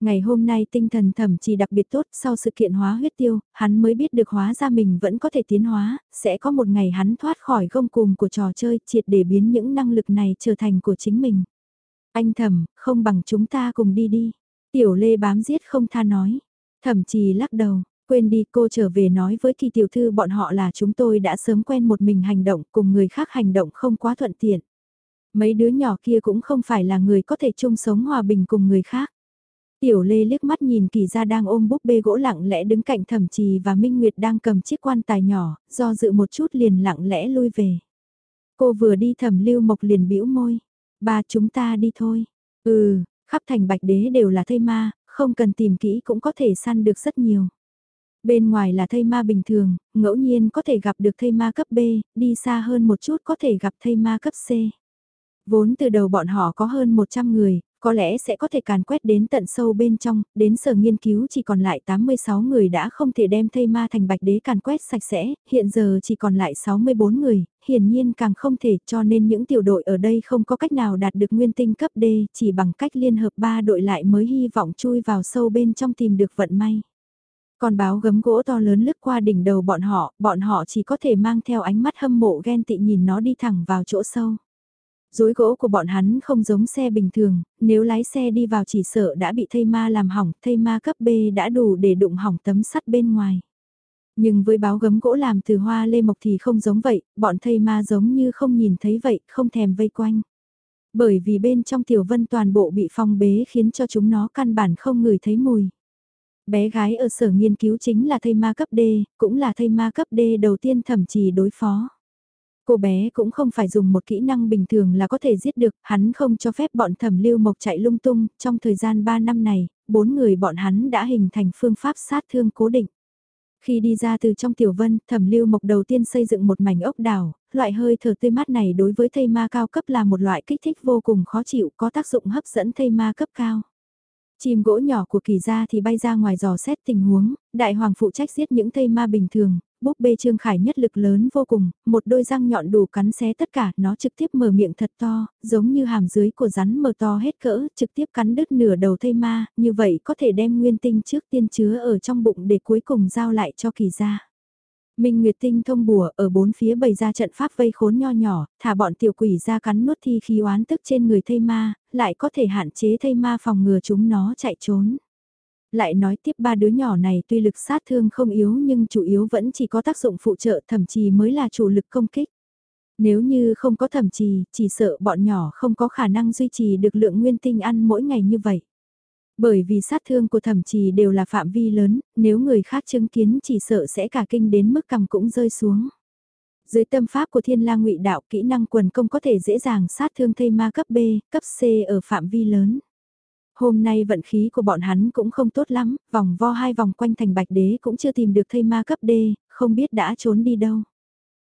Ngày hôm nay tinh thần thẩm chỉ đặc biệt tốt sau sự kiện hóa huyết tiêu, hắn mới biết được hóa ra mình vẫn có thể tiến hóa, sẽ có một ngày hắn thoát khỏi gông cùm của trò chơi triệt để biến những năng lực này trở thành của chính mình. Anh thẩm, không bằng chúng ta cùng đi đi. Tiểu lê bám giết không tha nói. Thẩm trì lắc đầu, Quên đi cô trở về nói với kỳ tiểu thư bọn họ là chúng tôi đã sớm quen một mình hành động cùng người khác hành động không quá thuận tiện. Mấy đứa nhỏ kia cũng không phải là người có thể chung sống hòa bình cùng người khác. Tiểu Lê liếc mắt nhìn kỳ Gia đang ôm búp bê gỗ lặng lẽ đứng cạnh thẩm trì và Minh Nguyệt đang cầm chiếc quan tài nhỏ, do dự một chút liền lặng lẽ lui về. Cô vừa đi thẩm lưu mộc liền bĩu môi. Ba chúng ta đi thôi. Ừ, khắp thành bạch đế đều là thây ma, không cần tìm kỹ cũng có thể săn được rất nhiều. Bên ngoài là thây ma bình thường, ngẫu nhiên có thể gặp được thây ma cấp B, đi xa hơn một chút có thể gặp thây ma cấp C. Vốn từ đầu bọn họ có hơn 100 người, có lẽ sẽ có thể càn quét đến tận sâu bên trong, đến sở nghiên cứu chỉ còn lại 86 người đã không thể đem thây ma thành bạch đế càn quét sạch sẽ, hiện giờ chỉ còn lại 64 người, hiển nhiên càng không thể cho nên những tiểu đội ở đây không có cách nào đạt được nguyên tinh cấp D, chỉ bằng cách liên hợp ba đội lại mới hy vọng chui vào sâu bên trong tìm được vận may. Còn báo gấm gỗ to lớn lướt qua đỉnh đầu bọn họ, bọn họ chỉ có thể mang theo ánh mắt hâm mộ ghen tị nhìn nó đi thẳng vào chỗ sâu. Dối gỗ của bọn hắn không giống xe bình thường, nếu lái xe đi vào chỉ sợ đã bị thây ma làm hỏng, thây ma cấp B đã đủ để đụng hỏng tấm sắt bên ngoài. Nhưng với báo gấm gỗ làm từ hoa lê mộc thì không giống vậy, bọn thây ma giống như không nhìn thấy vậy, không thèm vây quanh. Bởi vì bên trong tiểu vân toàn bộ bị phong bế khiến cho chúng nó căn bản không ngửi thấy mùi. Bé gái ở sở nghiên cứu chính là thây ma cấp D, cũng là thây ma cấp D đầu tiên thậm chí đối phó. Cô bé cũng không phải dùng một kỹ năng bình thường là có thể giết được, hắn không cho phép bọn thẩm lưu mộc chạy lung tung, trong thời gian 3 năm này, bốn người bọn hắn đã hình thành phương pháp sát thương cố định. Khi đi ra từ trong tiểu vân, thẩm lưu mộc đầu tiên xây dựng một mảnh ốc đảo, loại hơi thở tươi mát này đối với thây ma cao cấp là một loại kích thích vô cùng khó chịu có tác dụng hấp dẫn thây ma cấp cao. Chim gỗ nhỏ của kỳ gia thì bay ra ngoài dò xét tình huống, đại hoàng phụ trách giết những thây ma bình thường, búp bê Trương Khải nhất lực lớn vô cùng, một đôi răng nhọn đủ cắn xé tất cả, nó trực tiếp mở miệng thật to, giống như hàm dưới của rắn mở to hết cỡ, trực tiếp cắn đứt nửa đầu thây ma, như vậy có thể đem nguyên tinh trước tiên chứa ở trong bụng để cuối cùng giao lại cho kỳ gia. Minh Nguyệt Tinh thông bùa ở bốn phía bày ra trận pháp vây khốn nho nhỏ, thả bọn tiểu quỷ ra cắn nuốt thi khí oán tức trên người thây ma, lại có thể hạn chế thây ma phòng ngừa chúng nó chạy trốn. Lại nói tiếp ba đứa nhỏ này tuy lực sát thương không yếu nhưng chủ yếu vẫn chỉ có tác dụng phụ trợ thậm chí mới là chủ lực công kích. Nếu như không có thẩm trì, chỉ sợ bọn nhỏ không có khả năng duy trì được lượng nguyên tinh ăn mỗi ngày như vậy. Bởi vì sát thương của thẩm trì đều là phạm vi lớn, nếu người khác chứng kiến chỉ sợ sẽ cả kinh đến mức cầm cũng rơi xuống. Dưới tâm pháp của thiên la ngụy đạo kỹ năng quần công có thể dễ dàng sát thương thây ma cấp B, cấp C ở phạm vi lớn. Hôm nay vận khí của bọn hắn cũng không tốt lắm, vòng vo hai vòng quanh thành bạch đế cũng chưa tìm được thây ma cấp D, không biết đã trốn đi đâu.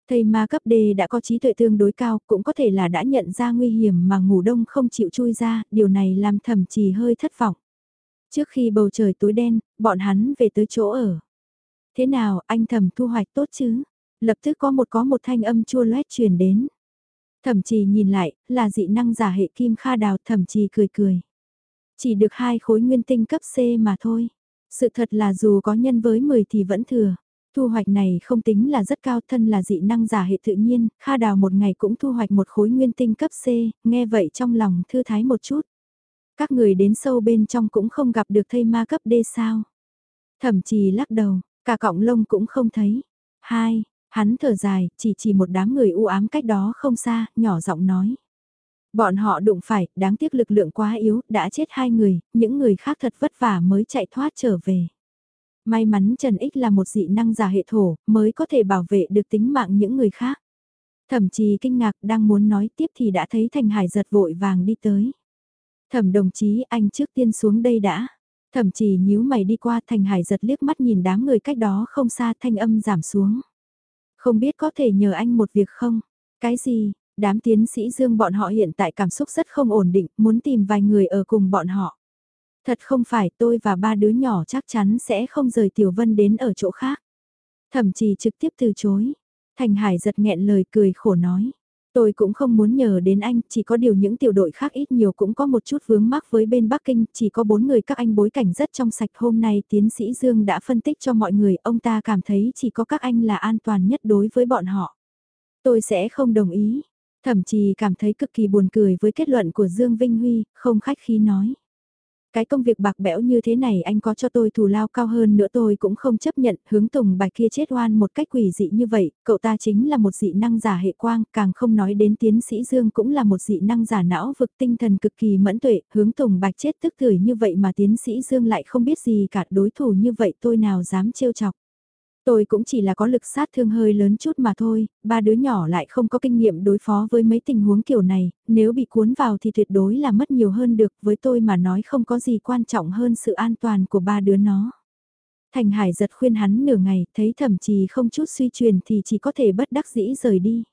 Thầy ma cấp D đã có trí tuệ tương đối cao, cũng có thể là đã nhận ra nguy hiểm mà ngủ đông không chịu chui ra, điều này làm thẩm trì hơi thất vọng. Trước khi bầu trời tối đen, bọn hắn về tới chỗ ở. Thế nào, anh thẩm thu hoạch tốt chứ? Lập tức có một có một thanh âm chua loét truyền đến. Thẩm trì nhìn lại, là dị năng giả hệ kim kha đào, thẩm trì cười cười. Chỉ được hai khối nguyên tinh cấp C mà thôi. Sự thật là dù có nhân với 10 thì vẫn thừa. Thu hoạch này không tính là rất cao thân là dị năng giả hệ tự nhiên, Kha Đào một ngày cũng thu hoạch một khối nguyên tinh cấp C, nghe vậy trong lòng thư thái một chút. Các người đến sâu bên trong cũng không gặp được thây ma cấp D sao. Thậm chí lắc đầu, cả cọng lông cũng không thấy. Hai, hắn thở dài, chỉ chỉ một đám người u ám cách đó không xa, nhỏ giọng nói. Bọn họ đụng phải, đáng tiếc lực lượng quá yếu, đã chết hai người, những người khác thật vất vả mới chạy thoát trở về. May mắn Trần Ích là một dị năng giả hệ thổ, mới có thể bảo vệ được tính mạng những người khác. Thẩm trì kinh ngạc đang muốn nói tiếp thì đã thấy Thành Hải giật vội vàng đi tới. Thẩm đồng chí anh trước tiên xuống đây đã. Thẩm trì nhíu mày đi qua Thành Hải giật liếc mắt nhìn đám người cách đó không xa thanh âm giảm xuống. Không biết có thể nhờ anh một việc không? Cái gì? Đám tiến sĩ Dương bọn họ hiện tại cảm xúc rất không ổn định, muốn tìm vài người ở cùng bọn họ. Thật không phải tôi và ba đứa nhỏ chắc chắn sẽ không rời Tiểu Vân đến ở chỗ khác. Thậm chí trực tiếp từ chối. Thành Hải giật nghẹn lời cười khổ nói. Tôi cũng không muốn nhờ đến anh, chỉ có điều những tiểu đội khác ít nhiều cũng có một chút vướng mắc với bên Bắc Kinh, chỉ có bốn người các anh bối cảnh rất trong sạch. Hôm nay tiến sĩ Dương đã phân tích cho mọi người, ông ta cảm thấy chỉ có các anh là an toàn nhất đối với bọn họ. Tôi sẽ không đồng ý, Thậm chí cảm thấy cực kỳ buồn cười với kết luận của Dương Vinh Huy, không khách khí nói. Cái công việc bạc bẽo như thế này anh có cho tôi thù lao cao hơn nữa tôi cũng không chấp nhận, hướng tùng bạch kia chết oan một cách quỷ dị như vậy, cậu ta chính là một dị năng giả hệ quang, càng không nói đến tiến sĩ Dương cũng là một dị năng giả não vực tinh thần cực kỳ mẫn tuệ, hướng tùng bạch chết tức tưởi như vậy mà tiến sĩ Dương lại không biết gì cả đối thủ như vậy tôi nào dám trêu chọc. Tôi cũng chỉ là có lực sát thương hơi lớn chút mà thôi, ba đứa nhỏ lại không có kinh nghiệm đối phó với mấy tình huống kiểu này, nếu bị cuốn vào thì tuyệt đối là mất nhiều hơn được với tôi mà nói không có gì quan trọng hơn sự an toàn của ba đứa nó. Thành Hải giật khuyên hắn nửa ngày, thấy thẩm trì không chút suy truyền thì chỉ có thể bất đắc dĩ rời đi.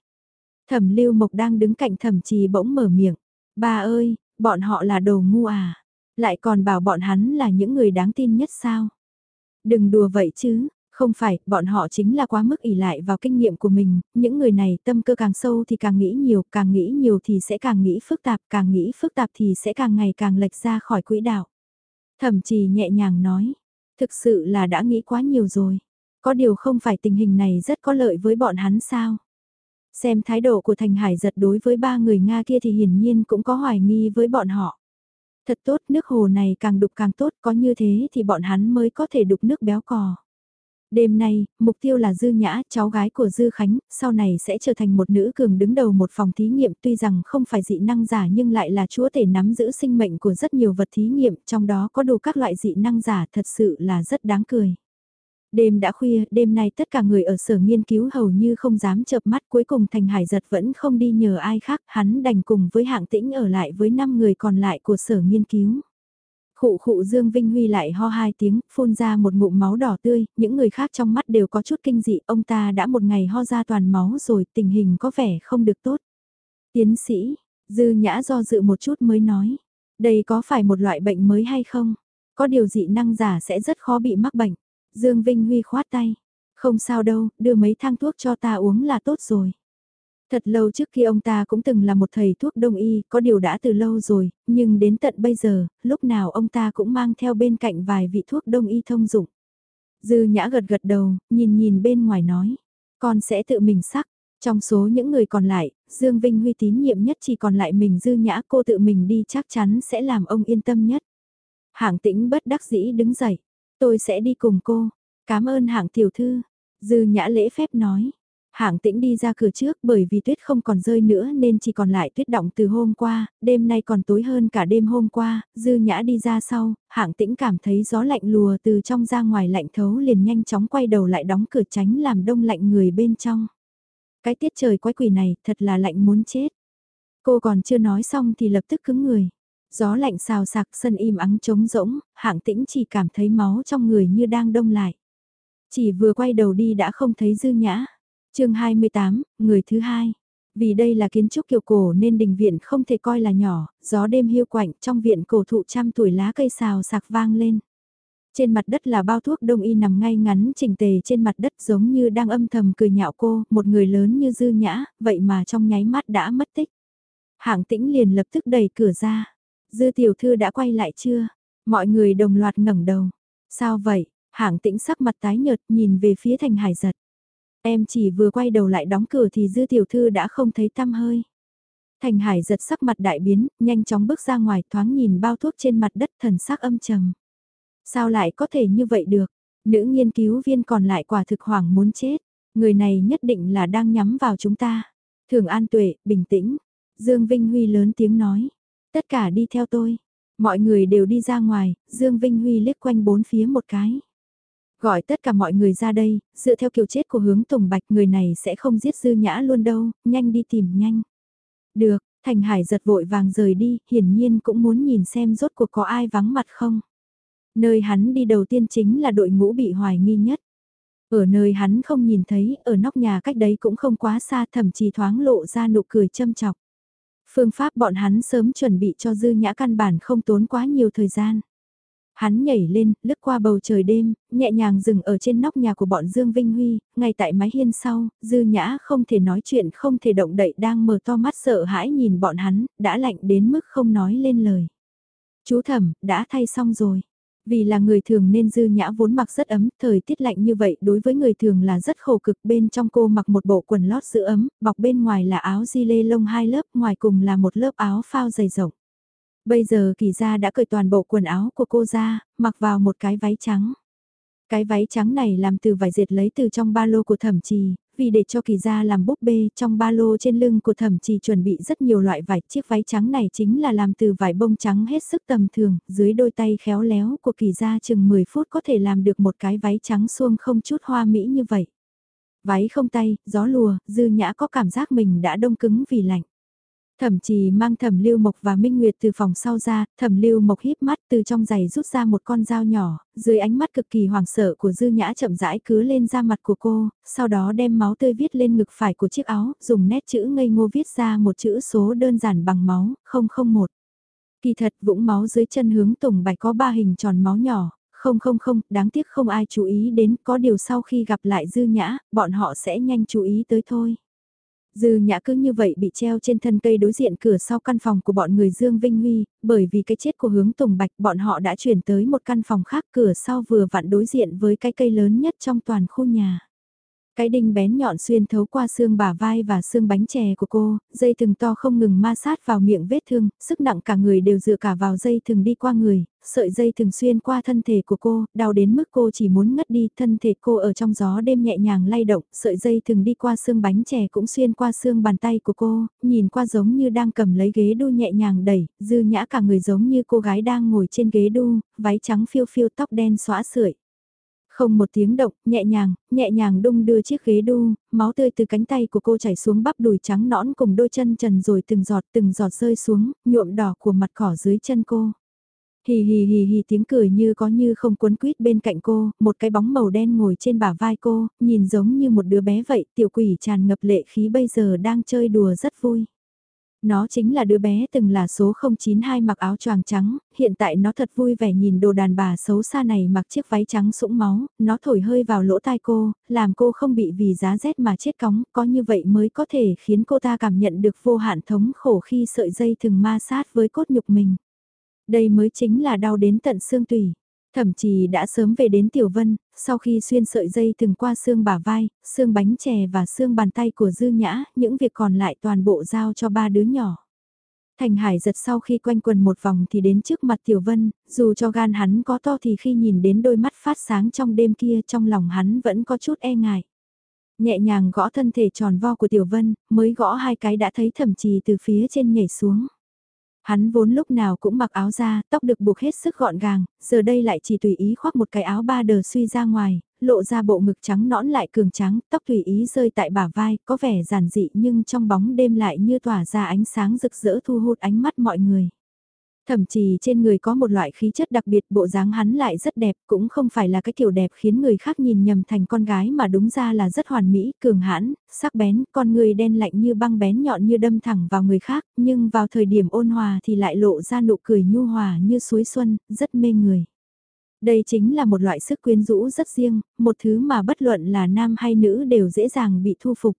Thẩm lưu mộc đang đứng cạnh thẩm trì bỗng mở miệng. Ba ơi, bọn họ là đồ ngu à? Lại còn bảo bọn hắn là những người đáng tin nhất sao? Đừng đùa vậy chứ, không phải, bọn họ chính là quá mức ỉ lại vào kinh nghiệm của mình, những người này tâm cơ càng sâu thì càng nghĩ nhiều, càng nghĩ nhiều thì sẽ càng nghĩ phức tạp, càng nghĩ phức tạp thì sẽ càng ngày càng lệch ra khỏi quỹ đạo. Thậm chí nhẹ nhàng nói, thực sự là đã nghĩ quá nhiều rồi. Có điều không phải tình hình này rất có lợi với bọn hắn sao? Xem thái độ của Thành Hải giật đối với ba người Nga kia thì hiển nhiên cũng có hoài nghi với bọn họ. Thật tốt, nước hồ này càng đục càng tốt, có như thế thì bọn hắn mới có thể đục nước béo cò. Đêm nay, mục tiêu là Dư Nhã, cháu gái của Dư Khánh, sau này sẽ trở thành một nữ cường đứng đầu một phòng thí nghiệm tuy rằng không phải dị năng giả nhưng lại là chúa thể nắm giữ sinh mệnh của rất nhiều vật thí nghiệm, trong đó có đủ các loại dị năng giả thật sự là rất đáng cười. Đêm đã khuya, đêm nay tất cả người ở sở nghiên cứu hầu như không dám chợp mắt cuối cùng Thành Hải giật vẫn không đi nhờ ai khác, hắn đành cùng với hạng tĩnh ở lại với 5 người còn lại của sở nghiên cứu. Khụ khụ Dương Vinh Huy lại ho hai tiếng, phun ra một ngụm máu đỏ tươi, những người khác trong mắt đều có chút kinh dị, ông ta đã một ngày ho ra toàn máu rồi, tình hình có vẻ không được tốt. Tiến sĩ, Dư Nhã do dự một chút mới nói, đây có phải một loại bệnh mới hay không? Có điều dị năng giả sẽ rất khó bị mắc bệnh. Dương Vinh Huy khoát tay, không sao đâu, đưa mấy thang thuốc cho ta uống là tốt rồi. Thật lâu trước khi ông ta cũng từng là một thầy thuốc đông y, có điều đã từ lâu rồi, nhưng đến tận bây giờ, lúc nào ông ta cũng mang theo bên cạnh vài vị thuốc đông y thông dụng. Dư nhã gật gật đầu, nhìn nhìn bên ngoài nói, con sẽ tự mình sắc. Trong số những người còn lại, Dương Vinh Huy tín nhiệm nhất chỉ còn lại mình dư nhã cô tự mình đi chắc chắn sẽ làm ông yên tâm nhất. Hạng tĩnh bất đắc dĩ đứng dậy, tôi sẽ đi cùng cô, cảm ơn hạng tiểu thư. Dư nhã lễ phép nói, Hạng tĩnh đi ra cửa trước bởi vì tuyết không còn rơi nữa nên chỉ còn lại tuyết động từ hôm qua, đêm nay còn tối hơn cả đêm hôm qua, dư nhã đi ra sau, hạng tĩnh cảm thấy gió lạnh lùa từ trong ra ngoài lạnh thấu liền nhanh chóng quay đầu lại đóng cửa tránh làm đông lạnh người bên trong. Cái tiết trời quái quỷ này thật là lạnh muốn chết. Cô còn chưa nói xong thì lập tức cứng người. Gió lạnh xào sạc sân im ắng trống rỗng, hạng tĩnh chỉ cảm thấy máu trong người như đang đông lại. Chỉ vừa quay đầu đi đã không thấy dư nhã chương 28, người thứ hai. Vì đây là kiến trúc kiểu cổ nên đình viện không thể coi là nhỏ, gió đêm hiu quạnh trong viện cổ thụ trăm tuổi lá cây xào sạc vang lên. Trên mặt đất là bao thuốc đông y nằm ngay ngắn chỉnh tề trên mặt đất giống như đang âm thầm cười nhạo cô, một người lớn như dư nhã, vậy mà trong nháy mắt đã mất tích. Hạng tĩnh liền lập tức đẩy cửa ra. Dư tiểu thư đã quay lại chưa? Mọi người đồng loạt ngẩng đầu. Sao vậy? Hạng tĩnh sắc mặt tái nhợt nhìn về phía thành hải giật. Em chỉ vừa quay đầu lại đóng cửa thì dư tiểu thư đã không thấy tăm hơi. Thành Hải giật sắc mặt đại biến, nhanh chóng bước ra ngoài thoáng nhìn bao thuốc trên mặt đất thần sắc âm trầm. Sao lại có thể như vậy được? Nữ nghiên cứu viên còn lại quả thực hoảng muốn chết. Người này nhất định là đang nhắm vào chúng ta. Thường an tuệ, bình tĩnh. Dương Vinh Huy lớn tiếng nói. Tất cả đi theo tôi. Mọi người đều đi ra ngoài, Dương Vinh Huy liếc quanh bốn phía một cái. Gọi tất cả mọi người ra đây, dựa theo kiểu chết của hướng Tùng Bạch người này sẽ không giết dư nhã luôn đâu, nhanh đi tìm nhanh. Được, Thành Hải giật vội vàng rời đi, hiển nhiên cũng muốn nhìn xem rốt cuộc có ai vắng mặt không. Nơi hắn đi đầu tiên chính là đội ngũ bị hoài nghi nhất. Ở nơi hắn không nhìn thấy, ở nóc nhà cách đấy cũng không quá xa thậm chí thoáng lộ ra nụ cười châm chọc. Phương pháp bọn hắn sớm chuẩn bị cho dư nhã căn bản không tốn quá nhiều thời gian. Hắn nhảy lên, lướt qua bầu trời đêm, nhẹ nhàng dừng ở trên nóc nhà của bọn Dương Vinh Huy, ngay tại mái hiên sau, Dư Nhã không thể nói chuyện không thể động đậy đang mở to mắt sợ hãi nhìn bọn hắn, đã lạnh đến mức không nói lên lời. Chú thẩm, đã thay xong rồi. Vì là người thường nên dư nhã vốn mặc rất ấm, thời tiết lạnh như vậy đối với người thường là rất khổ cực bên trong cô mặc một bộ quần lót giữ ấm, bọc bên ngoài là áo di lê lông hai lớp, ngoài cùng là một lớp áo phao dày rộng. Bây giờ kỳ gia đã cởi toàn bộ quần áo của cô ra, mặc vào một cái váy trắng. Cái váy trắng này làm từ vải dệt lấy từ trong ba lô của thẩm trì, vì để cho kỳ gia làm búp bê trong ba lô trên lưng của thẩm trì chuẩn bị rất nhiều loại vải. Chiếc váy trắng này chính là làm từ vải bông trắng hết sức tầm thường, dưới đôi tay khéo léo của kỳ gia chừng 10 phút có thể làm được một cái váy trắng xuông không chút hoa mỹ như vậy. Váy không tay, gió lùa, dư nhã có cảm giác mình đã đông cứng vì lạnh. Thẩm trì mang thẩm lưu mộc và minh nguyệt từ phòng sau ra, thẩm lưu mộc híp mắt từ trong giày rút ra một con dao nhỏ, dưới ánh mắt cực kỳ hoảng sợ của dư nhã chậm rãi cứ lên da mặt của cô, sau đó đem máu tươi viết lên ngực phải của chiếc áo, dùng nét chữ ngây ngô viết ra một chữ số đơn giản bằng máu, 001. Kỳ thật vũng máu dưới chân hướng tùng bạch có ba hình tròn máu nhỏ, không không không, đáng tiếc không ai chú ý đến, có điều sau khi gặp lại dư nhã, bọn họ sẽ nhanh chú ý tới thôi. Dư nhã cứ như vậy bị treo trên thân cây đối diện cửa sau căn phòng của bọn người Dương Vinh Huy, bởi vì cái chết của hướng Tùng Bạch bọn họ đã chuyển tới một căn phòng khác cửa sau vừa vặn đối diện với cái cây lớn nhất trong toàn khu nhà. Cái đinh bén nhọn xuyên thấu qua xương bả vai và xương bánh chè của cô, dây thừng to không ngừng ma sát vào miệng vết thương, sức nặng cả người đều dựa cả vào dây thừng đi qua người, sợi dây thừng xuyên qua thân thể của cô, đau đến mức cô chỉ muốn ngất đi, thân thể cô ở trong gió đêm nhẹ nhàng lay động, sợi dây thừng đi qua xương bánh chè cũng xuyên qua xương bàn tay của cô, nhìn qua giống như đang cầm lấy ghế đu nhẹ nhàng đẩy, dư nhã cả người giống như cô gái đang ngồi trên ghế đu, váy trắng phiêu phiêu tóc đen xóa sưởi không một tiếng động, nhẹ nhàng, nhẹ nhàng đung đưa chiếc ghế đu, máu tươi từ cánh tay của cô chảy xuống bắp đùi trắng nõn cùng đôi chân trần rồi từng giọt từng giọt rơi xuống, nhuộm đỏ của mặt cỏ dưới chân cô. Hì hì hì hì tiếng cười như có như không cuốn quýt bên cạnh cô, một cái bóng màu đen ngồi trên bả vai cô, nhìn giống như một đứa bé vậy, tiểu quỷ tràn ngập lệ khí bây giờ đang chơi đùa rất vui. Nó chính là đứa bé từng là số 092 mặc áo choàng trắng, hiện tại nó thật vui vẻ nhìn đồ đàn bà xấu xa này mặc chiếc váy trắng sũng máu, nó thổi hơi vào lỗ tai cô, làm cô không bị vì giá rét mà chết cóng, có như vậy mới có thể khiến cô ta cảm nhận được vô hạn thống khổ khi sợi dây thường ma sát với cốt nhục mình. Đây mới chính là đau đến tận xương tủy. Thậm chí đã sớm về đến Tiểu Vân, sau khi xuyên sợi dây từng qua xương bả vai, xương bánh chè và xương bàn tay của Dư Nhã, những việc còn lại toàn bộ giao cho ba đứa nhỏ. Thành Hải giật sau khi quanh quần một vòng thì đến trước mặt Tiểu Vân, dù cho gan hắn có to thì khi nhìn đến đôi mắt phát sáng trong đêm kia trong lòng hắn vẫn có chút e ngại. Nhẹ nhàng gõ thân thể tròn vo của Tiểu Vân, mới gõ hai cái đã thấy thẩm trì từ phía trên nhảy xuống. Hắn vốn lúc nào cũng mặc áo da, tóc được buộc hết sức gọn gàng, giờ đây lại chỉ tùy ý khoác một cái áo ba đờ suy ra ngoài, lộ ra bộ ngực trắng nõn lại cường trắng, tóc tùy ý rơi tại bả vai, có vẻ giản dị nhưng trong bóng đêm lại như tỏa ra ánh sáng rực rỡ thu hút ánh mắt mọi người. Thậm chí trên người có một loại khí chất đặc biệt bộ dáng hắn lại rất đẹp, cũng không phải là cái kiểu đẹp khiến người khác nhìn nhầm thành con gái mà đúng ra là rất hoàn mỹ, cường hãn, sắc bén, con người đen lạnh như băng bén nhọn như đâm thẳng vào người khác, nhưng vào thời điểm ôn hòa thì lại lộ ra nụ cười nhu hòa như suối xuân, rất mê người. Đây chính là một loại sức quyến rũ rất riêng, một thứ mà bất luận là nam hay nữ đều dễ dàng bị thu phục.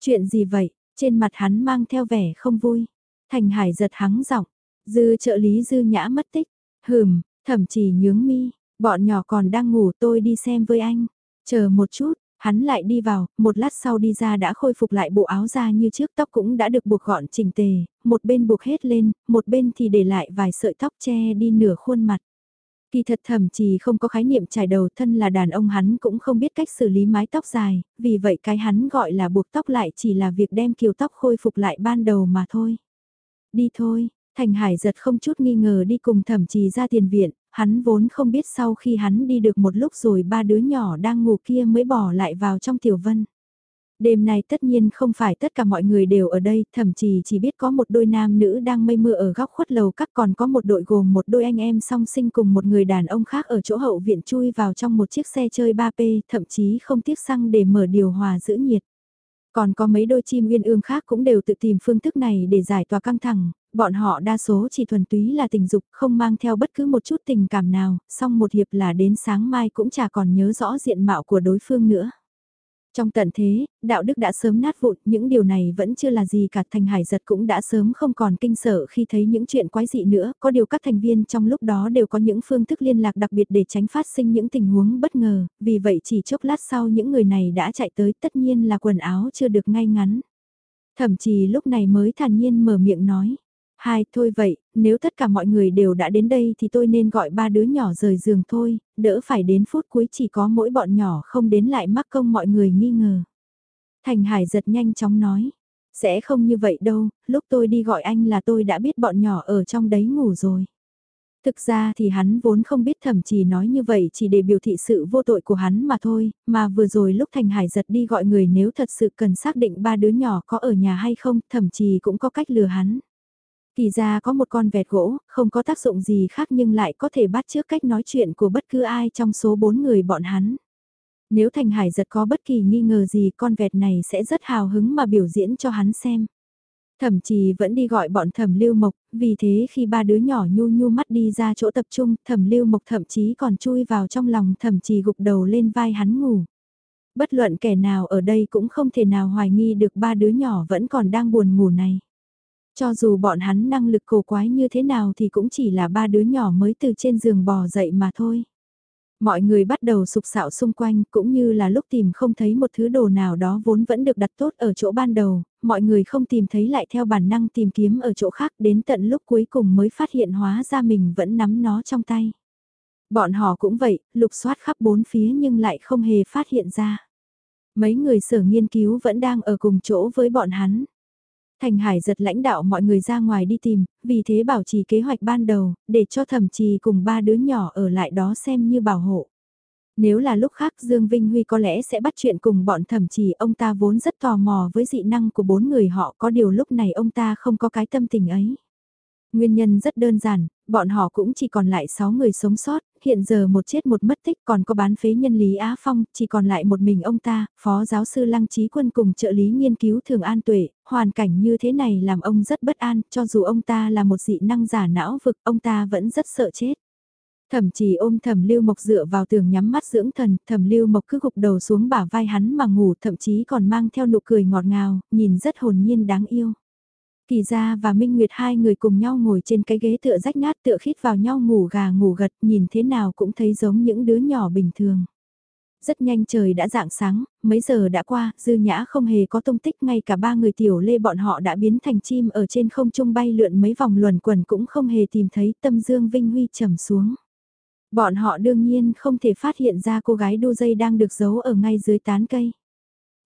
Chuyện gì vậy? Trên mặt hắn mang theo vẻ không vui. Thành Hải giật hắng giọng, Dư trợ lý dư nhã mất tích. Hừm, thậm chí nhướng mi, bọn nhỏ còn đang ngủ tôi đi xem với anh. Chờ một chút, hắn lại đi vào, một lát sau đi ra đã khôi phục lại bộ áo da như trước tóc cũng đã được buộc gọn chỉnh tề, một bên buộc hết lên, một bên thì để lại vài sợi tóc che đi nửa khuôn mặt. Kỳ thật thậm chí không có khái niệm trải đầu thân là đàn ông hắn cũng không biết cách xử lý mái tóc dài, vì vậy cái hắn gọi là buộc tóc lại chỉ là việc đem kiều tóc khôi phục lại ban đầu mà thôi. Đi thôi, Thành Hải giật không chút nghi ngờ đi cùng thẩm trì ra tiền viện, hắn vốn không biết sau khi hắn đi được một lúc rồi ba đứa nhỏ đang ngủ kia mới bỏ lại vào trong tiểu vân. Đêm nay tất nhiên không phải tất cả mọi người đều ở đây, thậm chí chỉ biết có một đôi nam nữ đang mây mưa ở góc khuất lầu các còn có một đội gồm một đôi anh em song sinh cùng một người đàn ông khác ở chỗ hậu viện chui vào trong một chiếc xe chơi 3P, thậm chí không tiếc xăng để mở điều hòa giữ nhiệt. Còn có mấy đôi chim uyên ương khác cũng đều tự tìm phương thức này để giải tỏa căng thẳng, bọn họ đa số chỉ thuần túy là tình dục, không mang theo bất cứ một chút tình cảm nào, song một hiệp là đến sáng mai cũng chả còn nhớ rõ diện mạo của đối phương nữa. Trong tận thế, đạo đức đã sớm nát vụn, những điều này vẫn chưa là gì cả thành hải giật cũng đã sớm không còn kinh sợ khi thấy những chuyện quái dị nữa, có điều các thành viên trong lúc đó đều có những phương thức liên lạc đặc biệt để tránh phát sinh những tình huống bất ngờ, vì vậy chỉ chốc lát sau những người này đã chạy tới tất nhiên là quần áo chưa được ngay ngắn. Thậm chí lúc này mới thản nhiên mở miệng nói, Hai, thôi vậy, nếu tất cả mọi người đều đã đến đây thì tôi nên gọi ba đứa nhỏ rời giường thôi, đỡ phải đến phút cuối chỉ có mỗi bọn nhỏ không đến lại mắc công mọi người nghi ngờ. Thành Hải giật nhanh chóng nói, sẽ không như vậy đâu, lúc tôi đi gọi anh là tôi đã biết bọn nhỏ ở trong đấy ngủ rồi. Thực ra thì hắn vốn không biết thẩm chỉ nói như vậy chỉ để biểu thị sự vô tội của hắn mà thôi, mà vừa rồi lúc Thành Hải giật đi gọi người nếu thật sự cần xác định ba đứa nhỏ có ở nhà hay không, thẩm chỉ cũng có cách lừa hắn thì ra có một con vẹt gỗ, không có tác dụng gì khác nhưng lại có thể bắt trước cách nói chuyện của bất cứ ai trong số bốn người bọn hắn. Nếu Thành Hải giật có bất kỳ nghi ngờ gì con vẹt này sẽ rất hào hứng mà biểu diễn cho hắn xem. Thẩm trì vẫn đi gọi bọn thẩm lưu mộc, vì thế khi ba đứa nhỏ nhu nhu mắt đi ra chỗ tập trung, thẩm lưu mộc thậm chí còn chui vào trong lòng thẩm trì gục đầu lên vai hắn ngủ. Bất luận kẻ nào ở đây cũng không thể nào hoài nghi được ba đứa nhỏ vẫn còn đang buồn ngủ này. Cho dù bọn hắn năng lực cổ quái như thế nào thì cũng chỉ là ba đứa nhỏ mới từ trên giường bò dậy mà thôi. Mọi người bắt đầu sục sạo xung quanh cũng như là lúc tìm không thấy một thứ đồ nào đó vốn vẫn được đặt tốt ở chỗ ban đầu, mọi người không tìm thấy lại theo bản năng tìm kiếm ở chỗ khác đến tận lúc cuối cùng mới phát hiện hóa ra mình vẫn nắm nó trong tay. Bọn họ cũng vậy, lục soát khắp bốn phía nhưng lại không hề phát hiện ra. Mấy người sở nghiên cứu vẫn đang ở cùng chỗ với bọn hắn. Thành Hải giật lãnh đạo mọi người ra ngoài đi tìm, vì thế bảo trì kế hoạch ban đầu, để cho thẩm trì cùng ba đứa nhỏ ở lại đó xem như bảo hộ. Nếu là lúc khác Dương Vinh Huy có lẽ sẽ bắt chuyện cùng bọn thẩm trì ông ta vốn rất tò mò với dị năng của bốn người họ có điều lúc này ông ta không có cái tâm tình ấy. Nguyên nhân rất đơn giản, bọn họ cũng chỉ còn lại 6 người sống sót, hiện giờ một chết một mất tích còn có bán phế nhân Lý Á Phong, chỉ còn lại một mình ông ta, phó giáo sư Lăng Trí Quân cùng trợ lý nghiên cứu Thường An Tuệ, hoàn cảnh như thế này làm ông rất bất an, cho dù ông ta là một dị năng giả não vực, ông ta vẫn rất sợ chết. Thẩm chỉ ôm thẩm lưu mộc dựa vào tường nhắm mắt dưỡng thần, thẩm lưu mộc cứ gục đầu xuống bả vai hắn mà ngủ thậm chí còn mang theo nụ cười ngọt ngào, nhìn rất hồn nhiên đáng yêu. Kỳ gia và Minh Nguyệt hai người cùng nhau ngồi trên cái ghế tựa rách nát tựa khít vào nhau ngủ gà ngủ gật nhìn thế nào cũng thấy giống những đứa nhỏ bình thường. Rất nhanh trời đã dạng sáng, mấy giờ đã qua, dư nhã không hề có tung tích ngay cả ba người tiểu lê bọn họ đã biến thành chim ở trên không trung bay lượn mấy vòng luẩn quẩn cũng không hề tìm thấy tâm dương vinh huy trầm xuống. Bọn họ đương nhiên không thể phát hiện ra cô gái đu dây đang được giấu ở ngay dưới tán cây.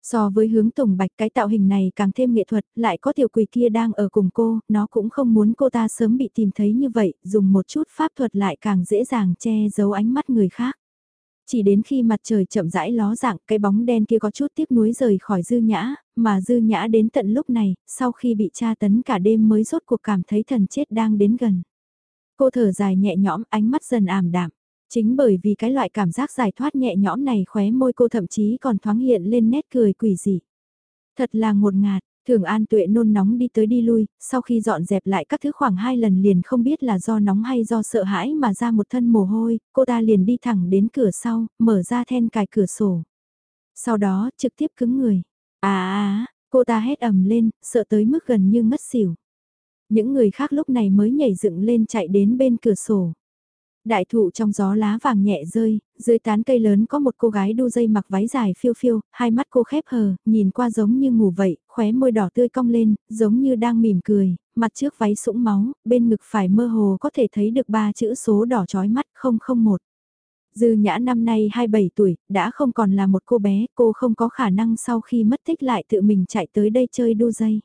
So với hướng tổng bạch cái tạo hình này càng thêm nghệ thuật, lại có tiểu quỷ kia đang ở cùng cô, nó cũng không muốn cô ta sớm bị tìm thấy như vậy, dùng một chút pháp thuật lại càng dễ dàng che giấu ánh mắt người khác. Chỉ đến khi mặt trời chậm rãi ló dạng, cái bóng đen kia có chút tiếc nuối rời khỏi dư nhã, mà dư nhã đến tận lúc này, sau khi bị tra tấn cả đêm mới rốt cuộc cảm thấy thần chết đang đến gần. Cô thở dài nhẹ nhõm, ánh mắt dần ảm đạm. Chính bởi vì cái loại cảm giác giải thoát nhẹ nhõm này khóe môi cô thậm chí còn thoáng hiện lên nét cười quỷ dị. Thật là ngột ngạt, Thường An Tuệ nôn nóng đi tới đi lui, sau khi dọn dẹp lại các thứ khoảng hai lần liền không biết là do nóng hay do sợ hãi mà ra một thân mồ hôi, cô ta liền đi thẳng đến cửa sau, mở ra then cài cửa sổ. Sau đó, trực tiếp cứng người. À à, à cô ta hét ầm lên, sợ tới mức gần như ngất xỉu. Những người khác lúc này mới nhảy dựng lên chạy đến bên cửa sổ. Đại thụ trong gió lá vàng nhẹ rơi, dưới tán cây lớn có một cô gái đu dây mặc váy dài phiêu phiêu, hai mắt cô khép hờ, nhìn qua giống như ngủ vậy, khóe môi đỏ tươi cong lên, giống như đang mỉm cười, mặt trước váy sũng máu, bên ngực phải mơ hồ có thể thấy được ba chữ số đỏ chói mắt 001. Dư nhã năm nay 27 tuổi, đã không còn là một cô bé, cô không có khả năng sau khi mất tích lại tự mình chạy tới đây chơi đu dây.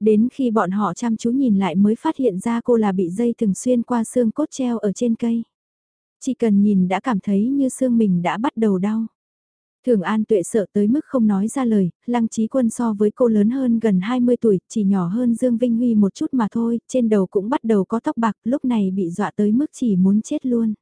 Đến khi bọn họ chăm chú nhìn lại mới phát hiện ra cô là bị dây thường xuyên qua xương cốt treo ở trên cây. Chỉ cần nhìn đã cảm thấy như xương mình đã bắt đầu đau. Thường An Tuệ sợ tới mức không nói ra lời, Lăng Trí Quân so với cô lớn hơn gần 20 tuổi, chỉ nhỏ hơn Dương Vinh Huy một chút mà thôi, trên đầu cũng bắt đầu có tóc bạc, lúc này bị dọa tới mức chỉ muốn chết luôn.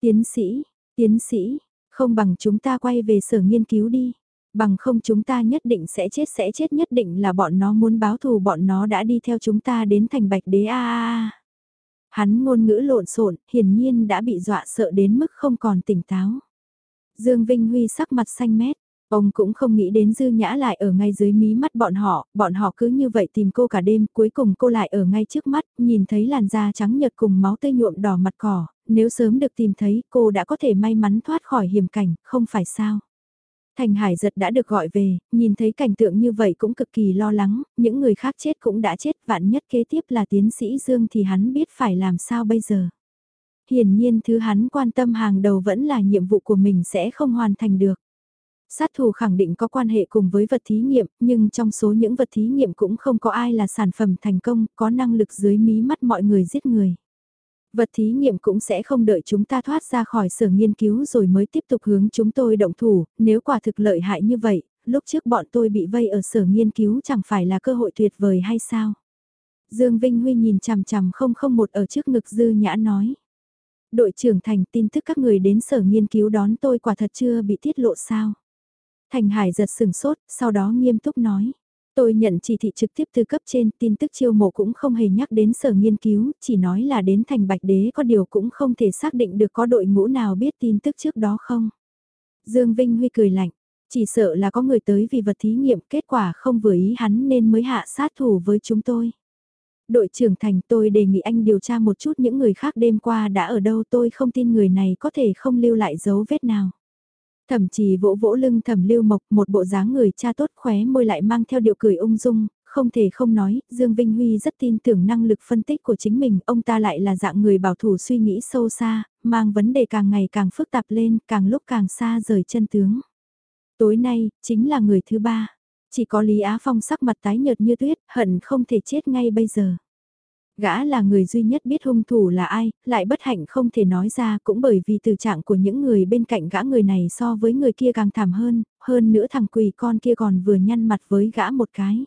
Tiến sĩ, tiến sĩ, không bằng chúng ta quay về sở nghiên cứu đi. Bằng không chúng ta nhất định sẽ chết sẽ chết nhất định là bọn nó muốn báo thù bọn nó đã đi theo chúng ta đến thành bạch đế a a Hắn ngôn ngữ lộn xộn, hiển nhiên đã bị dọa sợ đến mức không còn tỉnh táo. Dương Vinh Huy sắc mặt xanh mét, ông cũng không nghĩ đến Dư Nhã lại ở ngay dưới mí mắt bọn họ, bọn họ cứ như vậy tìm cô cả đêm, cuối cùng cô lại ở ngay trước mắt, nhìn thấy làn da trắng nhợt cùng máu tươi nhuộm đỏ mặt cỏ, nếu sớm được tìm thấy cô đã có thể may mắn thoát khỏi hiểm cảnh, không phải sao. Thành Hải giật đã được gọi về, nhìn thấy cảnh tượng như vậy cũng cực kỳ lo lắng, những người khác chết cũng đã chết, vạn nhất kế tiếp là tiến sĩ Dương thì hắn biết phải làm sao bây giờ. Hiển nhiên thứ hắn quan tâm hàng đầu vẫn là nhiệm vụ của mình sẽ không hoàn thành được. Sát thủ khẳng định có quan hệ cùng với vật thí nghiệm, nhưng trong số những vật thí nghiệm cũng không có ai là sản phẩm thành công, có năng lực dưới mí mắt mọi người giết người. Vật thí nghiệm cũng sẽ không đợi chúng ta thoát ra khỏi sở nghiên cứu rồi mới tiếp tục hướng chúng tôi động thủ, nếu quả thực lợi hại như vậy, lúc trước bọn tôi bị vây ở sở nghiên cứu chẳng phải là cơ hội tuyệt vời hay sao? Dương Vinh Huy nhìn chằm chằm không không một ở trước ngực Dư Nhã nói. Đội trưởng thành tin tức các người đến sở nghiên cứu đón tôi quả thật chưa bị tiết lộ sao? Thành Hải giật sừng sốt, sau đó nghiêm túc nói. Tôi nhận chỉ thị trực tiếp từ cấp trên, tin tức chiêu mộ cũng không hề nhắc đến sở nghiên cứu, chỉ nói là đến thành bạch đế có điều cũng không thể xác định được có đội ngũ nào biết tin tức trước đó không. Dương Vinh Huy cười lạnh, chỉ sợ là có người tới vì vật thí nghiệm kết quả không vừa ý hắn nên mới hạ sát thủ với chúng tôi. Đội trưởng thành tôi đề nghị anh điều tra một chút những người khác đêm qua đã ở đâu tôi không tin người này có thể không lưu lại dấu vết nào. Thẩm trì vỗ vỗ lưng thẩm lưu mộc một bộ dáng người cha tốt khóe môi lại mang theo điệu cười ung dung, không thể không nói, Dương Vinh Huy rất tin tưởng năng lực phân tích của chính mình, ông ta lại là dạng người bảo thủ suy nghĩ sâu xa, mang vấn đề càng ngày càng phức tạp lên, càng lúc càng xa rời chân tướng. Tối nay, chính là người thứ ba. Chỉ có Lý Á Phong sắc mặt tái nhợt như tuyết, hận không thể chết ngay bây giờ. Gã là người duy nhất biết hung thủ là ai, lại bất hạnh không thể nói ra cũng bởi vì từ trạng của những người bên cạnh gã người này so với người kia càng thảm hơn, hơn nữa thằng quỳ con kia còn vừa nhăn mặt với gã một cái.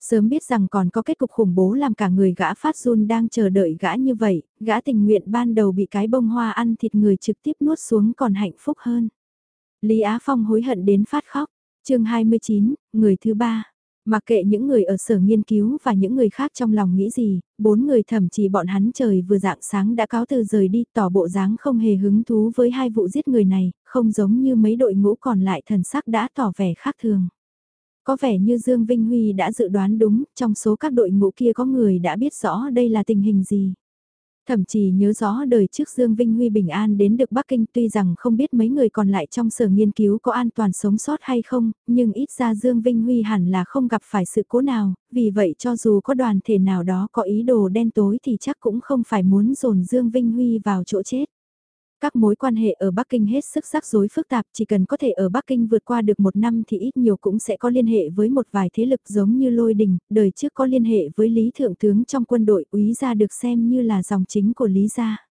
Sớm biết rằng còn có kết cục khủng bố làm cả người gã phát run đang chờ đợi gã như vậy, gã tình nguyện ban đầu bị cái bông hoa ăn thịt người trực tiếp nuốt xuống còn hạnh phúc hơn. Lý Á Phong hối hận đến phát khóc. chương 29, người thứ ba. Mặc kệ những người ở sở nghiên cứu và những người khác trong lòng nghĩ gì, bốn người thậm chí bọn hắn trời vừa dạng sáng đã cáo từ rời đi tỏ bộ dáng không hề hứng thú với hai vụ giết người này, không giống như mấy đội ngũ còn lại thần sắc đã tỏ vẻ khác thường. Có vẻ như Dương Vinh Huy đã dự đoán đúng, trong số các đội ngũ kia có người đã biết rõ đây là tình hình gì. Thậm chí nhớ rõ đời trước Dương Vinh Huy bình an đến được Bắc Kinh tuy rằng không biết mấy người còn lại trong sở nghiên cứu có an toàn sống sót hay không, nhưng ít ra Dương Vinh Huy hẳn là không gặp phải sự cố nào, vì vậy cho dù có đoàn thể nào đó có ý đồ đen tối thì chắc cũng không phải muốn dồn Dương Vinh Huy vào chỗ chết. Các mối quan hệ ở Bắc Kinh hết sức rắc rối phức tạp, chỉ cần có thể ở Bắc Kinh vượt qua được một năm thì ít nhiều cũng sẽ có liên hệ với một vài thế lực giống như Lôi Đình, đời trước có liên hệ với Lý Thượng Tướng trong quân đội úy gia được xem như là dòng chính của Lý gia.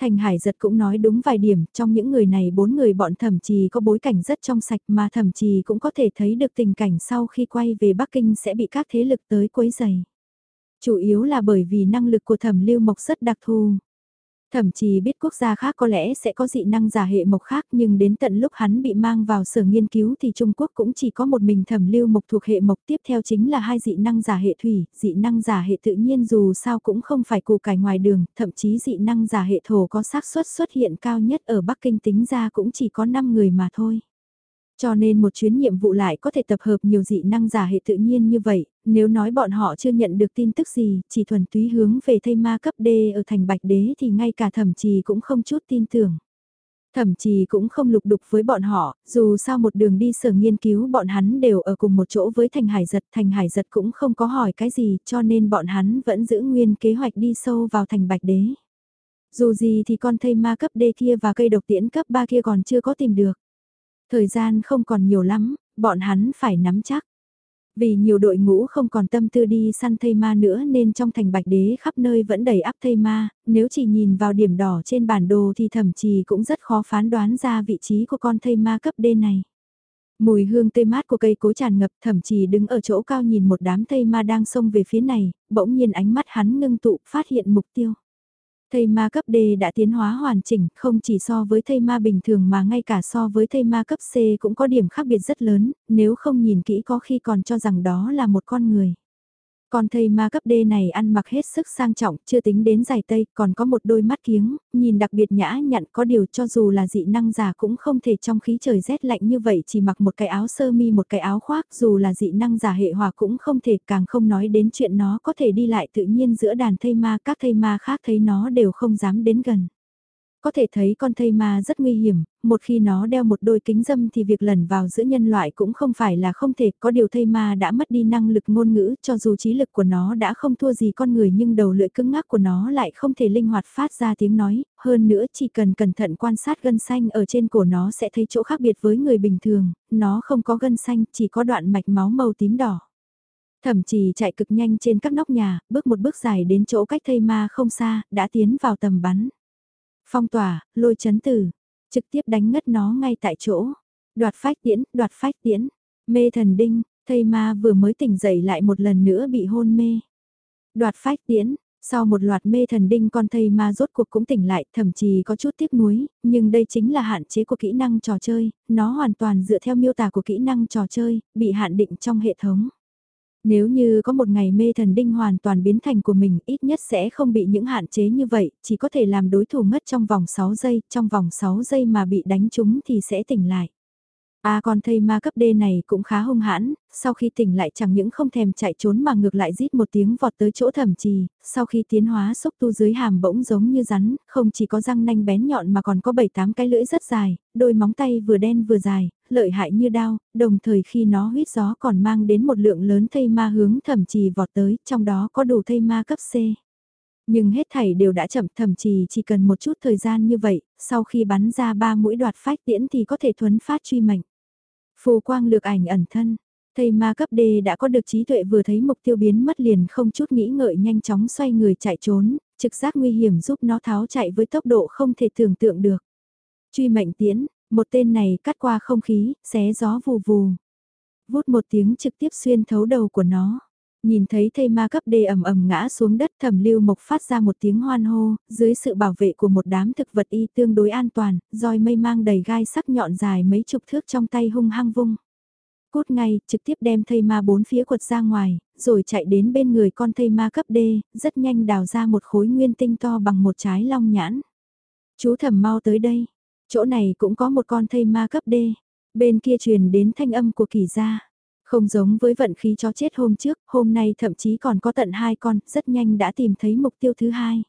Thành Hải giật cũng nói đúng vài điểm, trong những người này bốn người bọn thẩm trì có bối cảnh rất trong sạch mà thẩm trì cũng có thể thấy được tình cảnh sau khi quay về Bắc Kinh sẽ bị các thế lực tới quấy giày. Chủ yếu là bởi vì năng lực của thẩm lưu mộc rất đặc thù. Thậm chí biết quốc gia khác có lẽ sẽ có dị năng giả hệ mộc khác nhưng đến tận lúc hắn bị mang vào sở nghiên cứu thì Trung Quốc cũng chỉ có một mình thẩm lưu mộc thuộc hệ mộc tiếp theo chính là hai dị năng giả hệ thủy, dị năng giả hệ tự nhiên dù sao cũng không phải củ cải ngoài đường, thậm chí dị năng giả hệ thổ có xác suất xuất hiện cao nhất ở Bắc Kinh tính ra cũng chỉ có 5 người mà thôi. Cho nên một chuyến nhiệm vụ lại có thể tập hợp nhiều dị năng giả hệ tự nhiên như vậy, nếu nói bọn họ chưa nhận được tin tức gì, chỉ thuần túy hướng về thây ma cấp D ở thành Bạch Đế thì ngay cả thẩm trì cũng không chút tin tưởng. Thẩm trì cũng không lục đục với bọn họ, dù sao một đường đi sở nghiên cứu bọn hắn đều ở cùng một chỗ với Thành Hải Giật, Thành Hải Giật cũng không có hỏi cái gì cho nên bọn hắn vẫn giữ nguyên kế hoạch đi sâu vào thành Bạch Đế. Dù gì thì con thây ma cấp D kia và cây độc tiễn cấp 3 kia còn chưa có tìm được. Thời gian không còn nhiều lắm, bọn hắn phải nắm chắc. Vì nhiều đội ngũ không còn tâm tư đi săn thây ma nữa nên trong thành bạch đế khắp nơi vẫn đầy áp thây ma, nếu chỉ nhìn vào điểm đỏ trên bản đồ thì thậm chí cũng rất khó phán đoán ra vị trí của con thây ma cấp D này. Mùi hương tê mát của cây cối tràn ngập thậm chí đứng ở chỗ cao nhìn một đám thây ma đang xông về phía này, bỗng nhiên ánh mắt hắn ngưng tụ phát hiện mục tiêu. Thây ma cấp D đã tiến hóa hoàn chỉnh, không chỉ so với thây ma bình thường mà ngay cả so với thây ma cấp C cũng có điểm khác biệt rất lớn, nếu không nhìn kỹ có khi còn cho rằng đó là một con người con thầy ma cấp D này ăn mặc hết sức sang trọng, chưa tính đến dài tây, còn có một đôi mắt kiếng, nhìn đặc biệt nhã nhặn có điều cho dù là dị năng giả cũng không thể trong khí trời rét lạnh như vậy chỉ mặc một cái áo sơ mi một cái áo khoác dù là dị năng giả hệ hòa cũng không thể càng không nói đến chuyện nó có thể đi lại tự nhiên giữa đàn thây ma các thây ma khác thấy nó đều không dám đến gần. Có thể thấy con thây ma rất nguy hiểm, một khi nó đeo một đôi kính dâm thì việc lẩn vào giữa nhân loại cũng không phải là không thể, có điều thây ma đã mất đi năng lực ngôn ngữ cho dù trí lực của nó đã không thua gì con người nhưng đầu lưỡi cứng ngắc của nó lại không thể linh hoạt phát ra tiếng nói, hơn nữa chỉ cần cẩn thận quan sát gân xanh ở trên cổ nó sẽ thấy chỗ khác biệt với người bình thường, nó không có gân xanh, chỉ có đoạn mạch máu màu tím đỏ. Thậm chí chạy cực nhanh trên các nóc nhà, bước một bước dài đến chỗ cách thây ma không xa, đã tiến vào tầm bắn. Phong tỏa, lôi chấn tử, trực tiếp đánh ngất nó ngay tại chỗ. Đoạt phách tiễn, đoạt phách tiễn. Mê thần đinh, thầy ma vừa mới tỉnh dậy lại một lần nữa bị hôn mê. Đoạt phách tiễn, sau một loạt mê thần đinh con thầy ma rốt cuộc cũng tỉnh lại, thậm chí có chút tiếc nuối, nhưng đây chính là hạn chế của kỹ năng trò chơi, nó hoàn toàn dựa theo miêu tả của kỹ năng trò chơi, bị hạn định trong hệ thống. Nếu như có một ngày mê thần đinh hoàn toàn biến thành của mình ít nhất sẽ không bị những hạn chế như vậy, chỉ có thể làm đối thủ ngất trong vòng 6 giây, trong vòng 6 giây mà bị đánh trúng thì sẽ tỉnh lại. À con thây ma cấp D này cũng khá hung hãn, sau khi tỉnh lại chẳng những không thèm chạy trốn mà ngược lại rít một tiếng vọt tới chỗ thẩm trì, sau khi tiến hóa xúc tu dưới hàm bỗng giống như rắn, không chỉ có răng nanh bén nhọn mà còn có 7-8 cái lưỡi rất dài, đôi móng tay vừa đen vừa dài, lợi hại như đao, đồng thời khi nó huyết gió còn mang đến một lượng lớn thây ma hướng thẩm trì vọt tới, trong đó có đủ thây ma cấp C. Nhưng hết thảy đều đã chậm thậm chí chỉ cần một chút thời gian như vậy, sau khi bắn ra ba mũi đoạt phách tiễn thì có thể thuấn phát truy mệnh. Phù quang lược ảnh ẩn thân, thầy ma cấp D đã có được trí tuệ vừa thấy mục tiêu biến mất liền không chút nghĩ ngợi nhanh chóng xoay người chạy trốn, trực giác nguy hiểm giúp nó tháo chạy với tốc độ không thể tưởng tượng được. Truy mệnh tiễn, một tên này cắt qua không khí, xé gió vù vù. Vút một tiếng trực tiếp xuyên thấu đầu của nó. Nhìn thấy thây ma cấp đê ầm ầm ngã xuống đất thẩm lưu mộc phát ra một tiếng hoan hô, dưới sự bảo vệ của một đám thực vật y tương đối an toàn, roi mây mang đầy gai sắc nhọn dài mấy chục thước trong tay hung hăng vung. cốt ngay, trực tiếp đem thây ma bốn phía quật ra ngoài, rồi chạy đến bên người con thây ma cấp đê, rất nhanh đào ra một khối nguyên tinh to bằng một trái long nhãn. Chú thẩm mau tới đây, chỗ này cũng có một con thây ma cấp đê, bên kia truyền đến thanh âm của kỳ gia không giống với vận khí chó chết hôm trước, hôm nay thậm chí còn có tận hai con, rất nhanh đã tìm thấy mục tiêu thứ hai.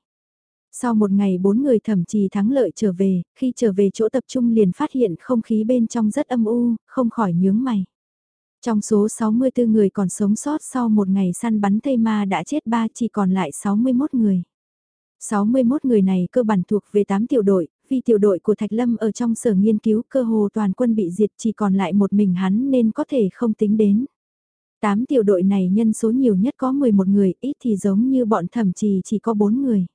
Sau một ngày bốn người thẩm trì thắng lợi trở về, khi trở về chỗ tập trung liền phát hiện không khí bên trong rất âm u, không khỏi nhướng mày. Trong số 64 người còn sống sót sau một ngày săn bắn thây ma đã chết ba chỉ còn lại 61 người. 61 người này cơ bản thuộc về 8 tiểu đội, vì tiểu đội của Thạch Lâm ở trong sở nghiên cứu cơ hồ toàn quân bị diệt chỉ còn lại một mình hắn nên có thể không tính đến. Tám tiểu đội này nhân số nhiều nhất có 11 người, ít thì giống như bọn thẩm trì chỉ có 4 người.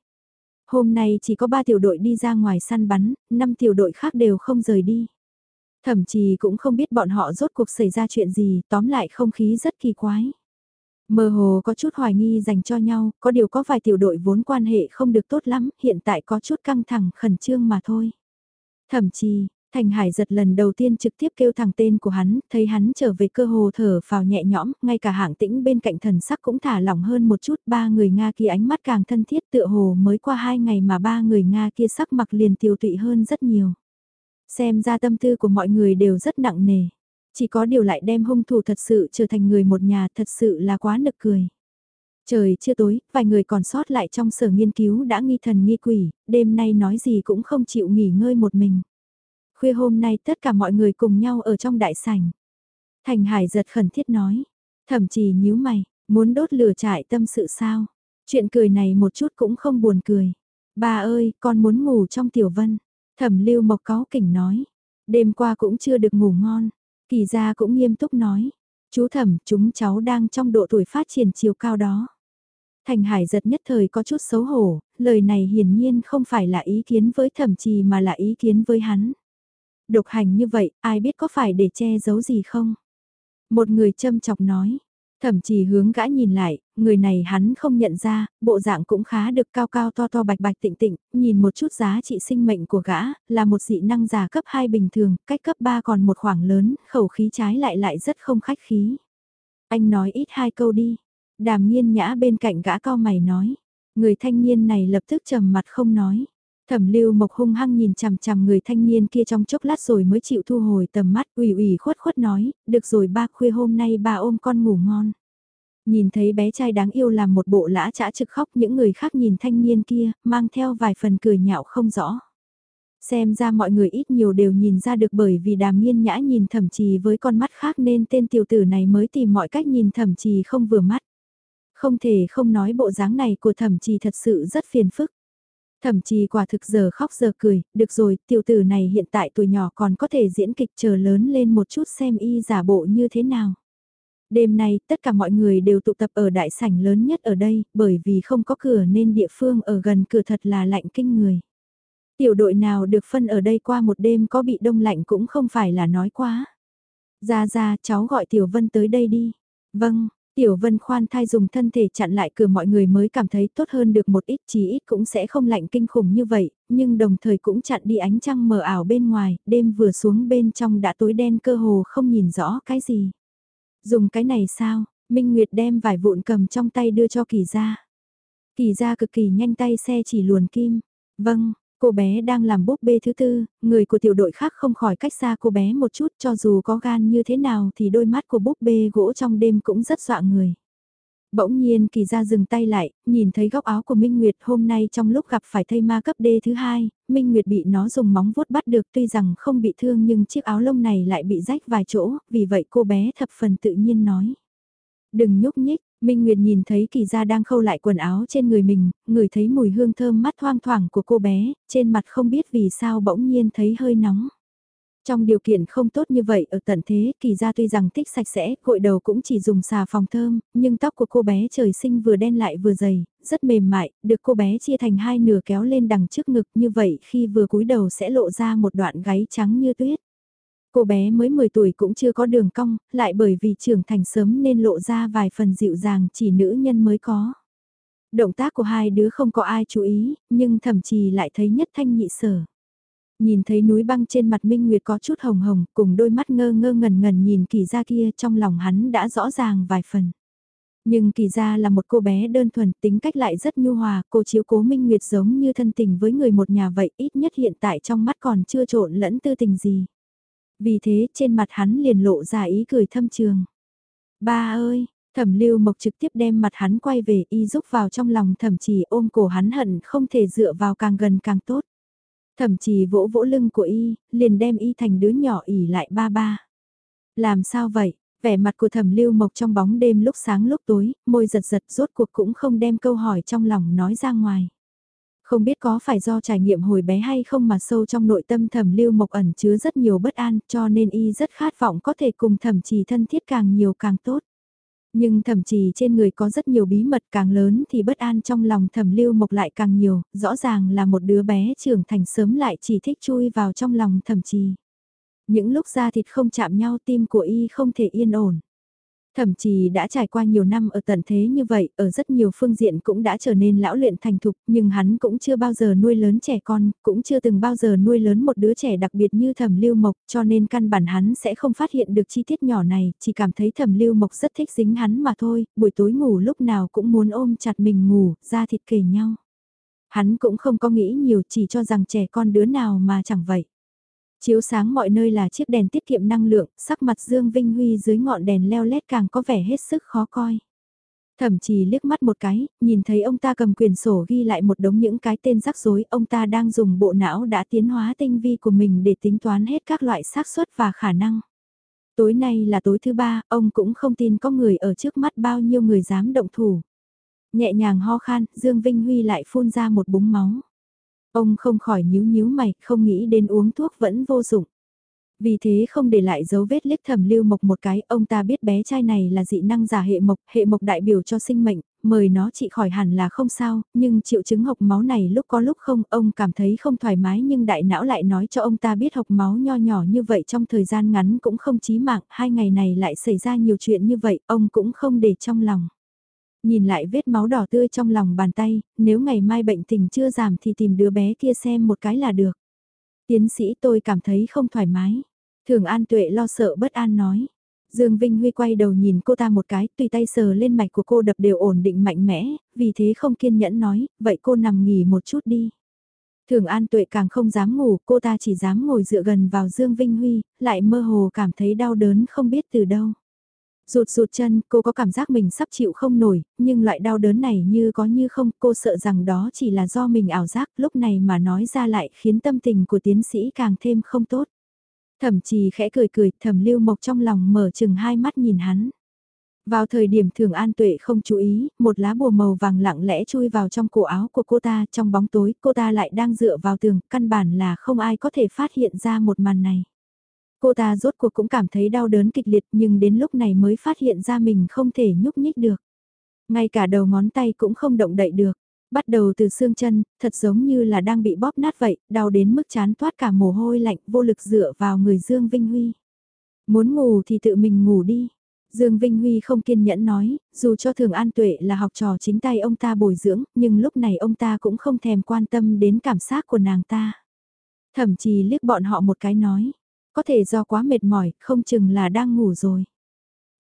Hôm nay chỉ có 3 tiểu đội đi ra ngoài săn bắn, 5 tiểu đội khác đều không rời đi. Thẩm trì cũng không biết bọn họ rốt cuộc xảy ra chuyện gì, tóm lại không khí rất kỳ quái. Mơ hồ có chút hoài nghi dành cho nhau, có điều có vài tiểu đội vốn quan hệ không được tốt lắm, hiện tại có chút căng thẳng khẩn trương mà thôi. Thậm chí, Thành Hải giật lần đầu tiên trực tiếp kêu thẳng tên của hắn, thấy hắn trở về cơ hồ thở vào nhẹ nhõm, ngay cả hạng tĩnh bên cạnh thần sắc cũng thả lỏng hơn một chút, ba người Nga kia ánh mắt càng thân thiết tựa hồ mới qua hai ngày mà ba người Nga kia sắc mặt liền tiêu tụy hơn rất nhiều. Xem ra tâm tư của mọi người đều rất nặng nề. Chỉ có điều lại đem hung thủ thật sự trở thành người một nhà thật sự là quá nực cười. Trời chưa tối, vài người còn sót lại trong sở nghiên cứu đã nghi thần nghi quỷ, đêm nay nói gì cũng không chịu nghỉ ngơi một mình. Khuya hôm nay tất cả mọi người cùng nhau ở trong đại sảnh. Thành Hải giật khẩn thiết nói, thậm chí nhíu mày, muốn đốt lửa trại tâm sự sao? Chuyện cười này một chút cũng không buồn cười. Bà ơi, con muốn ngủ trong tiểu vân. Thẩm lưu mộc cáo kỉnh nói, đêm qua cũng chưa được ngủ ngon. Kỳ gia cũng nghiêm túc nói, chú thẩm chúng cháu đang trong độ tuổi phát triển chiều cao đó. Thành Hải giật nhất thời có chút xấu hổ, lời này hiển nhiên không phải là ý kiến với thẩm trì mà là ý kiến với hắn. Độc hành như vậy, ai biết có phải để che giấu gì không? Một người châm chọc nói, Thậm chí hướng gã nhìn lại, người này hắn không nhận ra, bộ dạng cũng khá được cao cao to to bạch bạch tịnh tịnh, nhìn một chút giá trị sinh mệnh của gã, là một dị năng giả cấp 2 bình thường, cách cấp 3 còn một khoảng lớn, khẩu khí trái lại lại rất không khách khí. Anh nói ít hai câu đi. Đàm nghiên nhã bên cạnh gã cao mày nói. Người thanh niên này lập tức trầm mặt không nói. Thẩm lưu mộc hung hăng nhìn chằm chằm người thanh niên kia trong chốc lát rồi mới chịu thu hồi tầm mắt ủy ủy khuất khuất nói, được rồi ba khuya hôm nay ba ôm con ngủ ngon. Nhìn thấy bé trai đáng yêu làm một bộ lã chã trực khóc những người khác nhìn thanh niên kia, mang theo vài phần cười nhạo không rõ. Xem ra mọi người ít nhiều đều nhìn ra được bởi vì đàm nghiên nhã nhìn thẩm trì với con mắt khác nên tên tiểu tử này mới tìm mọi cách nhìn thẩm trì không vừa mắt. Không thể không nói bộ dáng này của thẩm trì thật sự rất phiền phức thậm chí quả thực giờ khóc giờ cười, được rồi, tiểu tử này hiện tại tuổi nhỏ còn có thể diễn kịch chờ lớn lên một chút xem y giả bộ như thế nào. Đêm nay, tất cả mọi người đều tụ tập ở đại sảnh lớn nhất ở đây, bởi vì không có cửa nên địa phương ở gần cửa thật là lạnh kinh người. Tiểu đội nào được phân ở đây qua một đêm có bị đông lạnh cũng không phải là nói quá. Ra ra, cháu gọi Tiểu Vân tới đây đi. Vâng, Tiểu Vân khoan thai dùng thân thể chặn lại cửa mọi người mới cảm thấy tốt hơn được một ít chí ít cũng sẽ không lạnh kinh khủng như vậy, nhưng đồng thời cũng chặn đi ánh trăng mờ ảo bên ngoài, đêm vừa xuống bên trong đã tối đen cơ hồ không nhìn rõ cái gì. Dùng cái này sao? Minh Nguyệt đem vải vụn cầm trong tay đưa cho kỳ gia. Kỳ gia cực kỳ nhanh tay xe chỉ luồn kim. Vâng, cô bé đang làm búp bê thứ tư, người của tiểu đội khác không khỏi cách xa cô bé một chút cho dù có gan như thế nào thì đôi mắt của búp bê gỗ trong đêm cũng rất dọa người. Bỗng nhiên kỳ ra dừng tay lại, nhìn thấy góc áo của Minh Nguyệt hôm nay trong lúc gặp phải thây ma cấp D thứ hai, Minh Nguyệt bị nó dùng móng vuốt bắt được tuy rằng không bị thương nhưng chiếc áo lông này lại bị rách vài chỗ, vì vậy cô bé thập phần tự nhiên nói. Đừng nhúc nhích, Minh Nguyệt nhìn thấy kỳ gia đang khâu lại quần áo trên người mình, người thấy mùi hương thơm mắt thoang thoảng của cô bé, trên mặt không biết vì sao bỗng nhiên thấy hơi nóng. Trong điều kiện không tốt như vậy ở tận thế, kỳ gia tuy rằng thích sạch sẽ, gội đầu cũng chỉ dùng xà phòng thơm, nhưng tóc của cô bé trời sinh vừa đen lại vừa dày, rất mềm mại, được cô bé chia thành hai nửa kéo lên đằng trước ngực như vậy khi vừa cúi đầu sẽ lộ ra một đoạn gáy trắng như tuyết. Cô bé mới 10 tuổi cũng chưa có đường cong, lại bởi vì trưởng thành sớm nên lộ ra vài phần dịu dàng chỉ nữ nhân mới có. Động tác của hai đứa không có ai chú ý, nhưng thậm chí lại thấy nhất thanh nhị sở. Nhìn thấy núi băng trên mặt Minh Nguyệt có chút hồng hồng, cùng đôi mắt ngơ ngơ ngần ngần nhìn kỳ ra kia trong lòng hắn đã rõ ràng vài phần. Nhưng kỳ ra là một cô bé đơn thuần, tính cách lại rất nhu hòa, cô chiếu cố Minh Nguyệt giống như thân tình với người một nhà vậy, ít nhất hiện tại trong mắt còn chưa trộn lẫn tư tình gì. Vì thế trên mặt hắn liền lộ ra ý cười thâm trường. Ba ơi, thẩm lưu mộc trực tiếp đem mặt hắn quay về y giúp vào trong lòng thẩm chỉ ôm cổ hắn hận không thể dựa vào càng gần càng tốt. Thẩm chỉ vỗ vỗ lưng của y, liền đem y thành đứa nhỏ ỉ lại ba ba. Làm sao vậy? Vẻ mặt của thẩm lưu mộc trong bóng đêm lúc sáng lúc tối, môi giật giật rốt cuộc cũng không đem câu hỏi trong lòng nói ra ngoài. Không biết có phải do trải nghiệm hồi bé hay không mà sâu trong nội tâm thẩm lưu mộc ẩn chứa rất nhiều bất an cho nên y rất khát vọng có thể cùng thẩm trì thân thiết càng nhiều càng tốt. Nhưng thẩm trì trên người có rất nhiều bí mật càng lớn thì bất an trong lòng thẩm lưu mộc lại càng nhiều, rõ ràng là một đứa bé trưởng thành sớm lại chỉ thích chui vào trong lòng thẩm trì. Những lúc da thịt không chạm nhau tim của y không thể yên ổn. Thậm chí đã trải qua nhiều năm ở tận thế như vậy, ở rất nhiều phương diện cũng đã trở nên lão luyện thành thục, nhưng hắn cũng chưa bao giờ nuôi lớn trẻ con, cũng chưa từng bao giờ nuôi lớn một đứa trẻ đặc biệt như thẩm lưu mộc, cho nên căn bản hắn sẽ không phát hiện được chi tiết nhỏ này, chỉ cảm thấy thẩm lưu mộc rất thích dính hắn mà thôi, buổi tối ngủ lúc nào cũng muốn ôm chặt mình ngủ, ra thịt kề nhau. Hắn cũng không có nghĩ nhiều chỉ cho rằng trẻ con đứa nào mà chẳng vậy. Chiếu sáng mọi nơi là chiếc đèn tiết kiệm năng lượng, sắc mặt Dương Vinh Huy dưới ngọn đèn leo lét càng có vẻ hết sức khó coi. Thậm chí liếc mắt một cái, nhìn thấy ông ta cầm quyền sổ ghi lại một đống những cái tên rắc rối, ông ta đang dùng bộ não đã tiến hóa tinh vi của mình để tính toán hết các loại xác suất và khả năng. Tối nay là tối thứ ba, ông cũng không tin có người ở trước mắt bao nhiêu người dám động thủ. Nhẹ nhàng ho khan, Dương Vinh Huy lại phun ra một búng máu. Ông không khỏi nhíu nhíu mày, không nghĩ đến uống thuốc vẫn vô dụng. Vì thế không để lại dấu vết liếc thầm lưu mộc một cái, ông ta biết bé trai này là dị năng giả hệ mộc, hệ mộc đại biểu cho sinh mệnh, mời nó trị khỏi hẳn là không sao, nhưng triệu chứng hộc máu này lúc có lúc không, ông cảm thấy không thoải mái nhưng đại não lại nói cho ông ta biết hộc máu nho nhỏ như vậy trong thời gian ngắn cũng không chí mạng, hai ngày này lại xảy ra nhiều chuyện như vậy, ông cũng không để trong lòng. Nhìn lại vết máu đỏ tươi trong lòng bàn tay, nếu ngày mai bệnh tình chưa giảm thì tìm đứa bé kia xem một cái là được. Tiến sĩ tôi cảm thấy không thoải mái. Thường An Tuệ lo sợ bất an nói. Dương Vinh Huy quay đầu nhìn cô ta một cái, tùy tay sờ lên mạch của cô đập đều ổn định mạnh mẽ, vì thế không kiên nhẫn nói, vậy cô nằm nghỉ một chút đi. Thường An Tuệ càng không dám ngủ, cô ta chỉ dám ngồi dựa gần vào Dương Vinh Huy, lại mơ hồ cảm thấy đau đớn không biết từ đâu. Rụt rụt chân, cô có cảm giác mình sắp chịu không nổi, nhưng loại đau đớn này như có như không, cô sợ rằng đó chỉ là do mình ảo giác, lúc này mà nói ra lại khiến tâm tình của tiến sĩ càng thêm không tốt. Thẩm trì khẽ cười cười, thẩm lưu mộc trong lòng mở chừng hai mắt nhìn hắn. Vào thời điểm thường an tuệ không chú ý, một lá bùa màu vàng lặng lẽ chui vào trong cổ áo của cô ta trong bóng tối, cô ta lại đang dựa vào tường, căn bản là không ai có thể phát hiện ra một màn này. Cô ta rốt cuộc cũng cảm thấy đau đớn kịch liệt nhưng đến lúc này mới phát hiện ra mình không thể nhúc nhích được. Ngay cả đầu ngón tay cũng không động đậy được. Bắt đầu từ xương chân, thật giống như là đang bị bóp nát vậy, đau đến mức chán toát cả mồ hôi lạnh vô lực dựa vào người Dương Vinh Huy. Muốn ngủ thì tự mình ngủ đi. Dương Vinh Huy không kiên nhẫn nói, dù cho Thường An Tuệ là học trò chính tay ông ta bồi dưỡng, nhưng lúc này ông ta cũng không thèm quan tâm đến cảm giác của nàng ta. Thậm chí liếc bọn họ một cái nói, có thể do quá mệt mỏi, không chừng là đang ngủ rồi.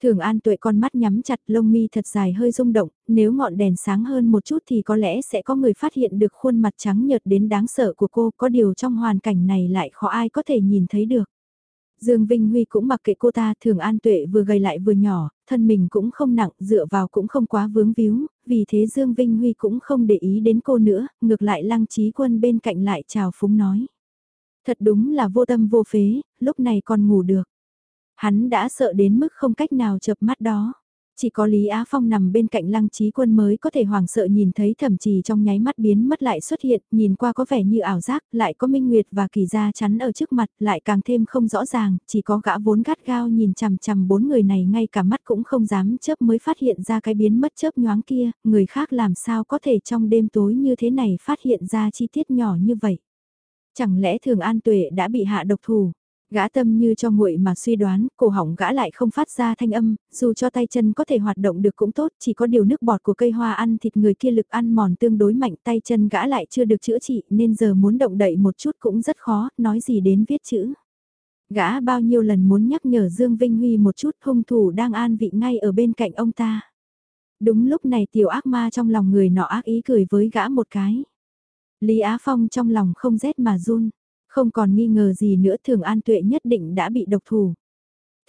Thường An Tuệ con mắt nhắm chặt lông mi thật dài hơi rung động, nếu ngọn đèn sáng hơn một chút thì có lẽ sẽ có người phát hiện được khuôn mặt trắng nhợt đến đáng sợ của cô, có điều trong hoàn cảnh này lại khó ai có thể nhìn thấy được. Dương Vinh Huy cũng mặc kệ cô ta, Thường An Tuệ vừa gầy lại vừa nhỏ, thân mình cũng không nặng, dựa vào cũng không quá vướng víu, vì thế Dương Vinh Huy cũng không để ý đến cô nữa, ngược lại Lăng Trí Quân bên cạnh lại chào phúng nói. Thật đúng là vô tâm vô phế, lúc này còn ngủ được. Hắn đã sợ đến mức không cách nào chập mắt đó. Chỉ có Lý Á Phong nằm bên cạnh lăng trí quân mới có thể hoảng sợ nhìn thấy thẩm trì trong nháy mắt biến mất lại xuất hiện, nhìn qua có vẻ như ảo giác, lại có Minh Nguyệt và Kỳ Gia chắn ở trước mặt, lại càng thêm không rõ ràng, chỉ có gã vốn gắt gao nhìn chằm chằm bốn người này ngay cả mắt cũng không dám chớp mới phát hiện ra cái biến mất chớp nhoáng kia, người khác làm sao có thể trong đêm tối như thế này phát hiện ra chi tiết nhỏ như vậy. Chẳng lẽ thường an tuệ đã bị hạ độc thủ? Gã tâm như cho nguội mà suy đoán, cổ họng gã lại không phát ra thanh âm, dù cho tay chân có thể hoạt động được cũng tốt, chỉ có điều nước bọt của cây hoa ăn thịt người kia lực ăn mòn tương đối mạnh tay chân gã lại chưa được chữa trị nên giờ muốn động đậy một chút cũng rất khó, nói gì đến viết chữ. Gã bao nhiêu lần muốn nhắc nhở Dương Vinh Huy một chút hung thủ đang an vị ngay ở bên cạnh ông ta. Đúng lúc này tiểu ác ma trong lòng người nọ ác ý cười với gã một cái. Lý Á Phong trong lòng không rét mà run, không còn nghi ngờ gì nữa Thường An Tuệ nhất định đã bị độc thủ.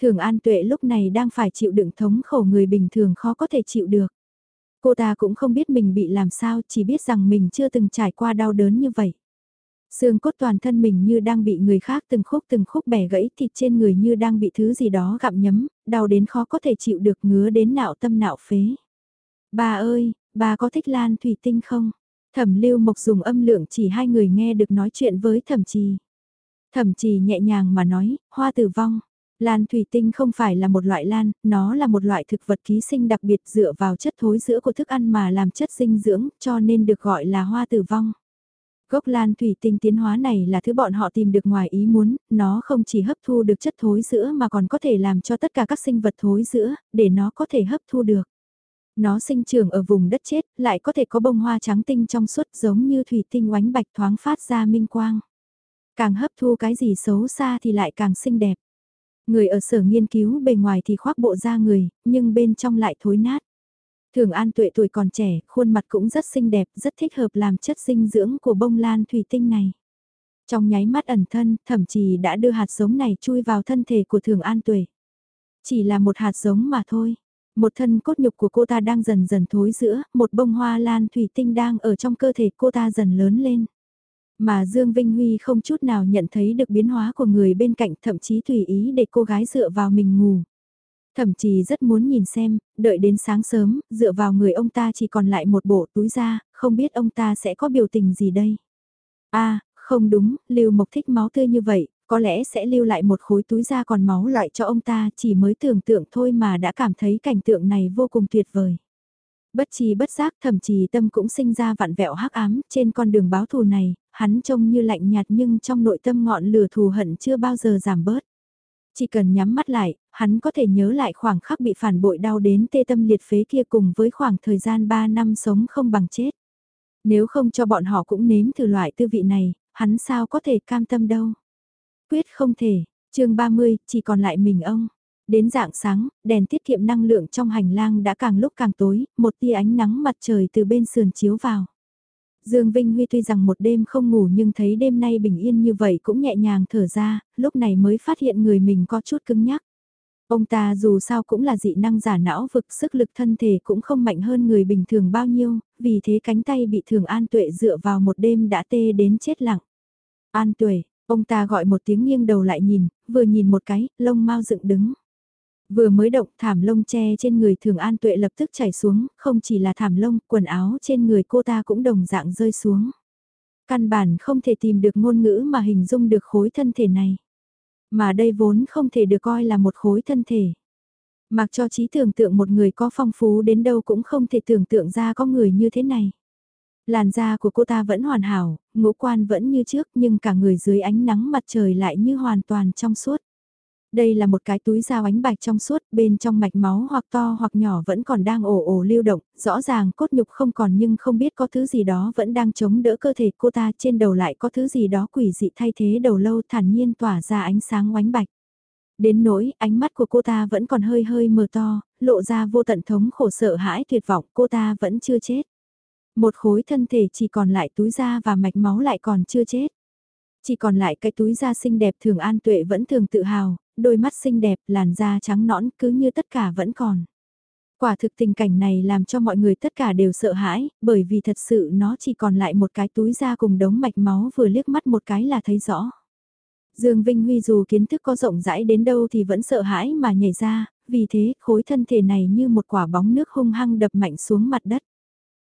Thường An Tuệ lúc này đang phải chịu đựng thống khổ người bình thường khó có thể chịu được. Cô ta cũng không biết mình bị làm sao, chỉ biết rằng mình chưa từng trải qua đau đớn như vậy. Xương cốt toàn thân mình như đang bị người khác từng khúc từng khúc bẻ gãy thịt trên người như đang bị thứ gì đó gặm nhấm, đau đến khó có thể chịu được ngứa đến nạo tâm nạo phế. Bà ơi, bà có thích lan thủy tinh không? Thẩm lưu mộc dùng âm lượng chỉ hai người nghe được nói chuyện với thẩm trì. Thẩm trì nhẹ nhàng mà nói, hoa tử vong. Lan thủy tinh không phải là một loại lan, nó là một loại thực vật ký sinh đặc biệt dựa vào chất thối giữa của thức ăn mà làm chất dinh dưỡng, cho nên được gọi là hoa tử vong. Gốc lan thủy tinh tiến hóa này là thứ bọn họ tìm được ngoài ý muốn, nó không chỉ hấp thu được chất thối giữa mà còn có thể làm cho tất cả các sinh vật thối giữa, để nó có thể hấp thu được. Nó sinh trưởng ở vùng đất chết, lại có thể có bông hoa trắng tinh trong suốt giống như thủy tinh oánh bạch thoáng phát ra minh quang. Càng hấp thu cái gì xấu xa thì lại càng xinh đẹp. Người ở sở nghiên cứu bề ngoài thì khoác bộ da người, nhưng bên trong lại thối nát. Thường An Tuệ tuổi còn trẻ, khuôn mặt cũng rất xinh đẹp, rất thích hợp làm chất dinh dưỡng của bông lan thủy tinh này. Trong nháy mắt ẩn thân, thậm chí đã đưa hạt giống này chui vào thân thể của Thường An Tuệ. Chỉ là một hạt giống mà thôi. Một thân cốt nhục của cô ta đang dần dần thối giữa, một bông hoa lan thủy tinh đang ở trong cơ thể cô ta dần lớn lên. Mà Dương Vinh Huy không chút nào nhận thấy được biến hóa của người bên cạnh thậm chí tùy ý để cô gái dựa vào mình ngủ. Thậm chí rất muốn nhìn xem, đợi đến sáng sớm, dựa vào người ông ta chỉ còn lại một bộ túi da, không biết ông ta sẽ có biểu tình gì đây. a à, không đúng, Lưu Mộc thích máu tươi như vậy, có lẽ sẽ lưu lại một khối túi da còn máu loại cho ông ta chỉ mới tưởng tượng thôi mà đã cảm thấy cảnh tượng này vô cùng tuyệt vời. Bất trí bất giác thậm chí tâm cũng sinh ra vạn vẹo hắc ám trên con đường báo thù này, hắn trông như lạnh nhạt nhưng trong nội tâm ngọn lửa thù hận chưa bao giờ giảm bớt. Chỉ cần nhắm mắt lại, hắn có thể nhớ lại khoảng khắc bị phản bội đau đến tê tâm liệt phế kia cùng với khoảng thời gian 3 năm sống không bằng chết. Nếu không cho bọn họ cũng nếm thử loại tư vị này, hắn sao có thể cam tâm đâu. Quyết không thể, chương 30, chỉ còn lại mình ông. Đến dạng sáng, đèn tiết kiệm năng lượng trong hành lang đã càng lúc càng tối, một tia ánh nắng mặt trời từ bên sườn chiếu vào. Dương Vinh Huy tuy rằng một đêm không ngủ nhưng thấy đêm nay bình yên như vậy cũng nhẹ nhàng thở ra, lúc này mới phát hiện người mình có chút cứng nhắc. Ông ta dù sao cũng là dị năng giả não vực sức lực thân thể cũng không mạnh hơn người bình thường bao nhiêu, vì thế cánh tay bị thường an tuệ dựa vào một đêm đã tê đến chết lặng. An tuệ, ông ta gọi một tiếng nghiêng đầu lại nhìn, vừa nhìn một cái, lông mau dựng đứng. Vừa mới động thảm lông che trên người thường an tuệ lập tức chảy xuống, không chỉ là thảm lông, quần áo trên người cô ta cũng đồng dạng rơi xuống. Căn bản không thể tìm được ngôn ngữ mà hình dung được khối thân thể này. Mà đây vốn không thể được coi là một khối thân thể. Mặc cho trí tưởng tượng một người có phong phú đến đâu cũng không thể tưởng tượng ra có người như thế này. Làn da của cô ta vẫn hoàn hảo, ngũ quan vẫn như trước nhưng cả người dưới ánh nắng mặt trời lại như hoàn toàn trong suốt. Đây là một cái túi dao ánh bạch trong suốt, bên trong mạch máu hoặc to hoặc nhỏ vẫn còn đang ồ ồ lưu động, rõ ràng cốt nhục không còn nhưng không biết có thứ gì đó vẫn đang chống đỡ cơ thể cô ta trên đầu lại có thứ gì đó quỷ dị thay thế đầu lâu thản nhiên tỏa ra ánh sáng oánh bạch. Đến nỗi ánh mắt của cô ta vẫn còn hơi hơi mờ to, lộ ra vô tận thống khổ sợ hãi tuyệt vọng cô ta vẫn chưa chết. Một khối thân thể chỉ còn lại túi da và mạch máu lại còn chưa chết. Chỉ còn lại cái túi da xinh đẹp thường an tuệ vẫn thường tự hào, đôi mắt xinh đẹp, làn da trắng nõn cứ như tất cả vẫn còn. Quả thực tình cảnh này làm cho mọi người tất cả đều sợ hãi, bởi vì thật sự nó chỉ còn lại một cái túi da cùng đống mạch máu vừa liếc mắt một cái là thấy rõ. Dương Vinh Huy dù kiến thức có rộng rãi đến đâu thì vẫn sợ hãi mà nhảy ra, vì thế khối thân thể này như một quả bóng nước hung hăng đập mạnh xuống mặt đất.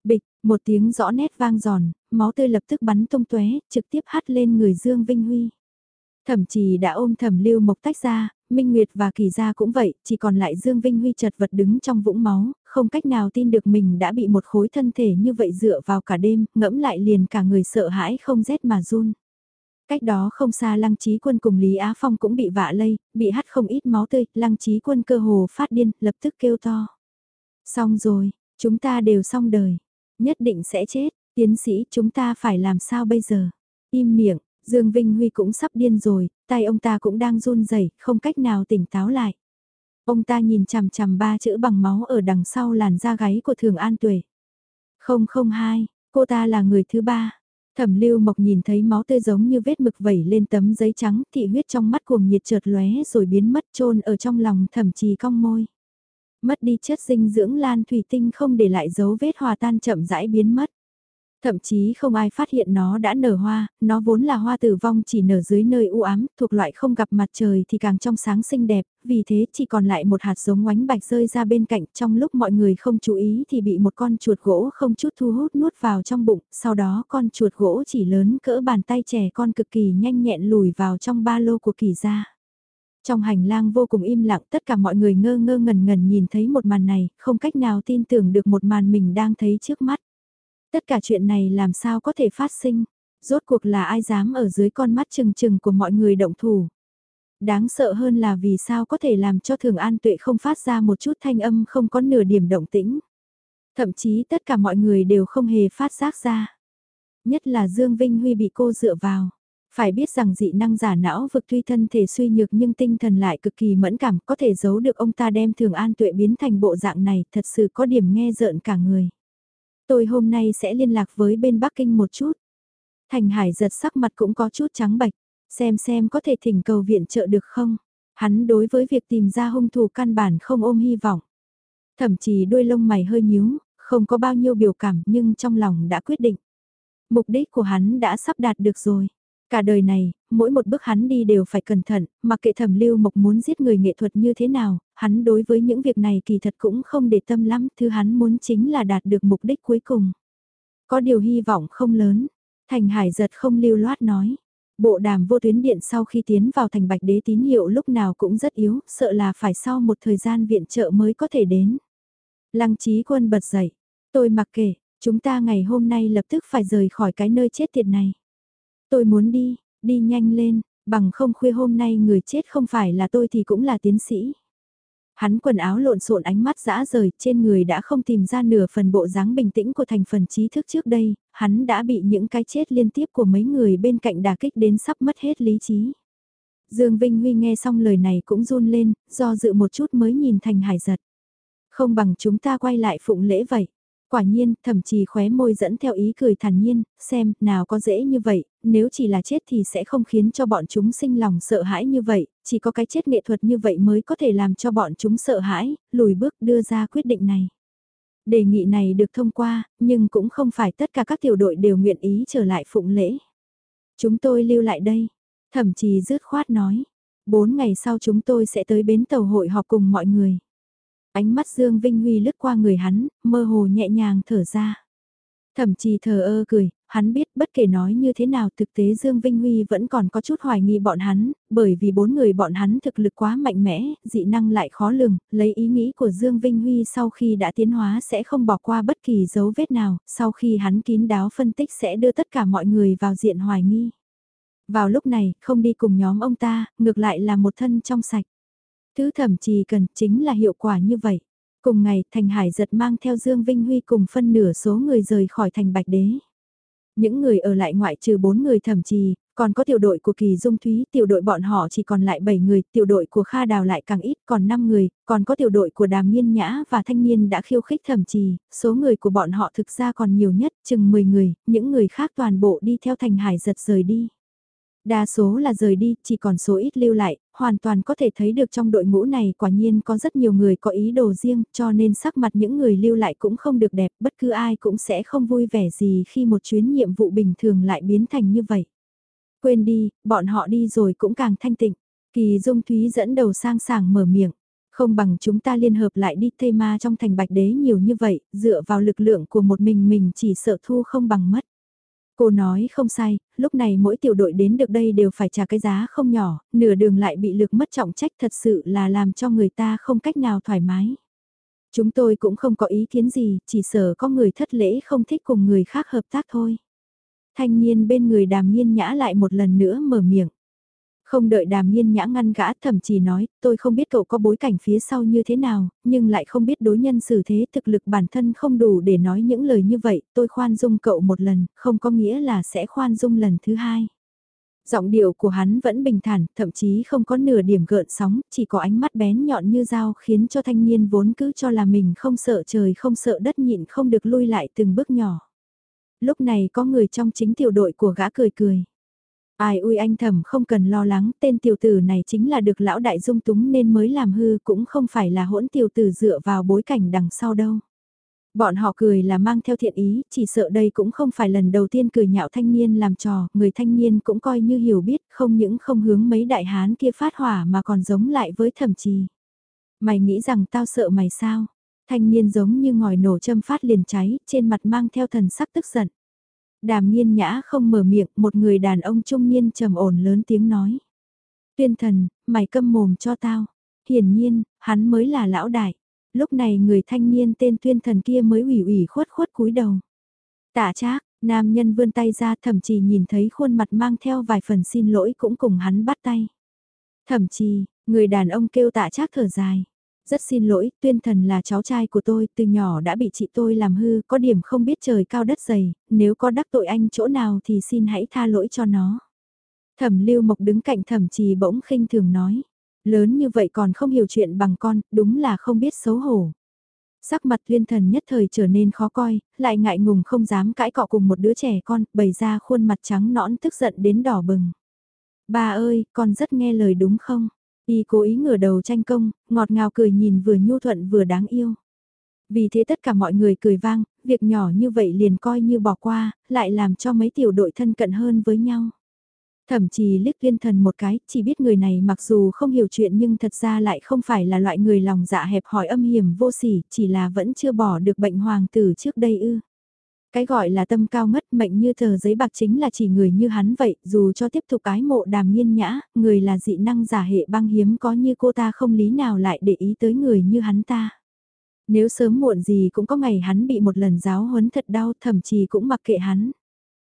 Bịch, một tiếng rõ nét vang giòn, máu tươi lập tức bắn tung tóe, trực tiếp hắt lên người Dương Vinh Huy. Thậm chí đã ôm thẩm lưu mộc tách ra, Minh Nguyệt và Kỳ Gia cũng vậy, chỉ còn lại Dương Vinh Huy chật vật đứng trong vũng máu, không cách nào tin được mình đã bị một khối thân thể như vậy dựa vào cả đêm, ngẫm lại liền cả người sợ hãi không rét mà run. Cách đó không xa Lăng Trí Quân cùng Lý Á Phong cũng bị vạ lây, bị hắt không ít máu tươi, Lăng Trí Quân cơ hồ phát điên, lập tức kêu to. Xong rồi, chúng ta đều xong đời, nhất định sẽ chết, tiến sĩ chúng ta phải làm sao bây giờ? Im miệng, Dương Vinh Huy cũng sắp điên rồi, tay ông ta cũng đang run rẩy, không cách nào tỉnh táo lại. Ông ta nhìn chằm chằm ba chữ bằng máu ở đằng sau làn da gáy của Thường An Tuệ. 002, cô ta là người thứ ba. Thẩm Lưu Mộc nhìn thấy máu tươi giống như vết mực vẩy lên tấm giấy trắng, thị huyết trong mắt cuồng nhiệt chợt lóe rồi biến mất chôn ở trong lòng thẩm trì cong môi. Mất đi chất dinh dưỡng lan thủy tinh không để lại dấu vết hòa tan chậm rãi biến mất. Thậm chí không ai phát hiện nó đã nở hoa, nó vốn là hoa tử vong chỉ nở dưới nơi u ám, thuộc loại không gặp mặt trời thì càng trong sáng xinh đẹp, vì thế chỉ còn lại một hạt giống oánh bạch rơi ra bên cạnh trong lúc mọi người không chú ý thì bị một con chuột gỗ không chút thu hút nuốt vào trong bụng, sau đó con chuột gỗ chỉ lớn cỡ bàn tay trẻ con cực kỳ nhanh nhẹn lùi vào trong ba lô của kỳ gia. Trong hành lang vô cùng im lặng tất cả mọi người ngơ ngơ ngẩn ngẩn nhìn thấy một màn này, không cách nào tin tưởng được một màn mình đang thấy trước mắt. Tất cả chuyện này làm sao có thể phát sinh? Rốt cuộc là ai dám ở dưới con mắt trừng trừng của mọi người động thủ? Đáng sợ hơn là vì sao có thể làm cho thường an tuệ không phát ra một chút thanh âm không có nửa điểm động tĩnh. Thậm chí tất cả mọi người đều không hề phát giác ra. Nhất là Dương Vinh Huy bị cô dựa vào. Phải biết rằng dị năng giả não vực tuy thân thể suy nhược nhưng tinh thần lại cực kỳ mẫn cảm có thể giấu được ông ta đem thường an tuệ biến thành bộ dạng này thật sự có điểm nghe rợn cả người. Tôi hôm nay sẽ liên lạc với bên Bắc Kinh một chút. Thành Hải giật sắc mặt cũng có chút trắng bạch, xem xem có thể thỉnh cầu viện trợ được không. Hắn đối với việc tìm ra hung thủ căn bản không ôm hy vọng. Thậm chí đuôi lông mày hơi nhíu, không có bao nhiêu biểu cảm nhưng trong lòng đã quyết định. Mục đích của hắn đã sắp đạt được rồi. Cả đời này, mỗi một bước hắn đi đều phải cẩn thận, mặc kệ thẩm lưu mộc muốn giết người nghệ thuật như thế nào, hắn đối với những việc này kỳ thật cũng không để tâm lắm, thứ hắn muốn chính là đạt được mục đích cuối cùng. Có điều hy vọng không lớn, thành hải giật không lưu loát nói. Bộ đàm vô tuyến điện sau khi tiến vào thành bạch đế tín hiệu lúc nào cũng rất yếu, sợ là phải sau một thời gian viện trợ mới có thể đến. Lăng trí quân bật dậy, tôi mặc kệ, chúng ta ngày hôm nay lập tức phải rời khỏi cái nơi chết tiệt này. Tôi muốn đi, đi nhanh lên, bằng không khuya hôm nay người chết không phải là tôi thì cũng là tiến sĩ. Hắn quần áo lộn xộn ánh mắt dã rời, trên người đã không tìm ra nửa phần bộ dáng bình tĩnh của thành phần trí thức trước đây, hắn đã bị những cái chết liên tiếp của mấy người bên cạnh đả kích đến sắp mất hết lý trí. Dương Vinh Huy nghe xong lời này cũng run lên, do dự một chút mới nhìn thành hải giật. Không bằng chúng ta quay lại phụng lễ vậy. Quả nhiên, thậm chí khóe môi dẫn theo ý cười thản nhiên, xem, nào có dễ như vậy, nếu chỉ là chết thì sẽ không khiến cho bọn chúng sinh lòng sợ hãi như vậy, chỉ có cái chết nghệ thuật như vậy mới có thể làm cho bọn chúng sợ hãi, lùi bước đưa ra quyết định này. Đề nghị này được thông qua, nhưng cũng không phải tất cả các tiểu đội đều nguyện ý trở lại phụng lễ. Chúng tôi lưu lại đây, thậm chí dứt khoát nói, bốn ngày sau chúng tôi sẽ tới bến tàu hội họp cùng mọi người. Ánh mắt Dương Vinh Huy lướt qua người hắn, mơ hồ nhẹ nhàng thở ra. Thậm chí thờ ơ cười, hắn biết bất kể nói như thế nào thực tế Dương Vinh Huy vẫn còn có chút hoài nghi bọn hắn, bởi vì bốn người bọn hắn thực lực quá mạnh mẽ, dị năng lại khó lường, lấy ý nghĩ của Dương Vinh Huy sau khi đã tiến hóa sẽ không bỏ qua bất kỳ dấu vết nào, sau khi hắn kín đáo phân tích sẽ đưa tất cả mọi người vào diện hoài nghi. Vào lúc này, không đi cùng nhóm ông ta, ngược lại là một thân trong sạch. Thứ thẩm trì cần chính là hiệu quả như vậy. Cùng ngày, Thành Hải giật mang theo Dương Vinh Huy cùng phân nửa số người rời khỏi thành Bạch Đế. Những người ở lại ngoại trừ 4 người thẩm trì, còn có tiểu đội của Kỳ Dung Thúy, tiểu đội bọn họ chỉ còn lại 7 người, tiểu đội của Kha Đào lại càng ít, còn 5 người, còn có tiểu đội của Đàm Nhiên Nhã và Thanh Niên đã khiêu khích thẩm trì, số người của bọn họ thực ra còn nhiều nhất, chừng 10 người, những người khác toàn bộ đi theo Thành Hải giật rời đi. Đa số là rời đi, chỉ còn số ít lưu lại, hoàn toàn có thể thấy được trong đội ngũ này quả nhiên có rất nhiều người có ý đồ riêng, cho nên sắc mặt những người lưu lại cũng không được đẹp, bất cứ ai cũng sẽ không vui vẻ gì khi một chuyến nhiệm vụ bình thường lại biến thành như vậy. Quên đi, bọn họ đi rồi cũng càng thanh tịnh. Kỳ Dung Thúy dẫn đầu sang sảng mở miệng. Không bằng chúng ta liên hợp lại đi thây ma trong thành bạch đế nhiều như vậy, dựa vào lực lượng của một mình mình chỉ sợ thu không bằng mất. Cô nói không sai, lúc này mỗi tiểu đội đến được đây đều phải trả cái giá không nhỏ, nửa đường lại bị lực mất trọng trách thật sự là làm cho người ta không cách nào thoải mái. Chúng tôi cũng không có ý kiến gì, chỉ sợ có người thất lễ không thích cùng người khác hợp tác thôi. Thanh niên bên người đàm nhiên nhã lại một lần nữa mở miệng. Không đợi đàm nhiên nhã ngăn gã thậm chí nói, tôi không biết cậu có bối cảnh phía sau như thế nào, nhưng lại không biết đối nhân xử thế thực lực bản thân không đủ để nói những lời như vậy, tôi khoan dung cậu một lần, không có nghĩa là sẽ khoan dung lần thứ hai. Giọng điệu của hắn vẫn bình thản, thậm chí không có nửa điểm gợn sóng, chỉ có ánh mắt bén nhọn như dao khiến cho thanh niên vốn cứ cho là mình không sợ trời không sợ đất nhịn không được lui lại từng bước nhỏ. Lúc này có người trong chính tiểu đội của gã cười cười. Ai ui anh thầm không cần lo lắng, tên tiểu tử này chính là được lão đại dung túng nên mới làm hư cũng không phải là hỗn tiểu tử dựa vào bối cảnh đằng sau đâu. Bọn họ cười là mang theo thiện ý, chỉ sợ đây cũng không phải lần đầu tiên cười nhạo thanh niên làm trò, người thanh niên cũng coi như hiểu biết, không những không hướng mấy đại hán kia phát hỏa mà còn giống lại với thẩm trì. Mày nghĩ rằng tao sợ mày sao? Thanh niên giống như ngòi nổ châm phát liền cháy, trên mặt mang theo thần sắc tức giận. Đàm nghiên nhã không mở miệng, một người đàn ông trung niên trầm ổn lớn tiếng nói. Tuyên thần, mày câm mồm cho tao. Hiển nhiên, hắn mới là lão đại. Lúc này người thanh niên tên tuyên thần kia mới ủy ủy khuất khuất cúi đầu. Tạ trác, nam nhân vươn tay ra thậm chí nhìn thấy khuôn mặt mang theo vài phần xin lỗi cũng cùng hắn bắt tay. Thậm chí, người đàn ông kêu tạ trác thở dài. Rất xin lỗi, tuyên thần là cháu trai của tôi, từ nhỏ đã bị chị tôi làm hư, có điểm không biết trời cao đất dày, nếu có đắc tội anh chỗ nào thì xin hãy tha lỗi cho nó. Thẩm lưu mộc đứng cạnh thẩm trì bỗng khinh thường nói, lớn như vậy còn không hiểu chuyện bằng con, đúng là không biết xấu hổ. Sắc mặt tuyên thần nhất thời trở nên khó coi, lại ngại ngùng không dám cãi cọ cùng một đứa trẻ con, bày ra khuôn mặt trắng nõn tức giận đến đỏ bừng. Bà ơi, con rất nghe lời đúng không? Y cố ý ngửa đầu tranh công, ngọt ngào cười nhìn vừa nhu thuận vừa đáng yêu. Vì thế tất cả mọi người cười vang, việc nhỏ như vậy liền coi như bỏ qua, lại làm cho mấy tiểu đội thân cận hơn với nhau. Thậm chí liếc liên thần một cái, chỉ biết người này mặc dù không hiểu chuyện nhưng thật ra lại không phải là loại người lòng dạ hẹp hỏi âm hiểm vô sỉ, chỉ là vẫn chưa bỏ được bệnh hoàng tử trước đây ư. Cái gọi là tâm cao ngất mệnh như tờ giấy bạc chính là chỉ người như hắn vậy, dù cho tiếp tục ái mộ đàm nhiên nhã, người là dị năng giả hệ băng hiếm có như cô ta không lý nào lại để ý tới người như hắn ta. Nếu sớm muộn gì cũng có ngày hắn bị một lần giáo huấn thật đau thậm chí cũng mặc kệ hắn.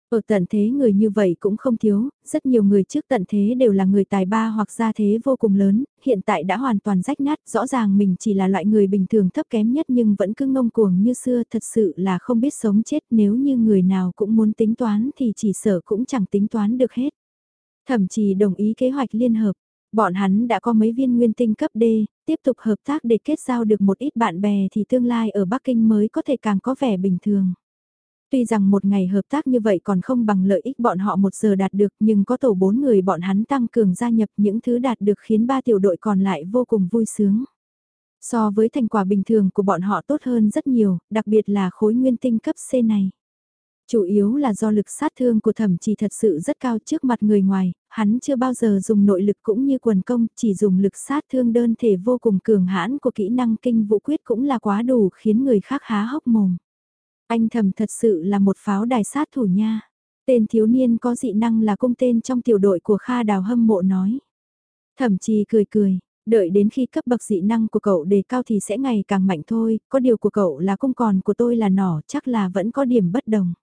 Ở tận thế người như vậy cũng không thiếu, rất nhiều người trước tận thế đều là người tài ba hoặc gia thế vô cùng lớn, hiện tại đã hoàn toàn rách nát, rõ ràng mình chỉ là loại người bình thường thấp kém nhất nhưng vẫn cứ ngông cuồng như xưa, thật sự là không biết sống chết nếu như người nào cũng muốn tính toán thì chỉ sợ cũng chẳng tính toán được hết. Thậm chí đồng ý kế hoạch liên hợp, Bọn hắn đã có mấy viên nguyên tinh cấp D, tiếp tục hợp tác để kết giao được một ít bạn bè thì tương lai ở Bắc Kinh mới có thể càng có vẻ bình thường. Tuy rằng một ngày hợp tác như vậy còn không bằng lợi ích bọn họ một giờ đạt được nhưng có tổ bốn người bọn hắn tăng cường gia nhập những thứ đạt được khiến ba tiểu đội còn lại vô cùng vui sướng. So với thành quả bình thường của bọn họ tốt hơn rất nhiều, đặc biệt là khối nguyên tinh cấp C này. Chủ yếu là do lực sát thương của thẩm chỉ thật sự rất cao trước mặt người ngoài, hắn chưa bao giờ dùng nội lực cũng như quần công, chỉ dùng lực sát thương đơn thể vô cùng cường hãn của kỹ năng kinh vũ quyết cũng là quá đủ khiến người khác há hốc mồm. Anh thầm thật sự là một pháo đài sát thủ nha. Tên thiếu niên có dị năng là cung tên trong tiểu đội của Kha Đào hâm mộ nói. Thẩm trì cười cười, đợi đến khi cấp bậc dị năng của cậu đề cao thì sẽ ngày càng mạnh thôi, có điều của cậu là cung còn của tôi là nỏ, chắc là vẫn có điểm bất đồng.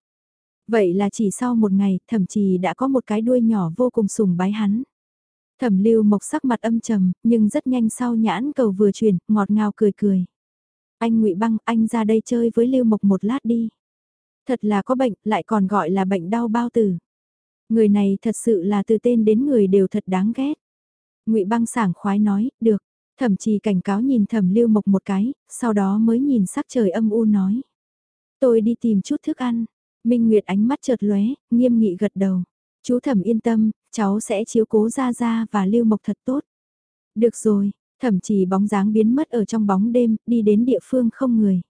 Vậy là chỉ sau một ngày, thẩm trì đã có một cái đuôi nhỏ vô cùng sùng bái hắn. Thẩm lưu mộc sắc mặt âm trầm, nhưng rất nhanh sau nhãn cầu vừa chuyển, ngọt ngào cười cười. Anh ngụy Băng, anh ra đây chơi với Lưu Mộc một lát đi. Thật là có bệnh, lại còn gọi là bệnh đau bao tử. Người này thật sự là từ tên đến người đều thật đáng ghét. ngụy Băng sảng khoái nói, được. Thẩm trì cảnh cáo nhìn thẩm Lưu Mộc một cái, sau đó mới nhìn sắc trời âm u nói. Tôi đi tìm chút thức ăn. Minh Nguyệt ánh mắt chợt lóe, nghiêm nghị gật đầu. Chú thẩm yên tâm, cháu sẽ chiếu cố ra ra và Lưu Mộc thật tốt. Được rồi, Thậm chí bóng dáng biến mất ở trong bóng đêm, đi đến địa phương không người.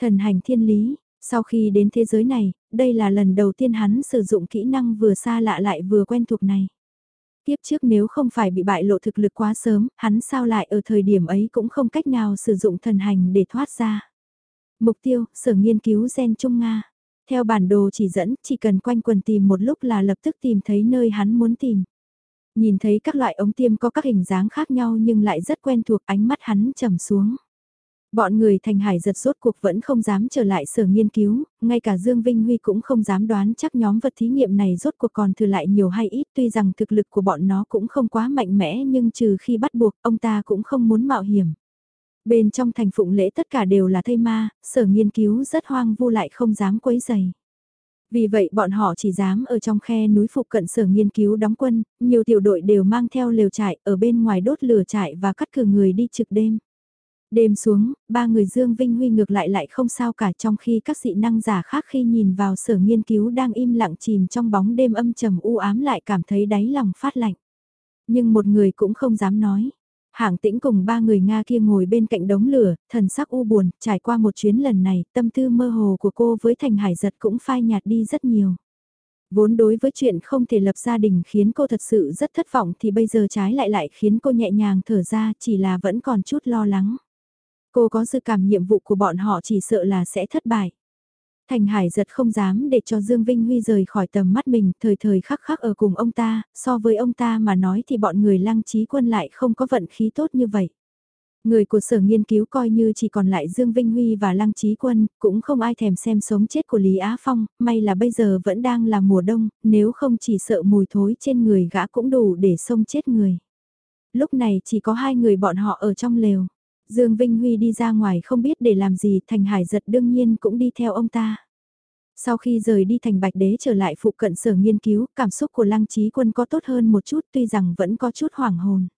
Thần hành thiên lý, sau khi đến thế giới này, đây là lần đầu tiên hắn sử dụng kỹ năng vừa xa lạ lại vừa quen thuộc này. Tiếp trước nếu không phải bị bại lộ thực lực quá sớm, hắn sao lại ở thời điểm ấy cũng không cách nào sử dụng thần hành để thoát ra. Mục tiêu, sở nghiên cứu gen Trung Nga. Theo bản đồ chỉ dẫn, chỉ cần quanh quần tìm một lúc là lập tức tìm thấy nơi hắn muốn tìm. Nhìn thấy các loại ống tiêm có các hình dáng khác nhau nhưng lại rất quen thuộc ánh mắt hắn trầm xuống. Bọn người thành hải giật rốt cuộc vẫn không dám trở lại sở nghiên cứu, ngay cả Dương Vinh Huy cũng không dám đoán chắc nhóm vật thí nghiệm này rốt cuộc còn thừa lại nhiều hay ít tuy rằng thực lực của bọn nó cũng không quá mạnh mẽ nhưng trừ khi bắt buộc ông ta cũng không muốn mạo hiểm. Bên trong thành phụng lễ tất cả đều là thây ma, sở nghiên cứu rất hoang vu lại không dám quấy dày. Vì vậy bọn họ chỉ dám ở trong khe núi phục cận sở nghiên cứu đóng quân, nhiều tiểu đội đều mang theo lều trại ở bên ngoài đốt lửa trại và cắt cử người đi trực đêm. Đêm xuống, ba người Dương Vinh Huy ngược lại lại không sao cả trong khi các dị năng giả khác khi nhìn vào sở nghiên cứu đang im lặng chìm trong bóng đêm âm trầm u ám lại cảm thấy đáy lòng phát lạnh. Nhưng một người cũng không dám nói. Hạng tĩnh cùng ba người Nga kia ngồi bên cạnh đống lửa, thần sắc u buồn, trải qua một chuyến lần này, tâm tư mơ hồ của cô với Thành Hải giật cũng phai nhạt đi rất nhiều. Vốn đối với chuyện không thể lập gia đình khiến cô thật sự rất thất vọng thì bây giờ trái lại lại khiến cô nhẹ nhàng thở ra chỉ là vẫn còn chút lo lắng. Cô có dự cảm nhiệm vụ của bọn họ chỉ sợ là sẽ thất bại. Thành Hải giật không dám để cho Dương Vinh Huy rời khỏi tầm mắt mình, thời thời khắc khắc ở cùng ông ta, so với ông ta mà nói thì bọn người lăng trí quân lại không có vận khí tốt như vậy. Người của sở nghiên cứu coi như chỉ còn lại Dương Vinh Huy và Lăng Trí Quân, cũng không ai thèm xem sống chết của Lý Á Phong, may là bây giờ vẫn đang là mùa đông, nếu không chỉ sợ mùi thối trên người gã cũng đủ để xông chết người. Lúc này chỉ có hai người bọn họ ở trong lều. Dương Vinh Huy đi ra ngoài không biết để làm gì, Thành Hải giật đương nhiên cũng đi theo ông ta. Sau khi rời đi thành Bạch Đế trở lại phụ cận sở nghiên cứu, cảm xúc của Lăng Trí Quân có tốt hơn một chút tuy rằng vẫn có chút hoảng hồn.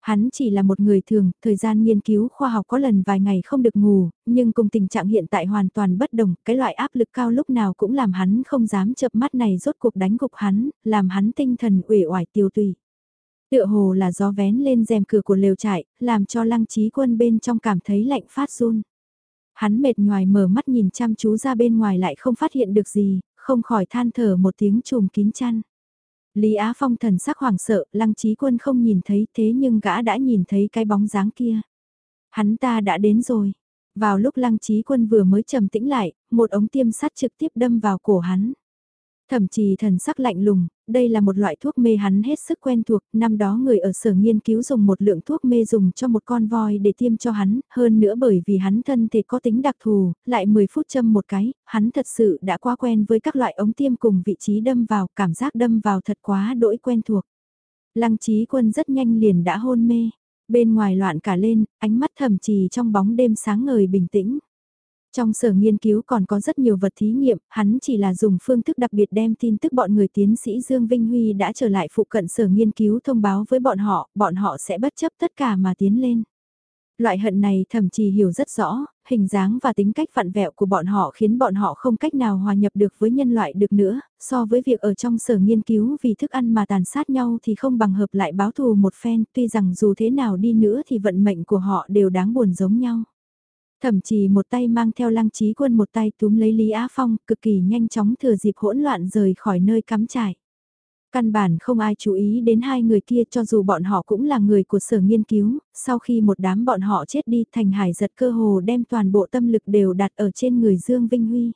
Hắn chỉ là một người thường, thời gian nghiên cứu khoa học có lần vài ngày không được ngủ, nhưng cùng tình trạng hiện tại hoàn toàn bất đồng, cái loại áp lực cao lúc nào cũng làm hắn không dám chập mắt này rốt cuộc đánh gục hắn, làm hắn tinh thần uể oải tiêu tùy. Tựa hồ là gió vén lên rèm cửa của lều trại, làm cho lăng trí quân bên trong cảm thấy lạnh phát run. Hắn mệt nhoài mở mắt nhìn chăm chú ra bên ngoài lại không phát hiện được gì, không khỏi than thở một tiếng trùm kín chăn. Lý Á Phong thần sắc hoảng sợ, lăng trí quân không nhìn thấy thế nhưng gã đã nhìn thấy cái bóng dáng kia. Hắn ta đã đến rồi. Vào lúc lăng trí quân vừa mới trầm tĩnh lại, một ống tiêm sắt trực tiếp đâm vào cổ hắn. Thậm chí thần sắc lạnh lùng, đây là một loại thuốc mê hắn hết sức quen thuộc, năm đó người ở sở nghiên cứu dùng một lượng thuốc mê dùng cho một con voi để tiêm cho hắn, hơn nữa bởi vì hắn thân thể có tính đặc thù, lại 10 phút châm một cái, hắn thật sự đã quá quen với các loại ống tiêm cùng vị trí đâm vào, cảm giác đâm vào thật quá đỗi quen thuộc. Lăng trí quân rất nhanh liền đã hôn mê, bên ngoài loạn cả lên, ánh mắt thầm trì trong bóng đêm sáng ngời bình tĩnh. Trong sở nghiên cứu còn có rất nhiều vật thí nghiệm, hắn chỉ là dùng phương thức đặc biệt đem tin tức bọn người tiến sĩ Dương Vinh Huy đã trở lại phụ cận sở nghiên cứu thông báo với bọn họ, bọn họ sẽ bất chấp tất cả mà tiến lên. Loại hận này thậm chí hiểu rất rõ, hình dáng và tính cách phản vẹo của bọn họ khiến bọn họ không cách nào hòa nhập được với nhân loại được nữa, so với việc ở trong sở nghiên cứu vì thức ăn mà tàn sát nhau thì không bằng hợp lại báo thù một phen, tuy rằng dù thế nào đi nữa thì vận mệnh của họ đều đáng buồn giống nhau. Thậm chí một tay mang theo lăng trí quân một tay túm lấy Lý Á Phong, cực kỳ nhanh chóng thừa dịp hỗn loạn rời khỏi nơi cắm trại. Căn bản không ai chú ý đến hai người kia cho dù bọn họ cũng là người của sở nghiên cứu, sau khi một đám bọn họ chết đi thành hải giật cơ hồ đem toàn bộ tâm lực đều đặt ở trên người Dương Vinh Huy.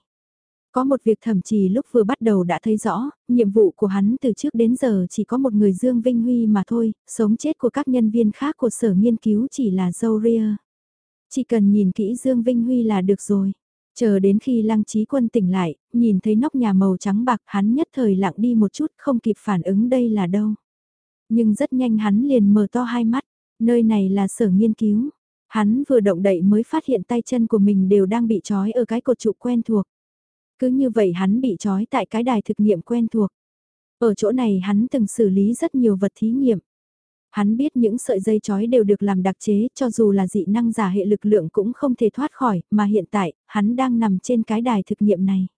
Có một việc thậm chí lúc vừa bắt đầu đã thấy rõ, nhiệm vụ của hắn từ trước đến giờ chỉ có một người Dương Vinh Huy mà thôi, sống chết của các nhân viên khác của sở nghiên cứu chỉ là dâu ria. Chỉ cần nhìn kỹ Dương Vinh Huy là được rồi. Chờ đến khi lăng trí quân tỉnh lại, nhìn thấy nóc nhà màu trắng bạc hắn nhất thời lặng đi một chút không kịp phản ứng đây là đâu. Nhưng rất nhanh hắn liền mở to hai mắt, nơi này là sở nghiên cứu. Hắn vừa động đậy mới phát hiện tay chân của mình đều đang bị trói ở cái cột trụ quen thuộc. Cứ như vậy hắn bị trói tại cái đài thực nghiệm quen thuộc. Ở chỗ này hắn từng xử lý rất nhiều vật thí nghiệm. Hắn biết những sợi dây chói đều được làm đặc chế, cho dù là dị năng giả hệ lực lượng cũng không thể thoát khỏi, mà hiện tại, hắn đang nằm trên cái đài thực nghiệm này.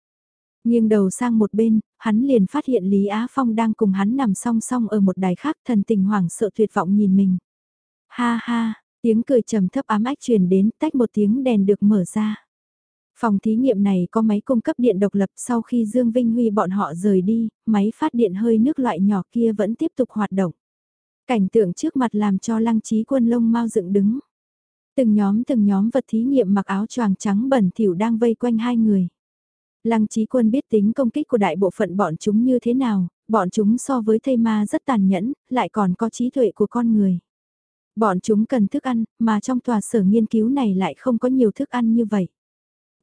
nghiêng đầu sang một bên, hắn liền phát hiện Lý Á Phong đang cùng hắn nằm song song ở một đài khác thần tình hoảng sợ tuyệt vọng nhìn mình. Ha ha, tiếng cười trầm thấp ám ách truyền đến tách một tiếng đèn được mở ra. Phòng thí nghiệm này có máy cung cấp điện độc lập sau khi Dương Vinh Huy bọn họ rời đi, máy phát điện hơi nước loại nhỏ kia vẫn tiếp tục hoạt động. Cảnh tượng trước mặt làm cho lăng trí quân lông mau dựng đứng. Từng nhóm từng nhóm vật thí nghiệm mặc áo choàng trắng bẩn thỉu đang vây quanh hai người. Lăng trí quân biết tính công kích của đại bộ phận bọn chúng như thế nào, bọn chúng so với thây ma rất tàn nhẫn, lại còn có trí tuệ của con người. Bọn chúng cần thức ăn, mà trong tòa sở nghiên cứu này lại không có nhiều thức ăn như vậy.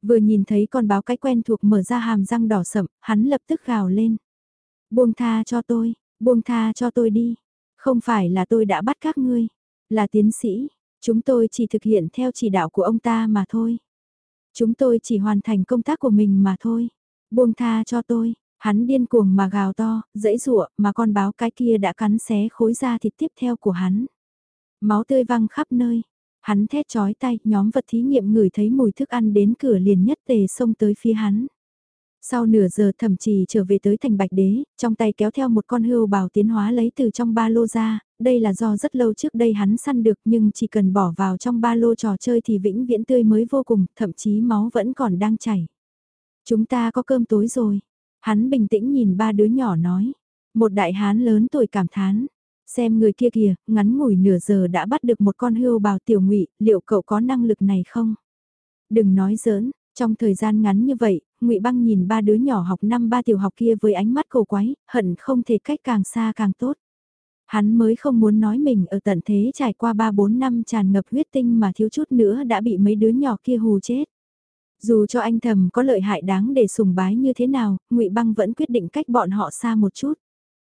Vừa nhìn thấy con báo cái quen thuộc mở ra hàm răng đỏ sậm, hắn lập tức gào lên. Buông tha cho tôi, buông tha cho tôi đi, không phải là tôi đã bắt các ngươi, là tiến sĩ, chúng tôi chỉ thực hiện theo chỉ đạo của ông ta mà thôi. Chúng tôi chỉ hoàn thành công tác của mình mà thôi. Buông tha cho tôi, hắn điên cuồng mà gào to, dãy rụa mà con báo cái kia đã cắn xé khối da thịt tiếp theo của hắn. Máu tươi văng khắp nơi. Hắn thét chói tay, nhóm vật thí nghiệm ngửi thấy mùi thức ăn đến cửa liền nhất tề xông tới phía hắn. Sau nửa giờ thẩm trì trở về tới thành bạch đế, trong tay kéo theo một con hươu bào tiến hóa lấy từ trong ba lô ra, đây là do rất lâu trước đây hắn săn được nhưng chỉ cần bỏ vào trong ba lô trò chơi thì vĩnh viễn tươi mới vô cùng, thậm chí máu vẫn còn đang chảy. Chúng ta có cơm tối rồi. Hắn bình tĩnh nhìn ba đứa nhỏ nói. Một đại hán lớn tuổi cảm thán. Xem người kia kìa, ngắn ngủi nửa giờ đã bắt được một con hươu bào tiểu ngụy, liệu cậu có năng lực này không? Đừng nói giỡn, trong thời gian ngắn như vậy, ngụy Băng nhìn ba đứa nhỏ học năm ba tiểu học kia với ánh mắt cổ quái, hận không thể cách càng xa càng tốt. Hắn mới không muốn nói mình ở tận thế trải qua 3-4 năm tràn ngập huyết tinh mà thiếu chút nữa đã bị mấy đứa nhỏ kia hù chết. Dù cho anh thầm có lợi hại đáng để sùng bái như thế nào, ngụy Băng vẫn quyết định cách bọn họ xa một chút.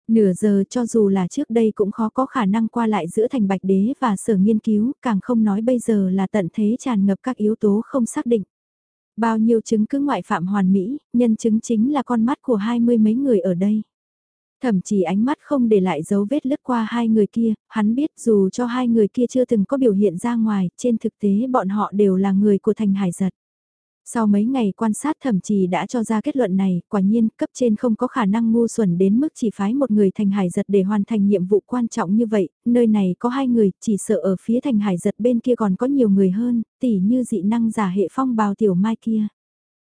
Nửa giờ cho dù là trước đây cũng khó có khả năng qua lại giữa thành bạch đế và sở nghiên cứu, càng không nói bây giờ là tận thế tràn ngập các yếu tố không xác định. Bao nhiêu chứng cứ ngoại phạm hoàn mỹ, nhân chứng chính là con mắt của hai mươi mấy người ở đây. Thậm chí ánh mắt không để lại dấu vết lướt qua hai người kia, hắn biết dù cho hai người kia chưa từng có biểu hiện ra ngoài, trên thực tế bọn họ đều là người của thành hải giật. Sau mấy ngày quan sát thẩm trì đã cho ra kết luận này, quả nhiên cấp trên không có khả năng ngu xuẩn đến mức chỉ phái một người thành hải giật để hoàn thành nhiệm vụ quan trọng như vậy, nơi này có hai người, chỉ sợ ở phía thành hải giật bên kia còn có nhiều người hơn, tỉ như dị năng giả hệ phong bào tiểu mai kia.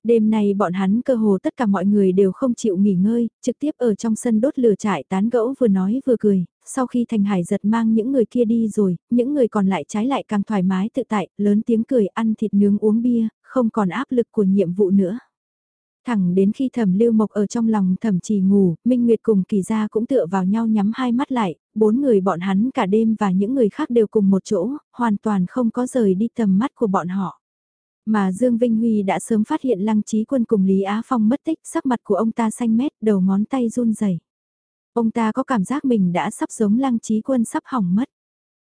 Đêm nay bọn hắn cơ hồ tất cả mọi người đều không chịu nghỉ ngơi, trực tiếp ở trong sân đốt lửa trại tán gẫu vừa nói vừa cười, sau khi Thành Hải giật mang những người kia đi rồi, những người còn lại trái lại càng thoải mái tự tại, lớn tiếng cười ăn thịt nướng uống bia, không còn áp lực của nhiệm vụ nữa. Thẳng đến khi thẩm lưu mộc ở trong lòng thẩm trì ngủ, Minh Nguyệt cùng kỳ gia cũng tựa vào nhau nhắm hai mắt lại, bốn người bọn hắn cả đêm và những người khác đều cùng một chỗ, hoàn toàn không có rời đi tầm mắt của bọn họ. Mà Dương Vinh Huy đã sớm phát hiện Lăng Trí Quân cùng Lý Á Phong mất tích, sắc mặt của ông ta xanh mét, đầu ngón tay run rẩy. Ông ta có cảm giác mình đã sắp giống Lăng Trí Quân sắp hỏng mất.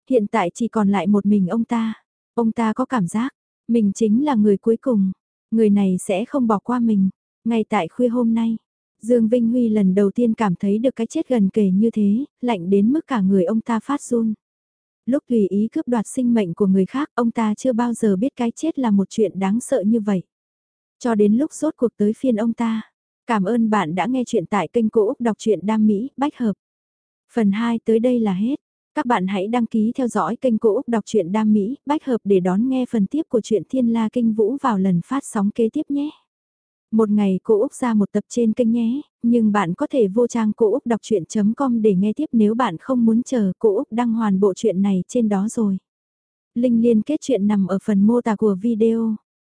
Hiện tại chỉ còn lại một mình ông ta. Ông ta có cảm giác, mình chính là người cuối cùng. Người này sẽ không bỏ qua mình. Ngay tại khuya hôm nay, Dương Vinh Huy lần đầu tiên cảm thấy được cái chết gần kề như thế, lạnh đến mức cả người ông ta phát run. Lúc tùy ý cướp đoạt sinh mệnh của người khác, ông ta chưa bao giờ biết cái chết là một chuyện đáng sợ như vậy. Cho đến lúc rốt cuộc tới phiên ông ta. Cảm ơn bạn đã nghe chuyện tại kênh Cô Úc Đọc truyện Đam Mỹ, Bách Hợp. Phần 2 tới đây là hết. Các bạn hãy đăng ký theo dõi kênh Cô Úc Đọc truyện Đam Mỹ, Bách Hợp để đón nghe phần tiếp của truyện Thiên La Kinh Vũ vào lần phát sóng kế tiếp nhé. Một ngày cô Úc ra một tập trên kênh nhé, nhưng bạn có thể vô trang cô Úc đọc chuyện.com để nghe tiếp nếu bạn không muốn chờ cô Úc đăng hoàn bộ truyện này trên đó rồi. Linh liên kết chuyện nằm ở phần mô tả của video.